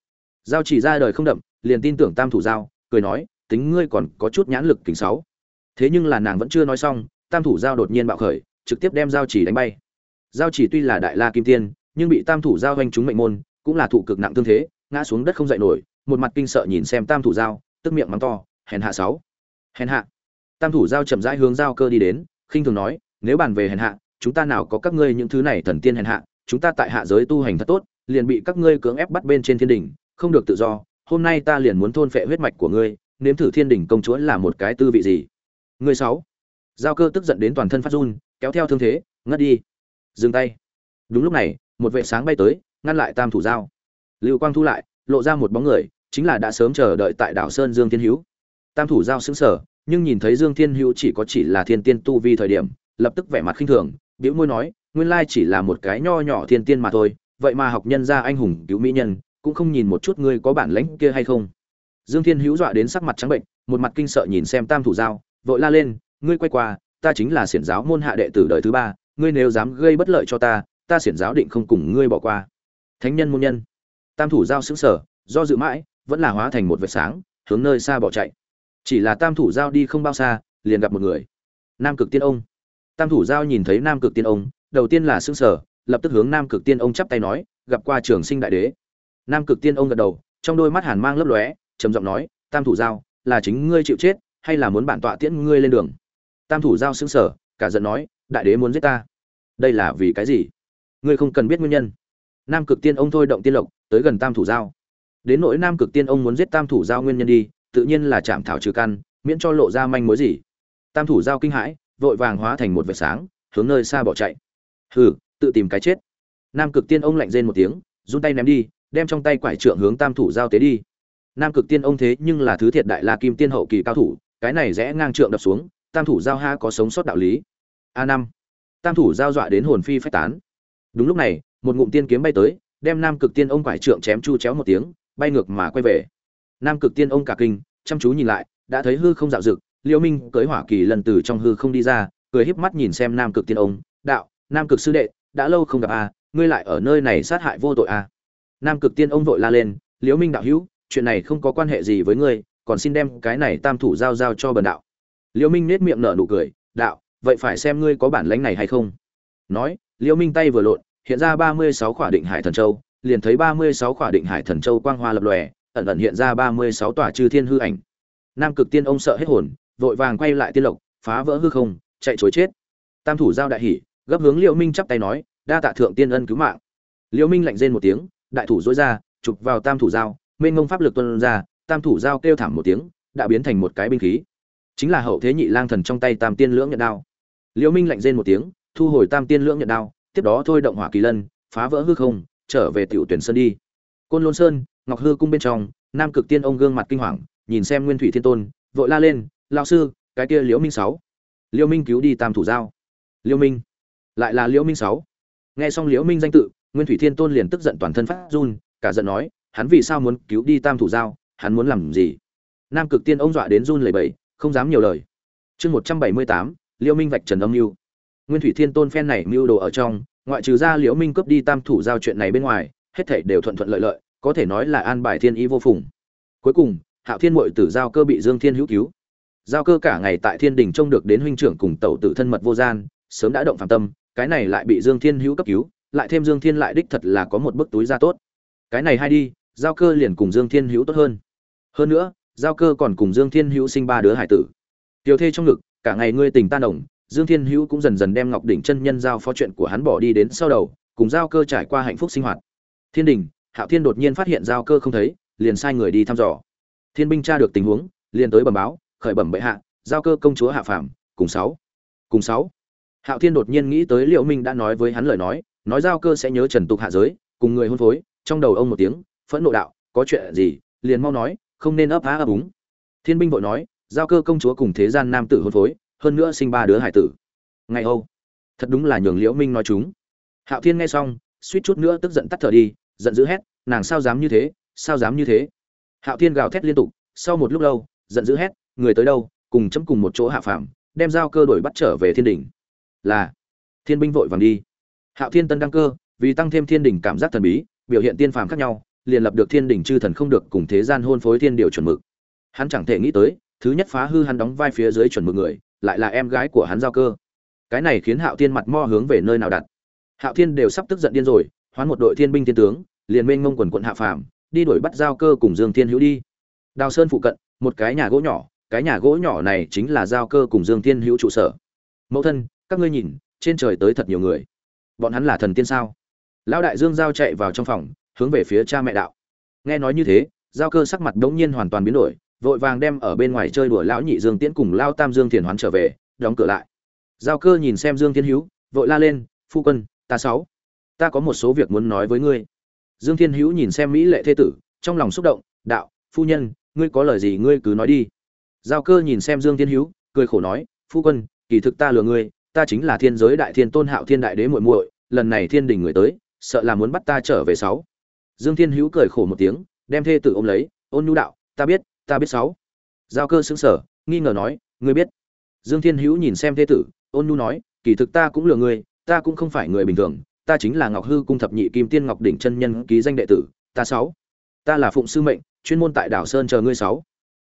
Speaker 1: Giao chỉ ra đời không đậm, liền tin tưởng tam thủ giao, cười nói, tính ngươi còn có chút nhãn lực kính sáu thế nhưng là nàng vẫn chưa nói xong, tam thủ giao đột nhiên bạo khởi, trực tiếp đem giao chỉ đánh bay. Giao chỉ tuy là đại la kim tiên, nhưng bị tam thủ giao hoành trúng mệnh môn, cũng là thụ cực nặng tương thế, ngã xuống đất không dậy nổi, một mặt kinh sợ nhìn xem tam thủ giao, tức miệng mắng to, hèn hạ sáu, hèn hạ. Tam thủ giao chậm rãi hướng giao cơ đi đến, khinh thường nói, nếu bàn về hèn hạ, chúng ta nào có các ngươi những thứ này thần tiên hèn hạ, chúng ta tại hạ giới tu hành thật tốt, liền bị các ngươi cưỡng ép bắt bên trên thiên đình, không được tự do, hôm nay ta liền muốn thôn phệ huyết mạch của ngươi, nếm thử thiên đình công chúa là một cái tư vị gì? Người sáu. Giao cơ tức giận đến toàn thân phát run kéo theo thương thế ngất đi. Dừng tay. Đúng lúc này một vệ sáng bay tới ngăn lại tam thủ giao. Lưu quang thu lại lộ ra một bóng người chính là đã sớm chờ đợi tại đảo sơn dương thiên hữu. Tam thủ giao sững sờ, nhưng nhìn thấy dương thiên hữu chỉ có chỉ là thiên tiên tu vi thời điểm lập tức vẻ mặt khinh thường bĩu môi nói nguyên lai chỉ là một cái nho nhỏ thiên tiên mà thôi vậy mà học nhân ra anh hùng cứu mỹ nhân cũng không nhìn một chút ngươi có bản lãnh kia hay không? Dương thiên hữu dọa đến sắc mặt trắng bệnh một mặt kinh sợ nhìn xem tam thủ giao vội la lên, ngươi quay qua, ta chính là xiển giáo môn hạ đệ tử đời thứ ba, ngươi nếu dám gây bất lợi cho ta ta xiển giáo định không cùng ngươi bỏ qua. Thánh nhân môn nhân. Tam thủ giao xứng sở do dự mãi, vẫn là hóa thành một vệt sáng, hướng nơi xa bỏ chạy. Chỉ là tam thủ giao đi không bao xa, liền gặp một người. Nam cực tiên ông. Tam thủ giao nhìn thấy nam cực tiên ông, đầu tiên là xứng sở lập tức hướng nam cực tiên ông chắp tay nói, gặp qua trường sinh đại đế. Nam cực tiên ông gật đầu, trong đôi mắt hàn mang lấp lóe, trầm giọng nói, tam thủ giao, là chính ngươi chịu chết hay là muốn bản tọa tiễn ngươi lên đường? Tam thủ giao xứng sở cả giận nói, đại đế muốn giết ta. Đây là vì cái gì? Ngươi không cần biết nguyên nhân. Nam cực tiên ông thôi động tiên lộc, tới gần tam thủ giao. Đến nỗi nam cực tiên ông muốn giết tam thủ giao nguyên nhân đi, tự nhiên là chạm thảo trừ căn, miễn cho lộ ra manh mối gì. Tam thủ giao kinh hãi, vội vàng hóa thành một vệt sáng, hướng nơi xa bỏ chạy. Hừ, tự tìm cái chết. Nam cực tiên ông lạnh rên một tiếng, run tay ném đi, đem trong tay quải trượng hướng tam thủ giao tế đi. Nam cực tiên ông thế nhưng là thứ thiệt đại la kim tiên hậu kỳ cao thủ cái này rẽ ngang trượng đập xuống, tam thủ giao ha có sống sót đạo lý. A năm. Tam thủ giao dọa đến hồn phi phách tán. Đúng lúc này, một ngụm tiên kiếm bay tới, đem nam cực tiên ông quải trượng chém chu chéo một tiếng, bay ngược mà quay về. Nam cực tiên ông cả kinh, chăm chú nhìn lại, đã thấy hư không dạo dực liêu minh cưới hỏa kỳ lần từ trong hư không đi ra, cười híp mắt nhìn xem nam cực tiên ông, đạo, nam cực sư đệ, đã lâu không gặp a ngươi lại ở nơi này sát hại vô tội a nam cực tiên ông vội la lên liễu minh đạo hữu, chuyện này không có quan hệ gì với ngươi còn xin đem cái này tam thủ giao giao cho bần đạo. Liễu minh nết miệng nở nụ cười, đạo, vậy phải xem ngươi có bản lãnh này hay không. Nói liễu minh tay vừa lộn, hiện ra ba mươi sáu khỏa định hải thần châu, liền thấy ba mươi sáu khỏa định hải thần châu quang hoa lập lòe, ẩn ẩn hiện ra ba mươi sáu tòa chư thiên hư ảnh. Nam cực tiên ông sợ hết hồn, vội vàng quay lại tiên lộc, phá vỡ hư không, chạy trốn chết. Tam thủ giao đại hỉ, gấp hướng liễu minh chắp tay nói, đa tạ thượng tiên ân cứu mạng. Liễu minh lạnh rên một tiếng, đại thủ dối ra, chụp vào tam thủ giao, mênh ngông pháp lực tuân ra tam thủ dao kêu thảm một tiếng, đã biến thành một cái binh khí. Chính là hậu thế nhị lang thần trong tay tam tiên lưỡng nhận đao. Liễu minh lạnh rên một tiếng, thu hồi tam tiên lưỡng nhận đao, tiếp đó thôi động hỏa kỳ lân, phá vỡ hư không, trở về tiểu tuyển sơn đi. Côn lôn sơn, ngọc hư cung bên trong, nam cực tiên ông gương mặt kinh hoàng, nhìn xem nguyên thủy thiên tôn, vội la lên, lão sư, cái kia liễu minh sáu. Liễu minh cứu đi tam thủ giao. Liễu minh. Lại là liễu minh sáu. Nghe xong liễu minh danh tự, nguyên thủy thiên tôn liền tức giận toàn thân phát run, cả giận nói, hắn vì sao muốn cứu đi tam thủ giao? Hắn muốn làm gì? Nam cực tiên ông dọa đến run lẩy bẩy, không dám nhiều lời. Chương một trăm bảy mươi tám, liễu minh vạch trần âm mưu. Nguyên thủy thiên tôn phen này mưu đồ ở trong, ngoại trừ ra liễu minh cướp đi tam thủ giao chuyện này bên ngoài, hết thảy đều thuận thuận lợi lợi, có thể nói là an bài thiên ý vô phùng. Cuối cùng, hạo thiên mội tử giao cơ bị dương thiên hữu cứu. Giao cơ cả ngày tại thiên đình trông được đến huynh trưởng cùng tẩu tử thân mật vô gian, sớm đã động phạm tâm, cái này lại bị dương thiên hữu cấp cứu, lại thêm dương thiên lại đích thật là có một bức túi ra tốt. Cái này hay đi, giao cơ liền cùng dương thiên hữu tốt hơn hơn nữa, giao cơ còn cùng dương thiên hữu sinh ba đứa hải tử. Tiểu thê trong ngực, cả ngày ngươi tình tan đồng dương thiên hữu cũng dần dần đem ngọc đỉnh chân nhân giao phó chuyện của hắn bỏ đi đến sau đầu, cùng giao cơ trải qua hạnh phúc sinh hoạt. Thiên đình, hạo thiên đột nhiên phát hiện giao cơ không thấy, liền sai người đi thăm dò. Thiên binh tra được tình huống, liền tới bẩm báo, khởi bẩm bệ hạ, giao cơ công chúa hạ phàm, cùng sáu. Cùng sáu. Hạo thiên đột nhiên nghĩ tới liệu minh đã nói với hắn lời nói nói giao cơ sẽ nhớ trần tục hạ giới, cùng người hôn phối, trong đầu ông một tiếng, phẫn nộ đạo, có chuyện gì? liền mau nói không nên ấp á ấp úng. Thiên binh vội nói, giao cơ công chúa cùng thế gian nam tử hôn phối, hơn nữa sinh ba đứa hải tử. Ngày âu. Thật đúng là nhường liễu minh nói chúng. Hạo thiên nghe xong, suýt chút nữa tức giận tắt thở đi, giận dữ hét, nàng sao dám như thế? Sao dám như thế? Hạo thiên gào thét liên tục, sau một lúc lâu, giận dữ hét, người tới đâu, cùng chấm cùng một chỗ hạ phàm, đem giao cơ đổi bắt trở về thiên đỉnh. Là, thiên binh vội vàng đi. Hạo thiên tân đăng cơ, vì tăng thêm thiên đỉnh cảm giác thần bí, biểu hiện tiên phàm khác nhau liền lập được thiên đỉnh chư thần không được cùng thế gian hôn phối thiên điều chuẩn mực. Hắn chẳng thể nghĩ tới, thứ nhất phá hư hắn đóng vai phía dưới chuẩn mực người, lại là em gái của hắn giao cơ. Cái này khiến hạo thiên mặt mo hướng về nơi nào đặt. Hạo thiên đều sắp tức giận điên rồi, hoán một đội thiên binh thiên tướng, liền mênh ngông quần quận hạ phàm, đi đuổi bắt giao cơ cùng dương thiên hữu đi. Đào sơn phụ cận, một cái nhà gỗ nhỏ, cái nhà gỗ nhỏ này chính là giao cơ cùng dương thiên hữu trụ sở. Mẫu thân, các ngươi nhìn, trên trời tới thật nhiều người. Bọn hắn là thần tiên sao? Lão đại dương giao chạy vào trong phòng hướng về phía cha mẹ đạo. Nghe nói như thế, giao cơ sắc mặt đống nhiên hoàn toàn biến đổi, vội vàng đem ở bên ngoài chơi đùa lão nhị dương tiễn cùng lao tam dương thiền hoán trở về, đóng cửa lại. Giao cơ nhìn xem dương thiên hữu, vội la lên, phu quân, ta sáu, ta có một số việc muốn nói với ngươi. Dương thiên hữu nhìn xem mỹ lệ thế tử, trong lòng xúc động, đạo, phu nhân, ngươi có lời gì ngươi cứ nói đi. Giao cơ nhìn xem dương thiên hữu, cười khổ nói, phu quân, kỳ thực ta lừa ngươi, ta chính là thiên giới đại thiên tôn hạo thiên đại đế muội muội, lần này thiên đình người tới, sợ là muốn bắt ta trở về sáu dương thiên hữu cười khổ một tiếng, đem thê tử ôm lấy, ôn nhu đạo, ta biết ta biết sáu. Giao cơ xứng sở nghi ngờ nói, ngươi biết? Dương thiên hữu nhìn xem thê tử, ôn nhu nói, kỳ thực ta cũng lừa ngươi, ta cũng không phải người bình thường, ta chính là ngọc hư cung thập nhị kim tiên ngọc đỉnh chân nhân ký danh đệ tử, ta sáu. Ta là phụng sư mệnh, chuyên môn tại đảo sơn chờ ngươi sáu.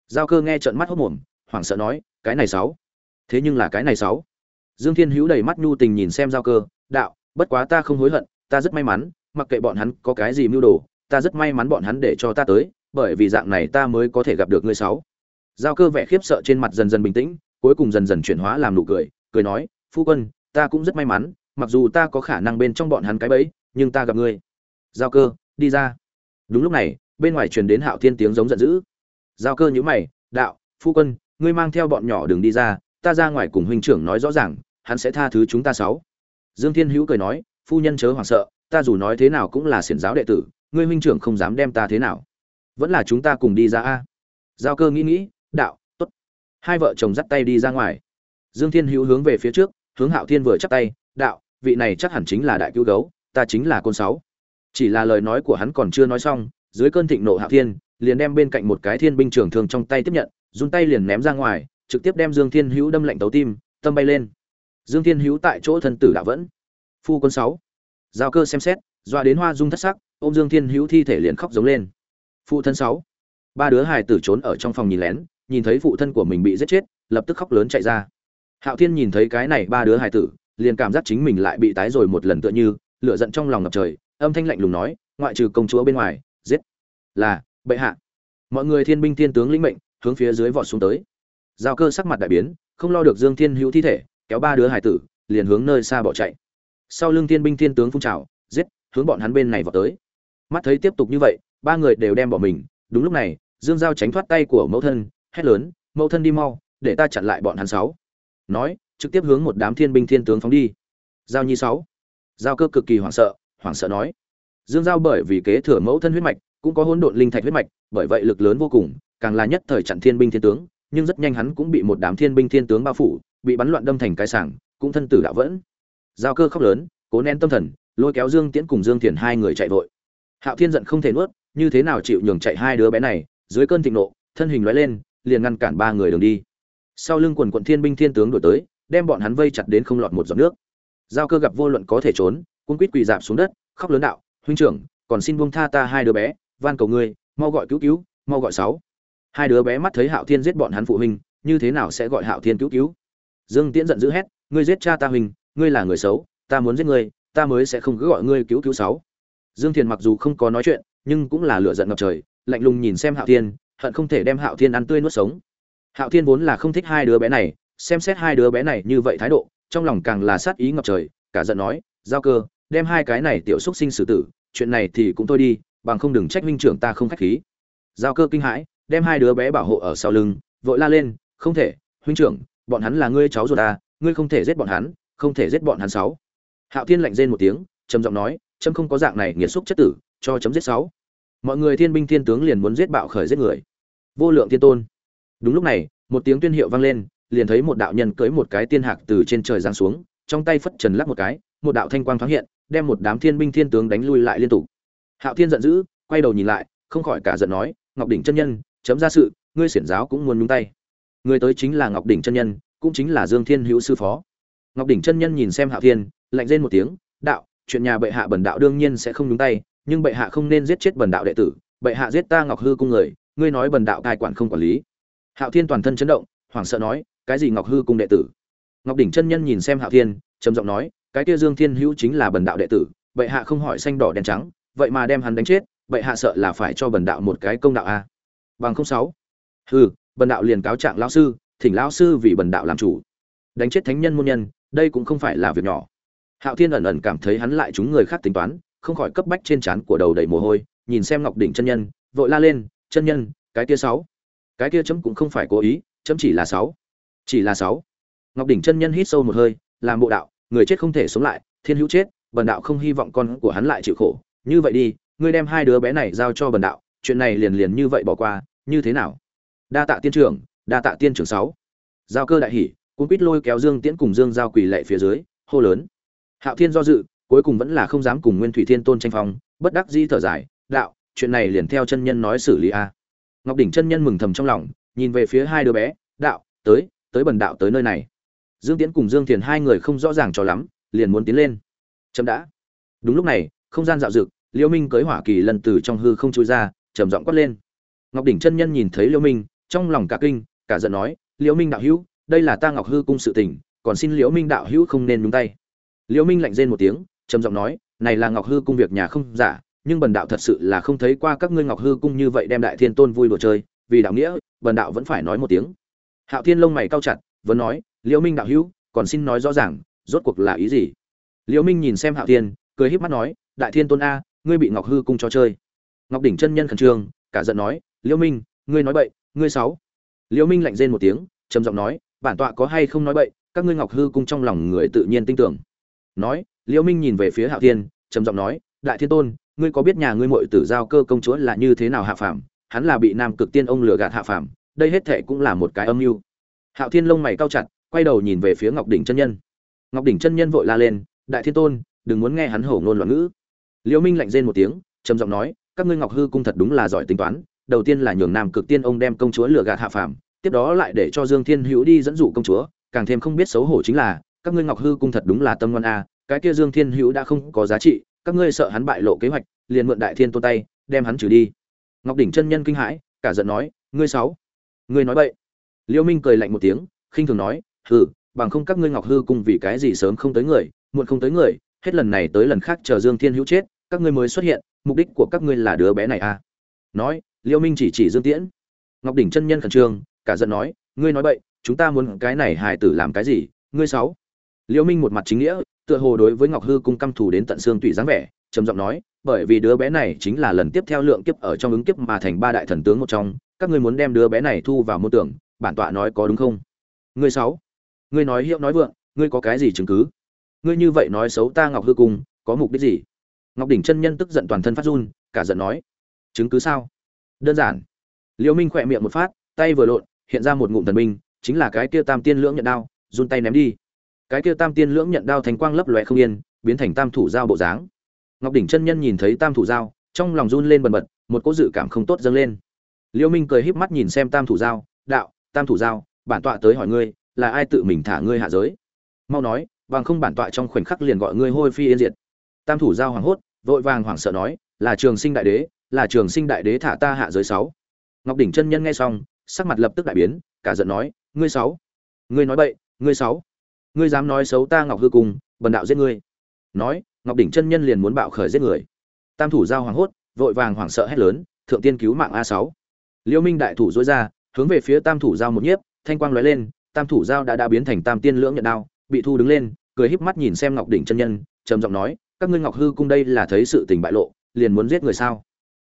Speaker 1: Giao cơ nghe trợn mắt hốt mồm, hoảng sợ nói, cái này sáu? Thế nhưng là cái này sáu? Dương thiên hữu đầy mắt nhu tình nhìn xem giao cơ, đạo, bất quá ta không hối hận, ta rất may mắn mặc kệ bọn hắn có cái gì mưu đồ, ta rất may mắn bọn hắn để cho ta tới, bởi vì dạng này ta mới có thể gặp được ngươi sáu. Giao cơ vẻ khiếp sợ trên mặt dần dần bình tĩnh, cuối cùng dần dần chuyển hóa làm nụ cười cười nói, phu quân, ta cũng rất may mắn, mặc dù ta có khả năng bên trong bọn hắn cái bẫy, nhưng ta gặp ngươi. Giao cơ, đi ra. Đúng lúc này, bên ngoài truyền đến hạo thiên tiếng giống giận dữ. Giao cơ nhữ mày, đạo, phu quân, ngươi mang theo bọn nhỏ đừng đi ra, ta ra ngoài cùng huynh trưởng nói rõ ràng, hắn sẽ tha thứ chúng ta sáu. Dương thiên hữu cười nói, phu nhân chớ hoảng sợ ta dù nói thế nào cũng là xiển giáo đệ tử, ngươi huynh trưởng không dám đem ta thế nào. Vẫn là chúng ta cùng đi ra a. Giao cơ nghĩ nghĩ, đạo, tốt. Hai vợ chồng dắt tay đi ra ngoài. Dương thiên hữu hướng về phía trước, hướng hạo thiên vừa chắp tay, đạo, vị này chắc hẳn chính là đại cứu gấu, ta chính là côn sáu. Chỉ là lời nói của hắn còn chưa nói xong, dưới cơn thịnh nộ hạo thiên, liền đem bên cạnh một cái thiên binh trưởng thường trong tay tiếp nhận, run tay liền ném ra ngoài, trực tiếp đem dương thiên hữu đâm lạnh tấu tim, tâm bay lên. Dương thiên hữu tại chỗ thân tử đã vẫn. Phu quân sáu giao cơ xem xét, doa đến hoa dung thất sắc, ôm dương thiên hữu thi thể liền khóc giống lên. Phụ thân sáu. Ba đứa hài tử trốn ở trong phòng nhìn lén, nhìn thấy phụ thân của mình bị giết chết, lập tức khóc lớn chạy ra. Hạo thiên nhìn thấy cái này ba đứa hài tử, liền cảm giác chính mình lại bị tái rồi một lần tựa như, lửa giận trong lòng ngập trời, âm thanh lạnh lùng nói, ngoại trừ công chúa bên ngoài, giết. Là, bệ hạ. Mọi người thiên binh thiên tướng lĩnh mệnh, hướng phía dưới vọt xuống tới. Giao cơ sắc mặt đại biến, không lo được dương thiên hữu thi thể, kéo ba đứa hài tử, liền hướng nơi xa bỏ chạy sau lưng thiên binh thiên tướng phun trào, giết, hướng bọn hắn bên này vào tới. Mắt thấy tiếp tục như vậy, ba người đều đem bỏ mình. Đúng lúc này, dương giao tránh thoát tay của mẫu thân, hét lớn, mẫu thân đi mau, để ta chặn lại bọn hắn sáu. Nói, trực tiếp hướng một đám thiên binh thiên tướng phóng đi. Giao nhi sáu. Giao cơ cực kỳ hoảng sợ hoảng sợ nói. Dương giao bởi vì kế thừa mẫu thân huyết mạch, cũng có hỗn độn linh thạch huyết mạch, bởi vậy lực lớn vô cùng, càng là nhất thời chặn thiên binh thiên tướng, nhưng rất nhanh hắn cũng bị một đám thiên binh thiên tướng bao phủ, bị bắn loạn đâm thành cái sảng, cũng thân tử đạo vẫn giao cơ khóc lớn, cố nén tâm thần, lôi kéo dương tiễn cùng dương thiền hai người chạy vội. Hạo thiên giận không thể nuốt, như thế nào chịu nhường chạy hai đứa bé này, dưới cơn thịnh nộ, thân hình lóe lên, liền ngăn cản ba người đường đi. Sau lưng quần quận thiên binh thiên tướng đổi tới, đem bọn hắn vây chặt đến không lọt một giọt nước. Giao cơ gặp vô luận có thể trốn cung quýt quỳ dạp xuống đất, khóc lớn đạo, huynh trưởng, còn xin buông tha ta hai đứa bé, van cầu ngươi, mau gọi cứu cứu, mau gọi sáu. Hai đứa bé mắt thấy hạo thiên giết bọn hắn phụ huynh, như thế nào sẽ gọi hạo thiên cứu cứu? Dương tiễn giận dữ hét, ngươi giết cha ta huynh ngươi là người xấu, ta muốn giết ngươi, ta mới sẽ không cứ gọi ngươi cứu cứu sáu. Dương thiền mặc dù không có nói chuyện, nhưng cũng là lửa giận ngập trời, lạnh lùng nhìn xem hạo thiên, hận không thể đem hạo thiên ăn tươi nuốt sống. Hạo thiên vốn là không thích hai đứa bé này, xem xét hai đứa bé này như vậy thái độ, trong lòng càng là sát ý ngập trời, cả giận nói, giao cơ, đem hai cái này tiểu xúc sinh xử tử, chuyện này thì cũng thôi đi, bằng không đừng trách minh trưởng ta không khách khí. Giao cơ kinh hãi, đem hai đứa bé bảo hộ ở sau lưng, vội la lên, không thể, huynh trưởng, bọn hắn là ngươi cháu ruột ta, ngươi không thể giết bọn hắn không thể giết bọn hắn sáu. Hạo thiên lạnh rên một tiếng, trầm giọng nói trâm không có dạng này nghiệt xúc chất tử, cho chấm giết sáu. Mọi người thiên binh thiên tướng liền muốn giết bạo khởi giết người. Vô lượng thiên tôn. Đúng lúc này, một tiếng tuyên hiệu vang lên, liền thấy một đạo nhân cưỡi một cái tiên hạc từ trên trời giáng xuống, trong tay phất trần lắc một cái, một đạo thanh quang thoáng hiện, đem một đám thiên binh thiên tướng đánh lui lại liên tục. Hạo thiên giận dữ, quay đầu nhìn lại, không khỏi cả giận nói, ngọc đỉnh chân nhân, chấm ra sự, ngươi xiển giáo cũng muốn nhúng tay. Người tới chính là ngọc đỉnh chân nhân, cũng chính là dương thiên hữu sư phó ngọc đỉnh chân nhân nhìn xem hạo thiên, lạnh rên một tiếng, đạo, chuyện nhà bệ hạ bần đạo đương nhiên sẽ không nhúng tay, nhưng bệ hạ không nên giết chết bần đạo đệ tử, bệ hạ giết ta ngọc hư cung người, ngươi nói bần đạo tài quản không quản lý. Hạo thiên toàn thân chấn động, hoảng sợ nói, cái gì ngọc hư cung đệ tử? Ngọc đỉnh chân nhân nhìn xem hạo thiên, trầm giọng nói, cái kia dương thiên hữu chính là bần đạo đệ tử, bệ hạ không hỏi xanh đỏ đen trắng, vậy mà đem hắn đánh chết, bệ hạ sợ là phải cho bần đạo một cái công đạo a. Bằng không sáu. Hừ, bần đạo liền cáo trạng lão sư, thỉnh lão sư vì bần đạo làm chủ. Đánh chết thánh nhân môn nhân đây cũng không phải là việc nhỏ. Hạo thiên ẩn ẩn cảm thấy hắn lại chúng người khác tính toán, không khỏi cấp bách trên trán của đầu đầy mồ hôi, nhìn xem ngọc đỉnh chân nhân, vội la lên, chân nhân, cái kia sáu. Cái kia chấm cũng không phải cố ý, chấm chỉ là sáu. Chỉ là sáu. Ngọc đỉnh chân nhân hít sâu một hơi, làm bộ đạo, người chết không thể sống lại, thiên hữu chết, bần đạo không hy vọng con của hắn lại chịu khổ. Như vậy đi, ngươi đem hai đứa bé này giao cho bần đạo, chuyện này liền liền như vậy bỏ qua, như thế nào? Đa tạ tiên trưởng, đa tạ tiên trưởng sáu. Giao cơ đại hỉ cũng quýt lôi kéo dương tiễn cùng dương giao quỳ lệ phía dưới, hô lớn. Hạo thiên do dự, cuối cùng vẫn là không dám cùng nguyên thủy thiên tôn tranh phong, bất đắc di thở dài, đạo, chuyện này liền theo chân nhân nói xử lý a. Ngọc đỉnh chân nhân mừng thầm trong lòng, nhìn về phía hai đứa bé, đạo, tới tới bần đạo tới nơi này. Dương tiễn cùng dương thiền hai người không rõ ràng cho lắm, liền muốn tiến lên. Chậm đã. Đúng lúc này, không gian dạo dực liễu minh cưới hỏa kỳ lần từ trong hư không chui ra, trầm giọng quát lên. Ngọc đỉnh chân nhân nhìn thấy liễu minh, trong lòng cả kinh, cả giận nói, liễu minh đạo hữu đây là ta ngọc hư cung sự tình, còn xin liễu minh đạo hữu không nên nhúng tay. Liễu minh lạnh rên một tiếng, trầm giọng nói, này là ngọc hư cung việc nhà không giả, nhưng bần đạo thật sự là không thấy qua các ngươi ngọc hư cung như vậy đem đại thiên tôn vui đùa chơi, vì đạo nghĩa, bần đạo vẫn phải nói một tiếng. Hạo thiên lông mày cao chặt, vẫn nói, liễu minh đạo hữu, còn xin nói rõ ràng, rốt cuộc là ý gì? Liễu minh nhìn xem hạo thiên, cười híp mắt nói, đại thiên tôn a, ngươi bị ngọc hư cung cho chơi. Ngọc đỉnh chân nhân khẩn trương, cả giận nói, liễu minh, ngươi nói bậy, ngươi sáu liễu minh lạnh rên một tiếng, trầm giọng nói bản tọa có hay không nói bậy, các ngươi ngọc hư cung trong lòng người tự nhiên tin tưởng. Nói, liễu minh nhìn về phía hạo thiên, trầm giọng nói, đại thiên tôn, ngươi có biết nhà ngươi muội tử giao cơ công chúa là như thế nào hạ phàm? Hắn là bị nam cực tiên ông lừa gạt hạ phàm, đây hết thệ cũng là một cái âm mưu. Hạo thiên lông mày cau chặt, quay đầu nhìn về phía ngọc đỉnh chân nhân. Ngọc đỉnh chân nhân vội la lên, đại thiên tôn, đừng muốn nghe hắn hổ ngôn loạn ngữ. Liễu minh lạnh rên một tiếng, trầm giọng nói, các ngươi ngọc hư cung thật đúng là giỏi tính toán, đầu tiên là nhường nam cực tiên ông đem công chúa lừa gạt hạ phàm tiếp đó lại để cho dương thiên hữu đi dẫn dụ công chúa, càng thêm không biết xấu hổ chính là, các ngươi ngọc hư cung thật đúng là tâm ngoan a, cái kia dương thiên hữu đã không có giá trị, các ngươi sợ hắn bại lộ kế hoạch, liền mượn đại thiên tôn tay, đem hắn trừ đi. Ngọc đỉnh chân nhân kinh hãi, cả giận nói, ngươi sáu ngươi nói bậy. Liêu minh cười lạnh một tiếng, khinh thường nói, hừ, bằng không các ngươi ngọc hư cung vì cái gì sớm không tới người, muộn không tới người, hết lần này tới lần khác chờ dương thiên hữu chết, các ngươi mới xuất hiện, mục đích của các ngươi là đứa bé này à nói, liêu minh chỉ chỉ dương tiễn. Ngọc đỉnh chân nhân khẩn trương cả giận nói, ngươi nói bậy, chúng ta muốn cái này hài tử làm cái gì? Ngươi sáu. Liêu minh một mặt chính nghĩa, tựa hồ đối với ngọc hư cung căm thù đến tận xương tủy dáng vẻ, trầm giọng nói, bởi vì đứa bé này chính là lần tiếp theo lượng kiếp ở trong ứng kiếp mà thành ba đại thần tướng một trong, các ngươi muốn đem đứa bé này thu vào môn tưởng, bản tọa nói có đúng không? Ngươi sáu, ngươi nói hiệu nói vượng, ngươi có cái gì chứng cứ? Ngươi như vậy nói xấu ta ngọc hư cung, có mục đích gì? Ngọc đỉnh chân nhân tức giận toàn thân phát run, cả giận nói, chứng cứ sao? Đơn giản. Liêu minh khỏe miệng một phát, tay vừa lộn hiện ra một ngụm thần binh, chính là cái kia tam tiên lưỡng nhận đao, run tay ném đi. Cái kia tam tiên lưỡng nhận đao thành quang lấp lóe không yên, biến thành tam thủ dao bộ dáng. Ngọc đỉnh chân nhân nhìn thấy tam thủ dao trong lòng run lên bần bật, một cỗ dự cảm không tốt dâng lên. Liêu minh cười híp mắt nhìn xem tam thủ giao, đạo, tam thủ giao, bản tọa tới hỏi ngươi, là ai tự mình thả ngươi hạ giới? Mau nói, bằng không bản tọa trong khoảnh khắc liền gọi ngươi hôi phi yên diệt. Tam thủ giao hoảng hốt, vội vàng hoảng sợ nói, là trường sinh đại đế, là trường sinh đại đế thả ta hạ giới sáu. Ngọc đỉnh chân nhân nghe xong sắc mặt lập tức đại biến, cả giận nói, ngươi sáu, ngươi nói bậy, ngươi sáu, ngươi dám nói xấu ta ngọc hư cung, bần đạo giết ngươi. Nói, ngọc đỉnh chân nhân liền muốn bạo khởi giết người. Tam thủ giao hoảng hốt, vội vàng hoảng sợ hét lớn, thượng tiên cứu mạng a sáu. Liêu minh đại thủ duỗi ra, hướng về phía tam thủ giao một nhiếp, thanh quang lóe lên, tam thủ giao đã đã biến thành tam tiên lưỡng nhận đao, bị thu đứng lên, cười híp mắt nhìn xem ngọc đỉnh chân nhân, trầm giọng nói, các ngươi ngọc hư cung đây là thấy sự tình bại lộ, liền muốn giết người sao?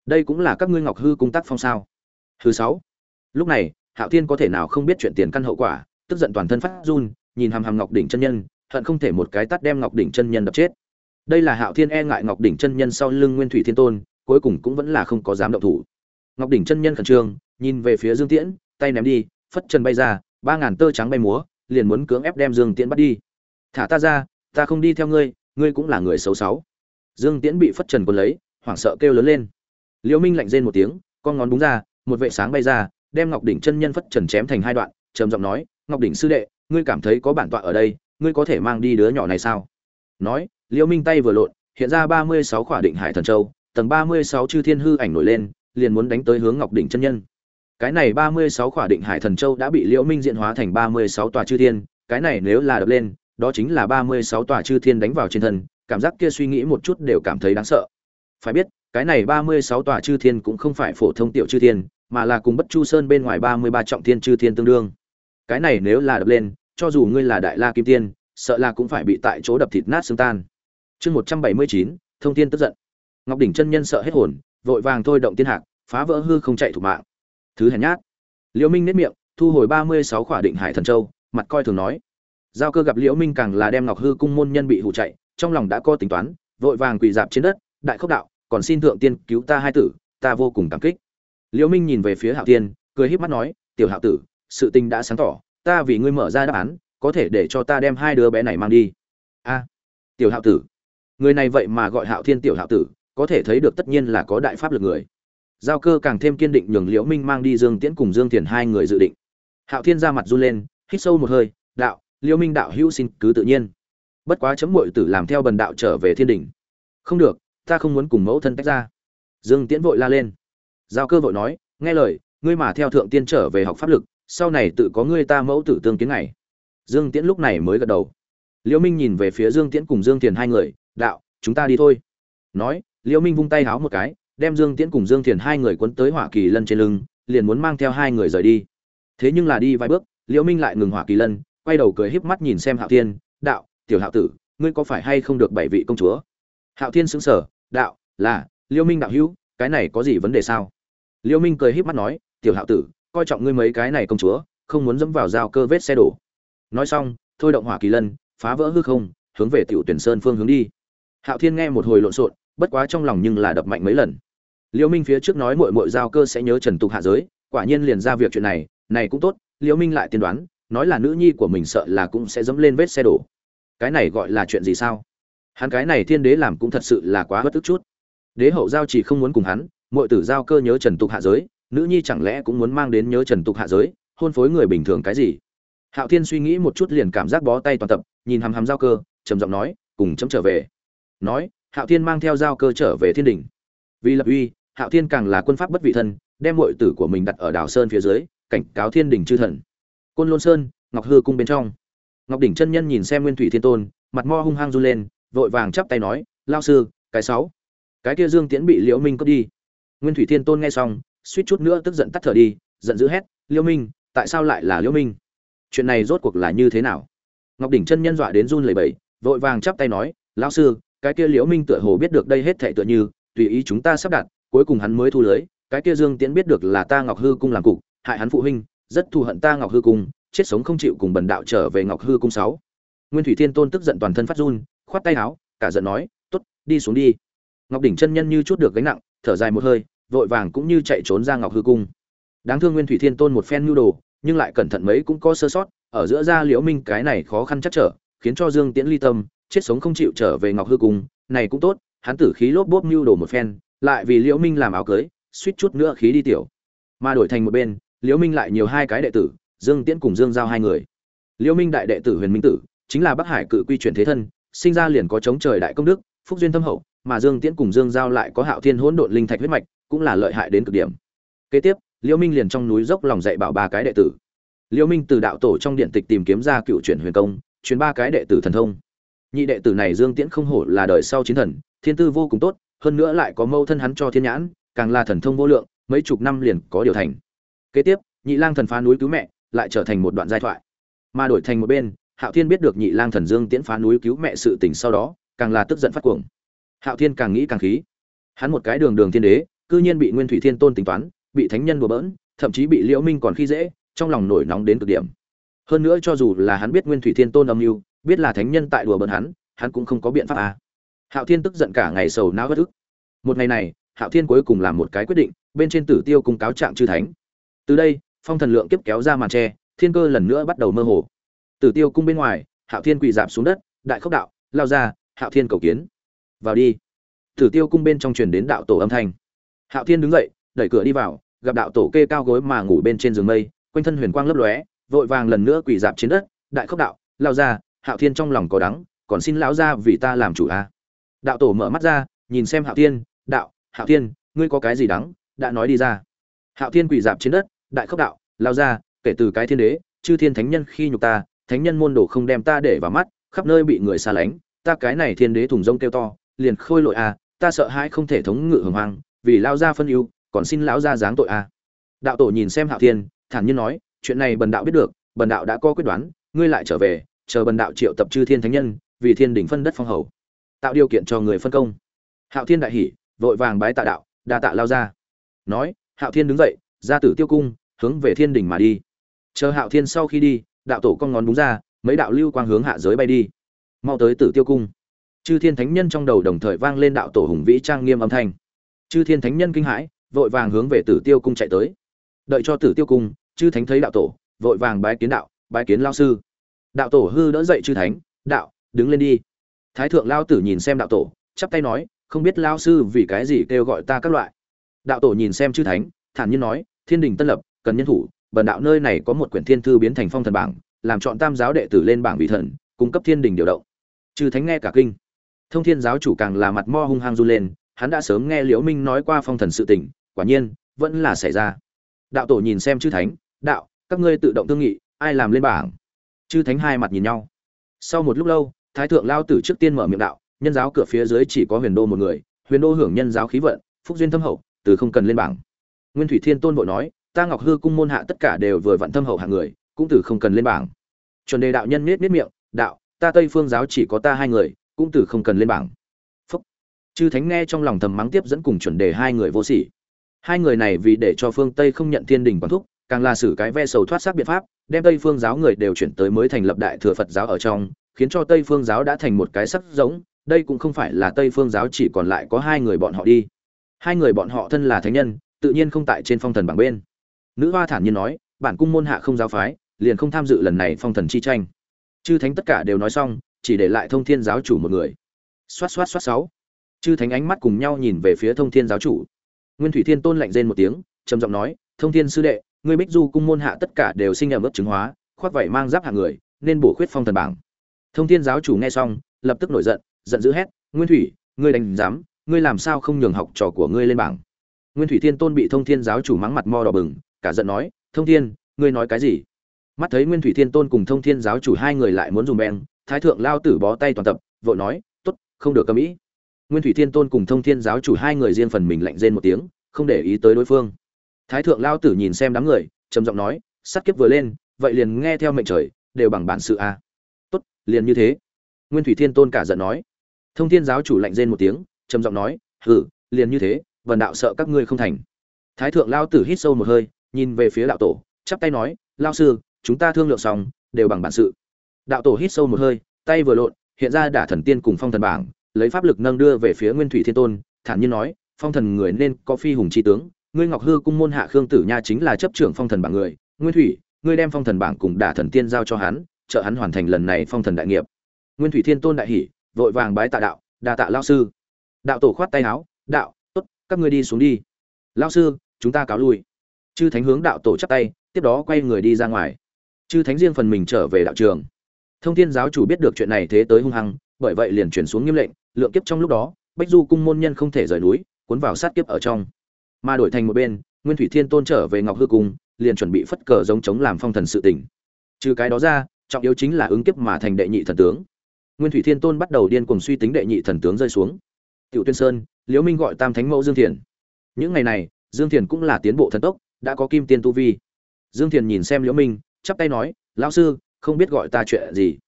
Speaker 1: Đây cũng là các ngươi ngọc hư cung tác phong sao? Thứ sáu lúc này, hạo thiên có thể nào không biết chuyện tiền căn hậu quả, tức giận toàn thân phát run, nhìn hàm hàm ngọc đỉnh chân nhân, hận không thể một cái tắt đem ngọc đỉnh chân nhân đập chết. Đây là hạo thiên e ngại ngọc đỉnh chân nhân sau lưng nguyên thủy thiên tôn, cuối cùng cũng vẫn là không có dám động thủ. Ngọc đỉnh chân nhân khẩn trương, nhìn về phía dương tiễn, tay ném đi, phất chân bay ra, ba ngàn tơ trắng bay múa, liền muốn cưỡng ép đem dương tiễn bắt đi. Thả ta ra, ta không đi theo ngươi ngươi cũng là người xấu xấu. Dương tiễn bị phất trần quân lấy, hoảng sợ kêu lớn lên. Liễu minh lạnh rên một tiếng, con ngón búng ra, một vệ sáng bay ra đem ngọc đỉnh chân nhân phất trần chém thành hai đoạn, trầm giọng nói, ngọc đỉnh sư đệ, ngươi cảm thấy có bản tọa ở đây, ngươi có thể mang đi đứa nhỏ này sao? Nói, liễu minh tay vừa lộn, hiện ra ba mươi sáu khỏa định hải thần châu, tầng ba mươi sáu chư thiên hư ảnh nổi lên, liền muốn đánh tới hướng ngọc đỉnh chân nhân. Cái này ba mươi sáu khỏa định hải thần châu đã bị liễu minh diện hóa thành ba mươi sáu tòa chư thiên, cái này nếu là đập lên, đó chính là ba mươi sáu tòa chư thiên đánh vào trên thân, cảm giác kia suy nghĩ một chút đều cảm thấy đáng sợ. Phải biết, cái này ba mươi sáu tòa chư thiên cũng không phải phổ thông tiểu chư thiên mà là cùng bất chu sơn bên ngoài ba mươi ba trọng thiên chư thiên tương đương. Cái này nếu là đập lên, cho dù ngươi là đại la kim tiên, sợ là cũng phải bị tại chỗ đập thịt nát xương tan. Chương một trăm bảy mươi chín, thông thiên tức giận. Ngọc đỉnh chân nhân sợ hết hồn, vội vàng thôi động tiên hạc, phá vỡ hư không chạy thủ mạng. Thứ hèn nhát. Liễu minh nếp miệng, thu hồi ba mươi sáu khỏa định hải thần châu, mặt coi thường nói. Giao cơ gặp liễu minh càng là đem ngọc hư cung môn nhân bị hụ chạy, trong lòng đã có tính toán, vội vàng quỳ dạp trên đất, đại khốc đạo, còn xin thượng tiên cứu ta hai tử, ta vô cùng cảm kích liễu minh nhìn về phía hạo tiên cười híp mắt nói, tiểu hạo tử, sự tình đã sáng tỏ, ta vì ngươi mở ra đáp án, có thể để cho ta đem hai đứa bé này mang đi. A, tiểu hạo tử. Người này vậy mà gọi hạo thiên tiểu hạo tử, có thể thấy được tất nhiên là có đại pháp lực người. Giao cơ càng thêm kiên định nhường liễu minh mang đi dương tiễn cùng dương thiền hai người dự định. Hạo thiên ra mặt run lên, hít sâu một hơi, đạo, liễu minh đạo hữu xin cứ tự nhiên. Bất quá chấm muội tử làm theo bần đạo trở về thiên đình. Không được, ta không muốn cùng mẫu thân tách ra. Dương tiễn vội la lên giao cơ vội nói, nghe lời, ngươi mà theo thượng tiên trở về học pháp lực, sau này tự có ngươi ta mẫu tử tương kiến này dương tiễn lúc này mới gật đầu. Liễu minh nhìn về phía dương tiễn cùng dương thiền hai người, đạo, chúng ta đi thôi. Nói, liễu minh vung tay háo một cái, đem dương tiễn cùng dương thiền hai người quấn tới hỏa kỳ lân trên lưng, liền muốn mang theo hai người rời đi. Thế nhưng là đi vài bước, liễu minh lại ngừng hỏa kỳ lân, quay đầu cười híp mắt nhìn xem hạo thiên, đạo, tiểu hạo tử, ngươi có phải hay không được bảy vị công chúa? Hạo thiên sững sờ, đạo, là, liễu minh đạo hữu, cái này có gì vấn đề sao? Liêu minh cười híp mắt nói, tiểu hạo tử, coi trọng ngươi mấy cái này công chúa, không muốn dẫm vào dao cơ vết xe đổ. Nói xong, thôi động hỏa kỳ lân, phá vỡ hư không, hướng về tiểu tuyển sơn phương hướng đi. Hạo thiên nghe một hồi lộn xộn, bất quá trong lòng nhưng là đập mạnh mấy lần. Liêu minh phía trước nói muội muội giao cơ sẽ nhớ trần tục hạ giới, quả nhiên liền ra việc chuyện này này cũng tốt, Liêu minh lại tiên đoán, nói là nữ nhi của mình sợ là cũng sẽ dẫm lên vết xe đổ. Cái này gọi là chuyện gì sao? Hắn cái này thiên đế làm cũng thật sự là quá bất tức chút. Đế hậu giao chỉ không muốn cùng hắn mọi tử giao cơ nhớ trần tục hạ giới, nữ nhi chẳng lẽ cũng muốn mang đến nhớ trần tục hạ giới, hôn phối người bình thường cái gì? Hạo thiên suy nghĩ một chút liền cảm giác bó tay toàn tập, nhìn hàm hàm giao cơ, trầm giọng nói, cùng chấm trở về. Nói, hạo thiên mang theo giao cơ trở về thiên đình. Vì lập uy, hạo thiên càng là quân pháp bất vị thân, đem mọi tử của mình đặt ở đảo sơn phía dưới, cảnh cáo thiên đình chư thần. Côn lôn sơn, ngọc hư cung bên trong. Ngọc đỉnh chân nhân nhìn xem nguyên thủy thiên tôn, mặt mo hung hăng run lên, vội vàng chắp tay nói, lao sư, cái sáu. Cái kia dương tiễn bị liễu minh cướp đi nguyên thủy thiên tôn nghe xong, suýt chút nữa tức giận tắt thở đi, giận dữ hét, Liêu minh, tại sao lại là Liêu minh? Chuyện này rốt cuộc là như thế nào? Ngọc đỉnh chân nhân dọa đến run lẩy bẩy, vội vàng chắp tay nói, lão sư, cái kia liễu minh tựa hồ biết được đây hết thảy tựa như, tùy ý chúng ta sắp đặt, cuối cùng hắn mới thu lưới, cái kia dương tiễn biết được là ta ngọc hư cung làm cục, hại hắn phụ huynh, rất thù hận ta ngọc hư cung, chết sống không chịu cùng bần đạo trở về ngọc hư cung sáu. Nguyên thủy thiên tôn tức giận toàn thân phát run, khoát tay áo, cả giận nói, tốt, đi xuống đi. Ngọc đỉnh chân nhân như chút được gánh nặng, thở dài một hơi vội vàng cũng như chạy trốn ra ngọc hư cung. Đáng thương nguyên thủy thiên tôn một phen nhu đồ, nhưng lại cẩn thận mấy cũng có sơ sót, ở giữa ra liễu minh cái này khó khăn chắc trở, khiến cho dương tiễn ly tâm, chết sống không chịu trở về ngọc hư cung, này cũng tốt, hắn tử khí lốp bốp nhu đồ một phen, lại vì liễu minh làm áo cưới, suýt chút nữa khí đi tiểu. Mà đổi thành một bên, liễu minh lại nhiều hai cái đệ tử, dương tiễn cùng dương giao hai người. Liễu minh đại đệ tử huyền minh tử, chính là bắc hải cự quy chuyển thế thân, sinh ra liền có chống trời đại công đức, phúc duyên thâm hậu, mà dương tiễn cùng dương giao lại có hạo thiên hỗn độn linh thạch huyết mạch cũng là lợi hại đến cực điểm. Kế tiếp, liễu minh liền trong núi dốc lòng dạy bảo ba cái đệ tử. Liễu minh từ đạo tổ trong điện tịch tìm kiếm ra cựu chuyển huyền công, truyền ba cái đệ tử thần thông. Nhị đệ tử này dương tiễn không hổ là đời sau chiến thần, thiên tư vô cùng tốt, hơn nữa lại có mâu thân hắn cho thiên nhãn, càng là thần thông vô lượng, mấy chục năm liền có điều thành. Kế tiếp, nhị lang thần phá núi cứu mẹ, lại trở thành một đoạn giai thoại. Mà đổi thành một bên, hạo thiên biết được nhị lang thần dương tiễn phá núi cứu mẹ sự tình sau đó, càng là tức giận phát cuồng. Hạo thiên càng nghĩ càng khí. Hắn một cái đường đường thiên đế cư nhiên bị nguyên thủy thiên tôn tính toán bị thánh nhân đùa bỡn thậm chí bị liễu minh còn khi dễ trong lòng nổi nóng đến cực điểm. Hơn nữa cho dù là hắn biết nguyên thủy thiên tôn âm mưu biết là thánh nhân tại đùa bỡn hắn hắn cũng không có biện pháp à. hạo thiên tức giận cả ngày sầu não gắt ức. Một ngày này hạo thiên cuối cùng làm một cái quyết định bên trên tử tiêu cung cáo trạng chư thánh. Từ đây phong thần lượng kiếp kéo ra màn che, thiên cơ lần nữa bắt đầu mơ hồ. Tử tiêu cung bên ngoài hạo thiên quỳ dạp xuống đất đại khốc đạo lao ra hạo thiên cầu kiến. Vào đi. Tử tiêu cung bên trong truyền đến đạo tổ âm thanh hạo thiên đứng dậy, đẩy cửa đi vào, gặp đạo tổ kê cao gối mà ngủ bên trên giường mây, quanh thân huyền quang lấp lóe, vội vàng lần nữa quỳ dạp trên đất, đại khốc đạo, lao ra, hạo thiên trong lòng có đắng, còn xin lão ra vì ta làm chủ a đạo tổ mở mắt ra, nhìn xem hạo thiên, đạo, hạo thiên, ngươi có cái gì đắng, đã nói đi ra. Hạo thiên quỳ dạp trên đất, đại khốc đạo, lao ra, kể từ cái thiên đế, chư thiên thánh nhân khi nhục ta, thánh nhân môn đồ không đem ta để vào mắt, khắp nơi bị người xa lánh, ta cái này thiên đế thùng rông kêu to, liền khôi lội a à, ta sợ hãi không thể thống ngự hồng hoang vì lao ra phân ưu, còn xin lão ra giáng tội a đạo tổ nhìn xem hạo thiên, thản nhiên nói, chuyện này bần đạo biết được, bần đạo đã có quyết đoán, ngươi lại trở về, chờ bần đạo triệu tập chư thiên thánh nhân, vì thiên đỉnh phân đất phong hầu. Tạo điều kiện cho người phân công. Hạo thiên đại hỉ, vội vàng bái tạ đạo, đa tạ lao ra. Nói, hạo thiên đứng dậy, ra tử tiêu cung, hướng về thiên đỉnh mà đi. Chờ hạo thiên sau khi đi, đạo tổ con ngón búng ra, mấy đạo lưu quang hướng hạ giới bay đi. Mau tới tử tiêu cung. Chư thiên thánh nhân trong đầu đồng thời vang lên đạo tổ hùng vĩ trang nghiêm âm thanh chư thiên thánh nhân kinh hãi, vội vàng hướng về tử tiêu cung chạy tới. Đợi cho tử tiêu cung, chư thánh thấy đạo tổ, vội vàng bái kiến đạo, bái kiến lao sư. Đạo tổ hư đỡ dậy chư thánh, đạo, đứng lên đi. Thái thượng lao tử nhìn xem đạo tổ, chắp tay nói, không biết lao sư vì cái gì kêu gọi ta các loại. Đạo tổ nhìn xem chư thánh, thản nhiên nói, thiên đình tân lập, cần nhân thủ, bần đạo nơi này có một quyển thiên thư biến thành phong thần bảng, làm chọn tam giáo đệ tử lên bảng vị thần, cung cấp thiên đình điều động. Chư thánh nghe cả kinh. Thông thiên giáo chủ càng là mặt mo hung hăng run lên hắn đã sớm nghe liễu minh nói qua phong thần sự tình, quả nhiên, vẫn là xảy ra. Đạo tổ nhìn xem chư thánh, đạo, các ngươi tự động thương nghị, ai làm lên bảng? Chư thánh hai mặt nhìn nhau. Sau một lúc lâu, thái thượng lao tử trước tiên mở miệng đạo, nhân giáo cửa phía dưới chỉ có huyền đô một người, huyền đô hưởng nhân giáo khí vận, phúc duyên thâm hậu, từ không cần lên bảng. Nguyên thủy thiên tôn vội nói, ta ngọc hư cung môn hạ tất cả đều vừa vặn thâm hậu hạng người, cũng từ không cần lên bảng. Chuẩn đề đạo nhân nết nết miệng, đạo, ta tây phương giáo chỉ có ta hai người, cũng từ không cần lên bảng chư thánh nghe trong lòng thầm mắng tiếp dẫn cùng chuẩn đề hai người vô sỉ. Hai người này vì để cho phương tây không nhận thiên đình quản thúc, càng là xử cái ve sầu thoát xác biện pháp, đem tây phương giáo người đều chuyển tới mới thành lập đại thừa phật giáo ở trong, khiến cho tây phương giáo đã thành một cái sắc giống, đây cũng không phải là tây phương giáo chỉ còn lại có hai người bọn họ đi. Hai người bọn họ thân là thánh nhân, tự nhiên không tại trên phong thần bảng bên. Nữ hoa thản nhiên nói, bản cung môn hạ không giáo phái, liền không tham dự lần này phong thần chi tranh. Chư thánh tất cả đều nói xong, chỉ để lại thông thiên giáo chủ một người. Xoát xoát xoát sáu chư thánh ánh mắt cùng nhau nhìn về phía thông thiên giáo chủ. Nguyên thủy thiên tôn lạnh rên một tiếng, trầm giọng nói, thông thiên sư đệ, ngươi bích du cung môn hạ tất cả đều sinh nhầm mức chứng hóa, khoác vảy mang giáp hạng người, nên bổ khuyết phong thần bảng. Thông thiên giáo chủ nghe xong, lập tức nổi giận giận dữ hét, nguyên thủy, ngươi đánh giám, ngươi làm sao không nhường học trò của ngươi lên bảng? Nguyên thủy thiên tôn bị thông thiên giáo chủ mắng mặt mo đỏ bừng, cả giận nói, thông thiên, ngươi nói cái gì? Mắt thấy nguyên thủy thiên tôn cùng thông thiên giáo chủ hai người lại muốn dùng beng, thái thượng lao tử bó tay toàn tập, vội nói t ố t không được cầm ý nguyên thủy thiên tôn cùng thông thiên giáo chủ hai người riêng phần mình lạnh rên một tiếng, không để ý tới đối phương. Thái thượng lao tử nhìn xem đám người, trầm giọng nói sắt kiếp vừa lên, vậy liền nghe theo mệnh trời, đều bằng bản sự a. À. tốt, liền như thế. Nguyên thủy thiên tôn cả giận nói. Thông thiên giáo chủ lạnh rên một tiếng, trầm giọng nói hử liền như thế, vần đạo sợ các ngươi không thành. Thái thượng lao tử hít sâu một hơi, nhìn về phía đạo tổ, chắp tay nói, lao sư, chúng ta thương lượng xong, đều bằng bản sự. Đạo tổ hít sâu một hơi, tay vừa lộn, hiện ra đả thần tiên cùng phong thần bảng lấy pháp lực nâng đưa về phía nguyên thủy thiên tôn, thản nhiên nói, phong thần người nên có phi hùng chi tướng, ngươi ngọc hư cung môn hạ khương tử nha chính là chấp trưởng phong thần bảng người. Nguyên thủy, ngươi đem phong thần bảng cùng đả thần tiên giao cho hắn, trợ hắn hoàn thành lần này phong thần đại nghiệp. Nguyên thủy thiên tôn đại hỉ, vội vàng bái tạ đạo, đa tạ lão sư. Đạo tổ khoát tay áo, đạo, tốt, các ngươi đi xuống đi. Lão sư, chúng ta cáo lui. Chư thánh hướng đạo tổ chắp tay, tiếp đó quay người đi ra ngoài. Chư thánh riêng phần mình trở về đạo trường. Thông thiên giáo chủ biết được chuyện này thế tới hung hăng, bởi vậy liền chuyển xuống nghiêm lệnh lượng kiếp trong lúc đó, bách du cung môn nhân không thể rời núi, cuốn vào sát kiếp ở trong. Mà đổi thành một bên, nguyên thủy thiên tôn trở về ngọc hư cung, liền chuẩn bị phất cờ giống chống làm phong thần sự tỉnh trừ cái đó ra, trọng yếu chính là ứng kiếp mà thành đệ nhị thần tướng. Nguyên thủy thiên tôn bắt đầu điên cuồng suy tính đệ nhị thần tướng rơi xuống. Tiểu tuyên sơn, liễu minh gọi tam thánh mẫu dương thiền. Những ngày này, dương thiền cũng là tiến bộ thần tốc, đã có kim tiên tu vi. Dương thiền nhìn xem liễu minh, chắp tay nói, lão sư, không biết gọi ta chuyện gì.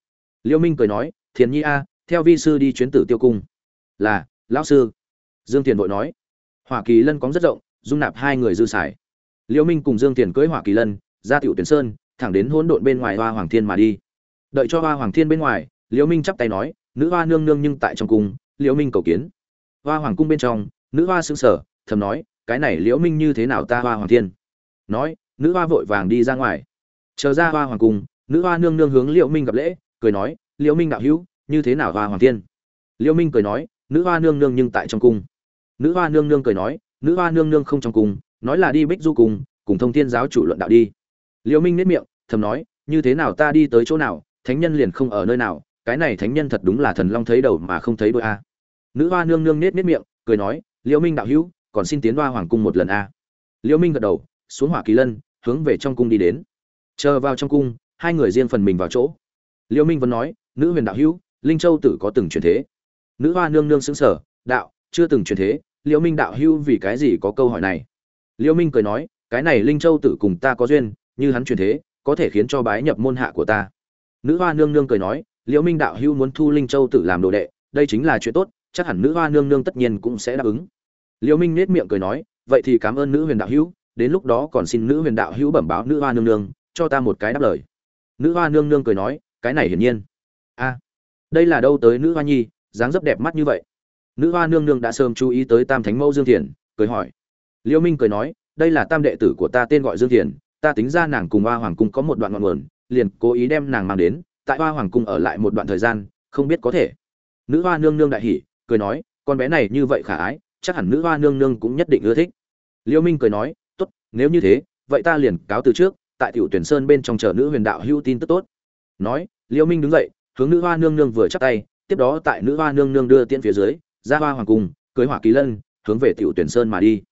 Speaker 1: Liễu minh cười nói, thiền nhi a theo vi sư đi chuyến tử tiêu cung. Là, lão sư. Dương thiền vội nói. Hỏa kỳ lân cóng rất rộng, dung nạp hai người dư sải liễu minh cùng dương thiền cưỡi hỏa kỳ lân, ra tiểu tuyển sơn, thẳng đến hỗn độn bên ngoài hoa hoàng thiên mà đi. Đợi cho hoa hoàng thiên bên ngoài, liễu minh chắp tay nói, nữ hoa nương nương nhưng tại trong cung, liễu minh cầu kiến. Hoa hoàng cung bên trong, nữ hoa sững sờ, thầm nói, cái này liễu minh như thế nào ta hoa hoàng thiên? Nói, nữ hoa vội vàng đi ra ngoài. Chờ ra hoa hoàng cung, nữ hoa nương nương hướng liễu minh gặp lễ, cười nói, liễu minh đạo hữu như thế nào hoa hoàng thiên? Liễu minh cười nói, nữ hoa nương nương nhưng tại trong cung. Nữ hoa nương nương cười nói, nữ hoa nương nương không trong cung, nói là đi bích du cùng cùng thông thiên giáo chủ luận đạo đi. Liễu minh nết miệng, thầm nói, như thế nào ta đi tới chỗ nào, thánh nhân liền không ở nơi nào, cái này thánh nhân thật đúng là thần long thấy đầu mà không thấy đôi a. Nữ hoa nương nương nết nết miệng, cười nói liễu minh đạo hữu, còn xin tiến hoa hoàng cung một lần a. Liễu minh gật đầu, xuống hỏa kỳ lân, hướng về trong cung đi đến. Chờ vào trong cung, hai người riêng phần mình vào chỗ. Liễu minh vẫn nói, nữ huyền đạo hữu linh châu tử có từng truyền thế. Nữ hoa nương nương xứng sở đạo, chưa từng truyền thế, liễu minh đạo hưu vì cái gì có câu hỏi này? Liễu minh cười nói, cái này linh châu tử cùng ta có duyên, như hắn truyền thế, có thể khiến cho bái nhập môn hạ của ta. Nữ hoa nương nương cười nói, liễu minh đạo hưu muốn thu linh châu tử làm đồ đệ, đây chính là chuyện tốt, chắc hẳn nữ hoa nương nương tất nhiên cũng sẽ đáp ứng. Liễu minh nét miệng cười nói, vậy thì cảm ơn nữ huyền đạo hưu đến lúc đó còn xin nữ huyền đạo hưu bẩm báo nữ hoa nương nương, cho ta một cái đáp lời. Nữ hoa nương nương cười nói, cái này hiển nhiên. A đây là đâu tới nữ hoa nhi, dáng dấp đẹp mắt như vậy. Nữ hoa nương nương đã sớm chú ý tới tam thánh mẫu dương thiền, cười hỏi. Liêu minh cười nói, đây là tam đệ tử của ta tên gọi dương thiền, ta tính ra nàng cùng hoa hoàng cung có một đoạn ngọn nguồn, liền cố ý đem nàng mang đến, tại hoa hoàng cung ở lại một đoạn thời gian, không biết có thể. Nữ hoa nương nương đại hỉ, cười nói, con bé này như vậy khả ái, chắc hẳn nữ hoa nương nương cũng nhất định ưa thích. Liêu minh cười nói, tốt, nếu như thế, vậy ta liền cáo từ trước, tại tiểu tuyển sơn bên trong chờ nữ huyền đạo hưu tin tức tốt. Nói, Liêu minh đứng dậy hướng nữ hoa nương nương vừa chắp tay, tiếp đó tại nữ hoa nương nương đưa tiễn phía dưới, ra hoa hoàng cung, cưới hỏa kỳ lân, hướng về tiểu tuyển sơn mà đi.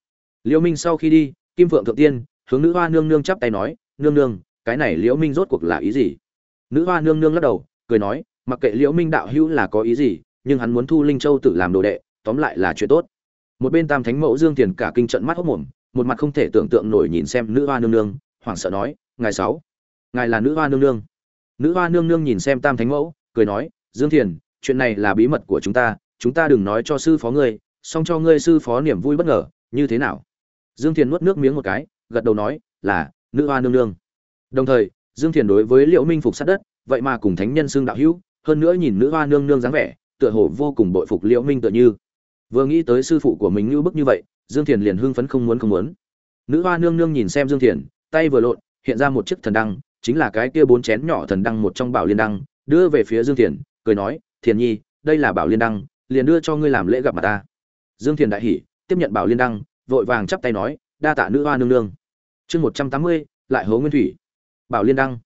Speaker 1: Liễu minh sau khi đi, kim phượng thượng tiên, hướng nữ hoa nương nương chắp tay nói, nương nương, cái này liễu minh rốt cuộc là ý gì? Nữ hoa nương nương lắc đầu, cười nói, mặc kệ liễu minh đạo hữu là có ý gì, nhưng hắn muốn thu linh châu tự làm đồ đệ, tóm lại là chuyện tốt. Một bên tam thánh mẫu dương tiền cả kinh trận mắt hốc mồm, một mặt không thể tưởng tượng nổi nhìn xem nữ hoa nương nương, hoảng sợ nói, ngài sáu, ngài là nữ hoa nương nương nữ hoa nương nương nhìn xem tam thánh mẫu, cười nói, dương thiền, chuyện này là bí mật của chúng ta chúng ta đừng nói cho sư phó ngươi, song cho ngươi sư phó niềm vui bất ngờ, như thế nào? Dương thiền nuốt nước miếng một cái, gật đầu nói, là, nữ hoa nương nương. Đồng thời, dương thiền đối với liễu minh phục sát đất, vậy mà cùng thánh nhân xương đạo hữu, hơn nữa nhìn nữ hoa nương nương dáng vẻ, tựa hồ vô cùng bội phục liễu minh tựa như. Vừa nghĩ tới sư phụ của mình như bức như vậy, dương thiền liền hưng phấn không muốn không muốn. Nữ hoa nương nương nhìn xem dương thiền, tay vừa lộn, hiện ra một chiếc thần đăng chính là cái kia bốn chén nhỏ thần đăng một trong bảo liên đăng, đưa về phía dương thiền, cười nói, thiền nhi, đây là bảo liên đăng, liền đưa cho ngươi làm lễ gặp mặt ta. Dương thiền đại hỉ, tiếp nhận bảo liên đăng, vội vàng chắp tay nói, đa tạ nữ hoa nương nương. Chương một trăm tám mươi, lại hố nguyên thủy. Bảo liên đăng.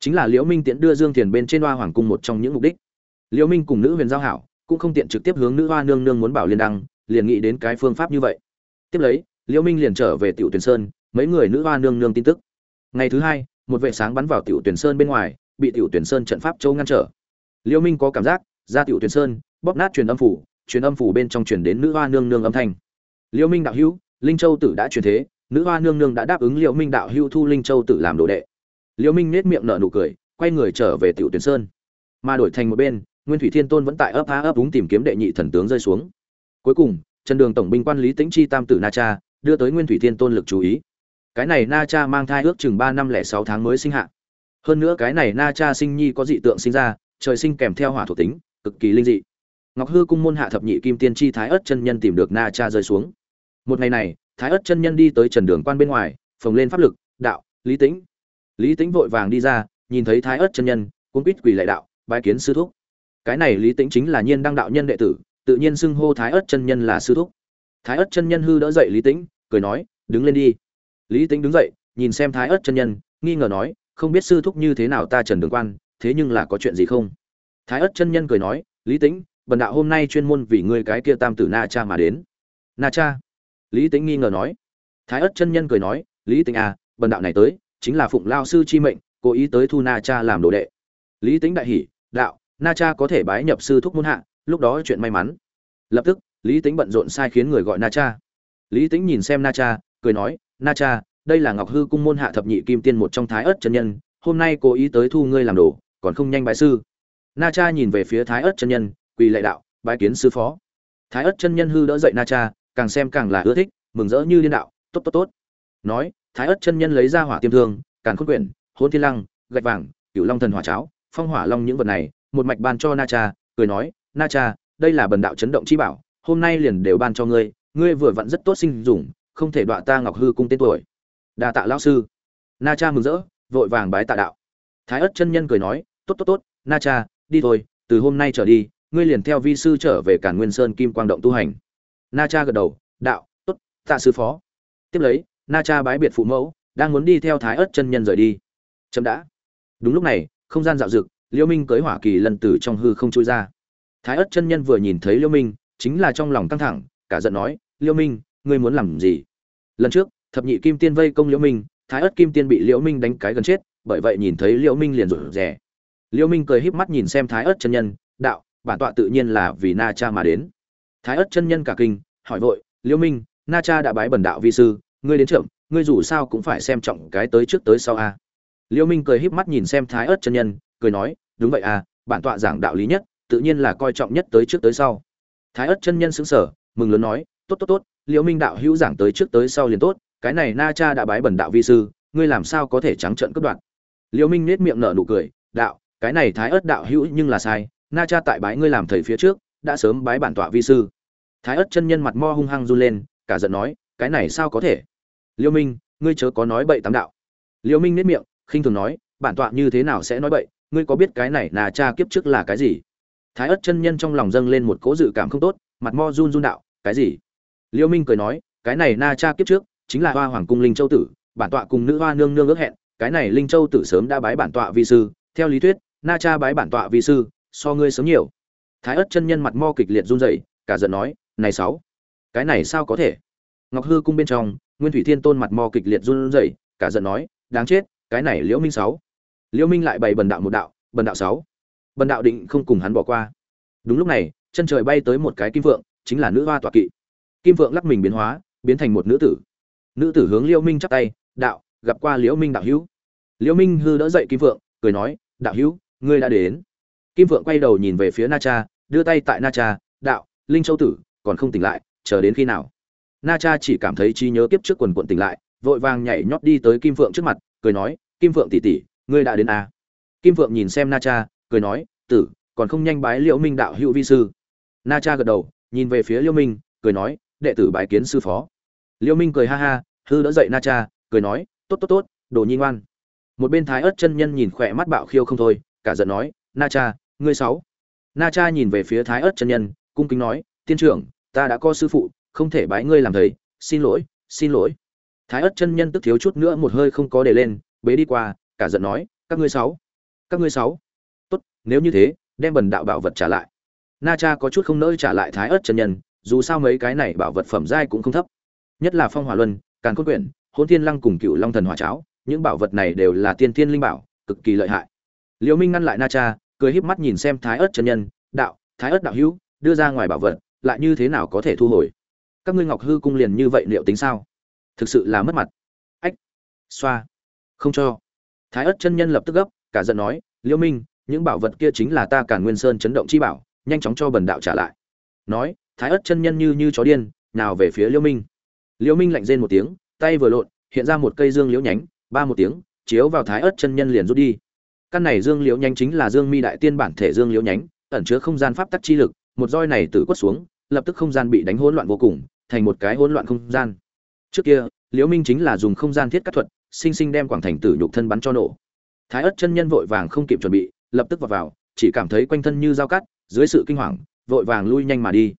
Speaker 1: Chính là liễu minh tiễn đưa dương thiền bên trên hoa hoàng cung một trong những mục đích. Liễu minh cùng nữ huyền giao hảo, cũng không tiện trực tiếp hướng nữ hoa nương nương muốn bảo liên đăng, liền nghĩ đến cái phương pháp như vậy. Tiếp lấy, liễu minh liền trở về tiểu tuyển sơn, mấy người nữ hoa nương nương tin tức. Ngày thứ hai một vệ sáng bắn vào tiểu tuyển sơn bên ngoài, bị tiểu tuyển sơn trận pháp châu ngăn trở. Liêu minh có cảm giác, ra tiểu tuyển sơn, bóp nát truyền âm phủ, truyền âm phủ bên trong truyền đến nữ hoa nương nương âm thanh. Liêu minh đạo hữu, linh châu tử đã truyền thế, nữ hoa nương nương đã đáp ứng Liêu minh đạo hữu thu linh châu tử làm đồ đệ. Liêu minh nét miệng nở nụ cười, quay người trở về tiểu tuyển sơn. Mà đổi thành một bên, nguyên thủy thiên tôn vẫn tại ấp há ấp úng tìm kiếm đệ nhị thần tướng rơi xuống. Cuối cùng, trần đường tổng binh quan lý tĩnh chi tam tử na cha đưa tới nguyên thủy thiên tôn lực chú ý cái này na cha mang thai ước chừng ba năm lẻ sáu tháng mới sinh hạ. Hơn nữa cái này na cha sinh nhi có dị tượng sinh ra, trời sinh kèm theo hỏa thuộc tính, cực kỳ linh dị. Ngọc hư cung môn hạ thập nhị kim tiên chi thái ất chân nhân tìm được na cha rơi xuống. Một ngày này, thái ất chân nhân đi tới trần đường quan bên ngoài, phồng lên pháp lực, đạo, lý tĩnh. Lý tĩnh vội vàng đi ra, nhìn thấy thái ất chân nhân cũng quýt quỳ lại đạo, bái kiến sư thúc. Cái này lý tĩnh chính là nhiên đăng đạo nhân đệ tử, tự nhiên xưng hô thái ất chân nhân là sư thúc. Thái ất chân nhân hư đỡ dậy lý tĩnh, cười nói, đứng lên đi lý tính đứng dậy, nhìn xem thái ớt chân nhân, nghi ngờ nói, không biết sư thúc như thế nào ta trần đường quan, thế nhưng là có chuyện gì không? Thái ớt chân nhân cười nói, lý tính bần đạo hôm nay chuyên môn vì ngươi cái kia tam tử na cha mà đến. Na cha? Lý tính nghi ngờ nói. Thái ớt chân nhân cười nói, lý tính à bần đạo này tới, chính là phụng lao sư chi mệnh, cố ý tới thu na cha làm đồ đệ. Lý tính đại hỉ, đạo, na cha có thể bái nhập sư thúc muôn hạ, lúc đó chuyện may mắn. Lập tức, lý tính bận rộn sai khiến người gọi na cha. Lý tính nhìn xem na cha, cười nói na cha, đây là ngọc hư cung môn hạ thập nhị kim tiên một trong thái ớt chân nhân, hôm nay cố ý tới thu ngươi làm đồ, còn không nhanh bái sư. Na cha nhìn về phía thái ớt chân nhân, quỳ lệ đạo, bái kiến sư phó. Thái ớt chân nhân hư đỡ dậy na cha, càng xem càng là ưa thích, mừng rỡ như liên đạo, tốt tốt tốt. Nói, thái ớt chân nhân lấy ra hỏa tiêm thương, càn khôn quyển hôn thiên lăng, gạch vàng cựu long thần hỏa cháo, phong hỏa long những vật này, một mạch ban cho na cha, cười nói, na cha, đây là bần đạo chấn động chi bảo, hôm nay liền đều ban cho ngươi ngươi vừa vặn rất tốt sinh dùng không thể đọa ta ngọc hư cung tên tuổi. Đa tạ lão sư. Na cha mừng rỡ, vội vàng bái tạ đạo. Thái ất chân nhân cười nói, tốt tốt tốt, na cha, đi thôi, từ hôm nay trở đi, ngươi liền theo vi sư trở về cản nguyên sơn kim quang động tu hành. Na cha gật đầu, đạo, tốt, tạ sư phó. Tiếp lấy, na cha bái biệt phụ mẫu, đang muốn đi theo thái ất chân nhân rời đi. Chậm đã. Đúng lúc này, không gian dạo dực liễu minh cưới hỏa kỳ lần từ trong hư không trôi ra. Thái ất chân nhân vừa nhìn thấy liễu minh, chính là trong lòng căng thẳng, cả giận nói liễu minh, ngươi muốn làm gì? Lần trước, thập nhị kim tiên vây công liễu minh, thái ất kim tiên bị liễu minh đánh cái gần chết, bởi vậy nhìn thấy liễu minh liền rụt rè. Liễu minh cười híp mắt nhìn xem thái ất chân nhân, đạo, bản tọa tự nhiên là vì na cha mà đến. Thái ất chân nhân cả kinh, hỏi vội, liễu minh, na cha đã bái bần đạo vi sư, ngươi đến trưởng, ngươi dù sao cũng phải xem trọng cái tới trước tới sau a. Liễu minh cười híp mắt nhìn xem thái ất chân nhân, cười nói, đúng vậy à bản tọa giảng đạo lý nhất, tự nhiên là coi trọng nhất tới trước tới sau. Thái ất chân nhân sững sờ, mừng lớn nói, tốt tốt tốt liễu minh đạo hữu giảng tới trước tới sau liền tốt, cái này na cha đã bái bẩn đạo vi sư, ngươi làm sao có thể trắng trợn cướp đoạt? Liễu minh nét miệng nở nụ cười, đạo, cái này thái ớt đạo hữu nhưng là sai, na cha tại bái ngươi làm thầy phía trước, đã sớm bái bản tọa vi sư. Thái ớt chân nhân mặt mo hung hăng run lên, cả giận nói, cái này sao có thể? Liễu minh, ngươi chớ có nói bậy tám đạo. Liễu minh nét miệng, khinh thường nói, bản tọa như thế nào sẽ nói bậy, ngươi có biết cái này na cha kiếp trước là cái gì? Thái ớt chân nhân trong lòng dâng lên một cố dự cảm không tốt, mặt mo run run đạo, cái gì? Liễu minh cười nói, cái này na cha kiếp trước, chính là hoa hoàng cung linh châu tử, bản tọa cùng nữ hoa nương nương ước hẹn, cái này linh châu tử sớm đã bái bản tọa vi sư. Theo lý thuyết, na cha bái bản tọa vi sư, so ngươi sớm nhiều. Thái ất chân nhân mặt mo kịch liệt run rẩy, cả giận nói, này sáu, cái này sao có thể? Ngọc hư cung bên trong, nguyên thủy thiên tôn mặt mo kịch liệt run rẩy, cả giận nói, đáng chết, cái này liễu minh sáu. Liễu minh lại bày bần đạo một đạo, bần đạo sáu, bần đạo định không cùng hắn bỏ qua. Đúng lúc này, chân trời bay tới một cái kim vượng, chính là nữ hoa tọa kỵ kim vượng lắc mình biến hóa, biến thành một nữ tử. Nữ tử hướng liễu minh chắp tay, đạo, gặp qua liễu minh đạo hữu. Liễu minh hư đỡ dậy kim vượng cười nói, đạo hữu, ngươi đã đến. Kim vượng quay đầu nhìn về phía na cha, đưa tay tại na cha, đạo, linh châu tử, còn không tỉnh lại, chờ đến khi nào? Na cha chỉ cảm thấy trí nhớ kiếp trước quần quận tỉnh lại, vội vàng nhảy nhót đi tới kim vượng trước mặt, cười nói, kim vượng tỷ tỷ, ngươi đã đến à? kim vượng nhìn xem na cha, cười nói, tử, còn không nhanh bái liễu minh đạo hữu vi sư. Na cha gật đầu, nhìn về phía liễu minh, cười nói đệ tử bái kiến sư phó. Liêu minh cười ha ha, hư đỡ dậy na cha, cười nói, tốt tốt tốt, đồ nhi ngoan. Một bên thái ớt chân nhân nhìn khỏe mắt bạo khiêu không thôi, cả giận nói, na cha, ngươi sáu. Na cha nhìn về phía thái ớt chân nhân, cung kính nói, tiên trưởng, ta đã có sư phụ, không thể bái ngươi làm thầy, xin lỗi xin lỗi. Thái ớt chân nhân tức thiếu chút nữa một hơi không có để lên, bế đi qua, cả giận nói, các ngươi sáu, các ngươi sáu. Tốt, nếu như thế, đem bần đạo bảo vật trả lại. Na cha có chút không nỡ trả lại thái ớt chân nhân dù sao mấy cái này bảo vật phẩm giai cũng không thấp. Nhất là phong hỏa luân, càn khôn quyển hôn thiên lăng cùng cựu long thần hỏa cháo, những bảo vật này đều là tiên thiên linh bảo, cực kỳ lợi hại. Liễu minh ngăn lại na cha, cười híp mắt nhìn xem thái ớt chân nhân, đạo, thái ớt đạo hữu, đưa ra ngoài bảo vật, lại như thế nào có thể thu hồi? Các ngươi ngọc hư cung liền như vậy liệu tính sao? Thực sự là mất mặt. Ách, xoa, không cho. Thái ớt chân nhân lập tức gấp, cả giận nói, liễu minh, những bảo vật kia chính là ta càn nguyên sơn chấn động chi bảo, nhanh chóng cho bần đạo trả lại. Nói thái ớt chân nhân như như chó điên, nào về phía liễu minh. Liễu minh lạnh rên một tiếng, tay vừa lộn, hiện ra một cây dương liễu nhánh, ba một tiếng, chiếu vào thái ớt chân nhân liền rút đi. Căn này dương liễu nhánh chính là dương mi đại tiên bản thể dương liễu nhánh, ẩn chứa không gian pháp tắc chi lực, một roi này tử quất xuống, lập tức không gian bị đánh hỗn loạn vô cùng, thành một cái hỗn loạn không gian. Trước kia, liễu minh chính là dùng không gian thiết cắt thuật, sinh sinh đem quảng thành tử nhục thân bắn cho nổ. Thái ớt chân nhân vội vàng không kịp chuẩn bị, lập tức vào vào, chỉ cảm thấy quanh thân như dao cắt, dưới sự kinh hoàng, vội vàng lui nhanh mà đi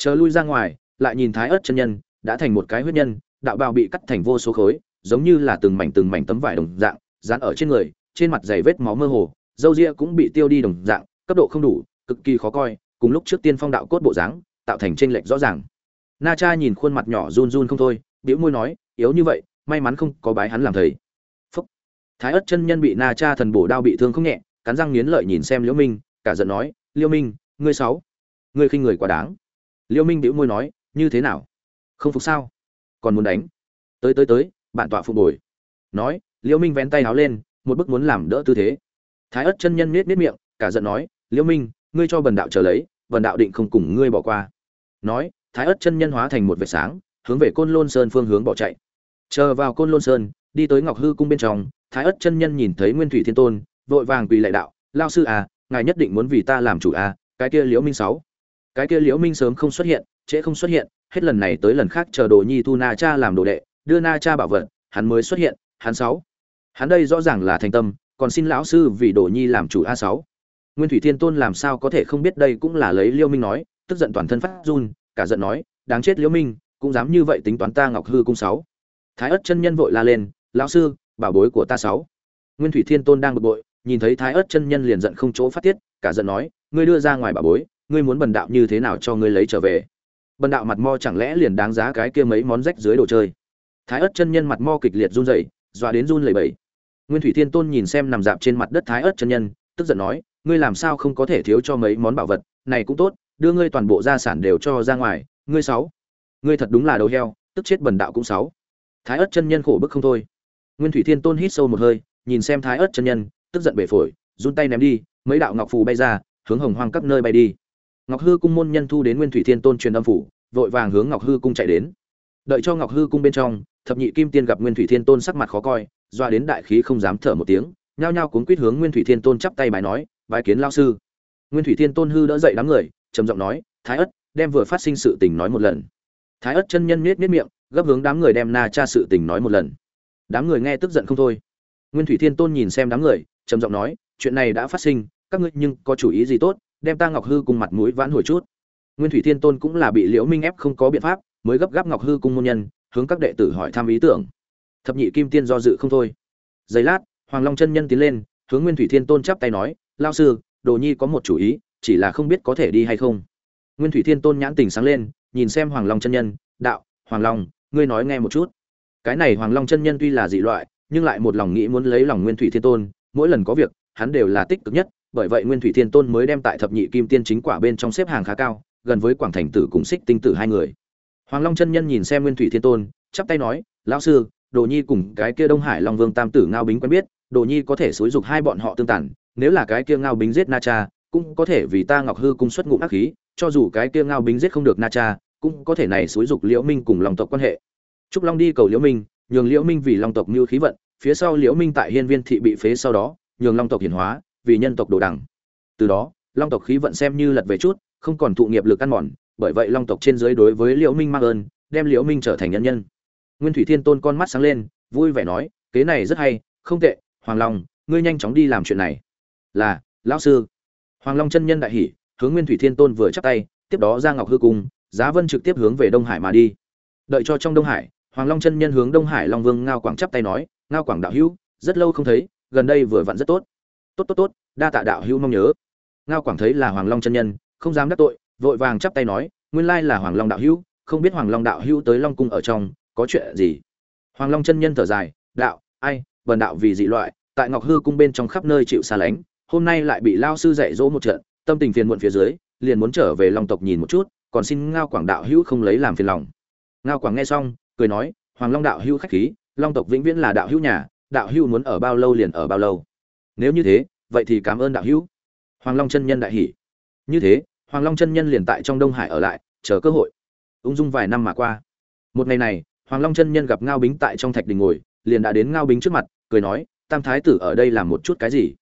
Speaker 1: chờ lui ra ngoài, lại nhìn thái ớt chân nhân, đã thành một cái huyết nhân, đạo bào bị cắt thành vô số khối, giống như là từng mảnh từng mảnh tấm vải đồng dạng, dán ở trên người, trên mặt dày vết máu mơ hồ Dâu ria cũng bị tiêu đi đồng dạng, cấp độ không đủ, cực kỳ khó coi, cùng lúc trước tiên phong đạo cốt bộ dáng, tạo thành tranh lệch rõ ràng. Na cha nhìn khuôn mặt nhỏ run run không thôi, bĩu môi nói, yếu như vậy, may mắn không có bái hắn làm thầy. Phúc. Thái ớt chân nhân bị na cha thần bổ đao bị thương không nhẹ, cắn răng nghiến lợi nhìn xem liễu minh, cả giận nói, liễu minh, ngươi sáu, ngươi khinh người quá đáng liễu minh bĩu môi nói, như thế nào? Không phục sao? Còn muốn đánh? Tới tới tới bạn tọa phục bồi nói liễu minh vén tay áo lên, một bức muốn làm đỡ tư thế. Thái ất chân nhân nết nết miệng, cả giận nói liễu minh, ngươi cho bần đạo chờ lấy, bần đạo định không cùng ngươi bỏ qua. Nói, thái ất chân nhân hóa thành một vệt sáng, hướng về côn lôn sơn phương hướng bỏ chạy. Chờ vào côn lôn sơn, đi tới ngọc hư cung bên trong, thái ất chân nhân nhìn thấy nguyên thủy thiên tôn, vội vàng quỳ lạy đạo, lao sư à ngài nhất định muốn vì ta làm chủ à cái kia liễu minh sáu cái kia liễu minh sớm không xuất hiện, trễ không xuất hiện, hết lần này tới lần khác chờ đồ nhi thu na cha làm đồ đệ, đưa na cha bảo vật, hắn mới xuất hiện, hắn sáu. Hắn đây rõ ràng là thành tâm, còn xin lão sư vì đồ nhi làm chủ a sáu. Nguyên thủy thiên tôn làm sao có thể không biết đây cũng là lấy Liễu minh nói, tức giận toàn thân phát run, cả giận nói, đáng chết Liễu minh, cũng dám như vậy tính toán ta ngọc hư cung sáu. Thái ất chân nhân vội la lên, lão sư, bảo bối của ta sáu. Nguyên thủy thiên tôn đang bực bội, nhìn thấy thái ất chân nhân liền giận không chỗ phát tiết, cả giận nói, ngươi đưa ra ngoài bảo bối ngươi muốn bần đạo như thế nào cho ngươi lấy trở về? Bần đạo mặt mo chẳng lẽ liền đáng giá cái kia mấy món rách dưới đồ chơi? Thái ất chân nhân mặt mo kịch liệt run rẩy, dọa đến run lẩy bẩy. Nguyên thủy thiên tôn nhìn xem nằm dạp trên mặt đất thái ất chân nhân, tức giận nói, ngươi làm sao không có thể thiếu cho mấy món bảo vật? Này cũng tốt, đưa ngươi toàn bộ gia sản đều cho ra ngoài, ngươi sáu. Ngươi thật đúng là đầu heo, tức chết bần đạo cũng sáu. Thái ất chân nhân khổ bức không thôi. Nguyên thủy thiên tôn hít sâu một hơi, nhìn xem thái ất chân nhân, tức giận bể phổi, run tay ném đi, mấy đạo ngọc phù bay ra, hướng hồng hoang các nơi bay đi ngọc hư cung môn nhân thu đến nguyên thủy thiên tôn truyền âm phủ, vội vàng hướng ngọc hư cung chạy đến. Đợi cho ngọc hư cung bên trong, thập nhị kim tiên gặp nguyên thủy thiên tôn sắc mặt khó coi, doa đến đại khí không dám thở một tiếng, nhao nhao cuốn quýt hướng nguyên thủy thiên tôn chắp tay bài nói bài kiến lao sư. Nguyên thủy thiên tôn hư đỡ dậy đám người, trầm giọng nói, thái ất, đem vừa phát sinh sự tình nói một lần. Thái ất chân nhân miết miết miệng, gấp hướng đám người đem na cha sự tình nói một lần. Đám người nghe tức giận không thôi. Nguyên thủy thiên tôn nhìn xem đám người, trầm giọng nói, chuyện này đã phát sinh, các ngươi nhưng có chủ ý gì tốt? Đem ta ngọc hư cùng mặt mũi vãn hồi chút. Nguyên thủy thiên tôn cũng là bị liễu minh ép không có biện pháp, mới gấp gáp ngọc hư cung môn nhân, hướng các đệ tử hỏi thăm ý tưởng. Thập nhị kim tiên do dự không thôi. Giây lát, hoàng long chân nhân tiến lên, hướng nguyên thủy thiên tôn chắp tay nói lao sư, đồ nhi có một chủ ý, chỉ là không biết có thể đi hay không. Nguyên thủy thiên tôn nhãn tình sáng lên, nhìn xem hoàng long chân nhân, đạo, hoàng long, ngươi nói nghe một chút. Cái này hoàng long chân nhân tuy là dị loại, nhưng lại một lòng nghĩ muốn lấy lòng nguyên thủy thiên tôn, mỗi lần có việc, hắn đều là tích cực nhất bởi vậy nguyên thủy thiên tôn mới đem tại thập nhị kim tiên chính quả bên trong xếp hàng khá cao, gần với quảng thành tử cùng xích tinh tử hai người. Hoàng long chân nhân nhìn xem nguyên thủy thiên tôn, chắp tay nói, lão sư, đồ nhi cùng cái kia đông hải long vương tam tử ngao bính quen biết, đồ nhi có thể xúi dục hai bọn họ tương tản nếu là cái kia ngao bính giết na cha, cũng có thể vì ta ngọc hư cung xuất ngụm ác khí, cho dù cái kia ngao bính giết không được na cha, cũng có thể này xúi dục liễu minh cùng long tộc quan hệ. Trúc long đi cầu liễu minh, nhường liễu minh vì long tộc mưu khí vận, phía sau liễu minh tại hiên viên thị bị phế sau đó, nhường long tộc hiển hóa vì nhân tộc đồ đẳng từ đó, long tộc khí vận xem như lật về chút, không còn thụ nghiệp lực ăn mòn, bởi vậy long tộc trên dưới đối với liễu minh mang ơn, đem liễu minh trở thành nhân nhân. Nguyên thủy thiên tôn con mắt sáng lên, vui vẻ nói, kế này rất hay, không tệ, hoàng long, ngươi nhanh chóng đi làm chuyện này. Là, lão sư. Hoàng long chân nhân đại hỉ, hướng nguyên thủy thiên tôn vừa chắp tay, tiếp đó ra ngọc hư cung, giá vân trực tiếp hướng về đông hải mà đi. Đợi cho trong đông hải, hoàng long chân nhân hướng đông hải long vương ngao quảng chắp tay nói, ngao quảng đạo hữu, rất lâu không thấy, gần đây vừa vặn rất tốt tốt tốt tốt, đa tạ đạo hữu mong nhớ. Ngao quảng thấy là hoàng long chân nhân, không dám đắc tội, vội vàng chắp tay nói, nguyên lai là hoàng long đạo hữu, không biết hoàng long đạo hữu tới long cung ở trong, có chuyện gì? Hoàng long chân nhân thở dài, đạo, ai, vần đạo vì dị loại, tại ngọc hư cung bên trong khắp nơi chịu xa lánh, hôm nay lại bị lao sư dạy dỗ một trận, tâm tình phiền muộn phía dưới, liền muốn trở về long tộc nhìn một chút, còn xin ngao quảng đạo hữu không lấy làm phiền lòng. Ngao quảng nghe xong, cười nói, hoàng long đạo hữu khách khí, long tộc vĩnh viễn là đạo hữu nhà, đạo hữu muốn ở bao lâu liền ở bao lâu nếu như thế, vậy thì cảm ơn đạo hữu. Hoàng long chân nhân đại hỷ như thế, hoàng long chân nhân liền tại trong đông hải ở lại, chờ cơ hội. Ung dung vài năm mà qua. Một ngày này, hoàng long chân nhân gặp ngao bính tại trong thạch đình ngồi, liền đã đến ngao bính trước mặt, cười nói, tam thái tử ở đây làm một chút cái gì?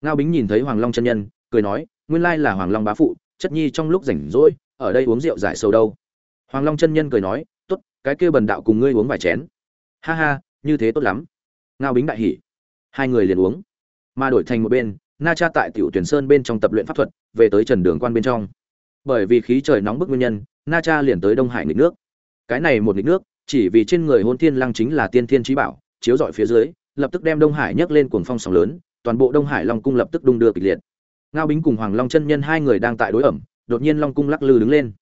Speaker 1: Ngao bính nhìn thấy hoàng long chân nhân, cười nói, nguyên lai là hoàng long bá phụ, chất nhi trong lúc rảnh rỗi, ở đây uống rượu giải sầu đâu. Hoàng long chân nhân cười nói, tốt, cái kia bần đạo cùng ngươi uống vài chén. Ha ha, như thế tốt lắm. Ngao bính đại hỉ. Hai người liền uống mà đổi thành một bên, na cha tại tiểu tuyển sơn bên trong tập luyện pháp thuật, về tới trần đường quan bên trong. Bởi vì khí trời nóng bức nguyên nhân, na cha liền tới đông hải nghịch nước. Cái này một nghịch nước, chỉ vì trên người hôn thiên lăng chính là tiên thiên trí bảo, chiếu dọi phía dưới, lập tức đem đông hải nhấc lên cuồng phong sóng lớn, toàn bộ đông hải long cung lập tức đung đưa kịch liệt. Ngao bính cùng hoàng long chân nhân hai người đang tại đối ẩm, đột nhiên long cung lắc lư đứng lên.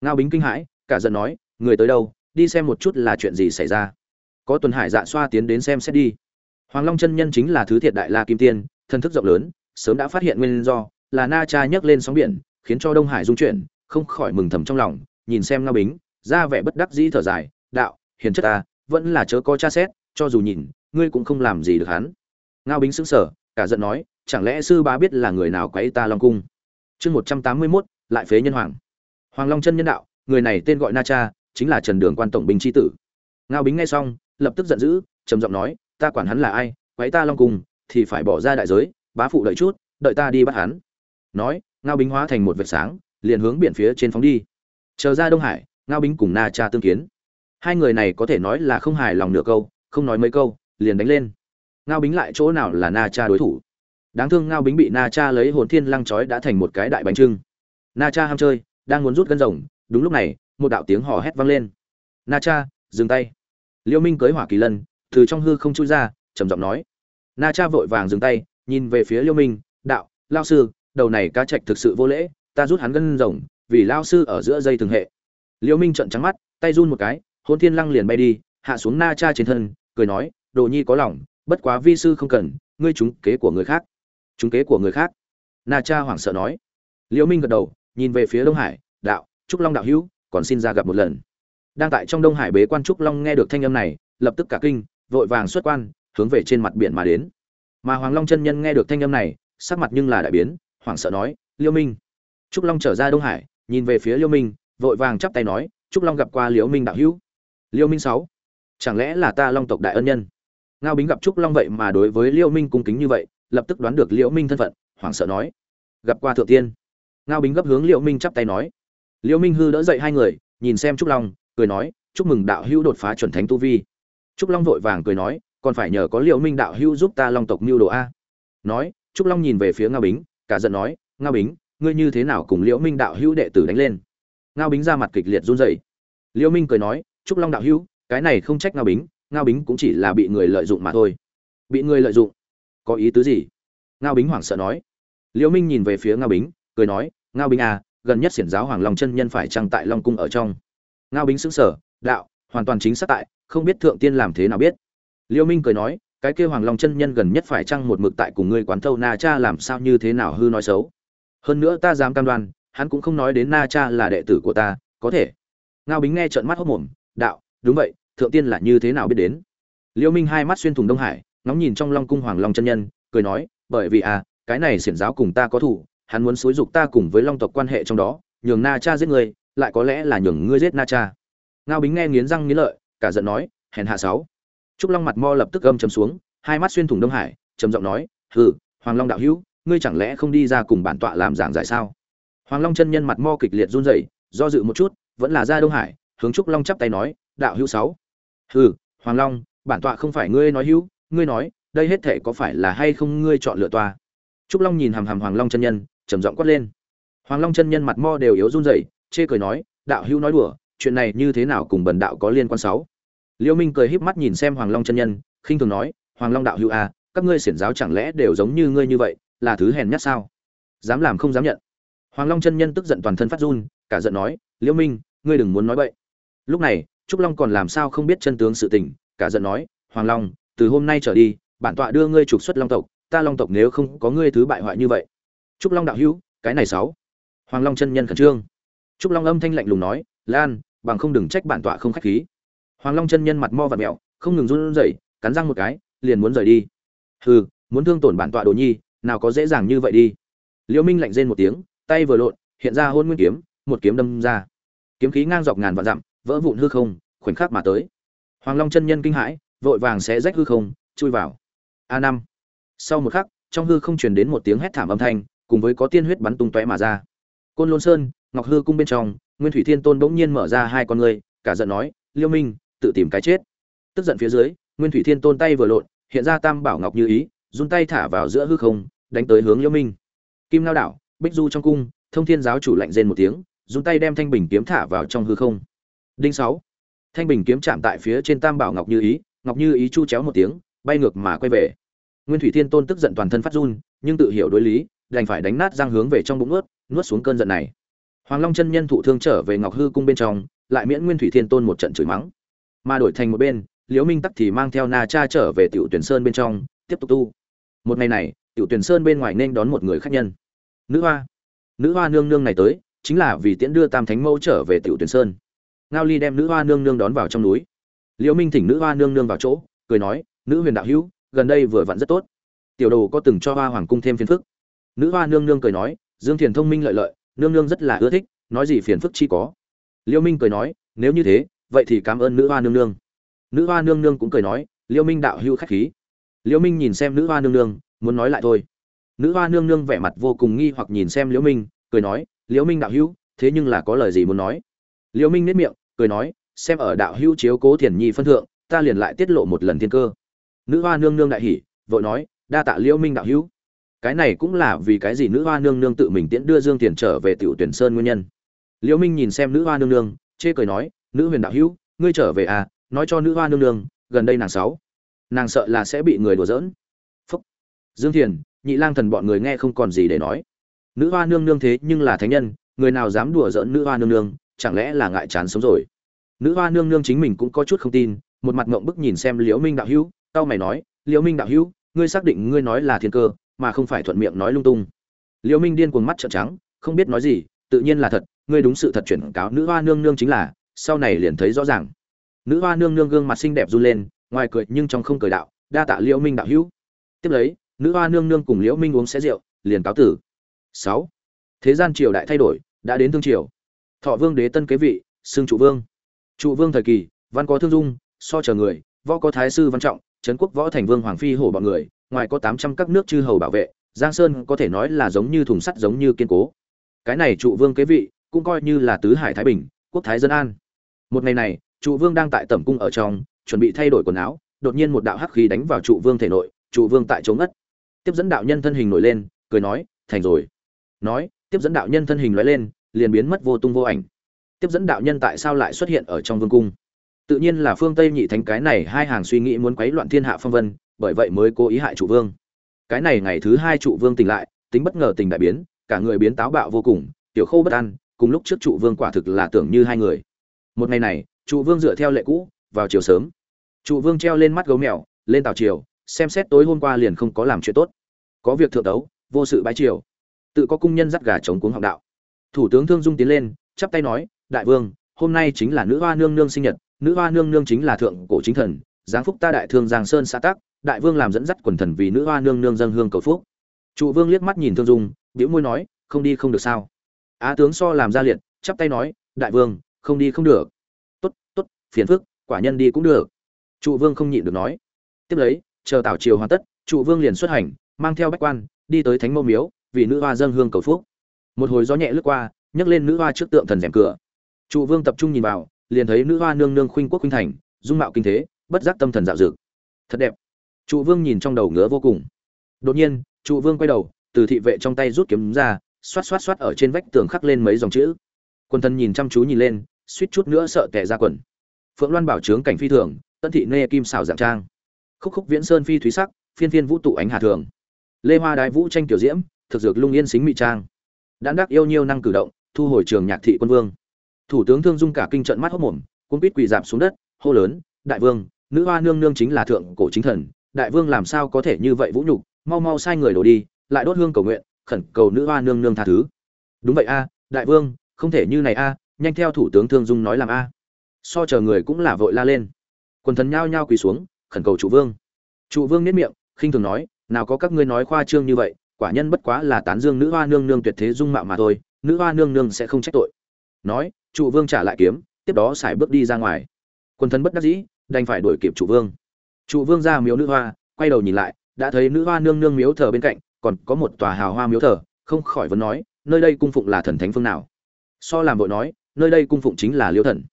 Speaker 1: Ngao bính kinh hãi, cả giận nói, người tới đâu, đi xem một chút là chuyện gì xảy ra. Có tuần hải dạ xoa tiến đến xem xét đi hoàng long chân nhân chính là thứ thiệt đại la kim tiên, thân thức rộng lớn, sớm đã phát hiện nguyên do, là na cha nhấc lên sóng biển, khiến cho đông hải rung chuyển, không khỏi mừng thầm trong lòng, nhìn xem ngao bính, ra vẻ bất đắc dĩ thở dài, đạo, hiền chất ta, vẫn là chớ có cha xét, cho dù nhìn, ngươi cũng không làm gì được hắn. Ngao bính sững sờ, cả giận nói, chẳng lẽ sư bá biết là người nào quấy ta long cung? Chương một trăm tám mươi mốt, lại phế nhân hoàng. Hoàng long chân nhân đạo, người này tên gọi na cha, chính là trần đường quan tổng binh chi tử. Ngao bính nghe xong, lập tức giận dữ, trầm giọng nói ta quản hắn là ai, quấy ta long cung, thì phải bỏ ra đại giới, bá phụ đợi chút, đợi ta đi bắt hắn. Nói, ngao bính hóa thành một vệt sáng, liền hướng biển phía trên phóng đi. Chờ ra đông hải, ngao bính cùng na cha tương kiến. Hai người này có thể nói là không hài lòng nửa câu, không nói mấy câu, liền đánh lên. Ngao bính lại chỗ nào là na cha đối thủ? Đáng thương ngao bính bị na cha lấy hồn thiên lăng chói đã thành một cái đại bánh trưng. Na cha ham chơi, đang muốn rút gân rồng, đúng lúc này, một đạo tiếng hò hét vang lên. Na cha, dừng tay. Liêu minh cưới hỏa kỳ lân từ trong hư không chui ra, trầm giọng nói. Na cha vội vàng dừng tay, nhìn về phía liêu minh, đạo lao sư, đầu này cá trạch thực sự vô lễ, ta rút hắn gân rồng, vì lao sư ở giữa dây thường hệ. Liêu minh trợn trắng mắt, tay run một cái, hôn thiên lăng liền bay đi, hạ xuống na cha trên thân, cười nói, đồ nhi có lòng, bất quá vi sư không cần, ngươi trúng kế của người khác. Trúng kế của người khác? Na cha hoảng sợ nói. Liêu minh gật đầu, nhìn về phía đông hải, đạo, trúc long đạo hữu, còn xin ra gặp một lần. Đang tại trong đông hải bế quan trúc long nghe được thanh âm này, lập tức cả kinh vội vàng xuất quan, hướng về trên mặt biển mà đến. Mà hoàng long chân nhân nghe được thanh âm này, sắc mặt nhưng là đại biến, hoảng sợ nói, liêu minh. Trúc long trở ra đông hải, nhìn về phía liêu minh, vội vàng chắp tay nói, trúc long gặp qua liêu minh đạo hữu. Liêu minh sáu? Chẳng lẽ là ta long tộc đại ân nhân? Ngao bính gặp trúc long vậy mà đối với liêu minh cung kính như vậy, lập tức đoán được liễu minh thân phận, hoảng sợ nói, gặp qua thượng tiên. Ngao bính gấp hướng liễu minh chắp tay nói. Liễu minh hư đỡ dậy hai người, nhìn xem trúc long, cười nói, chúc mừng đạo hữu đột phá chuẩn thánh tu vi trúc long vội vàng cười nói, còn phải nhờ có liễu minh đạo hữu giúp ta long tộc mưu đồ a. Nói, trúc long nhìn về phía ngao bính, cả giận nói, ngao bính, ngươi như thế nào cùng liễu minh đạo hữu đệ tử đánh lên? Ngao bính ra mặt kịch liệt run rẩy. Liễu minh cười nói, trúc long đạo hữu, cái này không trách ngao bính ngao bính cũng chỉ là bị người lợi dụng mà thôi. Bị người lợi dụng? Có ý tứ gì? Ngao bính hoảng sợ nói. Liễu minh nhìn về phía ngao bính, cười nói, ngao bính à gần nhất xiển giáo hoàng long chân nhân phải trăng tại long cung ở trong? Ngao bính sững sờ, đạo, hoàn toàn chính xác tại không biết thượng tiên làm thế nào biết. Liêu minh cười nói, cái kia hoàng long chân nhân gần nhất phải chăng một mực tại cùng ngươi quán thâu na cha làm sao như thế nào hư nói xấu. Hơn nữa ta dám cam đoan, hắn cũng không nói đến na cha là đệ tử của ta, có thể. Ngao bính nghe trợn mắt hốt mồm, đạo, đúng vậy, thượng tiên là như thế nào biết đến? Liêu minh hai mắt xuyên thủng đông hải, ngóng nhìn trong long cung hoàng long chân nhân, cười nói, bởi vì à cái này xiển giáo cùng ta có thủ hắn muốn xúi dục ta cùng với long tộc quan hệ trong đó, nhường na cha giết ngươi, lại có lẽ là nhường ngươi giết na cha. Ngao bính nghe nghiến răng nghiến lợi cả giận nói, hèn hạ sáu. Trúc long mặt mo lập tức âm chầm xuống, hai mắt xuyên thủng đông hải, trầm giọng nói, hừ, hoàng long đạo hữu, ngươi chẳng lẽ không đi ra cùng bản tọa làm giảng giải sao? Hoàng long chân nhân mặt mo kịch liệt run rẩy, do dự một chút, vẫn là ra đông hải, hướng trúc long chắp tay nói, đạo hữu sáu. Hừ, hoàng long, bản tọa không phải ngươi nói hữu, ngươi nói, đây hết thể có phải là hay không ngươi chọn lựa tòa. trúc long nhìn hàm hàm hoàng long chân nhân, trầm giọng quát lên. Hoàng long chân nhân mặt mo đều yếu run rẩy, chê cười nói, đạo hữu nói đùa chuyện này như thế nào cùng bần đạo có liên quan sáu? Liêu minh cười híp mắt nhìn xem hoàng long chân nhân khinh thường nói hoàng long đạo hữu a à, các ngươi xiển giáo chẳng lẽ đều giống như ngươi như vậy là thứ hèn nhát sao? Dám làm không dám nhận. Hoàng long chân nhân tức giận toàn thân phát run cả giận nói liêu minh ngươi đừng muốn nói vậy lúc này trúc long còn làm sao không biết chân tướng sự tình cả giận nói hoàng long từ hôm nay trở đi bản tọa đưa ngươi trục xuất long tộc ta long tộc nếu không có ngươi thứ bại hoại như vậy. Trúc long đạo hữu cái này sáu. Hoàng long chân nhân khẩn trương. Trúc long âm thanh lạnh lùng nói lan bằng không đừng trách bản tọa không khách khí. Hoàng long chân nhân mặt mo vặn mèo, không ngừng run rẩy cắn răng một cái liền muốn rời đi. Hừ muốn thương tổn bản tọa đồ nhi nào có dễ dàng như vậy đi. Liễu minh lạnh rên một tiếng tay vừa lộn hiện ra hôn nguyên kiếm một kiếm đâm ra. Kiếm khí ngang dọc ngàn vạn dặm vỡ vụn hư không khoảnh khắc mà tới. Hoàng long chân nhân kinh hãi vội vàng sẽ rách hư không chui vào. A năm. Sau một khắc trong hư không truyền đến một tiếng hét thảm âm thanh cùng với có tiên huyết bắn tung tóe mà ra. Côn lôn sơn ngọc hư cung bên trong nguyên thủy thiên tôn bỗng nhiên mở ra hai con người cả giận nói, liêu minh, tự tìm cái chết. Tức giận phía dưới, nguyên thủy thiên tôn tay vừa lộn, hiện ra tam bảo ngọc như ý, run tay thả vào giữa hư không, đánh tới hướng liêu minh. Kim lao đảo, bích du trong cung, thông thiên giáo chủ lạnh rên một tiếng, run tay đem thanh bình kiếm thả vào trong hư không. Đinh sáu. Thanh bình kiếm chạm tại phía trên tam bảo ngọc như ý, ngọc như ý chu chéo một tiếng, bay ngược mà quay về. Nguyên thủy thiên tôn tức giận toàn thân phát run, nhưng tự hiểu đối lý, đành phải đánh nát răng hướng về trong bụng nuốt nuốt xuống cơn giận này hoàng long chân nhân thụ thương trở về ngọc hư cung bên trong, lại miễn nguyên thủy thiên tôn một trận chửi mắng. Mà đổi thành một bên, liễu minh tắc thì mang theo na cha trở về tiểu tuyển sơn bên trong, tiếp tục tu. Một ngày này, tiểu tuyển sơn bên ngoài nên đón một người khách nhân. Nữ hoa. Nữ hoa nương nương này tới, chính là vì tiễn đưa tam thánh mẫu trở về tiểu tuyển sơn. Ngao ly đem nữ hoa nương nương đón vào trong núi. Liễu minh thỉnh nữ hoa nương nương vào chỗ, cười nói, nữ huyền đạo hữu, gần đây vừa vặn rất tốt. Tiểu đồ có từng cho hoa hoàng cung thêm phiền phức. Nữ hoa nương nương cười nói, dương thiền thông minh lợi lợi nương nương rất là ưa thích, nói gì phiền phức chi có. Liêu minh cười nói, nếu như thế, vậy thì cảm ơn nữ hoa nương nương. Nữ hoa nương nương cũng cười nói, Liêu minh đạo hữu khách khí. Liêu minh nhìn xem nữ hoa nương nương, muốn nói lại thôi. Nữ hoa nương nương vẻ mặt vô cùng nghi hoặc nhìn xem Liêu minh, cười nói, Liêu minh đạo hữu, thế nhưng là có lời gì muốn nói? Liêu minh nét miệng, cười nói, xem ở đạo hữu chiếu cố thiền nhi phân thượng, ta liền lại tiết lộ một lần thiên cơ. Nữ hoa nương nương đại hỉ, vội nói, đa tạ Liêu minh đạo hữu cái này cũng là vì cái gì nữ hoa nương nương tự mình tiễn đưa dương tiền trở về tiểu tuyển sơn nguyên nhân. Liễu minh nhìn xem nữ hoa nương nương, chê cười nói, nữ huyền đạo hữu, ngươi trở về à? Nói cho nữ hoa nương nương, gần đây nàng sáu, nàng sợ là sẽ bị người đùa giỡn. Phúc. Dương thiền, nhị lang thần bọn người nghe không còn gì để nói. Nữ hoa nương nương thế nhưng là thánh nhân, người nào dám đùa giỡn nữ hoa nương nương, chẳng lẽ là ngại chán sống rồi? Nữ hoa nương nương chính mình cũng có chút không tin, một mặt ngậm bức nhìn xem liễu minh đạo hữu tao mày nói, liễu minh đạo hữu, ngươi xác định ngươi nói là thiên cơ mà không phải thuận miệng nói lung tung. Liễu minh điên cuồng mắt trợn trắng, không biết nói gì, tự nhiên là thật, ngươi đúng sự thật chuyển cáo nữ hoa nương nương chính là, sau này liền thấy rõ ràng. Nữ hoa nương nương gương mặt xinh đẹp run lên, ngoài cười nhưng trong không cười đạo, đa tạ liễu minh đạo hữu. Tiếp lấy, nữ hoa nương nương cùng liễu minh uống xé rượu, liền cáo tử. Sáu. Thế gian triều đại thay đổi, đã đến thương triều. Thọ vương đế tân kế vị, xưng trụ vương. Trụ vương thời kỳ, văn có thương dung, so chờ người, võ có thái sư văn trọng, trấn quốc võ thành vương hoàng phi hổ bọn người ngoài có tám trăm các nước chư hầu bảo vệ, giang sơn có thể nói là giống như thùng sắt giống như kiên cố. Cái này trụ vương kế vị cũng coi như là tứ hải thái bình, quốc thái dân an. Một ngày này, trụ vương đang tại tẩm cung ở trong, chuẩn bị thay đổi quần áo, đột nhiên một đạo hắc khí đánh vào trụ vương thể nội, trụ vương tại chỗ ngất. Tiếp dẫn đạo nhân thân hình nổi lên, cười nói, thành rồi. Nói, tiếp dẫn đạo nhân thân hình lóe lên, liền biến mất vô tung vô ảnh. Tiếp dẫn đạo nhân tại sao lại xuất hiện ở trong vương cung? Tự nhiên là phương tây nhị thánh cái này hai hàng suy nghĩ muốn quấy loạn thiên hạ phong vân bởi vậy mới cố ý hại trụ vương. Cái này ngày thứ hai trụ vương tỉnh lại, tính bất ngờ tình đại biến, cả người biến táo bạo vô cùng, tiểu khâu bất an, cùng lúc trước trụ vương quả thực là tưởng như hai người. Một ngày này, trụ vương dựa theo lệ cũ, vào chiều sớm. Trụ vương treo lên mắt gấu mèo, lên tàu chiều xem xét tối hôm qua liền không có làm chuyện tốt. Có việc thượng đấu vô sự bái triều. Tự có cung nhân dắt gà chống cuống học đạo. Thủ tướng thương dung tiến lên, chắp tay nói, đại vương, hôm nay chính là nữ hoa nương nương sinh nhật, nữ hoa nương nương chính là thượng cổ chính thần, giáng phúc ta đại thương giang sơn xã tắc đại vương làm dẫn dắt quần thần vì nữ hoa nương nương dân hương cầu phúc. Trụ vương liếc mắt nhìn thương dung biểu môi nói, không đi không được sao? Á tướng so làm ra liệt, chắp tay nói, đại vương, không đi không được. Tốt tốt, phiền phức, quả nhân đi cũng được. Trụ vương không nhịn được nói. Tiếp lấy, chờ tảo triều hoàn tất, trụ vương liền xuất hành, mang theo bách quan, đi tới thánh mẫu miếu, vì nữ hoa dân hương cầu phúc. Một hồi gió nhẹ lướt qua, nhấc lên nữ hoa trước tượng thần rèm cửa. Trụ vương tập trung nhìn vào, liền thấy nữ hoa nương nương khuynh quốc khuynh thành, dung mạo kinh thế, bất giác tâm thần dạo dực. Thật đẹp trụ vương nhìn trong đầu ngứa vô cùng. Đột nhiên, trụ vương quay đầu, từ thị vệ trong tay rút kiếm ra, xoát xoát xoát ở trên vách tường khắc lên mấy dòng chữ. Quân thân nhìn chăm chú nhìn lên, suýt chút nữa sợ tệ ra quần. Phượng loan bảo trướng cảnh phi thường, tân thị nê kim xảo dạng trang. Khúc khúc viễn sơn phi thúy sắc, phiên phiên vũ tụ ánh hà thường. Lê hoa đái vũ tranh tiểu diễm, thực dược lung yên xính mỹ trang. Đã đắc yêu nhiêu năng cử động, thu hồi trường nhạc thị quân vương. Thủ tướng thương dung cả kinh trận mắt hốc mồm cung quýt quỳ dạp xuống đất, hô lớn, đại vương, nữ hoa nương nương chính là thượng cổ chính thần đại vương làm sao có thể như vậy vũ nhục, mau mau sai người đổ đi, lại đốt hương cầu nguyện, khẩn cầu nữ hoa nương nương tha thứ. Đúng vậy a, đại vương, không thể như này a, nhanh theo thủ tướng thương dung nói làm a. So chờ người cũng là vội la lên. Quần thần nhao nhao quỳ xuống, khẩn cầu trụ vương. Trụ vương nết miệng, khinh thường nói, nào có các ngươi nói khoa trương như vậy, quả nhân bất quá là tán dương nữ hoa nương nương tuyệt thế dung mạo mà thôi, nữ hoa nương nương sẽ không trách tội. Nói, trụ vương trả lại kiếm, tiếp đó xài bước đi ra ngoài. Quân thần bất đắc dĩ, đành phải đuổi kịp trụ vương trụ vương ra miếu nữ hoa, quay đầu nhìn lại, đã thấy nữ hoa nương nương miếu thờ bên cạnh, còn có một tòa hào hoa miếu thờ, không khỏi vấn nói, nơi đây cung phụng là thần thánh phương nào? So làm vội nói, nơi đây cung phụng chính là liêu thần.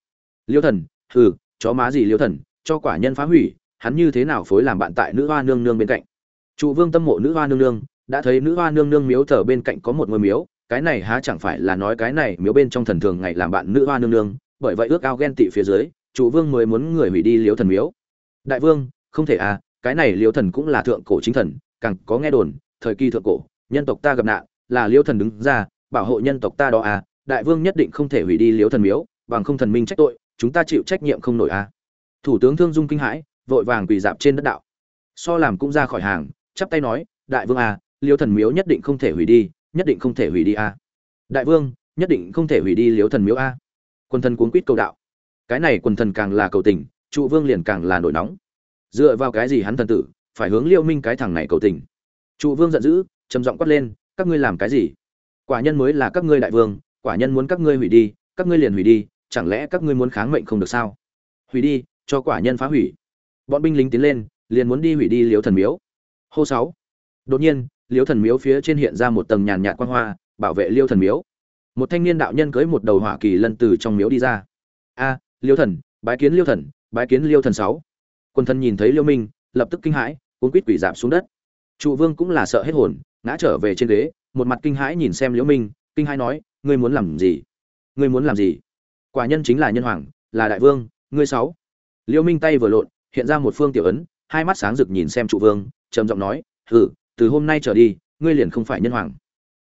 Speaker 1: Liêu thần, hừ, chó má gì liêu thần, cho quả nhân phá hủy, hắn như thế nào phối làm bạn tại nữ hoa nương nương bên cạnh? Trụ vương tâm mộ nữ hoa nương nương, đã thấy nữ hoa nương nương miếu thờ bên cạnh có một ngôi miếu, cái này há chẳng phải là nói cái này miếu bên trong thần thường ngày làm bạn nữ hoa nương nương, bởi vậy ước ao ghen tị phía dưới, trụ vương mới muốn người hủy đi liếu thần miếu. Đại vương không thể à cái này liêu thần cũng là thượng cổ chính thần, càng có nghe đồn, thời kỳ thượng cổ, nhân tộc ta gặp nạn, là liêu thần đứng ra, bảo hộ nhân tộc ta đó à đại vương nhất định không thể hủy đi liêu thần miếu, bằng không thần minh trách tội, chúng ta chịu trách nhiệm không nổi à. Thủ tướng thương dung kinh hãi, vội vàng quỳ dạp trên đất đạo. So làm cũng ra khỏi hàng, chắp tay nói, đại vương à liêu thần miếu nhất định không thể hủy đi, nhất định không thể hủy đi à. Đại vương, nhất định không thể hủy đi liêu thần miếu a quân thần cuốn quýt cầu đạo. Cái này quần thần càng là cầu tình, trụ vương liền càng là nổi nóng dựa vào cái gì hắn thần tử, phải hướng liêu minh cái thằng này cầu tình? Trụ vương giận dữ, trầm giọng quát lên, các ngươi làm cái gì? Quả nhân mới là các ngươi đại vương, quả nhân muốn các ngươi hủy đi, các ngươi liền hủy đi, chẳng lẽ các ngươi muốn kháng mệnh không được sao? Hủy đi, cho quả nhân phá hủy. Bọn binh lính tiến lên, liền muốn đi hủy đi liếu thần miếu. Hô sáu. Đột nhiên liếu thần miếu phía trên hiện ra một tầng nhàn nhạt quan hoa, bảo vệ liêu thần miếu. Một thanh niên đạo nhân cưới một đầu hỏa kỳ lân từ trong miếu đi ra. A, liêu thần, bái kiến liêu thần, bái kiến liêu thần sáu quân thần nhìn thấy liêu minh, lập tức kinh hãi cuốn quýt quỷ giảm xuống đất. Trụ vương cũng là sợ hết hồn, ngã trở về trên ghế, một mặt kinh hãi nhìn xem Liễu minh, kinh hãi nói, ngươi muốn làm gì? Ngươi muốn làm gì? Quả nhân chính là nhân hoàng, là đại vương, ngươi sáu. Liễu minh tay vừa lộn, hiện ra một phương tiểu ấn, hai mắt sáng rực nhìn xem trụ vương, trầm giọng nói, hừ, từ hôm nay trở đi, ngươi liền không phải nhân hoàng.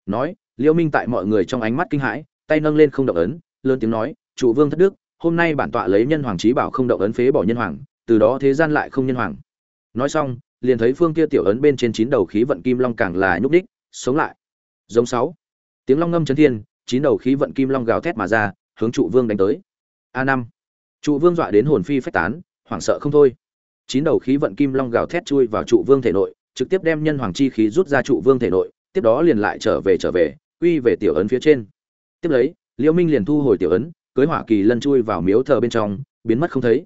Speaker 1: Nói Liễu minh tại mọi người trong ánh mắt kinh hãi, tay nâng lên không động ấn, lớn tiếng nói, trụ vương thất đức, hôm nay bản tọa lấy nhân hoàng trí bảo không động ấn phế bỏ nhân hoàng từ đó thế gian lại không nhân hoàng. Nói xong, liền thấy phương kia tiểu ấn bên trên chín đầu khí vận kim long càng là nhúc đích sống lại. Giống sáu. Tiếng long ngâm chấn thiên, chín đầu khí vận kim long gào thét mà ra, hướng trụ vương đánh tới. A năm. Trụ vương dọa đến hồn phi phách tán, hoảng sợ không thôi. Chín đầu khí vận kim long gào thét chui vào trụ vương thể nội, trực tiếp đem nhân hoàng chi khí rút ra trụ vương thể nội, tiếp đó liền lại trở về trở về, quy về tiểu ấn phía trên. Tiếp lấy, liễu minh liền thu hồi tiểu ấn, cưới hỏa kỳ lân chui vào miếu thờ bên trong, biến mất không thấy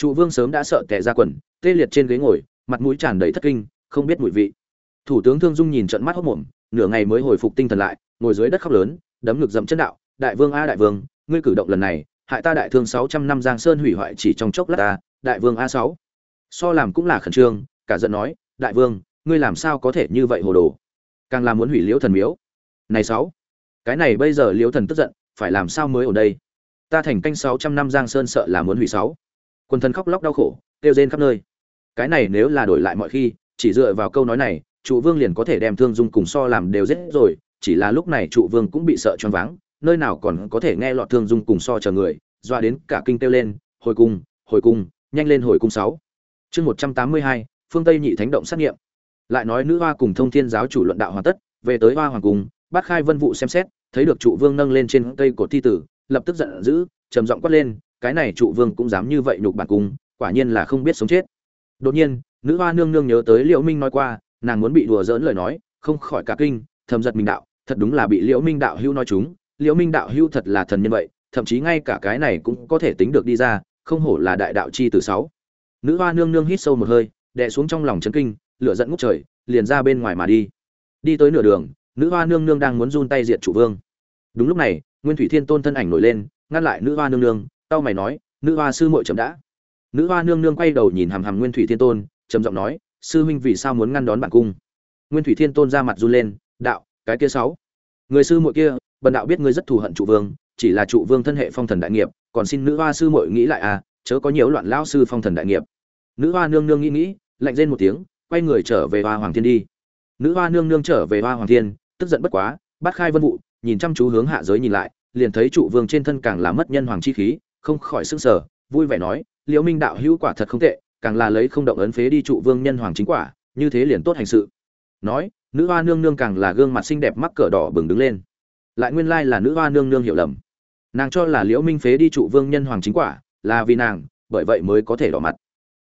Speaker 1: trụ vương sớm đã sợ tẻ ra quần, tê liệt trên ghế ngồi, mặt mũi tràn đầy thất kinh, không biết mùi vị. Thủ tướng thương dung nhìn trận mắt hốc mồm, nửa ngày mới hồi phục tinh thần lại, ngồi dưới đất khóc lớn, đấm ngực dậm chân đạo, đại vương a đại vương, ngươi cử động lần này, hại ta đại thương sáu trăm năm giang sơn hủy hoại chỉ trong chốc lát ta, đại vương a sáu. So làm cũng là khẩn trương, cả giận nói, đại vương, ngươi làm sao có thể như vậy hồ đồ? Càng làm muốn hủy liễu thần miếu. Này sáu, cái này bây giờ liễu thần tức giận, phải làm sao mới ở đây? Ta thành canh sáu trăm năm giang sơn sợ là muốn hủy sáu quân thần khóc lóc đau khổ, kêu rên khắp nơi. Cái này nếu là đổi lại mọi khi, chỉ dựa vào câu nói này, trụ vương liền có thể đem thương dung cùng so làm đều giết rồi, chỉ là lúc này trụ vương cũng bị sợ choáng váng, nơi nào còn có thể nghe lọt thương dung cùng so chờ người, doa đến cả kinh kêu lên, hồi cung hồi cung, nhanh lên hồi cung sáu. Chương một trăm tám mươi hai, phương tây nhị thánh động xét nghiệm. Lại nói nữ hoa cùng thông thiên giáo chủ luận đạo hoàn tất, về tới hoa hoàng cung, bát khai vân vụ xem xét, thấy được trụ vương nâng lên trên cây cột thi tử, lập tức giận dữ, trầm giọng quát lên cái này trụ vương cũng dám như vậy nhục bản cung, quả nhiên là không biết sống chết. Đột nhiên, nữ hoa nương nương nhớ tới liễu minh nói qua, nàng muốn bị đùa dỡn lời nói, không khỏi cả kinh, thầm giật mình đạo, thật đúng là bị liễu minh đạo hưu nói chúng, liễu minh đạo hưu thật là thần nhân vậy, thậm chí ngay cả cái này cũng có thể tính được đi ra, không hổ là đại đạo chi từ sáu. Nữ hoa nương nương hít sâu một hơi, đè xuống trong lòng chấn kinh, lửa giận ngút trời, liền ra bên ngoài mà đi. Đi tới nửa đường, nữ hoa nương nương đang muốn run tay diệt chủ vương. Đúng lúc này, nguyên thủy thiên tôn thân ảnh nổi lên, ngăn lại nữ hoa nương nương tao mày nói, nữ hoa sư muội chậm đã. Nữ hoa nương nương quay đầu nhìn hàm hàm nguyên thủy thiên tôn, trầm giọng nói, sư huynh vì sao muốn ngăn đón bản cung nguyên thủy thiên tôn ra mặt run lên, đạo, cái kia sáu. Người sư muội kia, bần đạo biết ngươi rất thù hận trụ vương, chỉ là trụ vương thân hệ phong thần đại nghiệp, còn xin nữ hoa sư muội nghĩ lại à chớ có nhiều loạn lão sư phong thần đại nghiệp. Nữ hoa nương nương nghĩ nghĩ, lạnh rên một tiếng, quay người trở về hoa hoàng thiên đi. Nữ hoa nương nương trở về hoa hoàng thiên, tức giận bất quá, bắt khai vân vụ, nhìn chăm chú hướng hạ giới nhìn lại, liền thấy trụ vương trên thân càng là mất nhân hoàng chi khí không khỏi sững sờ, vui vẻ nói, liễu minh đạo hữu quả thật không tệ, càng là lấy không động ấn phế đi trụ vương nhân hoàng chính quả, như thế liền tốt hành sự. Nói, nữ hoa nương nương càng là gương mặt xinh đẹp mắc cỡ đỏ bừng đứng lên. Lại nguyên lai là nữ hoa nương nương hiểu lầm. Nàng cho là liễu minh phế đi trụ vương nhân hoàng chính quả, là vì nàng, bởi vậy mới có thể đỏ mặt.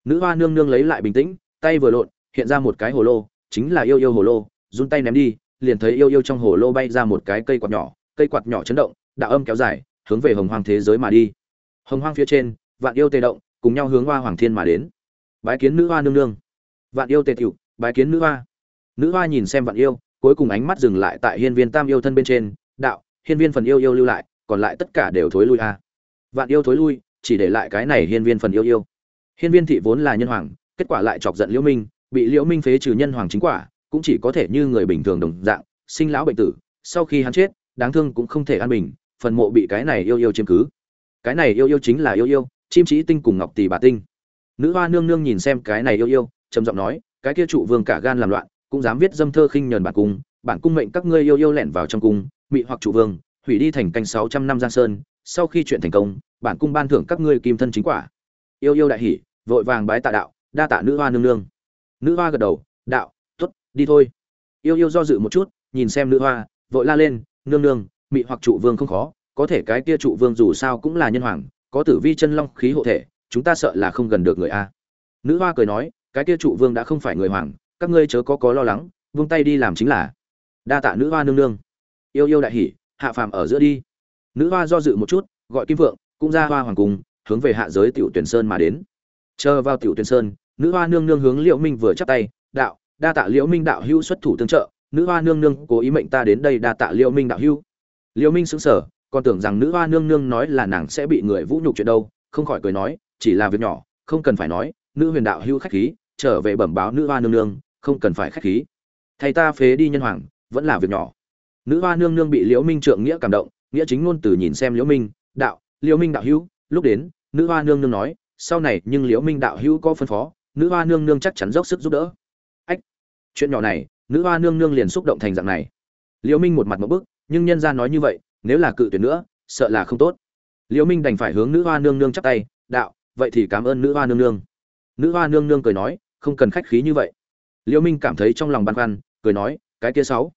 Speaker 1: Nữ hoa nương nương lấy lại bình tĩnh, tay vừa lộn, hiện ra một cái hồ lô, chính là yêu yêu hồ lô, run tay ném đi, liền thấy yêu yêu trong hồ lô bay ra một cái cây quạt nhỏ, cây quạt nhỏ chấn động, đạo âm kéo dài, hướng về hồng hoàng thế giới mà đi hồng hoang phía trên, vạn yêu tê động, cùng nhau hướng hoa hoàng thiên mà đến. Bái kiến nữ hoa nương nương. Vạn yêu tề tiểu, bái kiến nữ hoa. Nữ hoa nhìn xem vạn yêu, cuối cùng ánh mắt dừng lại tại hiên viên tam yêu thân bên trên. Đạo, hiên viên phần yêu yêu lưu lại, còn lại tất cả đều thối lui a vạn yêu thối lui, chỉ để lại cái này hiên viên phần yêu yêu. Hiên viên thị vốn là nhân hoàng, kết quả lại chọc giận liễu minh, bị liễu minh phế trừ nhân hoàng chính quả, cũng chỉ có thể như người bình thường đồng dạng, sinh lão bệnh tử, sau khi hắn chết, đáng thương cũng không thể an bình, phần mộ bị cái này yêu yêu chiếm cứ cái này yêu yêu chính là yêu yêu, chim trí tinh cùng ngọc tỷ bà tinh. Nữ hoa nương nương nhìn xem cái này yêu yêu, trầm giọng nói, cái kia trụ vương cả gan làm loạn, cũng dám viết dâm thơ khinh nhờn bản cung bản cung mệnh các ngươi yêu yêu lẻn vào trong cung, mị hoặc trụ vương, hủy đi thành canh sáu trăm năm giang sơn, sau khi chuyện thành công, bản cung ban thưởng các ngươi kim thân chính quả. Yêu yêu đại hỉ, vội vàng bái tạ đạo, đa tạ nữ hoa nương nương. Nữ hoa gật đầu, đạo t ố t đi thôi. Yêu yêu do dự một chút, nhìn xem nữ hoa, vội la lên, nương nương, mị hoặc trụ vương không khó có thể cái kia trụ vương dù sao cũng là nhân hoàng, có tử vi chân long khí hộ thể, chúng ta sợ là không gần được người a. Nữ hoa cười nói, cái kia trụ vương đã không phải người hoàng, các ngươi chớ có có lo lắng, vung tay đi làm chính là. Đa tạ nữ hoa nương nương. Yêu yêu đại hỉ, hạ phàm ở giữa đi. Nữ hoa do dự một chút, gọi kim vượng cũng ra hoa hoàng cung, hướng về hạ giới tiểu tuyển sơn mà đến. Chờ vào tiểu tuyển sơn, nữ hoa nương nương hướng liễu minh vừa chắp tay, đạo, đa tạ liễu minh đạo hưu xuất thủ tương trợ, nữ hoa nương nương cố ý mệnh ta đến đây đa tạ liễu minh đạo hưu liễu minh sững sờ còn tưởng rằng nữ hoa nương nương nói là nàng sẽ bị người vũ nhục chuyện đâu, không khỏi cười nói, chỉ là việc nhỏ, không cần phải nói, nữ huyền đạo hưu khách khí, trở về bẩm báo nữ hoa nương nương, không cần phải khách khí. Thầy ta phế đi nhân hoàng, vẫn là việc nhỏ. Nữ hoa nương nương bị liễu minh trượng nghĩa cảm động, nghĩa chính ngôn từ nhìn xem liễu minh, đạo, liễu minh đạo hữu, lúc đến, nữ hoa nương nương nói, sau này nhưng liễu minh đạo hữu có phân phó, nữ hoa nương nương chắc chắn dốc sức giúp đỡ. Ách, chuyện nhỏ này, nữ hoa nương nương liền xúc động thành dạng này. Liễu minh một mặt một bức, nhưng nhân gia nói như vậy nếu là cự tuyệt nữa sợ là không tốt. Liễu minh đành phải hướng nữ hoa nương nương chắp tay đạo vậy thì cảm ơn nữ hoa nương nương. Nữ hoa nương nương cười nói không cần khách khí như vậy. Liễu minh cảm thấy trong lòng băn khoăn cười nói cái kia sáu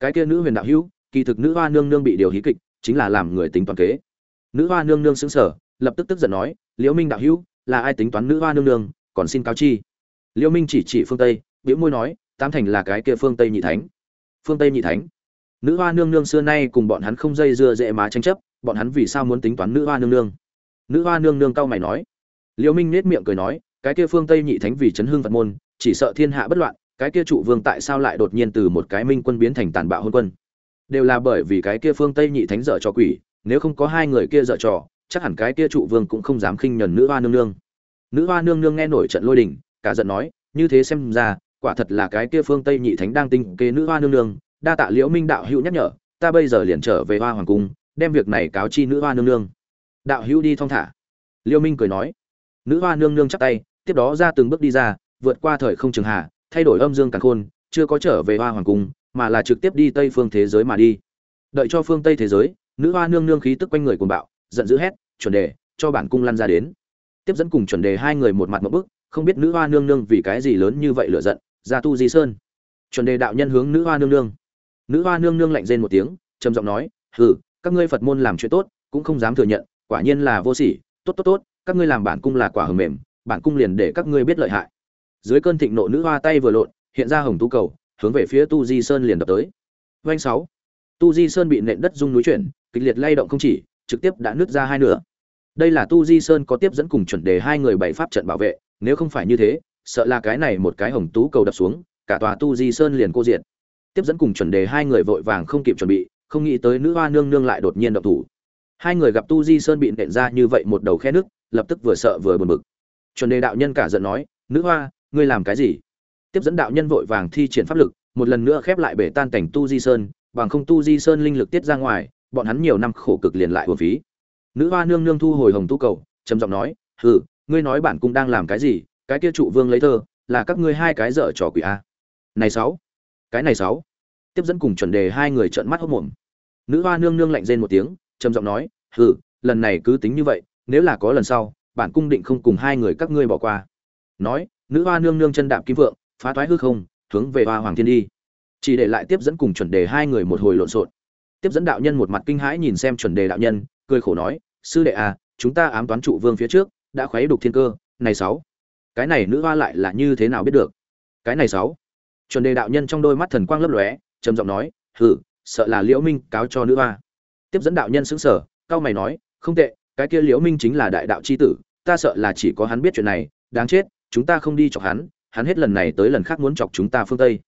Speaker 1: cái kia nữ huyền đạo hữu kỳ thực nữ hoa nương nương bị điều hí kịch chính là làm người tính toán kế. Nữ hoa nương nương sững sờ, lập tức tức giận nói liễu minh đạo hữu là ai tính toán nữ hoa nương nương còn xin cáo chi. Liễu minh chỉ chỉ phương tây biểu môi nói tam thành là cái kia phương tây nhị thánh. Phương tây nhị thánh? Nữ hoa nương nương xưa nay cùng bọn hắn không dây dưa dễ má tranh chấp, bọn hắn vì sao muốn tính toán nữ hoa nương nương? Nữ hoa nương nương cao mày nói. Liễu minh nết miệng cười nói, cái kia phương tây nhị thánh vì chấn hương phật môn, chỉ sợ thiên hạ bất loạn, cái kia trụ vương tại sao lại đột nhiên từ một cái minh quân biến thành tàn bạo hôn quân? Đều là bởi vì cái kia phương tây nhị thánh dở trò quỷ, nếu không có hai người kia dở trò, chắc hẳn cái kia trụ vương cũng không dám khinh nhẫn nữ hoa nương nương. Nữ hoa nương nương nghe nổi trận lôi đình, cả giận nói, như thế xem ra, quả thật là cái kia phương tây nhị thánh đang tinh kế nữ hoa nương nương đa tạ liễu minh đạo hữu nhắc nhở, ta bây giờ liền trở về hoa hoàng cung, đem việc này cáo chi nữ hoa nương nương. Đạo hữu đi thong thả. Liễu minh cười nói. Nữ hoa nương nương chắp tay, tiếp đó ra từng bước đi ra, vượt qua thời không trường hạ, thay đổi âm dương càn khôn, chưa có trở về hoa hoàng cung, mà là trực tiếp đi tây phương thế giới mà đi. Đợi cho phương tây thế giới, nữ hoa nương nương khí tức quanh người cuồng bạo, giận dữ hét, chuẩn đề, cho bản cung lăn ra đến. Tiếp dẫn cùng chuẩn đề hai người một mặt một bức, không biết nữ hoa nương nương vì cái gì lớn như vậy lựa giận, ra tu di sơn. Chuẩn đề đạo nhân hướng nữ hoa nương nương nữ hoa nương nương lạnh rên một tiếng, trầm giọng nói, hừ, các ngươi phật môn làm chuyện tốt, cũng không dám thừa nhận, quả nhiên là vô sỉ. Tốt tốt tốt, các ngươi làm bản cung là quả hầm mềm, bản cung liền để các ngươi biết lợi hại. Dưới cơn thịnh nộ nữ hoa tay vừa lộn, hiện ra hồng tu cầu, hướng về phía tu di sơn liền đập tới. Vanh sáu. Tu di sơn bị nện đất rung núi chuyển, kịch liệt lay động không chỉ, trực tiếp đã nứt ra hai nửa. Đây là tu di sơn có tiếp dẫn cùng chuẩn đề hai người bảy pháp trận bảo vệ, nếu không phải như thế, sợ là cái này một cái hồng tú cầu đập xuống, cả tòa tu di sơn liền cô diệt tiếp dẫn cùng chuẩn đề hai người vội vàng không kịp chuẩn bị, không nghĩ tới nữ hoa nương nương lại đột nhiên động thủ. Hai người gặp tu di sơn bị nện ra như vậy một đầu khe nước, lập tức vừa sợ vừa buồn bực. Chuẩn đề đạo nhân cả giận nói, nữ hoa, ngươi làm cái gì? Tiếp dẫn đạo nhân vội vàng thi triển pháp lực, một lần nữa khép lại bể tan cảnh tu di sơn, bằng không tu di sơn linh lực tiết ra ngoài, bọn hắn nhiều năm khổ cực liền lại hồn phí. Nữ hoa nương nương thu hồi hồng tu cầu, trầm giọng nói, hừ, ngươi nói bản cung đang làm cái gì? Cái kia trụ vương lấy thơ, là các ngươi hai cái dở trò quỷ a. Này sáu cái này sáu. Tiếp dẫn cùng chuẩn đề hai người trợn mắt hốt mồm. Nữ hoa nương nương lạnh rên một tiếng, trầm giọng nói, hừ, lần này cứ tính như vậy, nếu là có lần sau, bản cung định không cùng hai người các ngươi bỏ qua. Nói, nữ hoa nương nương chân đạp kim vượng phá thoái hư không, hướng về hoa hoàng thiên đi. Chỉ để lại tiếp dẫn cùng chuẩn đề hai người một hồi lộn xộn. Tiếp dẫn đạo nhân một mặt kinh hãi nhìn xem chuẩn đề đạo nhân, cười khổ nói, sư đệ à chúng ta ám toán trụ vương phía trước, đã khuấy đục thiên cơ, này sáu. Cái này nữ hoa lại là như thế nào biết được? Cái này sáu chuẩn đề đạo nhân trong đôi mắt thần quang lấp lóe, trầm giọng nói hử sợ là liễu minh cáo cho nữ hoa. Tiếp dẫn đạo nhân sững sờ cao mày nói, không tệ, cái kia liễu minh chính là đại đạo chi tử, ta sợ là chỉ có hắn biết chuyện này, đáng chết, chúng ta không đi chọc hắn hắn hết lần này tới lần khác muốn chọc chúng ta phương tây.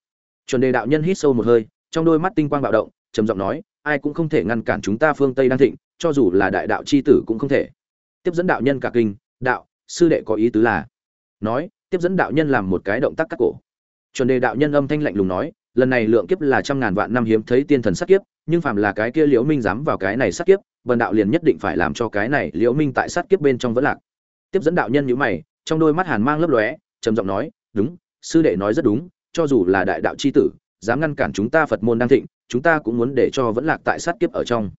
Speaker 1: Chuẩn đề đạo nhân hít sâu một hơi, trong đôi mắt tinh quang bạo động, trầm giọng nói, ai cũng không thể ngăn cản chúng ta phương tây đang thịnh, cho dù là đại đạo c h i tử cũng không thể. Tiếp dẫn đạo nhân cả kinh, đạo, sư đệ có ý tứ là? Nói, tiếp dẫn đạo nhân làm một cái động tác cắt cổ chuẩn đề đạo nhân âm thanh lạnh lùng nói, lần này lượng kiếp là trăm ngàn vạn năm hiếm thấy tiên thần sát kiếp, nhưng phàm là cái kia liễu minh dám vào cái này sát kiếp, bần đạo liền nhất định phải làm cho cái này liễu minh tại sát kiếp bên trong vẫn lạc. Tiếp dẫn đạo nhân nhíu mày, trong đôi mắt hàn mang lấp lóe, trầm giọng nói, đúng, sư đệ nói rất đúng, cho dù là đại đạo chi tử, dám ngăn cản chúng ta phật môn đang thịnh, chúng ta cũng muốn để cho vẫn lạc tại sát kiếp ở trong.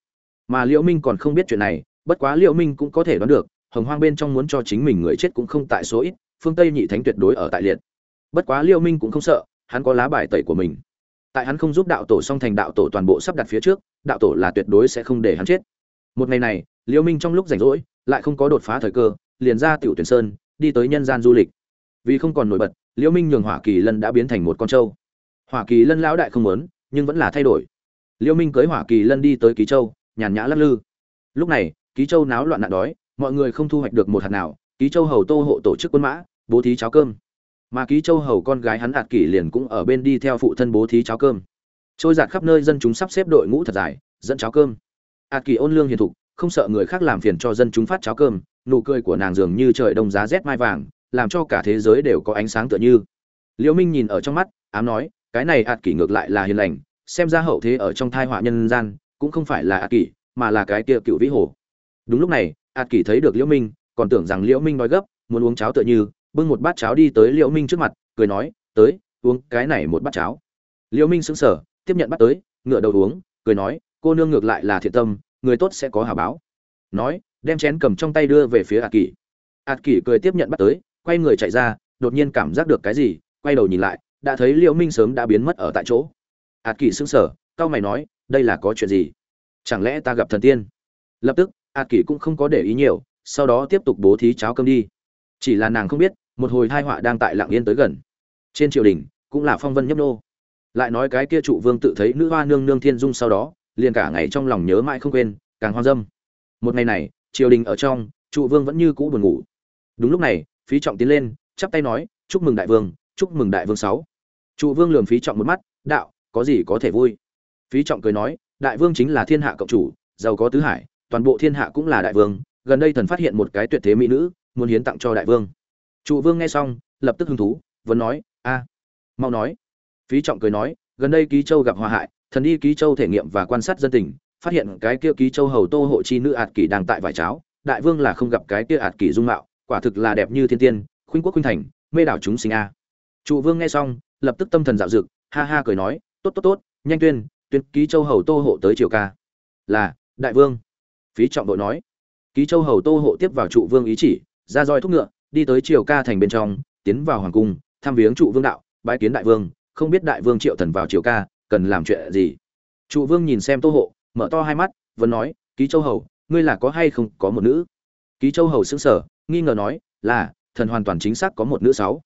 Speaker 1: Mà liễu minh còn không biết chuyện này, bất quá liễu minh cũng có thể đoán được, hồng hoang bên trong muốn cho chính mình người chết cũng không tại số ít, phương tây nhị thánh tuyệt đối ở tại liệt bất quá Liêu minh cũng không sợ, hắn có lá bài tẩy của mình. Tại hắn không giúp đạo tổ song thành đạo tổ toàn bộ sắp đặt phía trước, đạo tổ là tuyệt đối sẽ không để hắn chết. Một ngày này, Liêu minh trong lúc rảnh rỗi, lại không có đột phá thời cơ, liền ra tiểu tuyển sơn, đi tới nhân gian du lịch. Vì không còn nổi bật, Liêu minh nhường hỏa kỳ lân đã biến thành một con trâu. Hỏa kỳ lân lão đại không muốn, nhưng vẫn là thay đổi. Liêu minh cưới hỏa kỳ lân đi tới ký châu, nhàn nhã lắc lư. Lúc này, ký châu náo loạn nạn đói, mọi người không thu hoạch được một hạt nào, ký châu hầu tô hộ tổ chức quân mã, bố thí cháo cơm mà ký châu hầu con gái hắn hạt kỷ liền cũng ở bên đi theo phụ thân bố thí cháo cơm. Trôi giạt khắp nơi dân chúng sắp xếp đội ngũ thật dài, dẫn cháo cơm. Hạt kỷ ôn lương hiền thục, không sợ người khác làm phiền cho dân chúng phát cháo cơm, nụ cười của nàng dường như trời đông giá rét mai vàng, làm cho cả thế giới đều có ánh sáng tựa như. Liễu minh nhìn ở trong mắt, ám nói, cái này hạt kỷ ngược lại là hiền lành, xem ra hậu thế ở trong thai họa nhân gian, cũng không phải là hạt kỷ, mà là cái kia cựu vĩ hồ. Đúng lúc này hạt kỷ thấy được liễu minh, còn tưởng rằng liễu minh nói gấp, muốn uống cháo tựa như bưng một bát cháo đi tới liễu minh trước mặt, cười nói, tới, uống cái này một bát cháo. Liễu minh sững sờ, tiếp nhận bát tới ngửa đầu uống, cười nói, cô nương ngược lại là thiện tâm, người tốt sẽ có hà báo. Nói, đem chén cầm trong tay đưa về phía ạt kỷ. Ạt kỷ cười tiếp nhận bắt tới, quay người chạy ra, đột nhiên cảm giác được cái gì, quay đầu nhìn lại, đã thấy liễu minh sớm đã biến mất ở tại chỗ. Ạt kỷ sững sờ cao mày nói, đây là có chuyện gì? Chẳng lẽ ta gặp thần tiên? Lập tức, ạt kỷ cũng không có để ý nhiều, sau đó tiếp tục bố thí cháo cơm đi. Chỉ là nàng không biết một hồi tai họa đang tại lặng yên tới gần. Trên triều đình, cũng là phong vân nhấp nô. Lại nói cái kia trụ vương tự thấy nữ hoa nương nương thiên dung sau đó, liền cả ngày trong lòng nhớ mãi không quên, càng hoang dâm. Một ngày này, triều đình ở trong, trụ vương vẫn như cũ buồn ngủ. Đúng lúc này, phí trọng tiến lên, chắp tay nói, chúc mừng đại vương, chúc mừng đại vương sáu. Trụ vương lườm phí trọng một mắt, đạo, có gì có thể vui? Phí trọng cười nói, đại vương chính là thiên hạ cộng chủ, giàu có tứ hải, toàn bộ thiên hạ cũng là đại vương, gần đây thần phát hiện một cái tuyệt thế mỹ nữ, muốn hiến tặng cho đại vương trụ vương nghe xong, lập tức hứng thú, vẫn nói, a, mau nói. Phí trọng cười nói, gần đây ký châu gặp hòa hại, thần đi ký châu thể nghiệm và quan sát dân tình, phát hiện cái kia ký châu hầu tô hộ chi nữ ạt kỷ đang tại vải cháo, đại vương là không gặp cái kia ạt kỷ dung mạo, quả thực là đẹp như thiên tiên, khuynh quốc khuynh thành, mê đảo chúng sinh a. Trụ vương nghe xong, lập tức tâm thần dạo dực, ha ha cười nói, tốt tốt tốt, nhanh tuyên tuyên ký châu hầu tô hộ tới triều ca. Là, đại vương. Phí trọng đội nói. Ký châu hầu tô hộ tiếp vào trụ vương ý chỉ, ra roi thúc ngựa đi tới triều ca thành bên trong, tiến vào hoàng cung, thăm viếng trụ vương đạo bãi kiến đại vương, không biết đại vương triệu thần vào triều ca, cần làm chuyện gì? Trụ vương nhìn xem tô hộ, mở to hai mắt, vẫn nói, ký châu hầu, ngươi là có hay không có một nữ? Ký châu hầu sững sờ, nghi ngờ nói, là, thần hoàn toàn chính xác có một nữ sáu.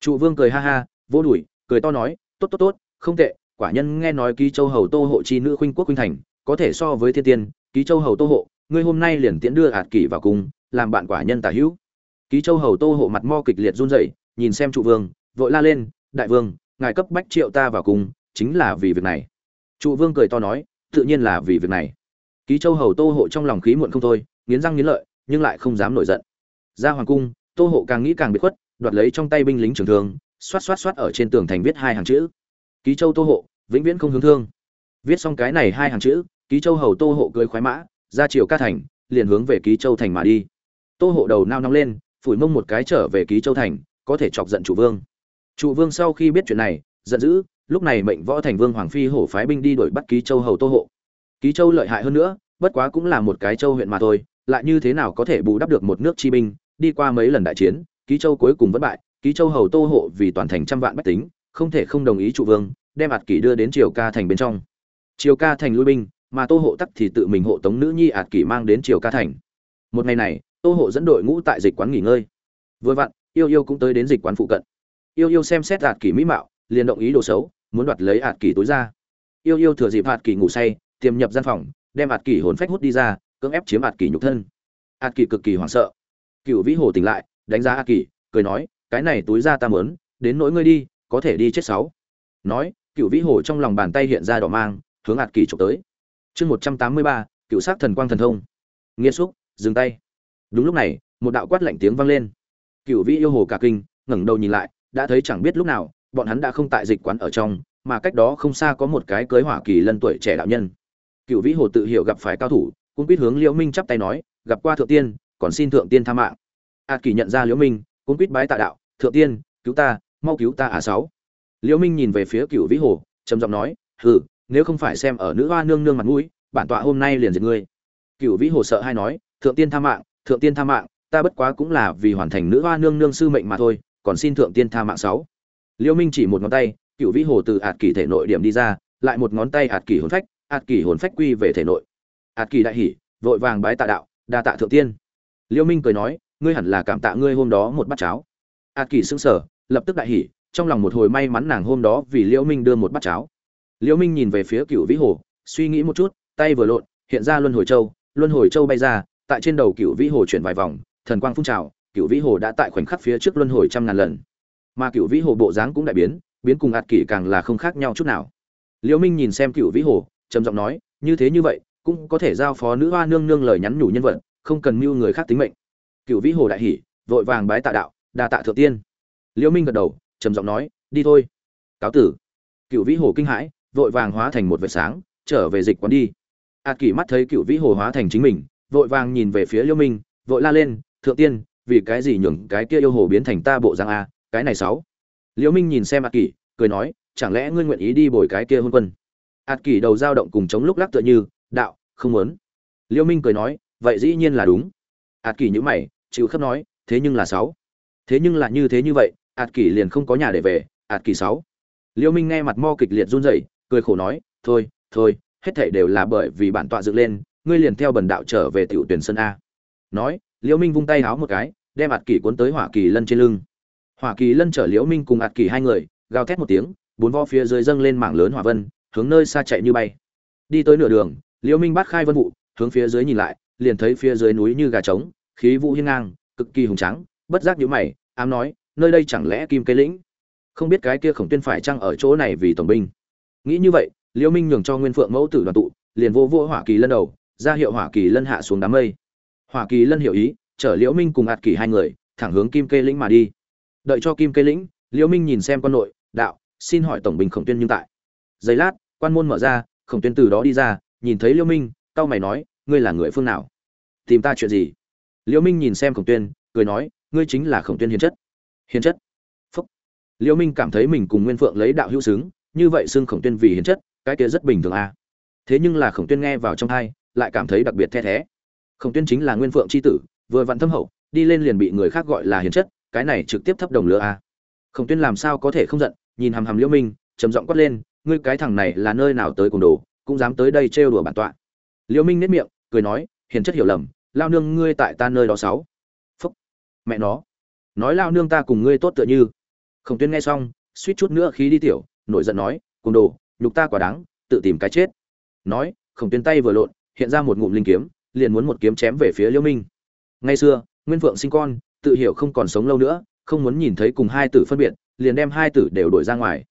Speaker 1: Trụ vương cười ha ha, vô đuổi, cười to nói, tốt tốt tốt, không tệ, quả nhân nghe nói ký châu hầu tô hộ chi nữ khuynh quốc khuynh thành, có thể so với thiên tiên, ký châu hầu tô hộ, ngươi hôm nay liền tiễn đưa hạt kỷ vào cung, làm bạn quả nhân tả hữu ký châu hầu tô hộ mặt mo kịch liệt run rẩy, nhìn xem trụ vương, vội la lên, đại vương, ngài cấp bách triệu ta vào cung chính là vì việc này. Trụ vương cười to nói, tự nhiên là vì việc này. Ký châu hầu tô hộ trong lòng khí muộn không thôi, nghiến răng nghiến lợi, nhưng lại không dám nổi giận. Ra hoàng cung, tô hộ càng nghĩ càng bị khuất, đoạt lấy trong tay binh lính trường thương, xoát xoát xoát ở trên tường thành viết hai hàng chữ. Ký châu tô hộ, vĩnh viễn không hướng thương. Viết xong cái này hai hàng chữ, ký châu hầu tô hộ cưới khoái mã, ra triều ca thành, liền hướng về ký châu thành mà đi. Tô hộ đầu nao nóng lên phủi mông một cái trở về ký châu thành, có thể chọc giận chủ vương. Trụ vương sau khi biết chuyện này, giận dữ, lúc này mệnh võ thành vương hoàng phi hổ phái binh đi đuổi bắt ký châu hầu tô hộ. Ký châu lợi hại hơn nữa, bất quá cũng là một cái châu huyện mà thôi, lại như thế nào có thể bù đắp được một nước chi binh, đi qua mấy lần đại chiến, ký châu cuối cùng vẫn bại, ký châu hầu tô hộ vì toàn thành trăm vạn bách tính, không thể không đồng ý trụ vương, đem ạt kỷ đưa đến triều ca thành bên trong. Triều ca thành lui binh, mà tô hộ tắc thì tự mình hộ tống nữ nhi ạt kỷ mang đến triều ca thành. Một ngày này tô hộ dẫn đội ngũ tại dịch quán nghỉ ngơi. Vừa vặn yêu yêu cũng tới đến dịch quán phụ cận. Yêu yêu xem xét hạt kỳ mỹ mạo liền động ý đồ xấu muốn đoạt lấy hạt kỳ tối ra. Yêu yêu thừa dịp hạt kỳ ngủ say tiềm nhập gian phòng đem hạt kỳ hồn phách hút đi ra cưỡng ép chiếm hạt kỳ nhục thân. Hạt kỳ cực kỳ hoảng sợ. Cựu vĩ hồ tỉnh lại đánh giá hạt kỳ, cười nói cái này túi ra ta mớn đến nỗi ngươi đi có thể đi chết sáu. Nói cựu vĩ hồ trong lòng bàn tay hiện ra đỏ mang hướng hạt kỳ trộm tới. Chương một trăm tám mươi ba cựu sát thần quang thần thông. Nghiêm xúc dừng tay đúng lúc này, một đạo quát lạnh tiếng vang lên. Cựu vĩ yêu hồ cả kinh, ngẩng đầu nhìn lại, đã thấy chẳng biết lúc nào, bọn hắn đã không tại dịch quán ở trong, mà cách đó không xa có một cái cưới hỏa kỳ lân tuổi trẻ đạo nhân. Cựu vĩ hồ tự hiểu gặp phải cao thủ, cũng biết hướng liễu minh chắp tay nói, gặp qua thượng tiên, còn xin thượng tiên tha mạng. A kỳ nhận ra liễu minh, cũng biết bái tạ đạo, thượng tiên, cứu ta, mau cứu ta à sáu. Liễu minh nhìn về phía cựu vĩ hồ, trầm giọng nói, hừ, nếu không phải xem ở nữ hoa nương nương mặt mũi, bản tọa hôm nay liền diệt ngươi. Cựu vĩ hồ sợ hay nói, thượng tiên tha mạng thượng tiên tha mạng, ta bất quá cũng là vì hoàn thành nữ hoa nương nương sư mệnh mà thôi, còn xin thượng tiên tha mạng sáu. Liêu minh chỉ một ngón tay, cựu vĩ hồ từ ạt kỳ thể nội điểm đi ra, lại một ngón tay ạt kỳ hồn phách, ạt kỳ hồn phách quy về thể nội. Ạt kỳ đại hỉ vội vàng bái tạ đạo, đa tạ thượng tiên. Liêu minh cười nói, ngươi hẳn là cảm tạ ngươi hôm đó một bát cháo. Ạt kỳ sững sờ, lập tức đại hỉ trong lòng một hồi may mắn nàng hôm đó vì liêu minh đưa một bát cháo. Liêu minh nhìn về phía cựu vĩ hồ, suy nghĩ một chút, tay vừa lộn, hiện ra luân hồi châu, luân hồi châu bay ra tại trên đầu cựu vĩ hồ chuyển vài vòng, thần quang phun trào, cựu vĩ hồ đã tại khoảnh khắc phía trước luân hồi trăm ngàn lần. Mà cựu vĩ hồ bộ dáng cũng đại biến biến cùng ạt kỷ càng là không khác nhau chút nào. Liễu minh nhìn xem cựu vĩ hồ, trầm giọng nói, như thế như vậy, cũng có thể giao phó nữ hoa nương nương lời nhắn nhủ nhân vật, không cần mưu người khác tính mệnh. Cựu vĩ hồ đại hỉ, vội vàng bái tạ đạo, đa tạ thượng tiên. Liễu minh gật đầu, trầm giọng nói, đi thôi. Cáo tử. Cựu vĩ hồ kinh hãi, vội vàng hóa thành một vệt sáng, trở về dịch quán đi. Ạt kỷ mắt thấy cựu vĩ hồ hóa thành chính mình vội vàng nhìn về phía liễu minh, vội la lên, thượng tiên, vì cái gì nhường cái kia yêu hồ biến thành ta bộ dạng a, cái này sáu. Liễu minh nhìn xem ạt kỷ, cười nói, chẳng lẽ ngươi nguyện ý đi bồi cái kia hôn quân? Ạt kỷ đầu dao động cùng chống lúc lắc tựa như, đạo, không muốn. Liễu minh cười nói, vậy dĩ nhiên là đúng. Ạt kỷ nhíu mày, chịu khớp nói, thế nhưng là sáu. Thế nhưng là như thế như vậy ạt kỷ liền không có nhà để về ạt kỷ sáu. Liễu minh nghe mặt mo kịch liệt run rẩy, cười khổ nói, thôi thôi, hết thảy đều là bởi vì bản tọa dựng lên ngươi liền theo bần đạo trở về tiểu tuyển sân a. Nói, liễu minh vung tay háo một cái, đem ạt kỳ cuốn tới hỏa kỳ lân trên lưng. Hỏa kỳ lân chở liễu minh cùng ạt kỳ hai người, gào thét một tiếng, bốn vo phía dưới dâng lên mảng lớn hỏa vân, hướng nơi xa chạy như bay. Đi tới nửa đường, liễu minh bắt khai vân vụ, hướng phía dưới nhìn lại, liền thấy phía dưới núi như gà trống, khí vũ hiên ngang, cực kỳ hùng tráng, bất giác nhíu mày, ám nói, nơi đây chẳng lẽ kim cây lĩnh? Không biết cái kia khổng tuyên phải chăng ở chỗ này vì tổng binh? Nghĩ như vậy, liễu minh nhường cho nguyên phượng mẫu tử đoàn tụ, liền vô vô hỏa kỳ lân đầu ra hiệu hỏa kỳ lân hạ xuống đám mây. Hỏa kỳ lân hiểu ý, chở liễu minh cùng ạt kỳ hai người, thẳng hướng kim kê lĩnh mà đi. Đợi cho kim kê lĩnh, liễu minh nhìn xem quan nội đạo, xin hỏi tổng bình khổng tuyên nhưng tại. Giây lát, quan môn mở ra, khổng tuyên từ đó đi ra, nhìn thấy liễu minh cao mày nói, ngươi là người phương nào? Tìm ta chuyện gì? Liễu minh nhìn xem khổng tuyên, cười nói, ngươi chính là khổng tuyên hiền chất. Hiền chất? Phúc. Liễu minh cảm thấy mình cùng nguyên phượng lấy đạo hữu xứng, như vậy xưng khổng tuyên vì hiền chất, cái kia rất bình thường à. Thế nhưng là khổng tuyên nghe vào trong tai lại cảm thấy đặc biệt the thé. Khổng tuyên chính là nguyên phượng chi tử, vừa vặn thâm hậu, đi lên liền bị người khác gọi là hiền chất, cái này trực tiếp thấp đồng lửa à khổng tuyên làm sao có thể không giận, nhìn hàm hàm liễu minh, trầm giọng quát lên, ngươi cái thằng này là nơi nào tới cùng đồ, cũng dám tới đây trêu đùa bản tọa. Liễu minh nét miệng, cười nói, hiền chất hiểu lầm, lao nương ngươi tại ta nơi đó sáu. Phúc. Mẹ nó. Nói lao nương ta cùng ngươi tốt tựa như. Khổng tuyên nghe xong, suýt chút nữa khí đi tiểu, nổi giận nói, cùng đồ, nhục ta quả đáng, tự tìm cái chết. Nói, khổng tuyên tay vừa lộn hiện ra một ngụm linh kiếm, liền muốn một kiếm chém về phía liễu minh. Ngày xưa, nguyên phượng sinh con, tự hiểu không còn sống lâu nữa, không muốn nhìn thấy cùng hai tử phân biệt, liền đem hai tử đều đuổi ra ngoài.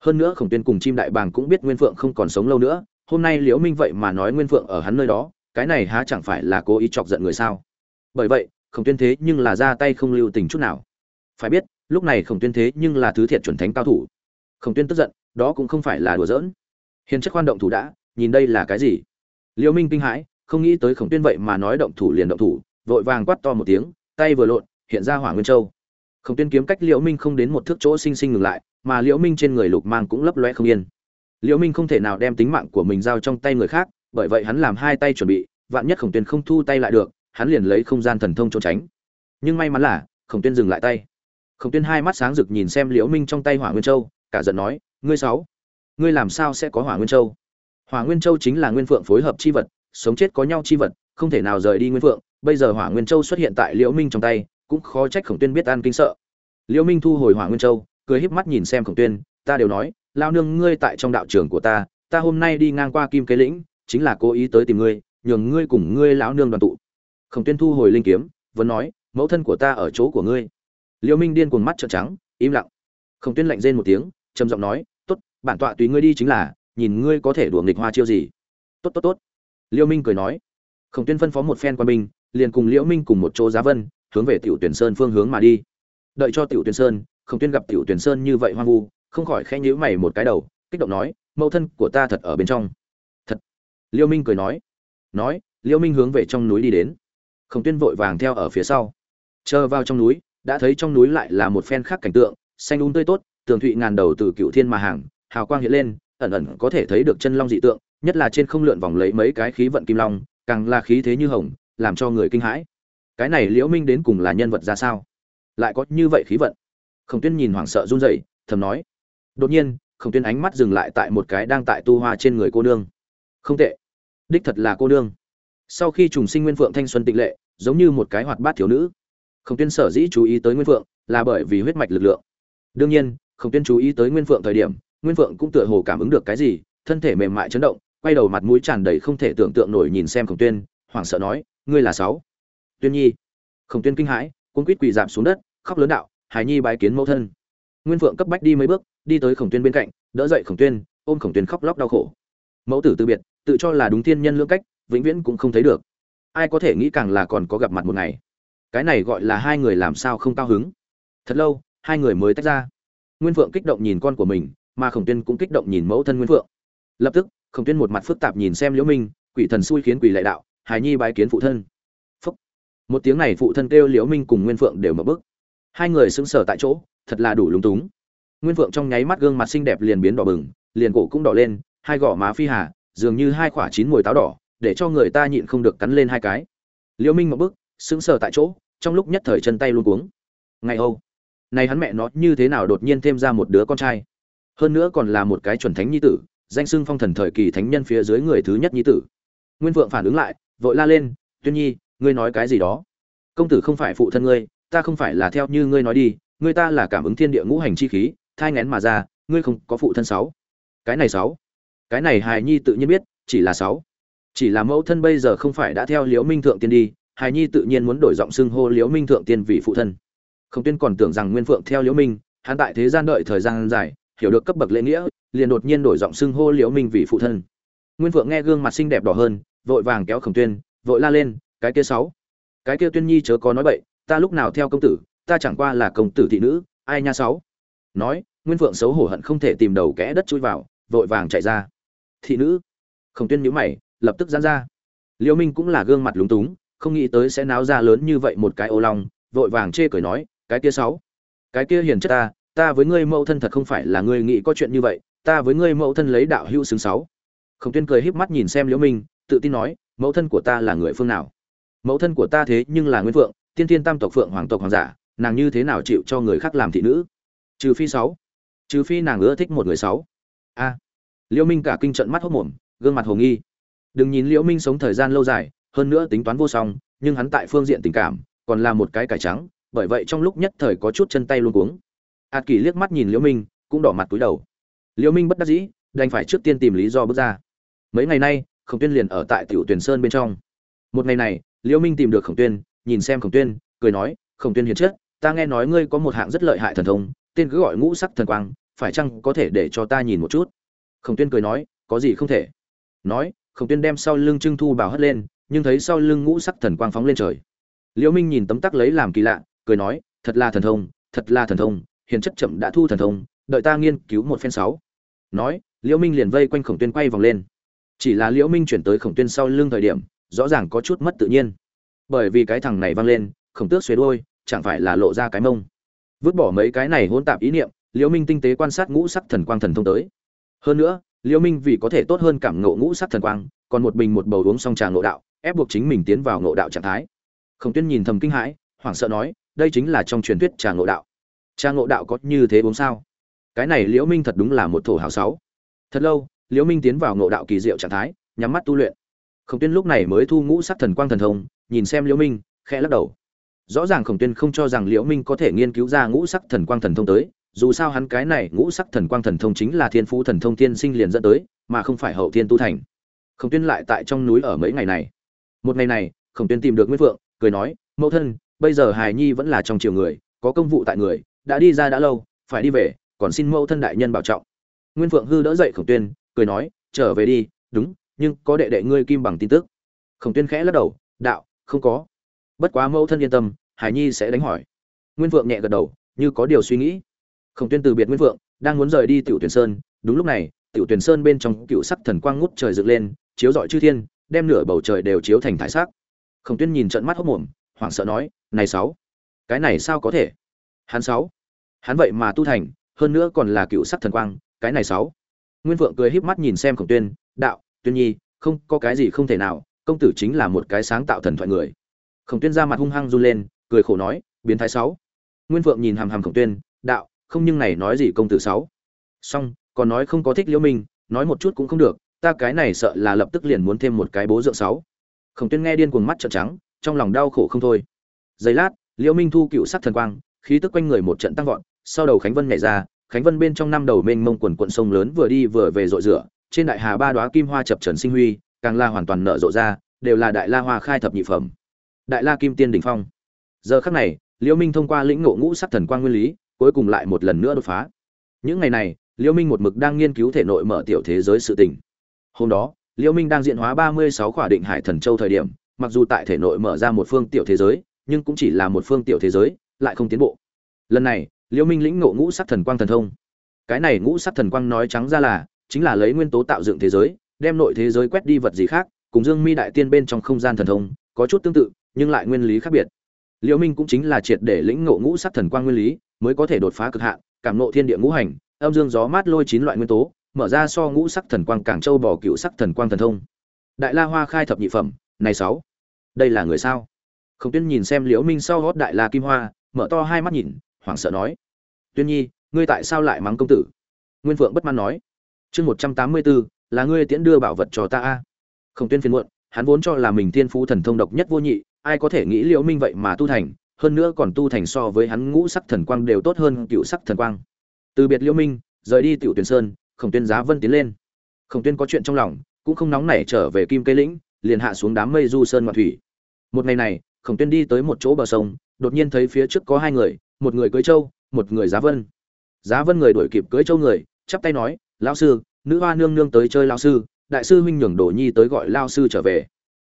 Speaker 1: Hơn nữa khổng tuyên cùng chim đại bàng cũng biết nguyên phượng không còn sống lâu nữa, hôm nay liễu minh vậy mà nói nguyên phượng ở hắn nơi đó, cái này há chẳng phải là cố ý chọc giận người sao? Bởi vậy, khổng tuyên thế nhưng là ra tay không lưu tình chút nào. Phải biết, lúc này khổng tuyên thế nhưng là thứ thiệt chuẩn thánh cao thủ. Khổng tuyên tức giận, đó cũng không phải là đùa giỡn. Hiền chất khoan động thủ đã, nhìn đây là cái gì? Liễu minh kinh hãi, không nghĩ tới khổng tuyên vậy mà nói động thủ liền động thủ, vội vàng quát to một tiếng, tay vừa lộn, hiện ra hỏa nguyên châu. Khổng tuyên kiếm cách liễu minh không đến một thước chỗ sinh sinh ngừng lại, mà liễu minh trên người lục mang cũng lấp loe không yên. Liễu minh không thể nào đem tính mạng của mình giao trong tay người khác, bởi vậy hắn làm hai tay chuẩn bị, vạn nhất khổng tuyên không thu tay lại được, hắn liền lấy không gian thần thông trốn tránh. Nhưng may mắn là, khổng tuyên dừng lại tay. Khổng tuyên hai mắt sáng rực nhìn xem liễu minh trong tay hỏa nguyên châu, cả giận nói, ngươi sáu, ngươi làm sao sẽ có hỏa nguyên châu? Hỏa nguyên châu chính là nguyên phượng phối hợp chi vật, sống chết có nhau chi vật, không thể nào rời đi nguyên phượng. Bây giờ hỏa nguyên châu xuất hiện tại liễu minh trong tay, cũng khó trách khổng tuyên biết an kinh sợ. Liễu minh thu hồi hỏa nguyên châu, cười híp mắt nhìn xem khổng tuyên, ta đều nói, lao nương ngươi tại trong đạo trường của ta ta hôm nay đi ngang qua kim kế lĩnh, chính là cố ý tới tìm ngươi, nhường ngươi cùng ngươi lão nương đoàn tụ. Khổng tuyên thu hồi linh kiếm, vẫn nói, mẫu thân của ta ở chỗ của ngươi. Liễu minh điên cuồng mắt trợn trắng, im lặng. Khổng tuyên lạnh rên một tiếng, trầm giọng nói, tốt, bản tọa tùy ngươi đi chính là nhìn ngươi có thể đùa nghịch hoa chiêu gì. Tốt tốt tốt. Liêu minh cười nói. Khổng tuyên phân phó một phen quan binh, liền cùng liễu minh cùng một chỗ giá vân, hướng về tiểu tuyển sơn phương hướng mà đi. Đợi cho tiểu tuyển sơn, khổng tuyên gặp tiểu tuyển sơn như vậy hoang vu, không khỏi khẽ nhíu mày một cái đầu, kích động nói, mẫu thân của ta thật ở bên trong. Thật. Liêu minh cười nói. Nói, liêu minh hướng về trong núi đi đến. Khổng tuyên vội vàng theo ở phía sau. Chờ vào trong núi, đã thấy trong núi lại là một phen khác cảnh tượng, xanh úng tươi tốt, tường thụy ngàn đầu từ cựu thiên mà hàng, hào quang hiện lên ẩn ẩn có thể thấy được chân long dị tượng, nhất là trên không lượn vòng lấy mấy cái khí vận kim long, càng là khí thế như hồng, làm cho người kinh hãi. Cái này liễu minh đến cùng là nhân vật ra sao? Lại có như vậy khí vận? Khổng tuyên nhìn hoảng sợ run rẩy, thầm nói. Đột nhiên, khổng tuyên ánh mắt dừng lại tại một cái đang tại tu hoa trên người cô nương. Không tệ. Đích thật là cô nương. Sau khi trùng sinh nguyên phượng thanh xuân tịnh lệ, giống như một cái hoạt bát thiếu nữ. Khổng tuyên sở dĩ chú ý tới nguyên phượng, là bởi vì huyết mạch lực lượng. Đương nhiên, khổng tuyên chú ý tới nguyên phượng thời điểm nguyên phượng cũng tựa hồ cảm ứng được cái gì, thân thể mềm mại chấn động, quay đầu mặt mũi tràn đầy không thể tưởng tượng nổi nhìn xem khổng tuyên, hoảng sợ nói, ngươi là sáu. Tuyên nhi. Khổng tuyên kinh hãi, cuống quýt quỳ giảm xuống đất, khóc lớn đạo, hải nhi bái kiến mẫu thân. Nguyên phượng cấp bách đi mấy bước, đi tới khổng tuyên bên cạnh, đỡ dậy khổng tuyên, ôm khổng tuyên khóc lóc đau khổ. Mẫu tử từ biệt, tự cho là đúng thiên nhân lưỡng cách, vĩnh viễn cũng không thấy được. Ai có thể nghĩ càng là còn có gặp mặt một ngày. Cái này gọi là hai người làm sao không cao hứng. Thật lâu, hai người mới tách ra. Nguyên phượng kích động nhìn con của mình mà khổng tuyên cũng kích động nhìn mẫu thân nguyên phượng. Lập tức, khổng tuyên một mặt phức tạp nhìn xem liễu minh, quỷ thần xui khiến quỷ lệ đạo hải nhi bái kiến phụ thân. Phúc. một tiếng này phụ thân kêu liễu minh cùng nguyên phượng đều mở bức hai người sững sờ tại chỗ, thật là đủ lúng túng. Nguyên phượng trong nháy mắt gương mặt xinh đẹp liền biến đỏ bừng, liền cổ cũng đỏ lên, hai gò má phi hà, dường như hai quả chín mùi táo đỏ, để cho người ta nhịn không được cắn lên hai cái. Liễu minh một bước, sững sờ tại chỗ, trong lúc nhất thời chân tay luôn cuống. Ngày âu, này hắn mẹ nó như thế nào đột nhiên thêm ra một đứa con trai? Hơn nữa còn là một cái chuẩn thánh nhi tử, danh xưng phong thần thời kỳ thánh nhân phía dưới người thứ nhất nhi tử. Nguyên vượng phản ứng lại, vội la lên, tuyên nhi, ngươi nói cái gì đó? Công tử không phải phụ thân ngươi, ta không phải là theo như ngươi nói đi, ngươi ta là cảm ứng thiên địa ngũ hành chi khí, thai ngén mà ra, ngươi không có phụ thân sáu. Cái này sáu? Cái này hài nhi tự nhiên biết, chỉ là sáu. Chỉ là mẫu thân bây giờ không phải đã theo liễu minh thượng tiên đi, hài nhi tự nhiên muốn đổi giọng xưng hô liễu minh thượng tiên vì phụ thân. Không tiên còn tưởng rằng nguyên phượng theo liễu minh, hắn tại thế gian đợi thời gian dài hiểu được cấp bậc lễ nghĩa, liền đột nhiên đổi giọng xưng hô liễu minh vì phụ thân. Nguyên phượng nghe gương mặt xinh đẹp đỏ hơn, vội vàng kéo khổng tuyên, vội la lên, cái kia sáu, cái kia tuyên nhi chớ có nói bậy, ta lúc nào theo công tử, ta chẳng qua là công tử thị nữ, ai nha sáu? Nói, nguyên phượng xấu hổ hận không thể tìm đầu kẽ đất chui vào, vội vàng chạy ra. Thị nữ? Khổng tuyên nhíu mày, lập tức giãn ra. Liễu minh cũng là gương mặt lúng túng, không nghĩ tới sẽ náo ra lớn như vậy một cái ô long, vội vàng chê cười nói, cái kia sáu, cái kia hiền chất ta ta với ngươi mẫu thân thật không phải là ngươi nghĩ có chuyện như vậy, ta với ngươi mẫu thân lấy đạo hữu xứng sáu. Khổng tuyên cười híp mắt nhìn xem liễu minh, tự tin nói, mẫu thân của ta là người phương nào? Mẫu thân của ta thế nhưng là nguyên phượng, tiên tiên tam tộc phượng hoàng tộc hoàng giả, nàng như thế nào chịu cho người khác làm thị nữ? Trừ phi sáu. Trừ phi nàng ưa thích một người sáu. A. Liễu minh cả kinh trận mắt hốt mồm, gương mặt hồ nghi. Đừng nhìn liễu minh sống thời gian lâu dài, hơn nữa tính toán vô song, nhưng hắn tại phương diện tình cảm, còn là một cái cải trắng, bởi vậy trong lúc nhất thời có chút chân tay luôn cuống hạt kỳ liếc mắt nhìn liễu minh, cũng đỏ mặt túi đầu. Liễu minh bất đắc dĩ, đành phải trước tiên tìm lý do bước ra. Mấy ngày nay, khổng tuyên liền ở tại tiểu tuyển sơn bên trong. Một ngày này, liễu minh tìm được khổng tuyên, nhìn xem khổng tuyên, cười nói, khổng tuyên hiền chất ta nghe nói ngươi có một hạng rất lợi hại thần thông, tên cứ gọi ngũ sắc thần quang, phải chăng có thể để cho ta nhìn một chút? Khổng tuyên cười nói, có gì không thể. Nói, khổng tuyên đem sau lưng trưng thu bảo hất lên, nhưng thấy sau lưng ngũ sắc thần quang phóng lên trời. Liễu minh nhìn tấm tắc lấy làm kỳ lạ, cười nói, thật là thần thông, thật là thần thông hiền chất chậm đã thu thần thông, đợi ta nghiên cứu một phen sáu. Nói, liễu minh liền vây quanh khổng tuyên quay vòng lên. Chỉ là liễu minh chuyển tới khổng tuyên sau lưng thời điểm, rõ ràng có chút mất tự nhiên. Bởi vì cái thằng này văng lên, khổng tước xuế đôi chẳng phải là lộ ra cái mông. Vứt bỏ mấy cái này hỗn tạp ý niệm, liễu minh tinh tế quan sát ngũ sắc thần quang thần thông tới. Hơn nữa, liễu minh vì có thể tốt hơn cảm ngộ ngũ sắc thần quang, còn một bình một bầu uống xong trà ngộ đạo, ép buộc chính mình tiến vào ngộ đạo trạng thái. Khổng tuyên nhìn thầm kinh hãi, hoảng sợ nói, đây chính là trong truyền thuyết trà ngộ đạo. Cha ngộ đạo có như thế bốn sao? Cái này liễu minh thật đúng là một thổ hào sáu. Thật lâu, liễu minh tiến vào ngộ đạo kỳ diệu trạng thái, nhắm mắt tu luyện. Khổng tuyên lúc này mới thu ngũ sắc thần quang thần thông, nhìn xem liễu minh, khẽ lắc đầu. Rõ ràng khổng tuyên không cho rằng liễu minh có thể nghiên cứu ra ngũ sắc thần quang thần thông tới, dù sao hắn cái này ngũ sắc thần quang thần thông chính là thiên phú thần thông tiên sinh liền dẫn tới, mà không phải hậu thiên tu thành. Khổng tuyên lại tại trong núi ở mấy ngày này. Một ngày này, khổng tuyên tìm được nguyễn phượng, cười nói, mẫu thân, bây giờ hài nhi vẫn là trong triều người, có công vụ tại người đã đi ra đã lâu, phải đi về, còn xin mẫu thân đại nhân bảo trọng. Nguyên phượng hư đỡ dậy khổng tuyên, cười nói, trở về đi, đúng, nhưng có đệ đệ ngươi kim bằng tin tức. Khổng tuyên khẽ lắc đầu, đạo, không có. Bất quá mẫu thân yên tâm, hải nhi sẽ đánh hỏi. Nguyên phượng nhẹ gật đầu, như có điều suy nghĩ. Khổng tuyên từ biệt nguyên phượng, đang muốn rời đi tiểu tuyển sơn, đúng lúc này, tiểu tuyển sơn bên trong cựu sắc thần quang ngút trời dựng lên, chiếu rọi chư thiên, đem nửa bầu trời đều chiếu thành thải sắc. Khổng tuyên nhìn trận mắt hốc mồm hoảng sợ nói, này sáu, cái này sao có thể? Hắn sáu. Hắn vậy mà tu thành, hơn nữa còn là cựu sắc thần quang, cái này sáu. Nguyên vượng cười híp mắt nhìn xem khổng tuyên, đạo, tuyên nhi, không, có cái gì không thể nào, công tử chính là một cái sáng tạo thần thoại người. Khổng tuyên ra mặt hung hăng run lên, cười khổ nói, biến thái sáu. Nguyên vượng nhìn hàm hàm khổng tuyên, đạo, không nhưng này nói gì công tử sáu. Xong, còn nói không có thích liễu minh, nói một chút cũng không được, ta cái này sợ là lập tức liền muốn thêm một cái bố dượng sáu. Khổng tuyên nghe điên cuồng mắt trợn trắng, trong lòng đau khổ không thôi. Giây lát, liễu minh thu cựu sắc thần quang khí tức quanh người một trận tăng vọt, sau đầu khánh vân nhảy ra, khánh vân bên trong năm đầu mênh mông quần quận sông lớn vừa đi vừa về rội rửa, trên đại hà ba đóa kim hoa chập trần sinh huy, càng la hoàn toàn nở rộ ra, đều là đại la hoa khai thập nhị phẩm. Đại la kim tiên đỉnh phong. Giờ khắc này, liễu minh thông qua lĩnh ngộ ngũ sắc thần quang nguyên lý, cuối cùng lại một lần nữa đột phá. Những ngày này, liễu minh một mực đang nghiên cứu thể nội mở tiểu thế giới sự tình. Hôm đó, liễu minh đang diện hóa ba mươi sáu khỏa định hải thần châu thời điểm, mặc dù tại thể nội mở ra một phương tiểu thế giới, nhưng cũng chỉ là một phương tiểu thế giới lại không tiến bộ. Lần này, liễu minh lĩnh ngộ ngũ sắc thần quang thần thông. Cái này ngũ sắc thần quang nói trắng ra là, chính là lấy nguyên tố tạo dựng thế giới, đem nội thế giới quét đi vật gì khác, cùng dương mi đại tiên bên trong không gian thần thông, có chút tương tự, nhưng lại nguyên lý khác biệt. Liễu minh cũng chính là triệt để lĩnh ngộ ngũ sắc thần quang nguyên lý, mới có thể đột phá cực hạn, cảm ngộ thiên địa ngũ hành, âm dương gió mát lôi chín loại nguyên tố, mở ra so ngũ sắc thần quang càng châu bò cựu sắc thần quang thần thông. Đại la hoa khai thập nhị phẩm, này sáu, đây là người sao? Không tuyên nhìn xem liễu minh sau hót đại la kim hoa mở to hai mắt nhìn, hoảng sợ nói, tuyên nhi, ngươi tại sao lại mắng công tử? Nguyên phượng bất mãn nói, chương một trăm tám mươi bốn là ngươi tiễn đưa bảo vật cho ta a. Không tuyên phiền muộn, hắn vốn cho là mình thiên phú thần thông độc nhất vô nhị, ai có thể nghĩ liễu minh vậy mà tu thành, hơn nữa còn tu thành so với hắn ngũ sắc thần quang đều tốt hơn cựu sắc thần quang. Từ biệt liễu minh, rời đi tiểu tuyển sơn, khổng tuyên giá vân tiến lên. Khổng tuyên có chuyện trong lòng, cũng không nóng nảy trở về kim cây lĩnh, liền hạ xuống đám mây du sơn ngoạn thủy. Một ngày này, khổng tuyên đi tới một chỗ bờ sông đột nhiên thấy phía trước có hai người, một người cưới châu, một người giá vân. Giá vân người đuổi kịp cưới châu người, chắp tay nói, lão sư, nữ hoa nương nương tới chơi lão sư, đại sư huynh nhường đổ nhi tới gọi lao sư trở về.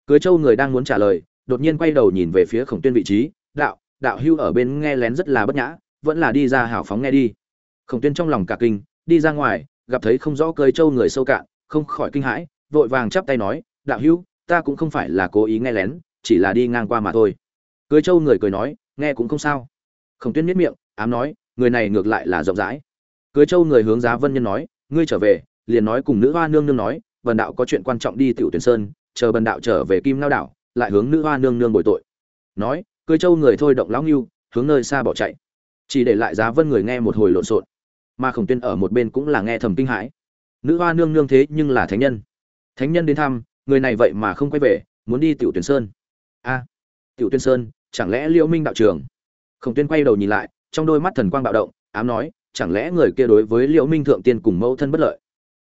Speaker 1: Cưới châu người đang muốn trả lời, đột nhiên quay đầu nhìn về phía khổng tuyên vị trí, đạo đạo hưu ở bên nghe lén rất là bất nhã, vẫn là đi ra hào phóng nghe đi. Khổng tuyên trong lòng cả kinh, đi ra ngoài, gặp thấy không rõ cưới châu người sâu cạn, không khỏi kinh hãi, vội vàng chắp tay nói, đạo hưu, ta cũng không phải là cố ý nghe lén, chỉ là đi ngang qua mà thôi cưới châu người cười nói, nghe cũng không sao. Khổng tuyên miết miệng, ám nói, người này ngược lại là rộng rãi. Cưới châu người hướng giá vân nhân nói, ngươi trở về, liền nói cùng nữ hoa nương nương nói bần đạo có chuyện quan trọng đi tiểu tuyển sơn, chờ bần đạo trở về kim lao đảo, lại hướng nữ hoa nương nương bồi tội. Nói, cưới châu người thôi động lão ngưu, hướng nơi xa bỏ chạy. Chỉ để lại giá vân người nghe một hồi lộn xộn, mà khổng tuyên ở một bên cũng là nghe thầm kinh hãi. Nữ hoa nương nương thế nhưng là thánh nhân. Thánh nhân đến thăm, người này vậy mà không quay về, muốn đi tiểu tuyển sơn. A, tiểu tuyển sơn chẳng lẽ liễu minh đạo trường khổng tuyên quay đầu nhìn lại, trong đôi mắt thần quang bạo động, ám nói, chẳng lẽ người kia đối với liễu minh thượng tiên cùng mẫu thân bất lợi?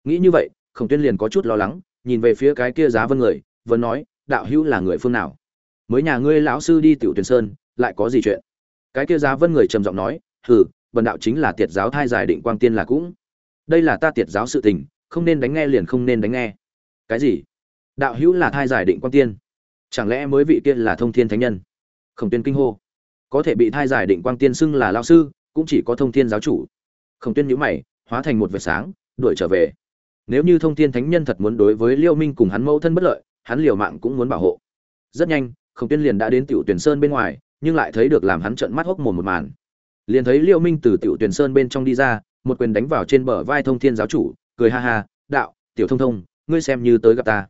Speaker 1: Nghĩ như vậy, khổng tuyên liền có chút lo lắng, nhìn về phía cái kia giá vân người, vẫn nói, đạo hữu là người phương nào? Mới nhà ngươi lão sư đi tiểu tuyển sơn, lại có gì chuyện? Cái kia giá vân người trầm giọng nói, hừ bần đạo chính là tiệt giáo thai giải định quang tiên là cũng. Đây là ta tiệt giáo sự tình, không nên đánh nghe liền không nên đánh nghe. Cái gì? Đạo hữu là thai giải định quang tiên? Chẳng lẽ mới vị tiên là thông thiên thánh nhân? Khổng tuyên kinh hô. Có thể bị thai giải định quang tiên xưng là lao sư, cũng chỉ có thông thiên giáo chủ. Khổng tuyên nhữ mày, hóa thành một vệt sáng, đuổi trở về. Nếu như thông thiên thánh nhân thật muốn đối với liêu minh cùng hắn mẫu thân bất lợi, hắn liều mạng cũng muốn bảo hộ. Rất nhanh, khổng tuyên liền đã đến tiểu tuyển sơn bên ngoài, nhưng lại thấy được làm hắn trợn mắt hốc mồm một màn. Liền thấy liêu minh từ tiểu tuyển sơn bên trong đi ra, một quyền đánh vào trên bờ vai thông thiên giáo chủ, cười ha ha, đạo, tiểu thông thông, ngươi xem như tới gặp ta.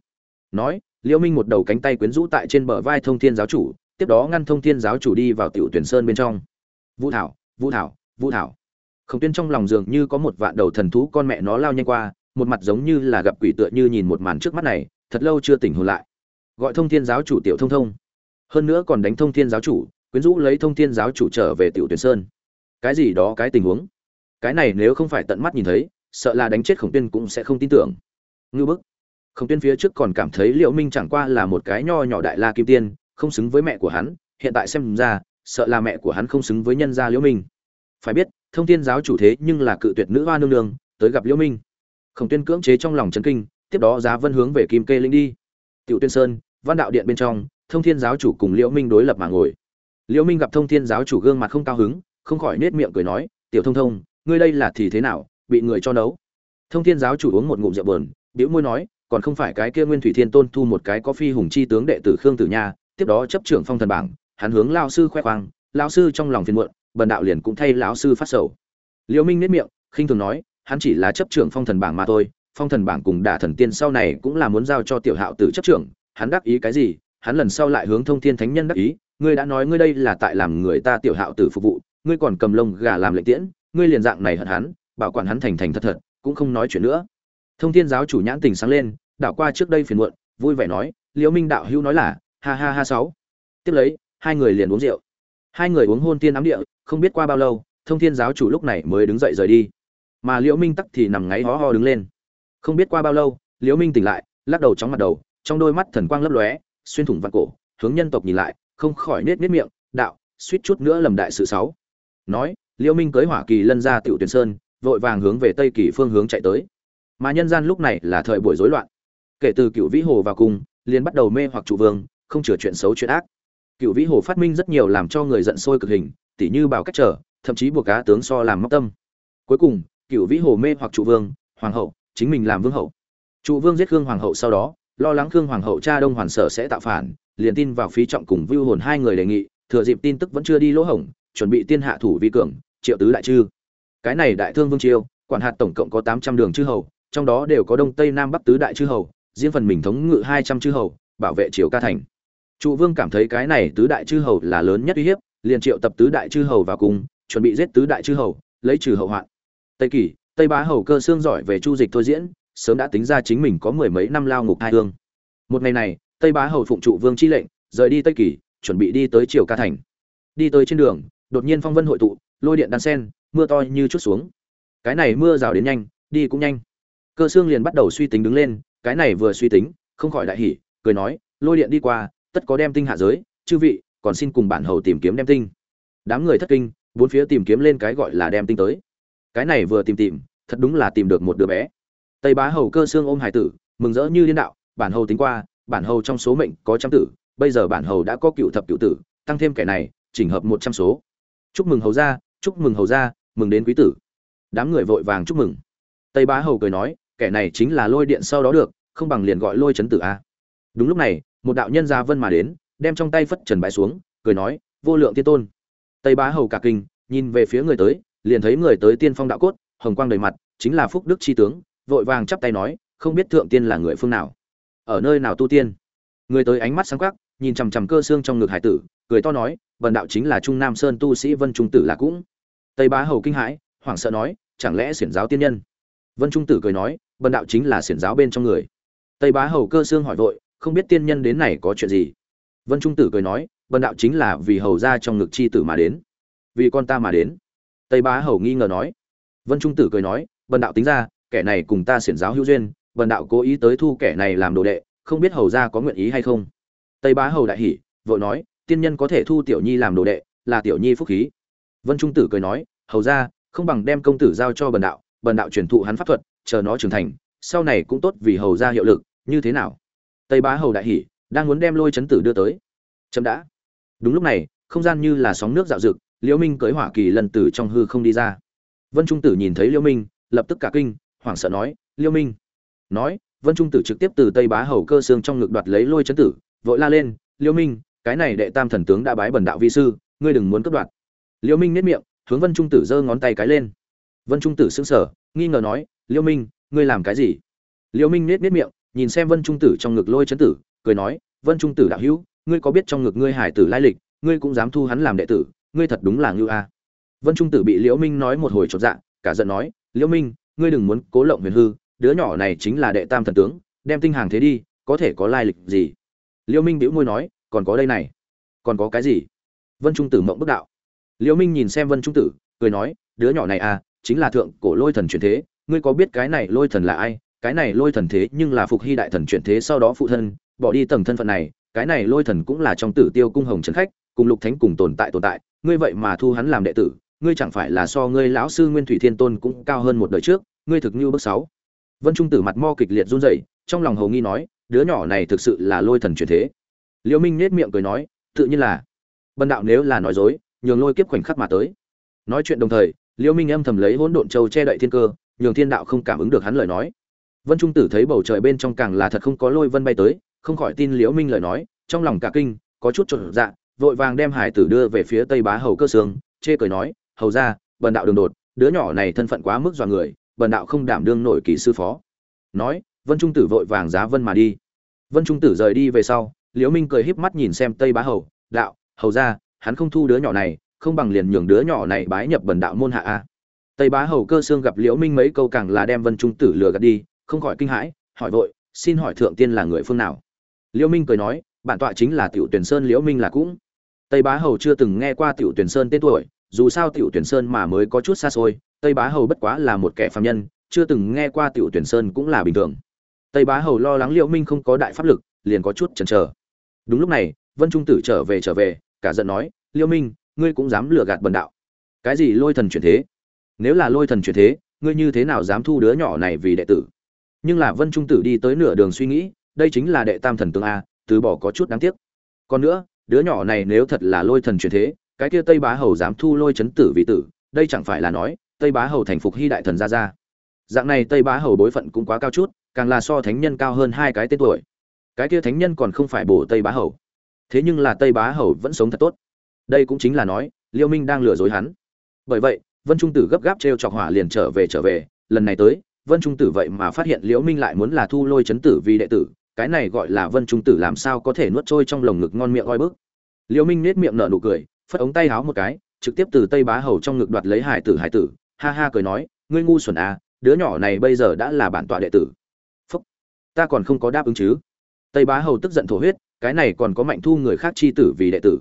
Speaker 1: Nói, liêu minh một đầu cánh tay quyến rũ tại trên bờ vai thông thiên giáo chủ tiếp đó ngăn thông thiên giáo chủ đi vào tiểu tuyển sơn bên trong. Vũ thảo vũ thảo vũ thảo. Khổng tuyên trong lòng dường như có một vạn đầu thần thú con mẹ nó lao nhanh qua, một mặt giống như là gặp quỷ tựa như nhìn một màn trước mắt này, thật lâu chưa tỉnh hồn lại. Gọi thông thiên giáo chủ tiểu thông thông. Hơn nữa còn đánh thông thiên giáo chủ, quyến rũ lấy thông thiên giáo chủ trở về tiểu tuyển sơn. Cái gì đó, cái tình huống? Cái này nếu không phải tận mắt nhìn thấy, sợ là đánh chết khổng tuyên cũng sẽ không tin tưởng. Ngư bức. Khổng tuyên phía trước còn cảm thấy liệu minh chẳng qua là một cái nho nhỏ đại la kim tiên không xứng với mẹ của hắn, hiện tại xem ra, sợ là mẹ của hắn không xứng với nhân gia liễu minh. Phải biết, thông thiên giáo chủ thế nhưng là cự tuyệt nữ hoa nương nương, tới gặp liễu minh. Khổng tuyên cưỡng chế trong lòng chấn kinh, tiếp đó giá vân hướng về kim kê linh đi. Tiểu tuyên sơn, văn đạo điện bên trong, thông thiên giáo chủ cùng liễu minh đối lập mà ngồi. Liễu minh gặp thông thiên giáo chủ gương mặt không cao hứng, không khỏi nết miệng cười nói, tiểu thông thông, ngươi đây là thì thế nào, bị người cho nấu? Thông thiên giáo chủ uống một ngụm rượu bờn, bĩu môi nói, còn không phải cái kia nguyên thủy thiên tôn thu một cái có phi hùng chi tướng đệ tử khương tử nha tiếp đó chấp trưởng phong thần bảng, hắn hướng lao sư khoe khoang, lão sư trong lòng phiền muộn, bần đạo liền cũng thay lão sư phát sầu. Liễu minh nết miệng, khinh thường nói, hắn chỉ là chấp trưởng phong thần bảng mà thôi, phong thần bảng cùng đả thần tiên sau này cũng là muốn giao cho tiểu hạo tử chấp trưởng, hắn đắc ý cái gì, hắn lần sau lại hướng thông thiên thánh nhân đắc ý, ngươi đã nói ngươi đây là tại làm người ta tiểu hạo tử phục vụ, ngươi còn cầm lông gà làm lệnh tiễn, ngươi liền dạng này hận hắn, bảo quản hắn thành thành thật thật, cũng không nói chuyện nữa. Thông thiên giáo chủ nhãn tình sáng lên, đảo qua trước đây phiền muộn, vui vẻ nói liễu minh đạo hữu nói là ha ha ha sáu. Tiếp lấy, hai người liền uống rượu. Hai người uống hôn tiên ám địa, không biết qua bao lâu, thông thiên giáo chủ lúc này mới đứng dậy rời đi. Mà liễu minh tắc thì nằm ngáy ho ho đứng lên. Không biết qua bao lâu, liễu minh tỉnh lại, lắc đầu chóng mặt đầu, trong đôi mắt thần quang lấp lóe, xuyên thủng vạn cổ, hướng nhân tộc nhìn lại, không khỏi nết nết miệng, đạo, suýt chút nữa lầm đại sự sáu. Nói, liễu minh cưới hỏa kỳ lân ra tiểu tuyển sơn, vội vàng hướng về tây kỳ phương hướng chạy tới. Mà nhân gian lúc này là thời buổi rối loạn. Kể từ cựu vĩ hồ vào cung liền bắt đầu mê hoặc chủ vương không chừa chuyện xấu chuyện ác. Cựu vĩ hồ phát minh rất nhiều làm cho người giận sôi cực hình, tỉ như bảo cách trở, thậm chí buộc cá tướng so làm móc tâm. Cuối cùng cựu vĩ hồ mê hoặc trụ vương, hoàng hậu, chính mình làm vương hậu. Trụ vương giết khương hoàng hậu sau đó, lo lắng khương hoàng hậu cha đông hoàn sở sẽ tạo phản, liền tin vào phí trọng cùng vưu hồn hai người đề nghị, thừa dịp tin tức vẫn chưa đi lỗ hổng, chuẩn bị tiên hạ thủ vi cường, triệu tứ đại chư. Cái này đại thương vương triều, quản hạt tổng cộng có tám trăm đường chư hầu, trong đó đều có đông tây nam bắc tứ đại chư hầu, riêng phần mình thống ngự hai trăm chư hầu, bảo vệ triều ca thành trụ vương cảm thấy cái này tứ đại chư hầu là lớn nhất uy hiếp, liền triệu tập tứ đại chư hầu vào cùng, chuẩn bị giết tứ đại chư hầu, lấy trừ hậu hoạn. Tây kỳ tây bá hầu cơ xương giỏi về chu dịch thôi diễn, sớm đã tính ra chính mình có mười mấy năm lao ngục hai hương. Một ngày này, tây bá hầu phụng trụ vương chi lệnh, rời đi tây kỳ chuẩn bị đi tới triều ca thành. Đi tới trên đường, đột nhiên phong vân hội tụ, lôi điện đan sen, mưa to như chút xuống. Cái này mưa rào đến nhanh, đi cũng nhanh. Cơ xương liền bắt đầu suy tính đứng lên, cái này vừa suy tính, không khỏi đại hỉ, cười nói, lôi điện đi qua tất có đem tinh hạ giới, chư vị, còn xin cùng bản hầu tìm kiếm đem tinh. Đám người thất kinh, bốn phía tìm kiếm lên cái gọi là đem tinh tới. Cái này vừa tìm tìm, thật đúng là tìm được một đứa bé. Tây bá hầu cơ xương ôm hải tử, mừng rỡ như liên đạo, bản hầu tính qua, bản hầu trong số mệnh có trăm tử, bây giờ bản hầu đã có cựu thập cựu tử, tăng thêm kẻ này, chỉnh hợp một trăm số. Chúc mừng hầu gia, chúc mừng hầu gia, mừng đến quý tử. Đám người vội vàng chúc mừng. Tây bá hầu cười nói, kẻ này chính là lôi điện sau đó được, không bằng liền gọi lôi chấn tử a. Đúng lúc này một đạo nhân gia vân mà đến, đem trong tay phất trần bái xuống, cười nói, vô lượng tiên tôn. Tây bá hầu cả kinh, nhìn về phía người tới, liền thấy người tới tiên phong đạo cốt, hồng quang đầy mặt, chính là phúc đức chi tướng, vội vàng chắp tay nói, không biết thượng tiên là người phương nào? Ở nơi nào tu tiên? Người tới ánh mắt sáng quắc, nhìn chằm chằm cơ xương trong ngực hải tử, cười to nói vần đạo chính là trung nam sơn tu sĩ vân trung tử là cũng. Tây bá hầu kinh hãi, hoảng sợ nói, chẳng lẽ xiển giáo tiên nhân? Vân trung tử cười nói vần đạo chính là xiển giáo bên trong người. Tây bá hầu cơ xương hỏi vội không biết tiên nhân đến này có chuyện gì. Vân trung tử cười nói Vân đạo chính là vì hầu ra trong ngực chi tử mà đến. Vì con ta mà đến. Tây bá hầu nghi ngờ nói. Vân trung tử cười nói Vân đạo tính ra, kẻ này cùng ta xiển giáo hữu duyên Vân đạo cố ý tới thu kẻ này làm đồ đệ, không biết hầu ra có nguyện ý hay không? Tây bá hầu đại hỉ, vội nói, tiên nhân có thể thu tiểu nhi làm đồ đệ, là tiểu nhi phúc khí. Vân trung tử cười nói, hầu ra, không bằng đem công tử giao cho bần đạo bần đạo truyền thụ hắn pháp thuật, chờ nó trưởng thành, sau này cũng tốt vì hầu ra hiệu lực, như thế nào? Tây bá hầu đại hỉ đang muốn đem lôi chấn tử đưa tới. Chậm đã. Đúng lúc này, không gian như là sóng nước dạo dực liễu minh cưới hỏa kỳ lần tử trong hư không đi ra. Vân trung tử nhìn thấy liễu minh, lập tức cả kinh, hoảng sợ nói, liễu minh. Nói, vân trung tử trực tiếp từ tây bá hầu cơ xương trong ngực đoạt lấy lôi chấn tử, vội la lên, liễu minh, cái này đệ tam thần tướng đã bái bẩn đạo vi sư, ngươi đừng muốn cướp đoạt. Liễu minh nét miệng, hướng vân trung tử giơ ngón tay cái lên. Vân trung tử sững sờ, nghi ngờ nói, liễu minh, ngươi làm cái gì? Liễu minh nét nét miệng nhìn xem vân trung tử trong ngực lôi chấn tử, cười nói, vân trung tử đạo hữu, ngươi có biết trong ngực ngươi hải tử lai lịch, ngươi cũng dám thu hắn làm đệ tử, ngươi thật đúng là ngưu a. Vân trung tử bị liễu minh nói một hồi chột dạ cả giận nói, liễu minh, ngươi đừng muốn cố lộng huyền hư, đứa nhỏ này chính là đệ tam thần tướng, đem tinh hàng thế đi, có thể có lai lịch gì? Liễu minh bĩu môi nói, còn có đây này, còn có cái gì? Vân trung tử mộng bức đạo. Liễu minh nhìn xem vân trung tử, cười nói, đứa nhỏ này à chính là thượng cổ lôi thần truyền thế, ngươi có biết cái này lôi thần là ai cái này lôi thần thế nhưng là phục hy đại thần chuyển thế sau đó phụ thân, bỏ đi tầng thân phận này, cái này lôi thần cũng là trong tử tiêu cung hồng trấn khách, cùng lục thánh cùng tồn tại tồn tại, ngươi vậy mà thu hắn làm đệ tử, ngươi chẳng phải là so ngươi lão sư nguyên thủy thiên tôn cũng cao hơn một đời trước, ngươi thực như bước sáu. Vân trung tử mặt mo kịch liệt run rẩy, trong lòng hầu nghi nói, đứa nhỏ này thực sự là lôi thần chuyển thế. Liễu minh nết miệng cười nói, tự nhiên là. Bần đạo nếu là nói dối, nhường lôi kiếp khoảnh khắc mà tới. Nói chuyện đồng thời, liễu minh âm thầm lấy hỗn độn châu che đậy thiên cơ, nhường thiên đạo không cảm ứng được hắn lời nói vân trung tử thấy bầu trời bên trong càng là thật không có lôi vân bay tới, không khỏi tin liễu minh lời nói, trong lòng cả kinh, có chút trộn dạ vội vàng đem hải tử đưa về phía tây bá hầu cơ sương, chê cười nói, hầu ra bần đạo đường đột, đứa nhỏ này thân phận quá mức dọa người, bần đạo không đảm đương nổi kỳ sư phó. Nói, vân trung tử vội vàng giá vân mà đi. Vân trung tử rời đi về sau, liễu minh cười híp mắt nhìn xem tây bá hầu, đạo, hầu ra hắn không thu đứa nhỏ này, không bằng liền nhường đứa nhỏ này bái nhập bần đạo môn hạ a. Tây bá hầu cơ xương gặp liễu minh mấy câu càng là đem vân trung tử lừa gạt đi không khỏi kinh hãi, hỏi vội, xin hỏi thượng tiên là người phương nào? Liễu minh cười nói, bản tọa chính là tiểu tuyển sơn liễu minh là cũng. Tây bá hầu chưa từng nghe qua tiểu tuyển sơn tên tuổi, dù sao tiểu tuyển sơn mà mới có chút xa xôi, tây bá hầu bất quá là một kẻ phàm nhân, chưa từng nghe qua tiểu tuyển sơn cũng là bình thường. Tây bá hầu lo lắng liễu minh không có đại pháp lực, liền có chút chần chờ. Đúng lúc này, vân trung tử trở về trở về, cả giận nói, liễu minh, ngươi cũng dám lừa gạt bần đạo. Cái gì lôi thần chuyển thế? Nếu là lôi thần chuyển thế, ngươi như thế nào dám thu đứa nhỏ này vì đệ tử? Nhưng là vân trung tử đi tới nửa đường suy nghĩ, đây chính là đệ tam thần tướng a, từ bỏ có chút đáng tiếc. Còn nữa, đứa nhỏ này nếu thật là lôi thần truyền thế, cái kia tây bá hầu dám thu lôi chấn tử vì tử, đây chẳng phải là nói, tây bá hầu thành phục hy đại thần ra ra. Dạng này tây bá hầu bối phận cũng quá cao chút, càng là so thánh nhân cao hơn hai cái tên tuổi. Cái kia thánh nhân còn không phải bổ tây bá hầu. Thế nhưng là tây bá hầu vẫn sống thật tốt. Đây cũng chính là nói, liêu minh đang lừa dối hắn. Bởi vậy, vân trung tử gấp gáp t r e o chọc hỏa liền trở về trở về, lần này tới vân trung tử vậy mà phát hiện liễu minh lại muốn là thu lôi chấn tử vì đệ tử, cái này gọi là vân trung tử làm sao có thể nuốt trôi trong lồng ngực ngon miệng oi bức. Liễu minh nết miệng nở nụ cười, phất ống tay háo một cái, trực tiếp từ tây bá hầu trong ngực đoạt lấy hải tử hải tử, ha ha cười nói, ngươi ngu xuẩn à đứa nhỏ này bây giờ đã là bản tọa đệ tử. Phúc, ta còn không có đáp ứng chứ. Tây bá hầu tức giận thổ huyết, cái này còn có mạnh thu người khác chi tử vì đệ tử.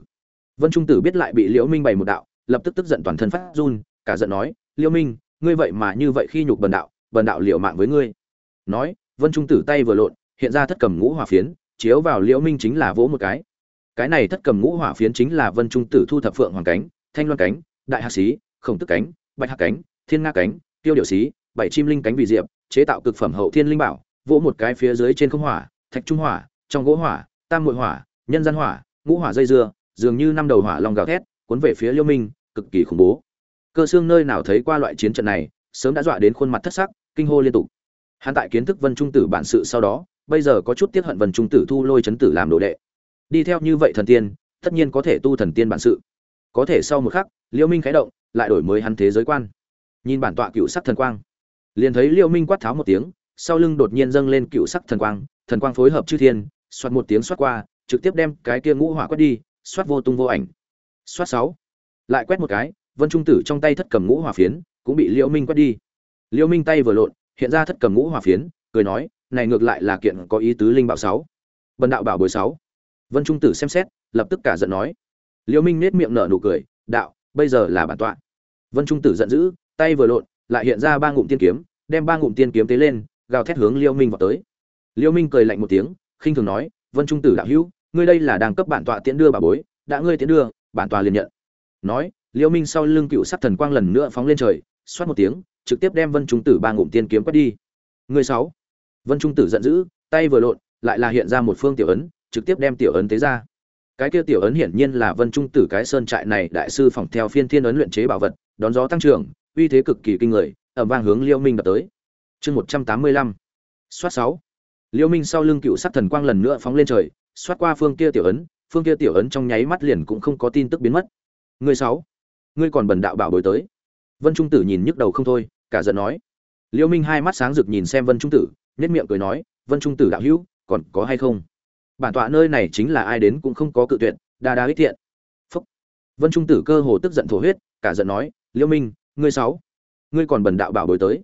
Speaker 1: Vân trung tử biết lại bị liễu minh bày một đạo, lập tức tức giận toàn thân phát run, cả giận nói, liễu minh, ngươi vậy mà như vậy khi nhục bần đạo bần đạo liệu mạng với ngươi. Nói, vân trung tử tay vừa lộn, hiện ra thất cầm ngũ hỏa phiến, chiếu vào liễu minh chính là vỗ một cái. Cái này thất cầm ngũ hỏa phiến chính là vân trung tử thu thập phượng hoàng cánh, thanh loan cánh, đại hạc xí, khổng tức cánh, bạch hạc cánh, thiên nga cánh, tiêu điểu xí, bảy chim linh cánh vì diệp, chế tạo cực phẩm hậu thiên linh bảo, vỗ một cái phía dưới trên không hỏa, thạch trung hỏa, trong gỗ hỏa, tam muội hỏa, nhân gian hỏa, ngũ hỏa dây dưa, dường như năm đầu hỏa long gào thét, cuốn về phía liễu minh, cực kỳ khủng bố. Cơ xương nơi nào thấy qua loại chiến trận này, sớm đã dọa đến khuôn mặt thất sắc kinh hô liên tục. Hắn tại kiến thức vân trung tử bản sự sau đó, bây giờ có chút tiếc hận vân trung tử thu lôi chấn tử làm đồ đệ. Đi theo như vậy thần tiên, tất nhiên có thể tu thần tiên bản sự. Có thể sau một khắc, liêu minh khái động, lại đổi mới hắn thế giới quan. Nhìn bản tọa cựu sắc thần quang, liền thấy liêu minh quát tháo một tiếng, sau lưng đột nhiên dâng lên cựu sắc thần quang thần quang phối hợp chư thiên xoát một tiếng xoát qua, trực tiếp đem cái kia ngũ hỏa quét đi, xoát vô tung vô ảnh. Xoát sáu, lại quét một cái, vân trung tử trong tay thất cầm ngũ hỏa phiến, cũng bị liễu minh quét đi. Liêu minh tay vừa lộn, hiện ra thất cầm ngũ hỏa phiến, cười nói, này ngược lại là kiện có ý tứ linh bảo sáu. Bần đạo bảo bồi sáu. Vân trung tử xem xét, lập tức cả giận nói. Liêu minh nét miệng nở nụ cười, đạo, bây giờ là bản tọa. Vân trung tử giận dữ, tay vừa lộn, lại hiện ra ba ngụm tiên kiếm, đem ba ngụm tiên kiếm tế lên, gào thét hướng Liêu minh vào tới. Liêu minh cười lạnh một tiếng, khinh thường nói, vân trung tử đạo hữu, ngươi đây là đang cấp bản tọa tiễn đưa bà bối, đã ngươi tiễn đưa, bản tọa liền nhận. Nói, Liêu minh sau lưng cựu sắc thần quang lần nữa phóng lên trời, xoát một tiếng trực tiếp đem vân trung tử ba ngụm tiên kiếm quét đi. Người sáu. Vân trung tử giận dữ, tay vừa lộn, lại là hiện ra một phương tiểu ấn, trực tiếp đem tiểu ấn tế ra. Cái kia tiểu ấn hiển nhiên là vân trung tử cái sơn trại này đại sư phòng theo phiên thiên ấn luyện chế bảo vật, đón gió tăng trưởng, uy thế cực kỳ kinh người ầm vang hướng Liêu minh đập tới. Chương một trăm tám mươi lăm. Sáu. Minh sau lưng cựu sát thần quang lần nữa phóng lên trời xoát qua phương kia tiểu ấn, phương kia tiểu ấn trong nháy mắt liền cũng không có tin tức biến mất. Người sáu. Ngươi còn bần đạo bảo bối tới. Vân trung tử nhìn nhức đầu không thôi cả giận nói. Liêu minh hai mắt sáng rực nhìn xem vân trung tử nhất miệng cười nói, vân trung tử đạo hữu, còn có hay không? Bản tọa nơi này chính là ai đến cũng không có cự tuyệt, đa đa ích thiện. Phúc. Vân trung tử cơ hồ tức giận thổ huyết, cả giận nói, liêu minh, ngươi sáu, ngươi còn bần đạo bảo bối tới.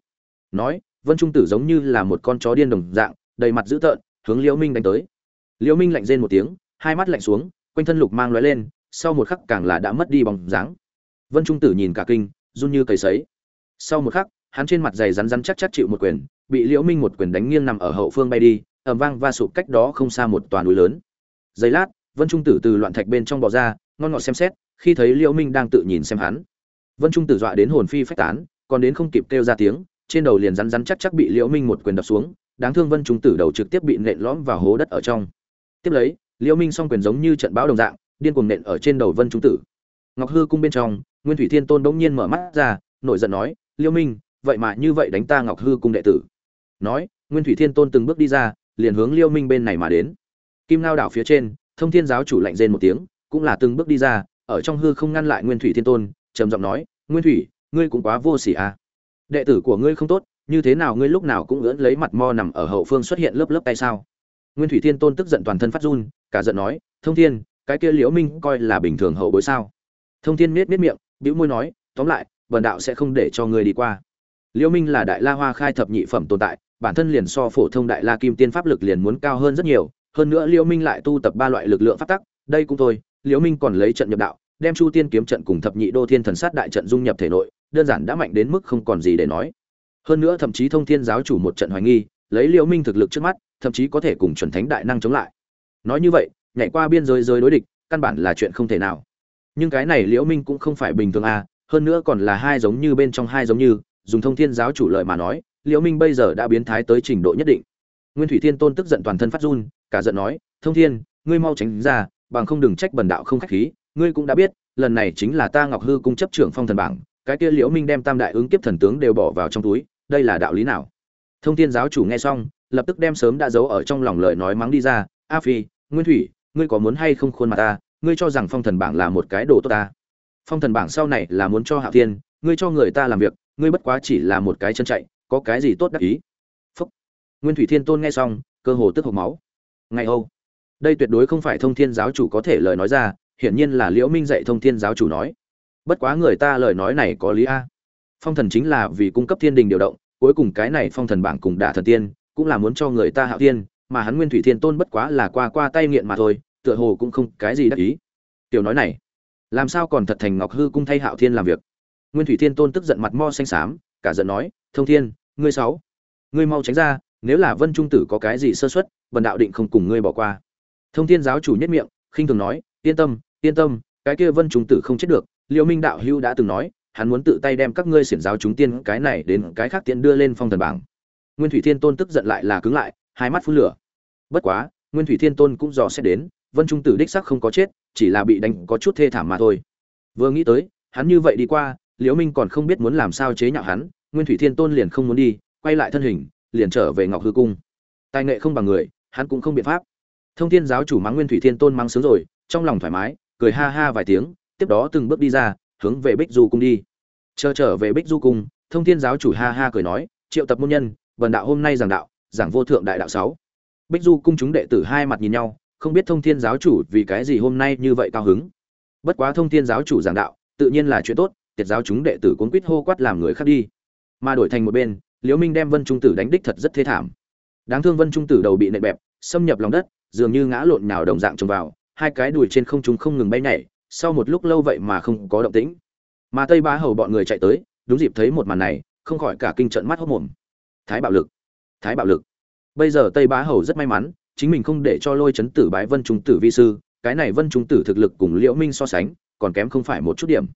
Speaker 1: Nói, vân trung tử giống như là một con chó điên đồng dạng, đầy mặt dữ tợn, hướng liêu minh đánh tới. Liêu minh lạnh rên một tiếng, hai mắt lạnh xuống, quanh thân lục mang lóe lên, sau một khắc càng là đã mất đi bóng dáng. Vân trung tử nhìn cả kinh, run như cầy sấy. Sau một khắc hắn trên mặt dày rắn rắn chắc chắc chịu một quyền, bị liễu minh một quyền đánh nghiêng nằm ở hậu phương bay đi, ầm vang va sụp cách đó không xa một tòa núi lớn. Giây lát, vân trung tử từ loạn thạch bên trong bò ra, ngon ngọt xem xét, khi thấy liễu minh đang tự nhìn xem hắn. Vân trung tử dọa đến hồn phi phách tán, còn đến không kịp kêu ra tiếng, trên đầu liền rắn rắn chắc chắc bị liễu minh một quyền đập xuống, đáng thương vân trung tử đầu trực tiếp bị nện lõm vào hố đất ở trong. Tiếp lấy, liễu minh song quyền giống như trận bão đồng dạng, điên cuồng nện ở trên đầu vân trung tử. Ngọc hư cung bên trong, nguyên thủy thiên tôn đống nhiên mở mắt ra, nổi giận nói, liễu minh vậy mà như vậy đánh ta ngọc hư cung đệ tử. Nói, nguyên thủy thiên tôn từng bước đi ra, liền hướng liêu minh bên này mà đến. Kim lao đảo phía trên, thông thiên giáo chủ lạnh rên một tiếng, cũng là từng bước đi ra, ở trong hư không ngăn lại nguyên thủy thiên tôn, trầm giọng nói, nguyên thủy, ngươi cũng quá vô sỉ à. Đệ tử của ngươi không tốt, như thế nào ngươi lúc nào cũng ưỡn lấy mặt mo nằm ở hậu phương xuất hiện lớp lớp tay sao? Nguyên thủy thiên tôn tức giận toàn thân phát run, cả giận nói, thông thiên, cái kia liễu minh coi là bình thường hậu bối sao? Thông thiên miết miết miệng, bĩu môi nói, tóm lại bần đạo sẽ không để cho ngươi đi qua liễu minh là đại la hoa khai thập nhị phẩm tồn tại, bản thân liền so phổ thông đại la kim tiên pháp lực liền muốn cao hơn rất nhiều, hơn nữa liễu minh lại tu tập ba loại lực lượng pháp tắc, đây cũng thôi liễu minh còn lấy trận nhập đạo, đem chu tiên kiếm trận cùng thập nhị đô thiên thần sát đại trận dung nhập thể nội, đơn giản đã mạnh đến mức không còn gì để nói. Hơn nữa thậm chí thông thiên giáo chủ một trận hoài nghi, lấy liễu minh thực lực trước mắt, thậm chí có thể cùng chuẩn thánh đại năng chống lại. Nói như vậy, nhảy qua biên giới giới đối địch, căn bản là chuyện không thể nào. Nhưng cái này liễu minh cũng không phải bình thường à hơn nữa còn là hai giống như bên trong hai giống như dùng thông thiên giáo chủ lợi mà nói, liễu minh bây giờ đã biến thái tới trình độ nhất định. Nguyên thủy thiên tôn tức giận toàn thân phát run, cả giận nói, thông thiên, ngươi mau tránh ra, bằng không đừng trách bần đạo không khách khí. Ngươi cũng đã biết, lần này chính là ta ngọc hư cung chấp trưởng phong thần bảng, cái kia liễu minh đem tam đại ứng kiếp thần tướng đều bỏ vào trong túi, đây là đạo lý nào? Thông thiên giáo chủ nghe xong, lập tức đem sớm đã giấu ở trong lòng lời nói mắng đi ra, a phi, nguyên thủy, ngươi có muốn hay không khuôn mặt ta? Ngươi cho rằng phong thần bảng là một cái đồ tốt ta? Phong thần bảng sau này là muốn cho hạ thiên, ngươi cho người ta làm việc ngươi bất quá chỉ là một cái chân chạy, có cái gì tốt đắc ý? Phúc. Nguyên thủy thiên tôn nghe xong, cơ hồ tức hộc máu. Ngày âu. Đây tuyệt đối không phải thông thiên giáo chủ có thể lời nói ra, hiển nhiên là liễu minh dạy thông thiên giáo chủ nói. Bất quá người ta lời nói này có lý a. Phong thần chính là vì cung cấp thiên đình điều động, cuối cùng cái này phong thần bảng cùng đả thần tiên, cũng là muốn cho người ta hạo tiên mà hắn nguyên thủy thiên tôn bất quá là qua qua tay nghiện mà thôi, tựa hồ cũng không cái gì đắc ý. Tiểu nói này, làm sao còn thật thành ngọc hư cung thay hạo thiên làm việc? Nguyên thủy thiên tôn tức giận mặt mo xanh xám, cả giận nói, thông thiên, ngươi sáu, ngươi mau tránh ra, nếu là vân trung tử có cái gì sơ xuất Vân đạo định không cùng ngươi bỏ qua. Thông thiên giáo chủ nhất miệng, khinh thường nói, yên tâm yên tâm, cái kia vân trung tử không chết được. Liêu minh đạo hưu đã từng nói, hắn muốn tự tay đem các ngươi xiển giáo chúng tiên cái này đến cái khác tiện đưa lên phong thần bảng. Nguyên thủy thiên tôn tức giận lại là cứng lại, hai mắt phun lửa. Bất quá, nguyên thủy thiên tôn cũng dò xét đến, vân trung tử đích sắc không có chết, chỉ là bị đánh có chút thê thảm mà thôi. Vừa nghĩ tới, hắn như vậy đi qua liễu minh còn không biết muốn làm sao chế nhạo hắn, nguyên thủy thiên tôn liền không muốn đi, quay lại thân hình, liền trở về ngọc hư cung. Tài nghệ không bằng người, hắn cũng không biện pháp. Thông thiên giáo chủ mắng nguyên thủy thiên tôn mắng sướng rồi, trong lòng thoải mái, cười ha ha vài tiếng, tiếp đó từng bước đi ra, hướng về bích du cung đi. Chờ trở về bích du cung, thông thiên giáo chủ ha ha cười nói, triệu tập môn nhân, vần đạo hôm nay giảng đạo, giảng vô thượng đại đạo sáu. Bích du cung chúng đệ tử hai mặt nhìn nhau, không biết thông thiên giáo chủ vì cái gì hôm nay như vậy cao hứng. Bất quá thông thiên giáo chủ giảng đạo, tự nhiên là chuyện tốt tiệt giáo chúng đệ tử cuốn quýt hô quát làm người khác đi. Mà đổi thành một bên, liễu minh đem vân trung tử đánh đích thật rất thê thảm. Đáng thương vân trung tử đầu bị nện bẹp, xâm nhập lòng đất, dường như ngã lộn nhào đồng dạng trồng vào, hai cái đùi trên không trung không ngừng bay nhảy, sau một lúc lâu vậy mà không có động tĩnh. Mà tây bá hầu bọn người chạy tới, đúng dịp thấy một màn này, không khỏi cả kinh trận mắt hốt mồm. Thái bạo lực, thái bạo lực. Bây giờ tây bá hầu rất may mắn, chính mình không để cho lôi chấn tử bái vân trung tử vi sư, cái này vân trung tử thực lực cùng liễu minh so sánh, còn kém không phải một chút điểm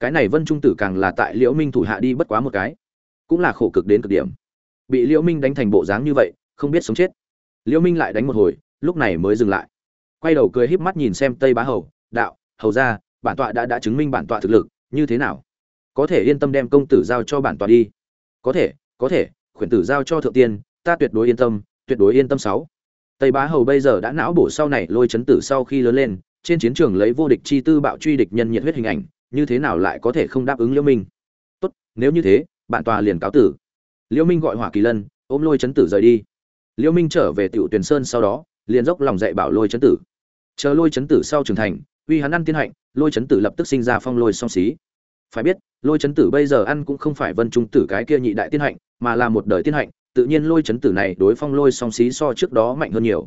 Speaker 1: cái này vân trung tử càng là tại liễu minh thủ hạ đi bất quá một cái, cũng là khổ cực đến cực điểm. Bị liễu minh đánh thành bộ dáng như vậy, không biết sống chết. Liễu minh lại đánh một hồi, lúc này mới dừng lại. Quay đầu cười híp mắt nhìn xem tây bá hầu, đạo, hầu ra bản tọa đã đã chứng minh bản tọa thực lực, như thế nào? Có thể yên tâm đem công tử giao cho bản tọa đi. Có thể có thể, khuyển tử giao cho thượng tiên, ta tuyệt đối yên tâm, tuyệt đối yên tâm sáu. Tây bá hầu bây giờ đã não bổ sau này lôi chấn tử sau khi lớn lên, trên chiến trường lấy vô địch chi tư bạo truy địch nhân nhiệt huyết hình ảnh như thế nào lại có thể không đáp ứng liễu minh? Tốt, nếu như thế, bạn tòa liền cáo tử. Liễu minh gọi hỏa kỳ lân, ôm lôi chấn tử rời đi. Liễu minh trở về tiểu tuyền sơn sau đó, liền dốc lòng dạy bảo lôi chấn tử. Chờ lôi chấn tử sau trưởng thành, uy hắn ăn tiên hạnh, lôi chấn tử lập tức sinh ra phong lôi song xí. Phải biết, lôi chấn tử bây giờ ăn cũng không phải vân trung tử cái kia nhị đại tiên hạnh, mà là một đời tiên hạnh, tự nhiên lôi chấn tử này đối phong lôi song xí so trước đó mạnh hơn nhiều.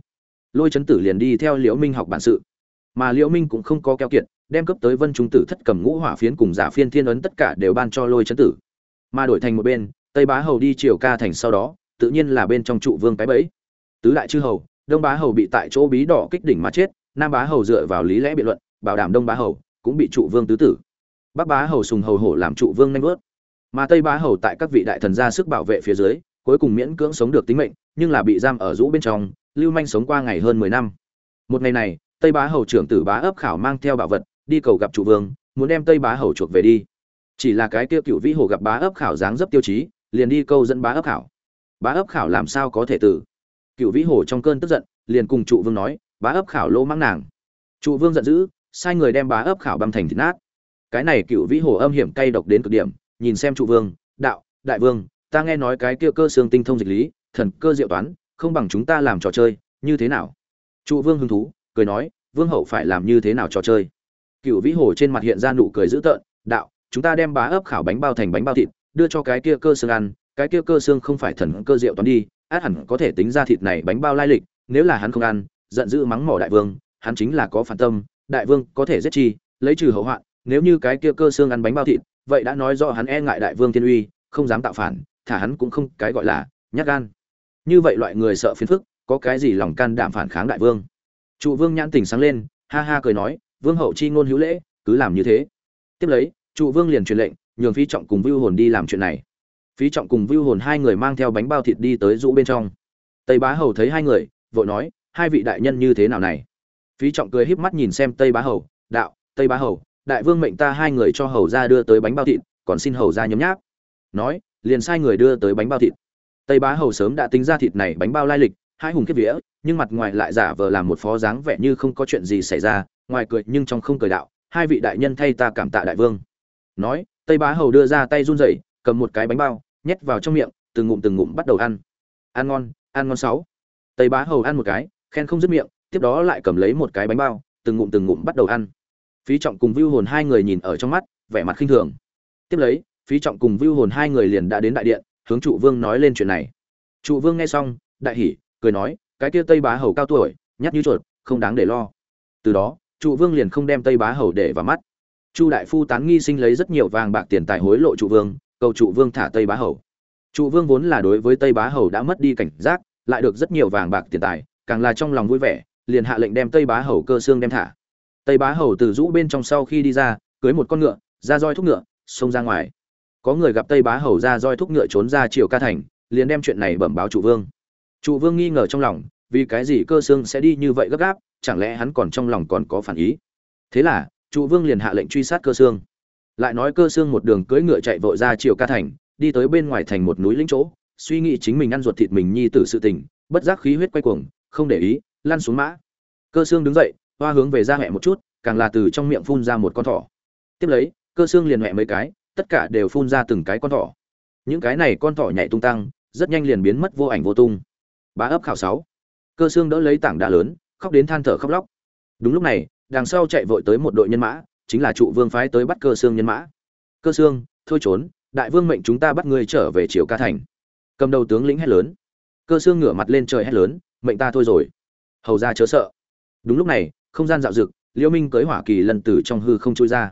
Speaker 1: Lôi chấn tử liền đi theo liễu minh học bản sự, mà liễu minh cũng không có keo kiệt đem cấp tới vân trung tử thất cầm ngũ hỏa phiến cùng giả phiên thiên ấn tất cả đều ban cho lôi chấn tử. Mà đổi thành một bên, tây bá hầu đi triều ca thành sau đó, tự nhiên là bên trong trụ vương cái bẫy. Tứ đại chư hầu, đông bá hầu bị tại chỗ bí đỏ kích đỉnh mà chết, nam bá hầu dựa vào lý lẽ biện luận, bảo đảm đông bá hầu cũng bị trụ vương tứ tử. Bắc bá hầu sùng hầu hổ làm trụ vương nhanh vớt. Mà tây bá hầu tại các vị đại thần ra sức bảo vệ phía dưới, cuối cùng miễn cưỡng sống được tính mệnh, nhưng là bị giam ở rũ bên trong, lưu manh sống qua ngày hơn mười năm. Một ngày này, tây bá hầu trưởng tử bá ấp khảo mang theo bảo vật đi cầu gặp trụ vương, muốn đem tây bá hầu chuộc về đi. Chỉ là cái kia cựu vĩ hồ gặp bá ấp khảo dáng dấp tiêu chí, liền đi câu dẫn bá ấp khảo. Bá ấp khảo làm sao có thể tử? Cựu vĩ hồ trong cơn tức giận, liền cùng trụ vương nói, bá ấp khảo lỗ mắng nàng. Trụ vương giận dữ, sai người đem bá ấp khảo băm thành thịt nát. Cái này cựu vĩ hồ âm hiểm cay độc đến cực điểm, nhìn xem trụ vương, đạo, đại vương, ta nghe nói cái kia cơ xương tinh thông dịch lý, thần cơ diệu toán, không bằng chúng ta làm trò chơi, như thế nào? Trụ vương hứng thú, cười nói, vương hậu phải làm như thế nào trò chơi? Cựu vĩ hồ trên mặt hiện ra nụ cười dữ tợn, đạo, chúng ta đem bá ấp khảo bánh bao thành bánh bao thịt, đưa cho cái kia cơ xương ăn, cái kia cơ xương không phải thần cơ diệu toán đi, át hẳn có thể tính ra thịt này bánh bao lai lịch, nếu là hắn không ăn, giận dữ mắng mỏ đại vương, hắn chính là có phản tâm, đại vương có thể giết chi, lấy trừ hậu hoạn, nếu như cái kia cơ xương ăn bánh bao thịt, vậy đã nói rõ hắn e ngại đại vương thiên uy, không dám tạo phản, thả hắn cũng không cái gọi là nhát gan. Như vậy loại người sợ phiền phức, có cái gì lòng can đảm phản kháng đại vương? Trụ vương nhãn tình sáng lên, ha ha cười nói vương hậu chi ngôn hữu lễ, cứ làm như thế. Tiếp lấy, trụ vương liền truyền lệnh, nhường phí trọng cùng vưu hồn đi làm chuyện này. Phí trọng cùng vưu hồn hai người mang theo bánh bao thịt đi tới rũ bên trong. Tây bá hầu thấy hai người, vội nói, hai vị đại nhân như thế nào này? Phí trọng cười híp mắt nhìn xem tây bá hầu, đạo, tây bá hầu, đại vương mệnh ta hai người cho hầu ra đưa tới bánh bao thịt, còn xin hầu ra nhấm nháp. Nói, liền sai người đưa tới bánh bao thịt. Tây bá hầu sớm đã tính ra thịt này bánh bao lai lịch, hai hùng kiếp vía, nhưng mặt ngoài lại giả vờ làm một phó dáng vẻ như không có chuyện gì xảy ra ngoài cười nhưng trong không cười đạo, hai vị đại nhân thay ta cảm tạ đại vương. Nói, tây bá hầu đưa ra tay run rẩy, cầm một cái bánh bao, nhét vào trong miệng, từng ngụm từng ngụm bắt đầu ăn. Ăn ngon ăn ngon sáu. Tây bá hầu ăn một cái, khen không dứt miệng, tiếp đó lại cầm lấy một cái bánh bao, từng ngụm từng ngụm bắt đầu ăn. Phí trọng cùng vưu hồn hai người nhìn ở trong mắt, vẻ mặt khinh thường. Tiếp lấy, phí trọng cùng vưu hồn hai người liền đã đến đại điện, hướng trụ vương nói lên chuyện này. Trụ vương nghe xong, đại hỉ, cười nói, cái kia tây bá hầu cao tuổi, nhát như chuột, không đáng để lo. Từ đó trụ vương liền không đem tây bá hầu để vào mắt. Chu đại phu tán nghi sinh lấy rất nhiều vàng bạc tiền tài hối lộ trụ vương, cầu trụ vương thả tây bá hầu. Trụ vương vốn là đối với tây bá hầu đã mất đi cảnh giác, lại được rất nhiều vàng bạc tiền tài, càng là trong lòng vui vẻ, liền hạ lệnh đem tây bá hầu cơ xương đem thả. Tây bá hầu từ rũ bên trong sau khi đi ra, cưới một con ngựa, ra roi thúc ngựa, xông ra ngoài. Có người gặp tây bá hầu ra roi thúc ngựa trốn ra triều ca thành, liền đem chuyện này bẩm báo trụ vương. Trụ vương nghi ngờ trong lòng, vì cái gì cơ xương sẽ đi như vậy gấp gáp chẳng lẽ hắn còn trong lòng còn có phản ý? Thế là, trụ vương liền hạ lệnh truy sát cơ xương. Lại nói cơ xương một đường cưỡi ngựa chạy vội ra triều ca thành, đi tới bên ngoài thành một núi lĩnh chỗ, suy nghĩ chính mình ăn ruột thịt mình nhi tử sự tình, bất giác khí huyết quay cuồng, không để ý, lăn xuống mã. Cơ xương đứng dậy, hoa hướng về ra mẹ một chút, càng là từ trong miệng phun ra một con thỏ. Tiếp lấy, cơ xương liền mẹ mấy cái, tất cả đều phun ra từng cái con thỏ. Những cái này con thỏ nhảy tung tăng, rất nhanh liền biến mất vô ảnh vô tung. Bá ấp khảo sáu. Cơ xương đỡ lấy tảng đá lớn khóc đến than thở khóc lóc. Đúng lúc này, đằng sau chạy vội tới một đội nhân mã, chính là trụ vương phái tới bắt cơ xương nhân mã. Cơ xương, thôi trốn, đại vương mệnh chúng ta bắt ngươi trở về triều ca thành. Cầm đầu tướng lĩnh hét lớn. Cơ xương ngửa mặt lên trời hét lớn, mệnh ta thôi rồi. Hầu ra chớ sợ. Đúng lúc này, không gian dạo dực liễu minh cưới hỏa kỳ lần từ trong hư không trôi ra.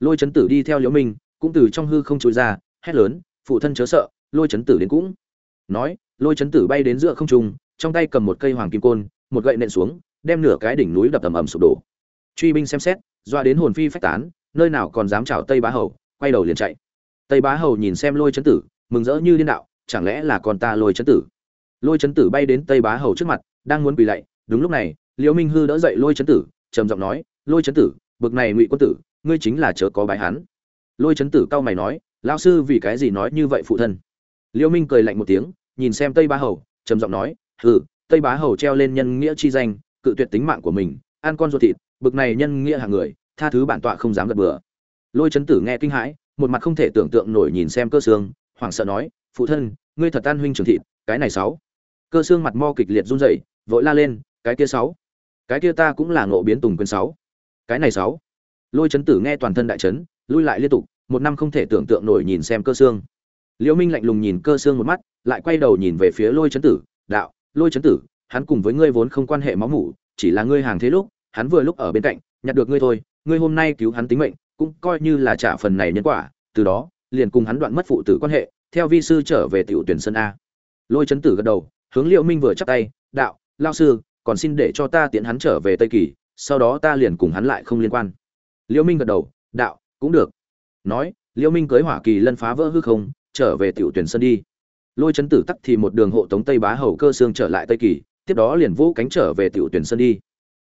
Speaker 1: Lôi chấn tử đi theo liễu minh, cũng từ trong hư không trôi ra, hét lớn, phụ thân chớ sợ, lôi chấn tử đến cũng. Nói, lôi chấn tử bay đến giữa không trung, trong tay cầm một cây hoàng kim côn một gậy nện xuống, đem nửa cái đỉnh núi đập ầm ầm sụp đổ. Truy binh xem xét, doa đến hồn phi phách tán, nơi nào còn dám chào tây bá hầu, quay đầu liền chạy. Tây bá hầu nhìn xem lôi chấn tử, mừng rỡ như điên đạo, chẳng lẽ là con ta lôi chấn tử? Lôi chấn tử bay đến tây bá hầu trước mặt, đang muốn quỳ lạy, đúng lúc này, liễu minh hư đỡ dậy lôi chấn tử, trầm giọng nói, lôi chấn tử, bực này ngụy quân tử, ngươi chính là chớ có bài hắn. Lôi chấn tử cao mày nói, lão sư vì cái gì nói như vậy phụ thân? Liễu minh cười lạnh một tiếng, nhìn xem tây bá hầu, trầm giọng nói, hừ tây bá hầu treo lên nhân nghĩa chi danh, cự tuyệt tính mạng của mình, ăn con ruột thịt, bực này nhân nghĩa hàng người, tha thứ bản tọa không dám gật bừa. Lôi chấn tử nghe kinh hãi, một mặt không thể tưởng tượng nổi nhìn xem cơ xương hoảng sợ nói, phụ thân, ngươi thật tan huynh trường thịt, cái này sáu. Cơ xương mặt mo kịch liệt run rẩy, vội la lên, cái kia sáu? Cái kia ta cũng là ngộ biến tùng quyền sáu. Cái này sáu? Lôi chấn tử nghe toàn thân đại chấn, lui lại liên tục, một năm không thể tưởng tượng nổi nhìn xem cơ xương liễu minh lạnh lùng nhìn cơ xương một mắt, lại quay đầu nhìn về phía lôi chấn tử, đạo lôi chấn tử, hắn cùng với ngươi vốn không quan hệ máu mủ, chỉ là ngươi hàng thế lúc, hắn vừa lúc ở bên cạnh, nhặt được ngươi thôi, ngươi hôm nay cứu hắn tính mệnh, cũng coi như là trả phần này nhân quả, từ đó, liền cùng hắn đoạn mất phụ tử quan hệ, theo vi sư trở về tiểu tuyển sân a. Lôi chấn tử gật đầu, hướng liệu minh vừa chắp tay, đạo lao sư, còn xin để cho ta tiện hắn trở về tây kỳ, sau đó ta liền cùng hắn lại không liên quan. Liễu minh gật đầu, đạo, cũng được. Nói, liễu minh cưới hỏa kỳ lân phá vỡ hư không, trở về tiểu tuyển sân đi lôi chấn tử tắc thì một đường hộ tống tây bá hầu cơ xương trở lại tây kỳ, tiếp đó liền vũ cánh trở về tiểu tuyển Sơn đi.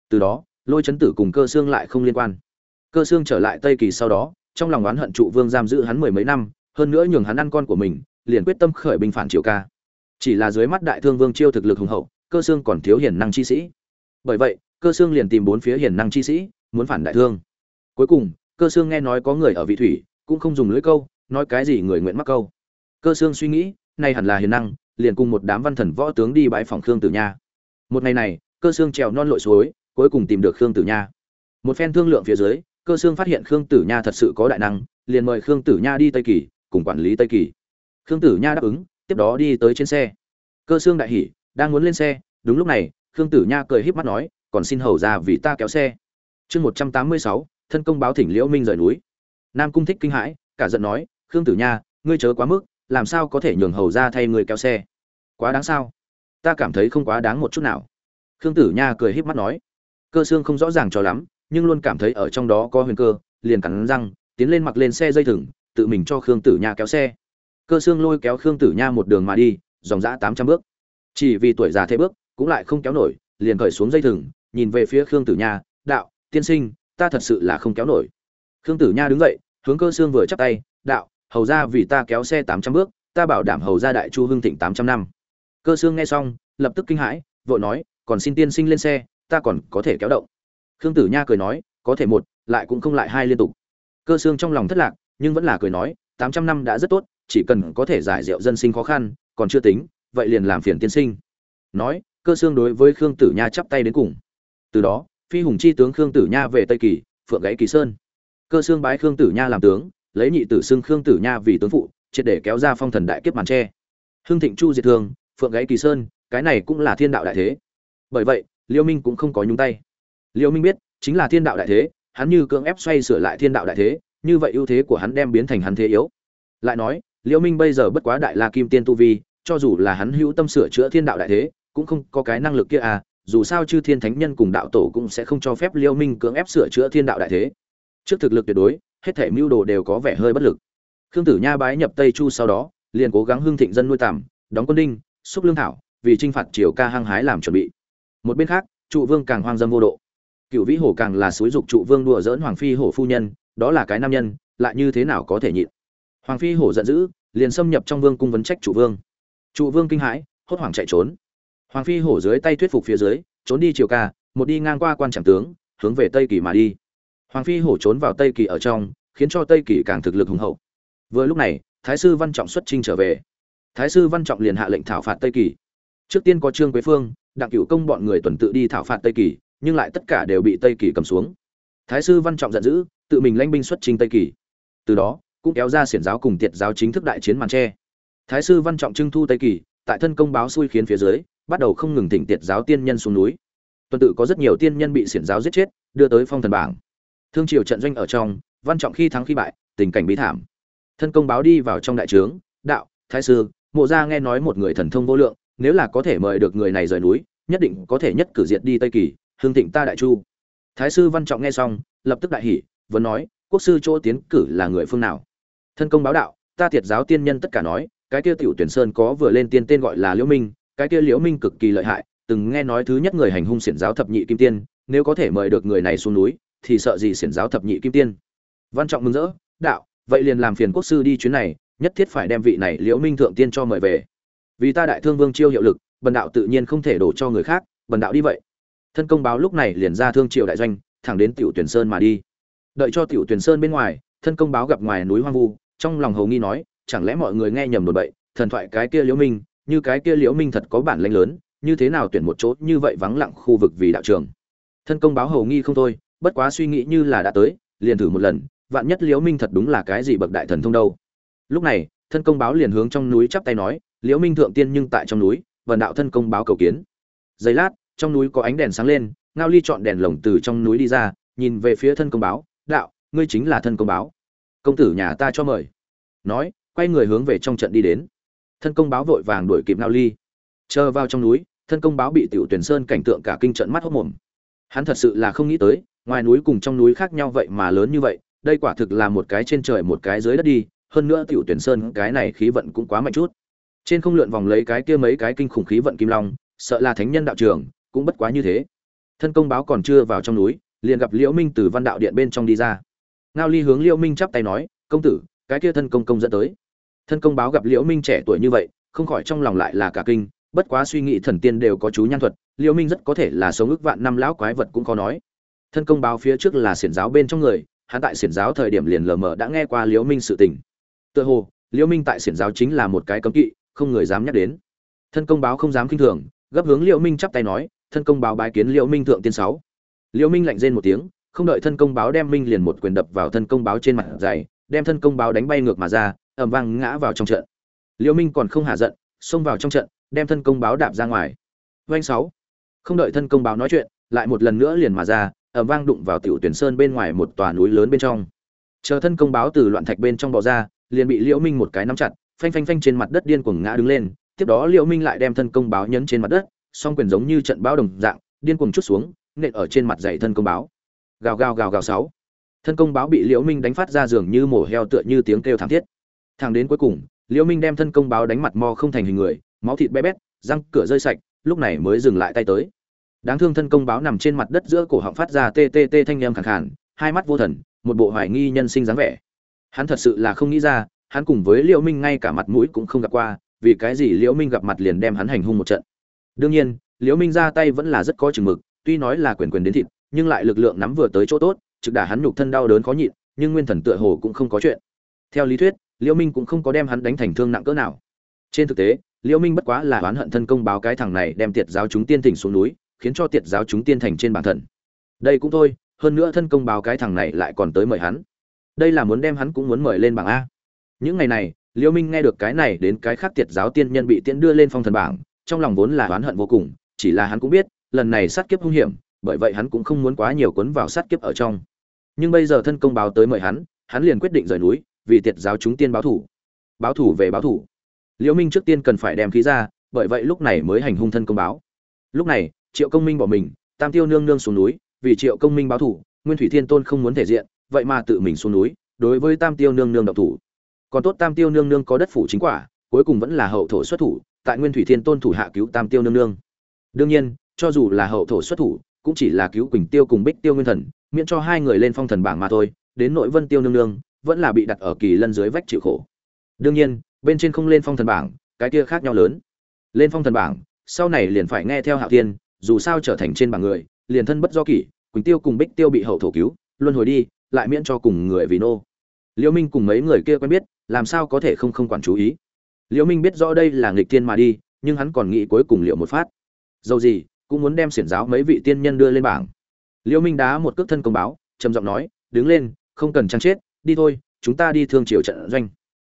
Speaker 1: Từ đó, lôi chấn tử cùng cơ xương lại không liên quan. Cơ xương trở lại tây kỳ sau đó, trong lòng oán hận trụ vương giam giữ hắn mười mấy năm, hơn nữa nhường hắn ăn con của mình, liền quyết tâm khởi binh phản triều ca. Chỉ là dưới mắt đại thương vương chiêu thực lực hùng hậu, cơ xương còn thiếu hiền năng chi sĩ. Bởi vậy, cơ xương liền tìm bốn phía hiền năng chi sĩ, muốn phản đại thương. Cuối cùng, cơ xương nghe nói có người ở vị thủy, cũng không dùng lưỡi câu, nói cái gì người nguyện mắc câu. Cơ xương suy nghĩ nay hẳn là hiền năng, liền cùng một đám văn thần võ tướng đi bãi phòng khương tử nha. Một ngày này, cơ xương trèo non lội suối, cuối cùng tìm được khương tử nha. Một phen thương lượng phía dưới, cơ xương phát hiện khương tử nha thật sự có đại năng, liền mời khương tử nha đi tây kỳ, cùng quản lý tây kỳ. Khương tử nha đáp ứng, tiếp đó đi tới trên xe. Cơ xương đại hỉ, đang muốn lên xe, đúng lúc này, khương tử nha cười híp mắt nói, còn xin hầu ra vì ta kéo xe. Chương một trăm tám mươi sáu, thân công báo thỉnh liễu minh rời núi. Nam cung thích kinh hãi, cả giận nói, khương tử nha, ngươi chớ quá mức làm sao có thể nhường hầu ra thay người kéo xe? Quá đáng sao? Ta cảm thấy không quá đáng một chút nào. Khương tử nha cười híp mắt nói. Cơ xương không rõ ràng cho lắm, nhưng luôn cảm thấy ở trong đó có huyền cơ, liền cắn răng, tiến lên mặc lên xe dây thừng, tự mình cho khương tử nha kéo xe. Cơ xương lôi kéo khương tử nha một đường mà đi, dòng dã tám trăm bước. Chỉ vì tuổi già thế bước, cũng lại không kéo nổi, liền cởi xuống dây thừng, nhìn về phía khương tử nha, đạo, tiên sinh, ta thật sự là không kéo nổi. Khương tử nha đứng dậy, hướng cơ xương vừa chắp tay, đạo hầu ra vì ta kéo xe tám trăm bước, ta bảo đảm hầu ra đại chu hưng thịnh tám trăm năm. Cơ xương nghe xong, lập tức kinh hãi, vội nói, còn xin tiên sinh lên xe, ta còn có thể kéo động. Khương tử nha cười nói, có thể một, lại cũng không lại hai liên tục. Cơ xương trong lòng thất lạc, nhưng vẫn là cười nói, tám trăm năm đã rất tốt, chỉ cần có thể giải rượu dân sinh khó khăn, còn chưa tính, vậy liền làm phiền tiên sinh. Nói, cơ xương đối với khương tử nha chắp tay đến cùng. Từ đó, phi hùng chi tướng khương tử nha về tây kỳ, phượng gáy kỳ sơn. Cơ xương bái khương tử nha làm tướng lấy nhị tử xưng khương tử nha vì tướng phụ, triệt để kéo ra phong thần đại kiếp màn tre. Hương thịnh chu diệt thương phượng gáy kỳ sơn, cái này cũng là thiên đạo đại thế. Bởi vậy, liêu minh cũng không có nhúng tay. Liêu minh biết, chính là thiên đạo đại thế, hắn như cưỡng ép xoay sửa lại thiên đạo đại thế, như vậy ưu thế của hắn đem biến thành hắn thế yếu. Lại nói, liêu minh bây giờ bất quá đại la kim tiên tu vi, cho dù là hắn hữu tâm sửa chữa thiên đạo đại thế, cũng không có cái năng lực kia à dù sao chư thiên thánh nhân cùng đạo tổ cũng sẽ không cho phép liêu minh cưỡng ép sửa chữa thiên đạo đại thế. Trước thực lực tuyệt đối hết thể mưu đồ đều có vẻ hơi bất lực. Khương tử nha bái nhập tây chu sau đó, liền cố gắng hưng thịnh dân nuôi tằm, đóng quân đinh, xúc lương thảo, vì t r i n h phạt triều ca hăng hái làm chuẩn bị. Một bên khác, trụ vương càng hoang dâm vô độ. Cựu vĩ hổ càng là xúi dục trụ vương đùa dỡn hoàng phi hổ phu nhân, đó là cái nam nhân, lại như thế nào có thể nhịn? Hoàng phi hổ giận dữ, liền xâm nhập trong vương cung vấn trách trụ vương. Trụ vương kinh hãi, hốt hoảng chạy trốn. Hoàng phi hổ dưới tay thuyết phục phía dưới, trốn đi triều ca, một đi ngang qua quan trạm tướng, hướng về tây kỳ mà đi hoàng phi hổ trốn vào tây kỳ ở trong, khiến cho tây kỳ càng thực lực hùng hậu. Vừa lúc này, thái sư văn trọng xuất trinh trở về. Thái sư văn trọng liền hạ lệnh thảo phạt tây kỳ. Trước tiên có trương quế phương, đặng cửu công bọn người tuần tự đi thảo phạt tây kỳ, nhưng lại tất cả đều bị tây kỳ cầm xuống. Thái sư văn trọng giận dữ, tự mình lãnh binh xuất trình tây kỳ. Từ đó, cũng kéo ra xiển giáo cùng tiệt giáo chính thức đại chiến màn tre. Thái sư văn trọng trưng thu tây kỳ, tại thân công báo xui khiến phía dưới, bắt đầu không ngừng thỉnh tiệt giáo tiên nhân xuống núi. Tuần tự có rất nhiều tiên nhân bị xiển giáo giết chết, đưa tới phong thần bảng thương triều trận doanh ở trong, văn trọng khi thắng khi bại, tình cảnh bí thảm. Thân công báo đi vào trong đại trướng, đạo, thái sư, mộ gia nghe nói một người thần thông vô lượng, nếu là có thể mời được người này rời núi, nhất định có thể nhất cử diệt đi tây kỳ, hương thịnh ta đại chu. Thái sư văn trọng nghe xong, lập tức đại hỉ vẫn nói, quốc sư chỗ tiến cử là người phương nào? Thân công báo đạo, ta thiệt giáo tiên nhân tất cả nói, cái kia tiểu tuyển sơn có vừa lên tiên tên gọi là liễu minh, cái kia liễu minh cực kỳ lợi hại, từng nghe nói thứ nhất người hành hung xiển giáo thập nhị kim tiên, nếu có thể mời được người này xuống núi thì sợ gì xiển giáo thập nhị kim tiên. Văn trọng mừng rỡ, đạo, vậy liền làm phiền quốc sư đi chuyến này, nhất thiết phải đem vị này liễu minh thượng tiên cho mời về. Vì ta đại thương vương chiêu hiệu lực, bần đạo tự nhiên không thể đổ cho người khác, bần đạo đi vậy. Thân công báo lúc này liền ra thương triều đại doanh, thẳng đến tiểu tuyển sơn mà đi. Đợi cho tiểu tuyển sơn bên ngoài, thân công báo gặp ngoài núi hoang vu, trong lòng hầu nghi nói, chẳng lẽ mọi người nghe nhầm đồn bậy thần thoại cái kia liễu minh, như cái kia liễu minh thật có bản lĩnh lớn, như thế nào tuyển một chỗ như vậy vắng lặng khu vực vì đạo trường? Thân công báo hầu nghi không thôi bất quá suy nghĩ như là đã tới, liền thử một lần, vạn nhất liễu minh thật đúng là cái gì bậc đại thần thông đâu. Lúc này, thân công báo liền hướng trong núi chắp tay nói, liễu minh thượng tiên nhưng tại trong núi, vần đạo thân công báo cầu kiến. Giây lát, trong núi có ánh đèn sáng lên, ngao ly chọn đèn lồng từ trong núi đi ra, nhìn về phía thân công báo, đạo, ngươi chính là thân công báo. Công tử nhà ta cho mời. Nói, quay người hướng về trong trận đi đến. Thân công báo vội vàng đuổi kịp ngao ly. Chờ vào trong núi, thân công báo bị tiểu tuyển sơn cảnh tượng cả kinh trận mắt hốc mồm hắn thật sự là không nghĩ tới, ngoài núi cùng trong núi khác nhau vậy mà lớn như vậy, đây quả thực là một cái trên trời một cái dưới đất đi, hơn nữa tiểu tuyển sơn cái này khí vận cũng quá mạnh chút. Trên không lượn vòng lấy cái kia mấy cái kinh khủng khí vận kim long, sợ là thánh nhân đạo trường cũng bất quá như thế. Thân công báo còn chưa vào trong núi, liền gặp liễu minh từ văn đạo điện bên trong đi ra. Ngao ly hướng liễu minh chắp tay nói, công tử, cái kia thân công công dẫn tới. Thân công báo gặp liễu minh trẻ tuổi như vậy, không khỏi trong lòng lại là cả kinh, bất quá suy nghĩ thần tiên đều có chú nhan thuật liễu minh rất có thể là sống ước vạn năm lão quái vật cũng có nói. Thân công báo phía trước là xiển giáo bên trong người, hắn tại xiển giáo thời điểm liền lờ mờ đã nghe qua liễu minh sự tình. Tựa hồ, liễu minh tại xiển giáo chính là một cái cấm kỵ, không người dám nhắc đến. Thân công báo không dám kinh thường, gấp hướng liễu minh chắp tay nói, thân công báo bái kiến liễu minh thượng tiên sáu. Liễu minh lạnh rên một tiếng, không đợi thân công báo đem minh liền một quyền đập vào thân công báo trên mặt dày, đem thân công báo đánh bay ngược mà ra, ầm vang ngã vào trong trận. Liễu minh còn không hạ giận, xông vào trong trận, đem thân công báo đạp ra ngoài. Doanh sáu không đợi thân công báo nói chuyện, lại một lần nữa liền mà ra, ầm vang đụng vào tiểu tuyển sơn bên ngoài một tòa núi lớn bên trong. Chờ thân công báo từ loạn thạch bên trong bò ra, liền bị liễu minh một cái nắm chặt, phanh phanh phanh trên mặt đất điên cuồng ngã đứng lên, tiếp đó liễu minh lại đem thân công báo nhấn trên mặt đất, song quyền giống như trận bão đồng dạng, điên cuồng chút xuống, nện ở trên mặt dày thân công báo. Gào gào gào gào sáu. Thân công báo bị liễu minh đánh phát ra giường như mổ heo tựa như tiếng kêu thảm thiết. Thẳng đến cuối cùng, liễu minh đem thân công báo đánh mặt mo không thành hình người, máu thịt bé bét, răng cửa rơi sạch, lúc này mới dừng lại tay tới đáng thương thân công báo nằm trên mặt đất giữa cổ họng phát ra tê tê tê thanh âm khàn khàn, hai mắt vô thần, một bộ hoài nghi nhân sinh dáng vẻ. Hắn thật sự là không nghĩ ra, hắn cùng với liễu minh ngay cả mặt mũi cũng không gặp qua, vì cái gì liễu minh gặp mặt liền đem hắn hành hung một trận. Đương nhiên, liễu minh ra tay vẫn là rất có chừng mực, tuy nói là quyền quyền đến thịt, nhưng lại lực lượng nắm vừa tới chỗ tốt, trực đả hắn nhục thân đau đớn khó nhịn, nhưng nguyên thần tựa hồ cũng không có chuyện. Theo lý thuyết, liễu minh cũng không có đem hắn đánh thành thương nặng cỡ nào. Trên thực tế, liễu minh bất quá là oán hận thân công báo cái thằng này đem tiệt giáo chúng tiên thỉnh xuống núi khiến cho tiệt giáo chúng tiên thành trên bản thần đây cũng thôi, hơn nữa thân công báo cái thằng này lại còn tới mời hắn. Đây là muốn đem hắn cũng muốn mời lên bảng a. Những ngày này liễu minh nghe được cái này đến cái khác tiệt giáo tiên nhân bị tiễn đưa lên phong thần bảng, trong lòng vốn là oán hận vô cùng, chỉ là hắn cũng biết, lần này sát kiếp hung hiểm, bởi vậy hắn cũng không muốn quá nhiều cuốn vào sát kiếp ở trong. Nhưng bây giờ thân công báo tới mời hắn hắn liền quyết định rời núi, vì tiệt giáo chúng tiên báo thủ. Báo thủ về báo thủ. Liễu minh trước tiên cần phải đem khí ra, bởi vậy lúc này mới hành hung thân công báo. Lúc này triệu công minh bỏ mình, tam tiêu nương nương xuống núi, vì triệu công minh báo thủ, nguyên thủy thiên tôn không muốn thể diện, vậy mà tự mình xuống núi, đối với tam tiêu nương nương độc thủ. Còn tốt tam tiêu nương nương có đất phủ chính quả, cuối cùng vẫn là hậu thổ xuất thủ, tại nguyên thủy thiên tôn thủ hạ cứu tam tiêu nương nương. Đương nhiên, cho dù là hậu thổ xuất thủ, cũng chỉ là cứu quỳnh tiêu cùng bích tiêu nguyên thần, miễn cho hai người lên phong thần bảng mà thôi, đến nội vân tiêu nương nương, vẫn là bị đặt ở kỳ lân dưới vách chịu khổ. Đương nhiên, bên trên không lên phong thần bảng, cái kia khác nhau lớn. Lên phong thần bảng, sau này liền phải nghe theo hạo thiên dù sao trở thành trên bảng người, liền thân bất do kỷ, quỳnh tiêu cùng bích tiêu bị hậu thổ cứu, luân hồi đi, lại miễn cho cùng người vì nô. Liễu minh cùng mấy người kia quen biết, làm sao có thể không không quản chú ý? Liễu minh biết rõ đây là nghịch thiên mà đi, nhưng hắn còn nghĩ cuối cùng liệu một phát. Dầu gì, cũng muốn đem xiển giáo mấy vị tiên nhân đưa lên bảng. Liễu minh đá một cước thân công báo, trầm giọng nói, đứng lên, không cần trang chết, đi thôi, chúng ta đi thương triều trận doanh.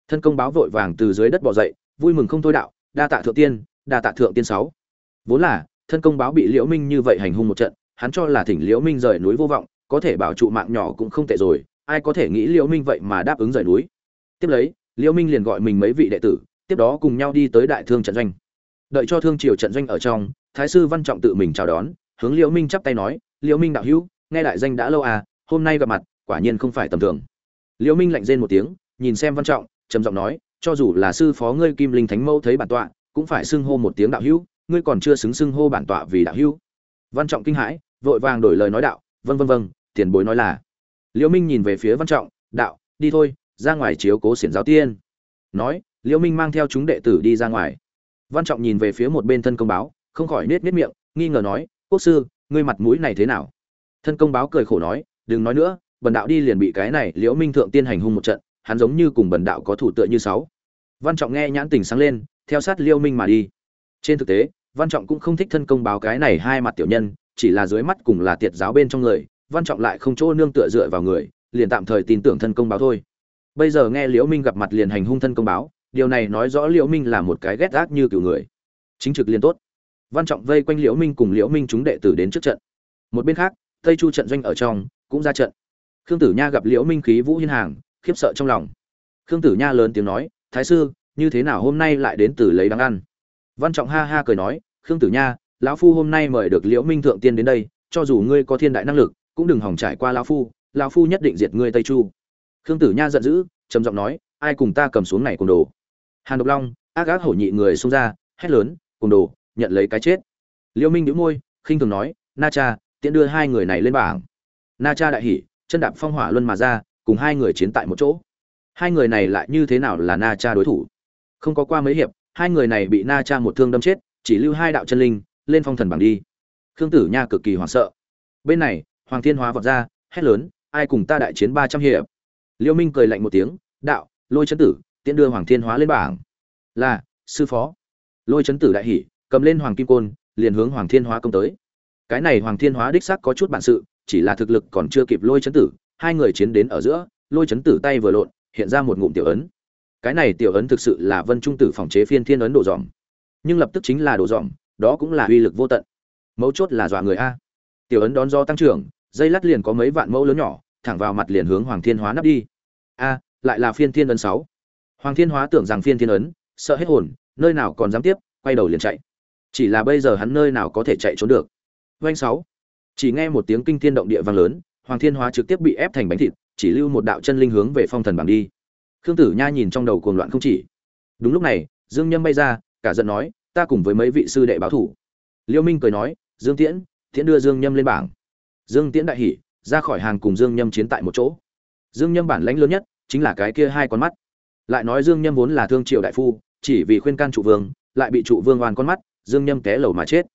Speaker 1: Thân công báo vội vàng từ dưới đất bò dậy, vui mừng không thôi đạo, đa tạ thượng tiên, đa tạ thượng tiên sáu. Vốn là thân công báo bị liễu minh như vậy hành hung một trận, hắn cho là thỉnh liễu minh rời núi vô vọng, có thể bảo trụ mạng nhỏ cũng không tệ rồi, ai có thể nghĩ liễu minh vậy mà đáp ứng rời núi. Tiếp lấy, liễu minh liền gọi mình mấy vị đệ tử, tiếp đó cùng nhau đi tới đại thương trận doanh. Đợi cho thương triều trận doanh ở trong, thái sư văn trọng tự mình chào đón, hướng liễu minh chắp tay nói, liễu minh đạo hữu, nghe đại danh đã lâu à hôm nay gặp mặt, quả nhiên không phải tầm thường. Liễu minh lạnh rên một tiếng, nhìn xem văn trọng, trầm giọng nói, cho dù là sư phó ngươi kim linh thánh mẫu thấy bản tọa, cũng phải xưng hô một tiếng đạo hữu ngươi còn chưa xứng xưng hô bản tọa vì đạo hữu. Văn trọng kinh hãi, vội vàng đổi lời nói đạo vân vân vân tiền bối nói là. Liễu minh nhìn về phía văn trọng, đạo, đi thôi, ra ngoài chiếu cố xiển giáo tiên. Nói, liễu minh mang theo chúng đệ tử đi ra ngoài. Văn trọng nhìn về phía một bên thân công báo, không khỏi nết nết miệng, nghi ngờ nói, quốc sư, ngươi mặt mũi này thế nào? Thân công báo cười khổ nói, đừng nói nữa, bần đạo đi liền bị cái này liễu minh thượng tiên hành hung một trận, hắn giống như cùng bần đạo có thủ tựa như sáu. Văn trọng nghe nhãn tình sáng lên, theo sát liễu minh mà đi. Trên thực tế văn trọng cũng không thích thân công báo cái này hai mặt tiểu nhân, chỉ là dưới mắt cùng là tiệt giáo bên trong người, văn trọng lại không chỗ nương tựa dựa vào người, liền tạm thời tin tưởng thân công báo thôi. Bây giờ nghe liễu minh gặp mặt liền hành hung thân công báo, điều này nói rõ liễu minh là một cái ghét ác như kiểu người. Chính trực liền tốt. Văn trọng vây quanh liễu minh cùng liễu minh chúng đệ tử đến trước trận. Một bên khác, tây chu trận doanh ở trong, cũng ra trận. Khương tử nha gặp liễu minh khí vũ hiên hàng, khiếp sợ trong lòng. Khương tử nha lớn tiếng nói, thái sư, như thế nào hôm nay lại đến từ lấy đáng ăn? Văn trọng ha ha cười nói khương tử nha, lão phu hôm nay mời được liễu minh thượng tiên đến đây, cho dù ngươi có thiên đại năng lực, cũng đừng hỏng trải qua lão phu lão phu nhất định diệt ngươi tây chu. Khương tử nha giận dữ, trầm giọng nói, ai cùng ta cầm xuống này cùng đồ? Hàn độc long, ác ác hổ nhị người xông ra, hét lớn, cùng đồ, nhận lấy cái chết. Liễu minh nhíu môi, khinh thường nói, na cha tiện đưa hai người này lên bảng. Na cha đại hỉ, chân đạp phong hỏa luân mà ra, cùng hai người chiến tại một chỗ. Hai người này lại như thế nào là na cha đối thủ? Không có qua mấy hiệp, hai người này bị na cha một thương đâm chết chỉ lưu hai đạo chân linh, lên phong thần bảng đi. Khương tử nha cực kỳ hoảng sợ. Bên này, hoàng thiên hóa vọt ra, hét lớn, ai cùng ta đại chiến ba trăm hiệp? Liêu minh cười lạnh một tiếng, đạo, lôi chấn tử, tiễn đưa hoàng thiên hóa lên bảng. Là, sư phó. Lôi chấn tử đại hỉ, cầm lên hoàng kim côn, liền hướng hoàng thiên hóa công tới. Cái này hoàng thiên hóa đích xác có chút bản sự, chỉ là thực lực còn chưa kịp lôi chấn tử, hai người chiến đến ở giữa, lôi chấn tử tay vừa lộn, hiện ra một ngụm tiểu ấn. Cái này tiểu ấn thực sự là vân trung tử phòng chế phiên thiên ấn đổ dòm nhưng lập tức chính là đồ dòm, đó cũng là uy lực vô tận. Mấu chốt là dọa người a. Tiểu ấn đón do tăng trưởng, dây lát liền có mấy vạn mẫu lớn nhỏ, thẳng vào mặt liền hướng hoàng thiên hóa nắp đi. A, lại là phiên thiên ấn sáu. Hoàng thiên hóa tưởng rằng phiên thiên ấn, sợ hết hồn, nơi nào còn dám tiếp, quay đầu liền chạy. Chỉ là bây giờ hắn nơi nào có thể chạy trốn được. Doanh sáu. Chỉ nghe một tiếng kinh thiên động địa vang lớn, hoàng thiên hóa trực tiếp bị ép thành bánh thịt, chỉ lưu một đạo chân linh hướng về phong thần bảng đi. Khương tử nha nhìn trong đầu cuồng loạn không chỉ. Đúng lúc này, dương nhâm bay ra, cả giận nói ta cùng với mấy vị sư đệ báo thủ. Liêu minh cười nói, dương tiễn tiễn đưa dương nhâm lên bảng. Dương tiễn đại hỉ, ra khỏi hàng cùng dương nhâm chiến tại một chỗ. Dương nhâm bản lãnh lớn nhất chính là cái kia hai con mắt. Lại nói dương nhâm vốn là thương triều đại phu, chỉ vì khuyên can trụ vương, lại bị trụ vương oan con mắt, dương nhâm té lầu mà chết.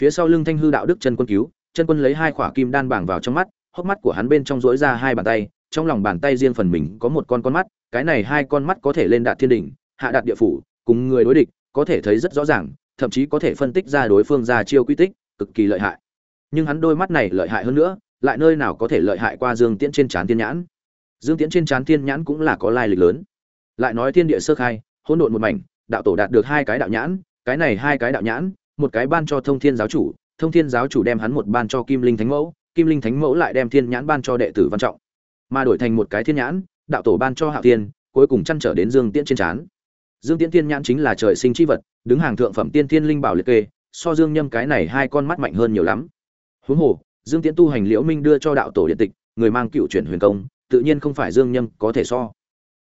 Speaker 1: Phía sau lưng thanh hư đạo đức chân quân cứu, chân quân lấy hai khỏa kim đan bảng vào trong mắt, hốc mắt của hắn bên trong rỗi ra hai bàn tay, trong lòng bàn tay riêng phần mình có một con con mắt, cái này hai con mắt có thể lên đạt thiên đỉnh, hạ đạt địa phủ, cùng người đối địch có thể thấy rất rõ ràng, thậm chí có thể phân tích ra đối phương ra chiêu quy tích, cực kỳ lợi hại. Nhưng hắn đôi mắt này lợi hại hơn nữa, lại nơi nào có thể lợi hại qua dương tiễn trên trán thiên nhãn. Dương tiễn trên trán thiên nhãn cũng là có lai lịch lớn. Lại nói thiên địa sơ khai, hỗn độn một mảnh, đạo tổ đạt được hai cái đạo nhãn, cái này hai cái đạo nhãn, một cái ban cho thông thiên giáo chủ, thông thiên giáo chủ đem hắn một ban cho kim linh thánh mẫu, kim linh thánh mẫu lại đem thiên nhãn ban cho đệ tử văn trọng. Mà đổi thành một cái thiên nhãn, đạo tổ ban cho hạ tiên cuối cùng chăn trở đến dương tiễn trên trán dương tiễn thiên nhãn chính là trời sinh chi vật, đứng hàng thượng phẩm tiên thiên linh bảo liệt kê, so dương nhâm cái này hai con mắt mạnh hơn nhiều lắm. Huống hồ, dương tiễn tu hành liễu minh đưa cho đạo tổ điện tịch, người mang cựu chuyển huyền công, tự nhiên không phải dương nhâm có thể so.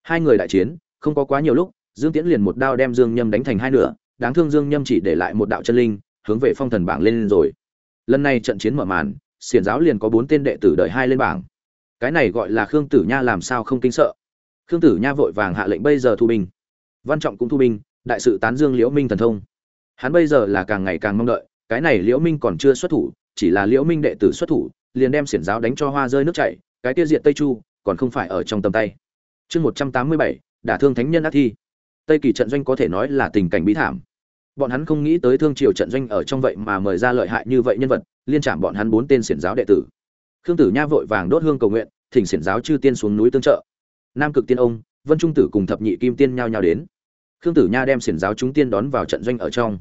Speaker 1: Hai người đại chiến, không có quá nhiều lúc, dương tiễn liền một đao đem dương nhâm đánh thành hai nửa, đáng thương dương nhâm chỉ để lại một đạo chân linh, hướng về phong thần bảng lên rồi. Lần này trận chiến mở màn, xiển giáo liền có bốn tên đệ tử đợi hai lên bảng. Cái này gọi là khương tử nha làm sao không kinh sợ? Khương tử nha vội vàng hạ lệnh bây giờ thu binh văn trọng cũng thu binh, đại sự tán dương liễu minh thần thông. Hắn bây giờ là càng ngày càng mong đợi, cái này liễu minh còn chưa xuất thủ, chỉ là liễu minh đệ tử xuất thủ, liền đem xiển giáo đánh cho hoa rơi nước chảy, cái tiêu diệt tây chu, còn không phải ở trong tầm tay. Chương một trăm tám mươi bảy, đả thương thánh nhân ác thi. Tây kỳ trận doanh có thể nói là tình cảnh bí thảm. Bọn hắn không nghĩ tới thương triều trận doanh ở trong vậy mà mời ra lợi hại như vậy nhân vật, liên trảm bọn hắn bốn tên xiển giáo đệ tử. Khương tử nha vội vàng đốt hương cầu nguyện, thỉnh xiển giáo chư tiên xuống núi tương trợ. Nam cực tiên ông vân trung tử cùng thập nhị kim tiên nhao nhao đến. Khương tử nha đem xiển giáo chúng tiên đón vào trận doanh ở trong.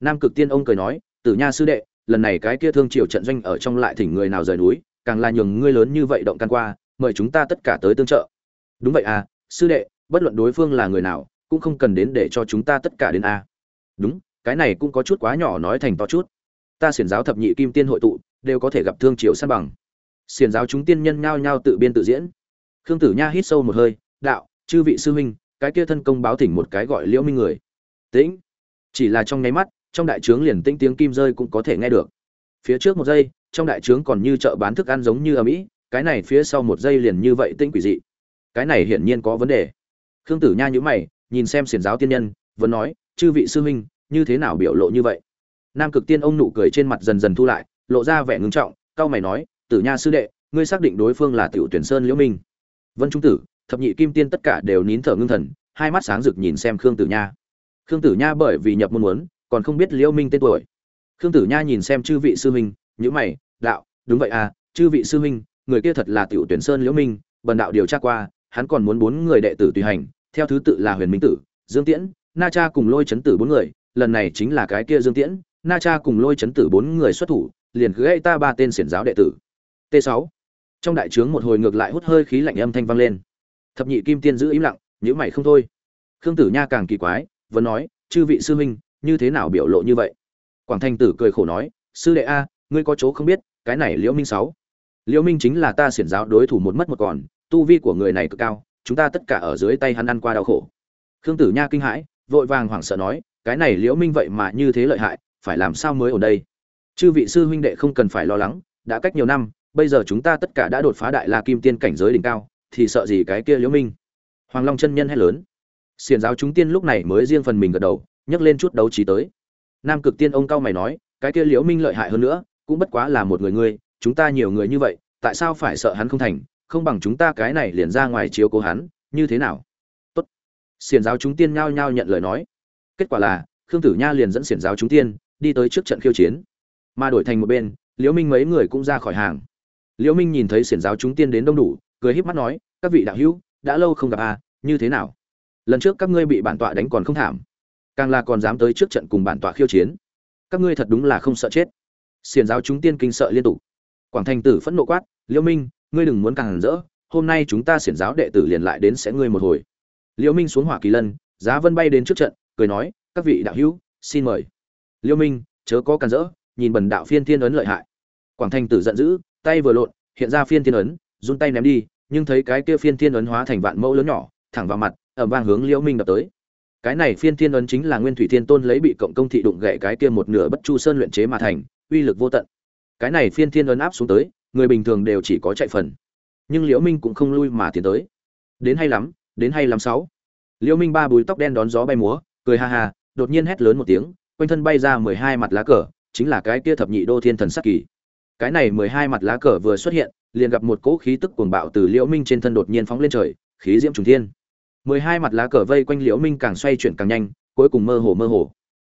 Speaker 1: Nam cực tiên ông cười nói, tử nha sư đệ, lần này cái kia thương triều trận doanh ở trong lại thỉnh người nào rời núi, càng là nhường ngươi lớn như vậy động can qua, mời chúng ta tất cả tới tương trợ. Đúng vậy à sư đệ, bất luận đối phương là người nào, cũng không cần đến để cho chúng ta tất cả đến a. Đúng, cái này cũng có chút quá nhỏ nói thành to chút. Ta xiển giáo thập nhị kim tiên hội tụ, đều có thể gặp thương triều san bằng. Xiển giáo chúng tiên nhân nhao nhao tự biên tự diễn. Khương tử nha hít sâu một hơi, đạo chư vị sư huynh, cái kia thân công báo thỉnh một cái gọi liễu minh người. Tĩnh. Chỉ là trong nháy mắt, trong đại trướng liền tĩnh tiếng kim rơi cũng có thể nghe được. Phía trước một giây, trong đại trướng còn như chợ bán thức ăn giống như ở mỹ cái này phía sau một giây liền như vậy tĩnh quỷ dị. Cái này hiển nhiên có vấn đề. Khương tử nha nhíu mày, nhìn xem xiển giáo tiên nhân, vẫn nói, chư vị sư huynh, như thế nào biểu lộ như vậy? Nam cực tiên ông nụ cười trên mặt dần dần thu lại, lộ ra vẻ ngưng trọng cao mày nói, tử nha sư đệ, ngươi xác định đối phương là tiểu tuyển sơn liễu minh. Vân trung tử thập nhị kim tiên tất cả đều nín thở ngưng thần, hai mắt sáng rực nhìn xem khương tử nha. Khương tử nha bởi vì nhập môn muốn, còn không biết liễu minh tên tuổi. Khương tử nha nhìn xem chư vị sư huynh nhữ mày, đạo, đúng vậy à chư vị sư huynh, người kia thật là tiểu tuyển sơn liễu minh, bần đạo điều tra qua, hắn còn muốn bốn người đệ tử tùy hành, theo thứ tự là huyền minh tử, dương tiễn, na cha cùng lôi chấn tử bốn người, lần này chính là cái kia dương tiễn, na cha cùng lôi chấn tử bốn người xuất thủ, liền gãy ta ba tên xiển giáo đệ tử. T 6 trong đại trướng một hồi ngược lại hút hơi khí lạnh âm thanh vang lên thập nhị kim tiên giữ im lặng nhữ mày không thôi. Khương tử nha càng kỳ quái, vẫn nói, chư vị sư huynh, như thế nào biểu lộ như vậy? Quảng thanh tử cười khổ nói, sư đệ a, ngươi có chỗ không biết, cái này liễu minh sáu. Liễu minh chính là ta xiển giáo đối thủ một mất một còn, tu vi của người này cực cao, chúng ta tất cả ở dưới tay hắn ăn qua đau khổ. Khương tử nha kinh hãi, vội vàng hoảng sợ nói, cái này liễu minh vậy mà như thế lợi hại, phải làm sao mới ở đây? Chư vị sư huynh đệ không cần phải lo lắng, đã cách nhiều năm, bây giờ chúng ta tất cả đã đột phá đại la kim tiên cảnh giới đỉnh cao thì sợ gì cái kia liễu minh? Hoàng long chân nhân hét lớn. Xiền giáo chúng tiên lúc này mới riêng phần mình gật đầu, nhấc lên chút đấu trí tới. Nam cực tiên ông cao mày nói, cái kia liễu minh lợi hại hơn nữa, cũng bất quá là một người ngươi, chúng ta nhiều người như vậy, tại sao phải sợ hắn không thành? Không bằng chúng ta cái này liền ra ngoài chiếu cố hắn, như thế nào? Tốt. Xiển giáo chúng tiên nhao nhao nhận lời nói. Kết quả là, khương tử nha liền dẫn xiển giáo chúng tiên, đi tới trước trận khiêu chiến. Mà đổi thành một bên, liễu minh mấy người cũng ra khỏi hàng. Liễu minh nhìn thấy xiển giáo chúng tiên đến đông đủ cười híp mắt nói, các vị đạo hữu, đã lâu không gặp à như thế nào? Lần trước các ngươi bị bản tọa đánh còn không thảm, càng là còn dám tới trước trận cùng bản tọa khiêu chiến. Các ngươi thật đúng là không sợ chết. Xiển giáo chúng tiên kinh sợ liên tục. Quảng thành tử phẫn nộ quát, liễu minh, ngươi đừng muốn càng rỡ, hôm nay chúng ta xiển giáo đệ tử liền lại đến sẽ ngươi một hồi. Liễu minh xuống hỏa kỳ lân, giá vân bay đến trước trận, cười nói, các vị đạo hữu, xin mời. Liễu minh, chớ có càng rỡ, nhìn bần đạo phiên thiên ấn lợi hại. Quảng thành tử giận dữ, tay vừa lộn, hiện ra phiên thiên ấn run tay ném đi, nhưng thấy cái kia phiên thiên ấn hóa thành vạn mẫu lớn nhỏ, thẳng vào mặt ở vang hướng liễu minh đập tới. Cái này phiên thiên ấn chính là nguyên thủy thiên tôn lấy bị cộng công thị đụng gậy cái kia một nửa bất chu sơn luyện chế mà thành, uy lực vô tận. Cái này phiên thiên ấn áp xuống tới, người bình thường đều chỉ có chạy phần. Nhưng liễu minh cũng không lui mà tiến tới. Đến hay lắm, đến hay lắm sáu. Liễu minh ba bùi tóc đen đón gió bay múa, cười ha ha, đột nhiên hét lớn một tiếng, quanh thân bay ra mười hai mặt lá cờ, chính là cái kia thập nhị đô thiên thần sắc kỳ. Cái này mười hai mặt lá cờ vừa xuất hiện liền gặp một cỗ khí tức cuồng bạo từ liễu minh trên thân đột nhiên phóng lên trời, khí diễm trùng thiên. Mười hai mặt lá cờ vây quanh liễu minh càng xoay chuyển càng nhanh, cuối cùng mơ hồ mơ hồ.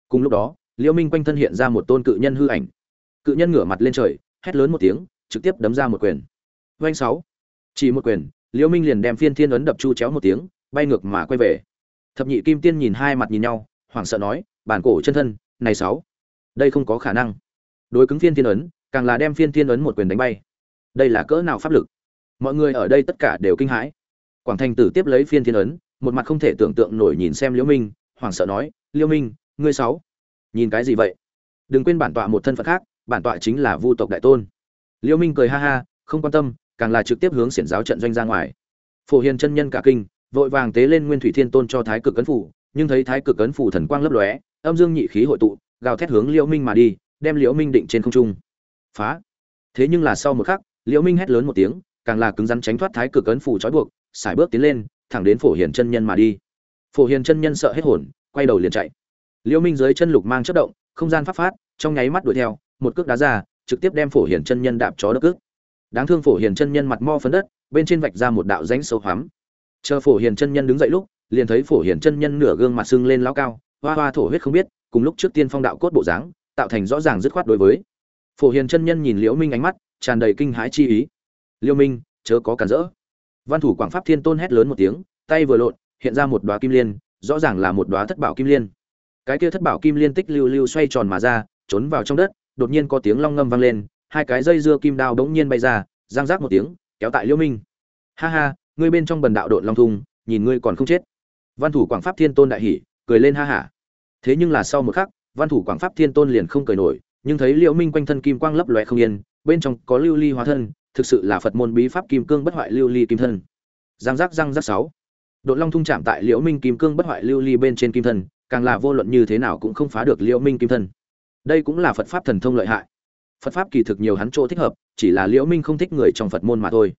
Speaker 1: Cùng lúc đó, liễu minh quanh thân hiện ra một tôn cự nhân hư ảnh. Cự nhân ngửa mặt lên trời, hét lớn một tiếng, trực tiếp đấm ra một quyền. Oanh sáu. Chỉ một quyền, liễu minh liền đem phiên thiên ấn đập chu chéo một tiếng, bay ngược mà quay về. Thập nhị kim tiên nhìn hai mặt nhìn nhau, hoảng sợ nói, bản cổ chân thân, này sáu, đây không có khả năng. Đối cứng phiên thiên ấn, càng là đem phiên thiên ấn một quyền đánh bay đây là cỡ nào pháp lực? Mọi người ở đây tất cả đều kinh hãi. Quảng thành tử tiếp lấy phiên thiên ấn, một mặt không thể tưởng tượng nổi nhìn xem liễu minh, hoảng sợ nói, liễu minh, ngươi sáu, nhìn cái gì vậy? Đừng quên bản tọa một thân phận khác, bản tọa chính là vu tộc đại tôn. Liễu minh cười ha ha, không quan tâm, càng là trực tiếp hướng xiển giáo trận doanh ra ngoài. Phổ hiền chân nhân cả kinh, vội vàng tế lên nguyên thủy thiên tôn cho thái cực ấn phủ, nhưng thấy thái cực ấn phủ thần quang lấp lóe, âm dương nhị khí hội tụ, gào thét hướng liễu minh mà đi, đem liễu minh định trên không trung. Phá. Thế nhưng là sau một khắc liễu minh hét lớn một tiếng, càng là cứng rắn tránh thoát thái cực ấn phủ trói buộc xài bước tiến lên, thẳng đến phổ hiền chân nhân mà đi. Phổ hiền chân nhân sợ hết hồn, quay đầu liền chạy. Liễu minh dưới chân lục mang chất động, không gian pháp phát, trong nháy mắt đuổi theo, một cước đá ra, trực tiếp đem phổ hiền chân nhân đạp chó đất cước. Đáng thương phổ hiền chân nhân mặt mo phấn đất, bên trên vạch ra một đạo rãnh sâu hoắm. Chờ phổ hiền chân nhân đứng dậy lúc, liền thấy phổ hiền chân nhân nửa gương mặt sưng lên lao cao, hoa hoa thổ huyết không biết, cùng lúc trước tiên phong đạo cốt bộ dáng, tạo thành rõ ràng dứt khoát đối với. Phổ hiền chân nhân nhìn liễu minh ánh mắt tràn đầy kinh hãi chi ý. Liêu minh, chớ có cản rỡ. Văn thủ quảng pháp thiên tôn hét lớn một tiếng, tay vừa lộn, hiện ra một đóa kim liên, rõ ràng là một đóa thất bảo kim liên. Cái kia thất bảo kim liên tích lưu lưu xoay tròn mà ra, trốn vào trong đất, đột nhiên có tiếng long ngâm vang lên, hai cái dây dưa kim đao bỗng nhiên bay ra giang rác một tiếng, kéo tại liêu minh. Ha ha, ngươi bên trong bần đạo độn long thung nhìn ngươi còn không chết. Văn thủ quảng pháp thiên tôn đại hỉ, cười lên ha hả thế nhưng là sau một khắc, văn thủ quảng pháp thiên tôn liền không cười nổi, nhưng thấy liễu minh quanh thân kim quang lấp lóe không yên bên trong có lưu ly hóa thân, thực sự là phật môn bí pháp kim cương bất hoại lưu ly kim thân. Giang giác giang giác sáu. Đội long thung chạm tại liễu minh kim cương bất hoại lưu ly bên trên kim thân, càng là vô luận như thế nào cũng không phá được liễu minh kim thân. Đây cũng là phật pháp thần thông lợi hại. Phật pháp kỳ thực nhiều hắn chỗ thích hợp, chỉ là liễu minh không thích người trong phật môn mà thôi.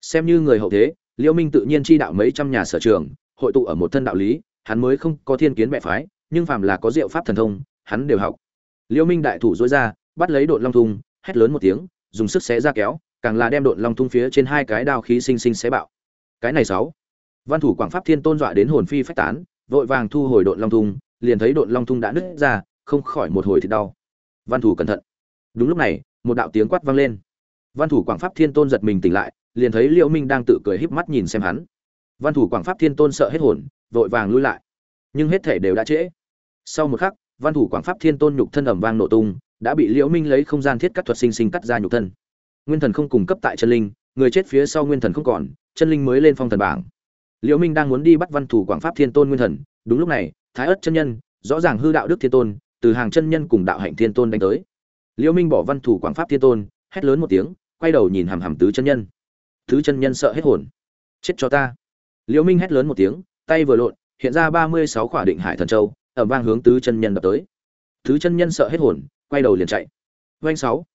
Speaker 1: Xem như người hậu thế, liễu minh tự nhiên chi đạo mấy trăm nhà sở trường, hội tụ ở một thân đạo lý, hắn mới không có thiên kiến mẹ phái, nhưng phàm là có diệu pháp thần thông, hắn đều học. Liễu minh đại thủ dối ra, bắt lấy đội long thung hét lớn một tiếng, dùng sức xé ra kéo, càng là đem độn long thung phía trên hai cái đao khí sinh sinh xé bạo. Cái này sáu. Văn thủ quảng pháp thiên tôn dọa đến hồn phi phách tán, vội vàng thu hồi độn long thung, liền thấy độn long thung đã nứt ra, không khỏi một hồi thì đau. Văn thủ cẩn thận. Đúng lúc này, một đạo tiếng quát vang lên. Văn thủ quảng pháp thiên tôn giật mình tỉnh lại, liền thấy liễu minh đang tự cười híp mắt nhìn xem hắn. Văn thủ quảng pháp thiên tôn sợ hết hồn, vội vàng lui lại. Nhưng hết thể đều đã trễ. Sau một khắc, văn thủ quảng pháp thiên tôn nhục thân ẩm vang nổ tung đã bị liễu minh lấy không gian thiết cắt thuật sinh sinh cắt ra nhục thân. Nguyên thần không cung cấp tại chân linh, người chết phía sau nguyên thần không còn, chân linh mới lên phong thần bảng. Liễu minh đang muốn đi bắt văn thủ quảng pháp thiên tôn nguyên thần, đúng lúc này, thái ất chân nhân, rõ ràng hư đạo đức thiên tôn, từ hàng chân nhân cùng đạo hạnh thiên tôn đánh tới. Liễu minh bỏ văn thủ quảng pháp thiên tôn, hét lớn một tiếng, quay đầu nhìn hàm hàm tứ chân nhân. Tứ chân nhân sợ hết hồn. Chết cho ta. Liễu minh hét lớn một tiếng, tay vừa lộn, hiện ra ba mươi sáu khỏa định hải thần châu ẩm vang hướng tứ chân nhân đập tới thứ chân nhân sợ hết hồn quay đầu liền chạy. Doanh sáu.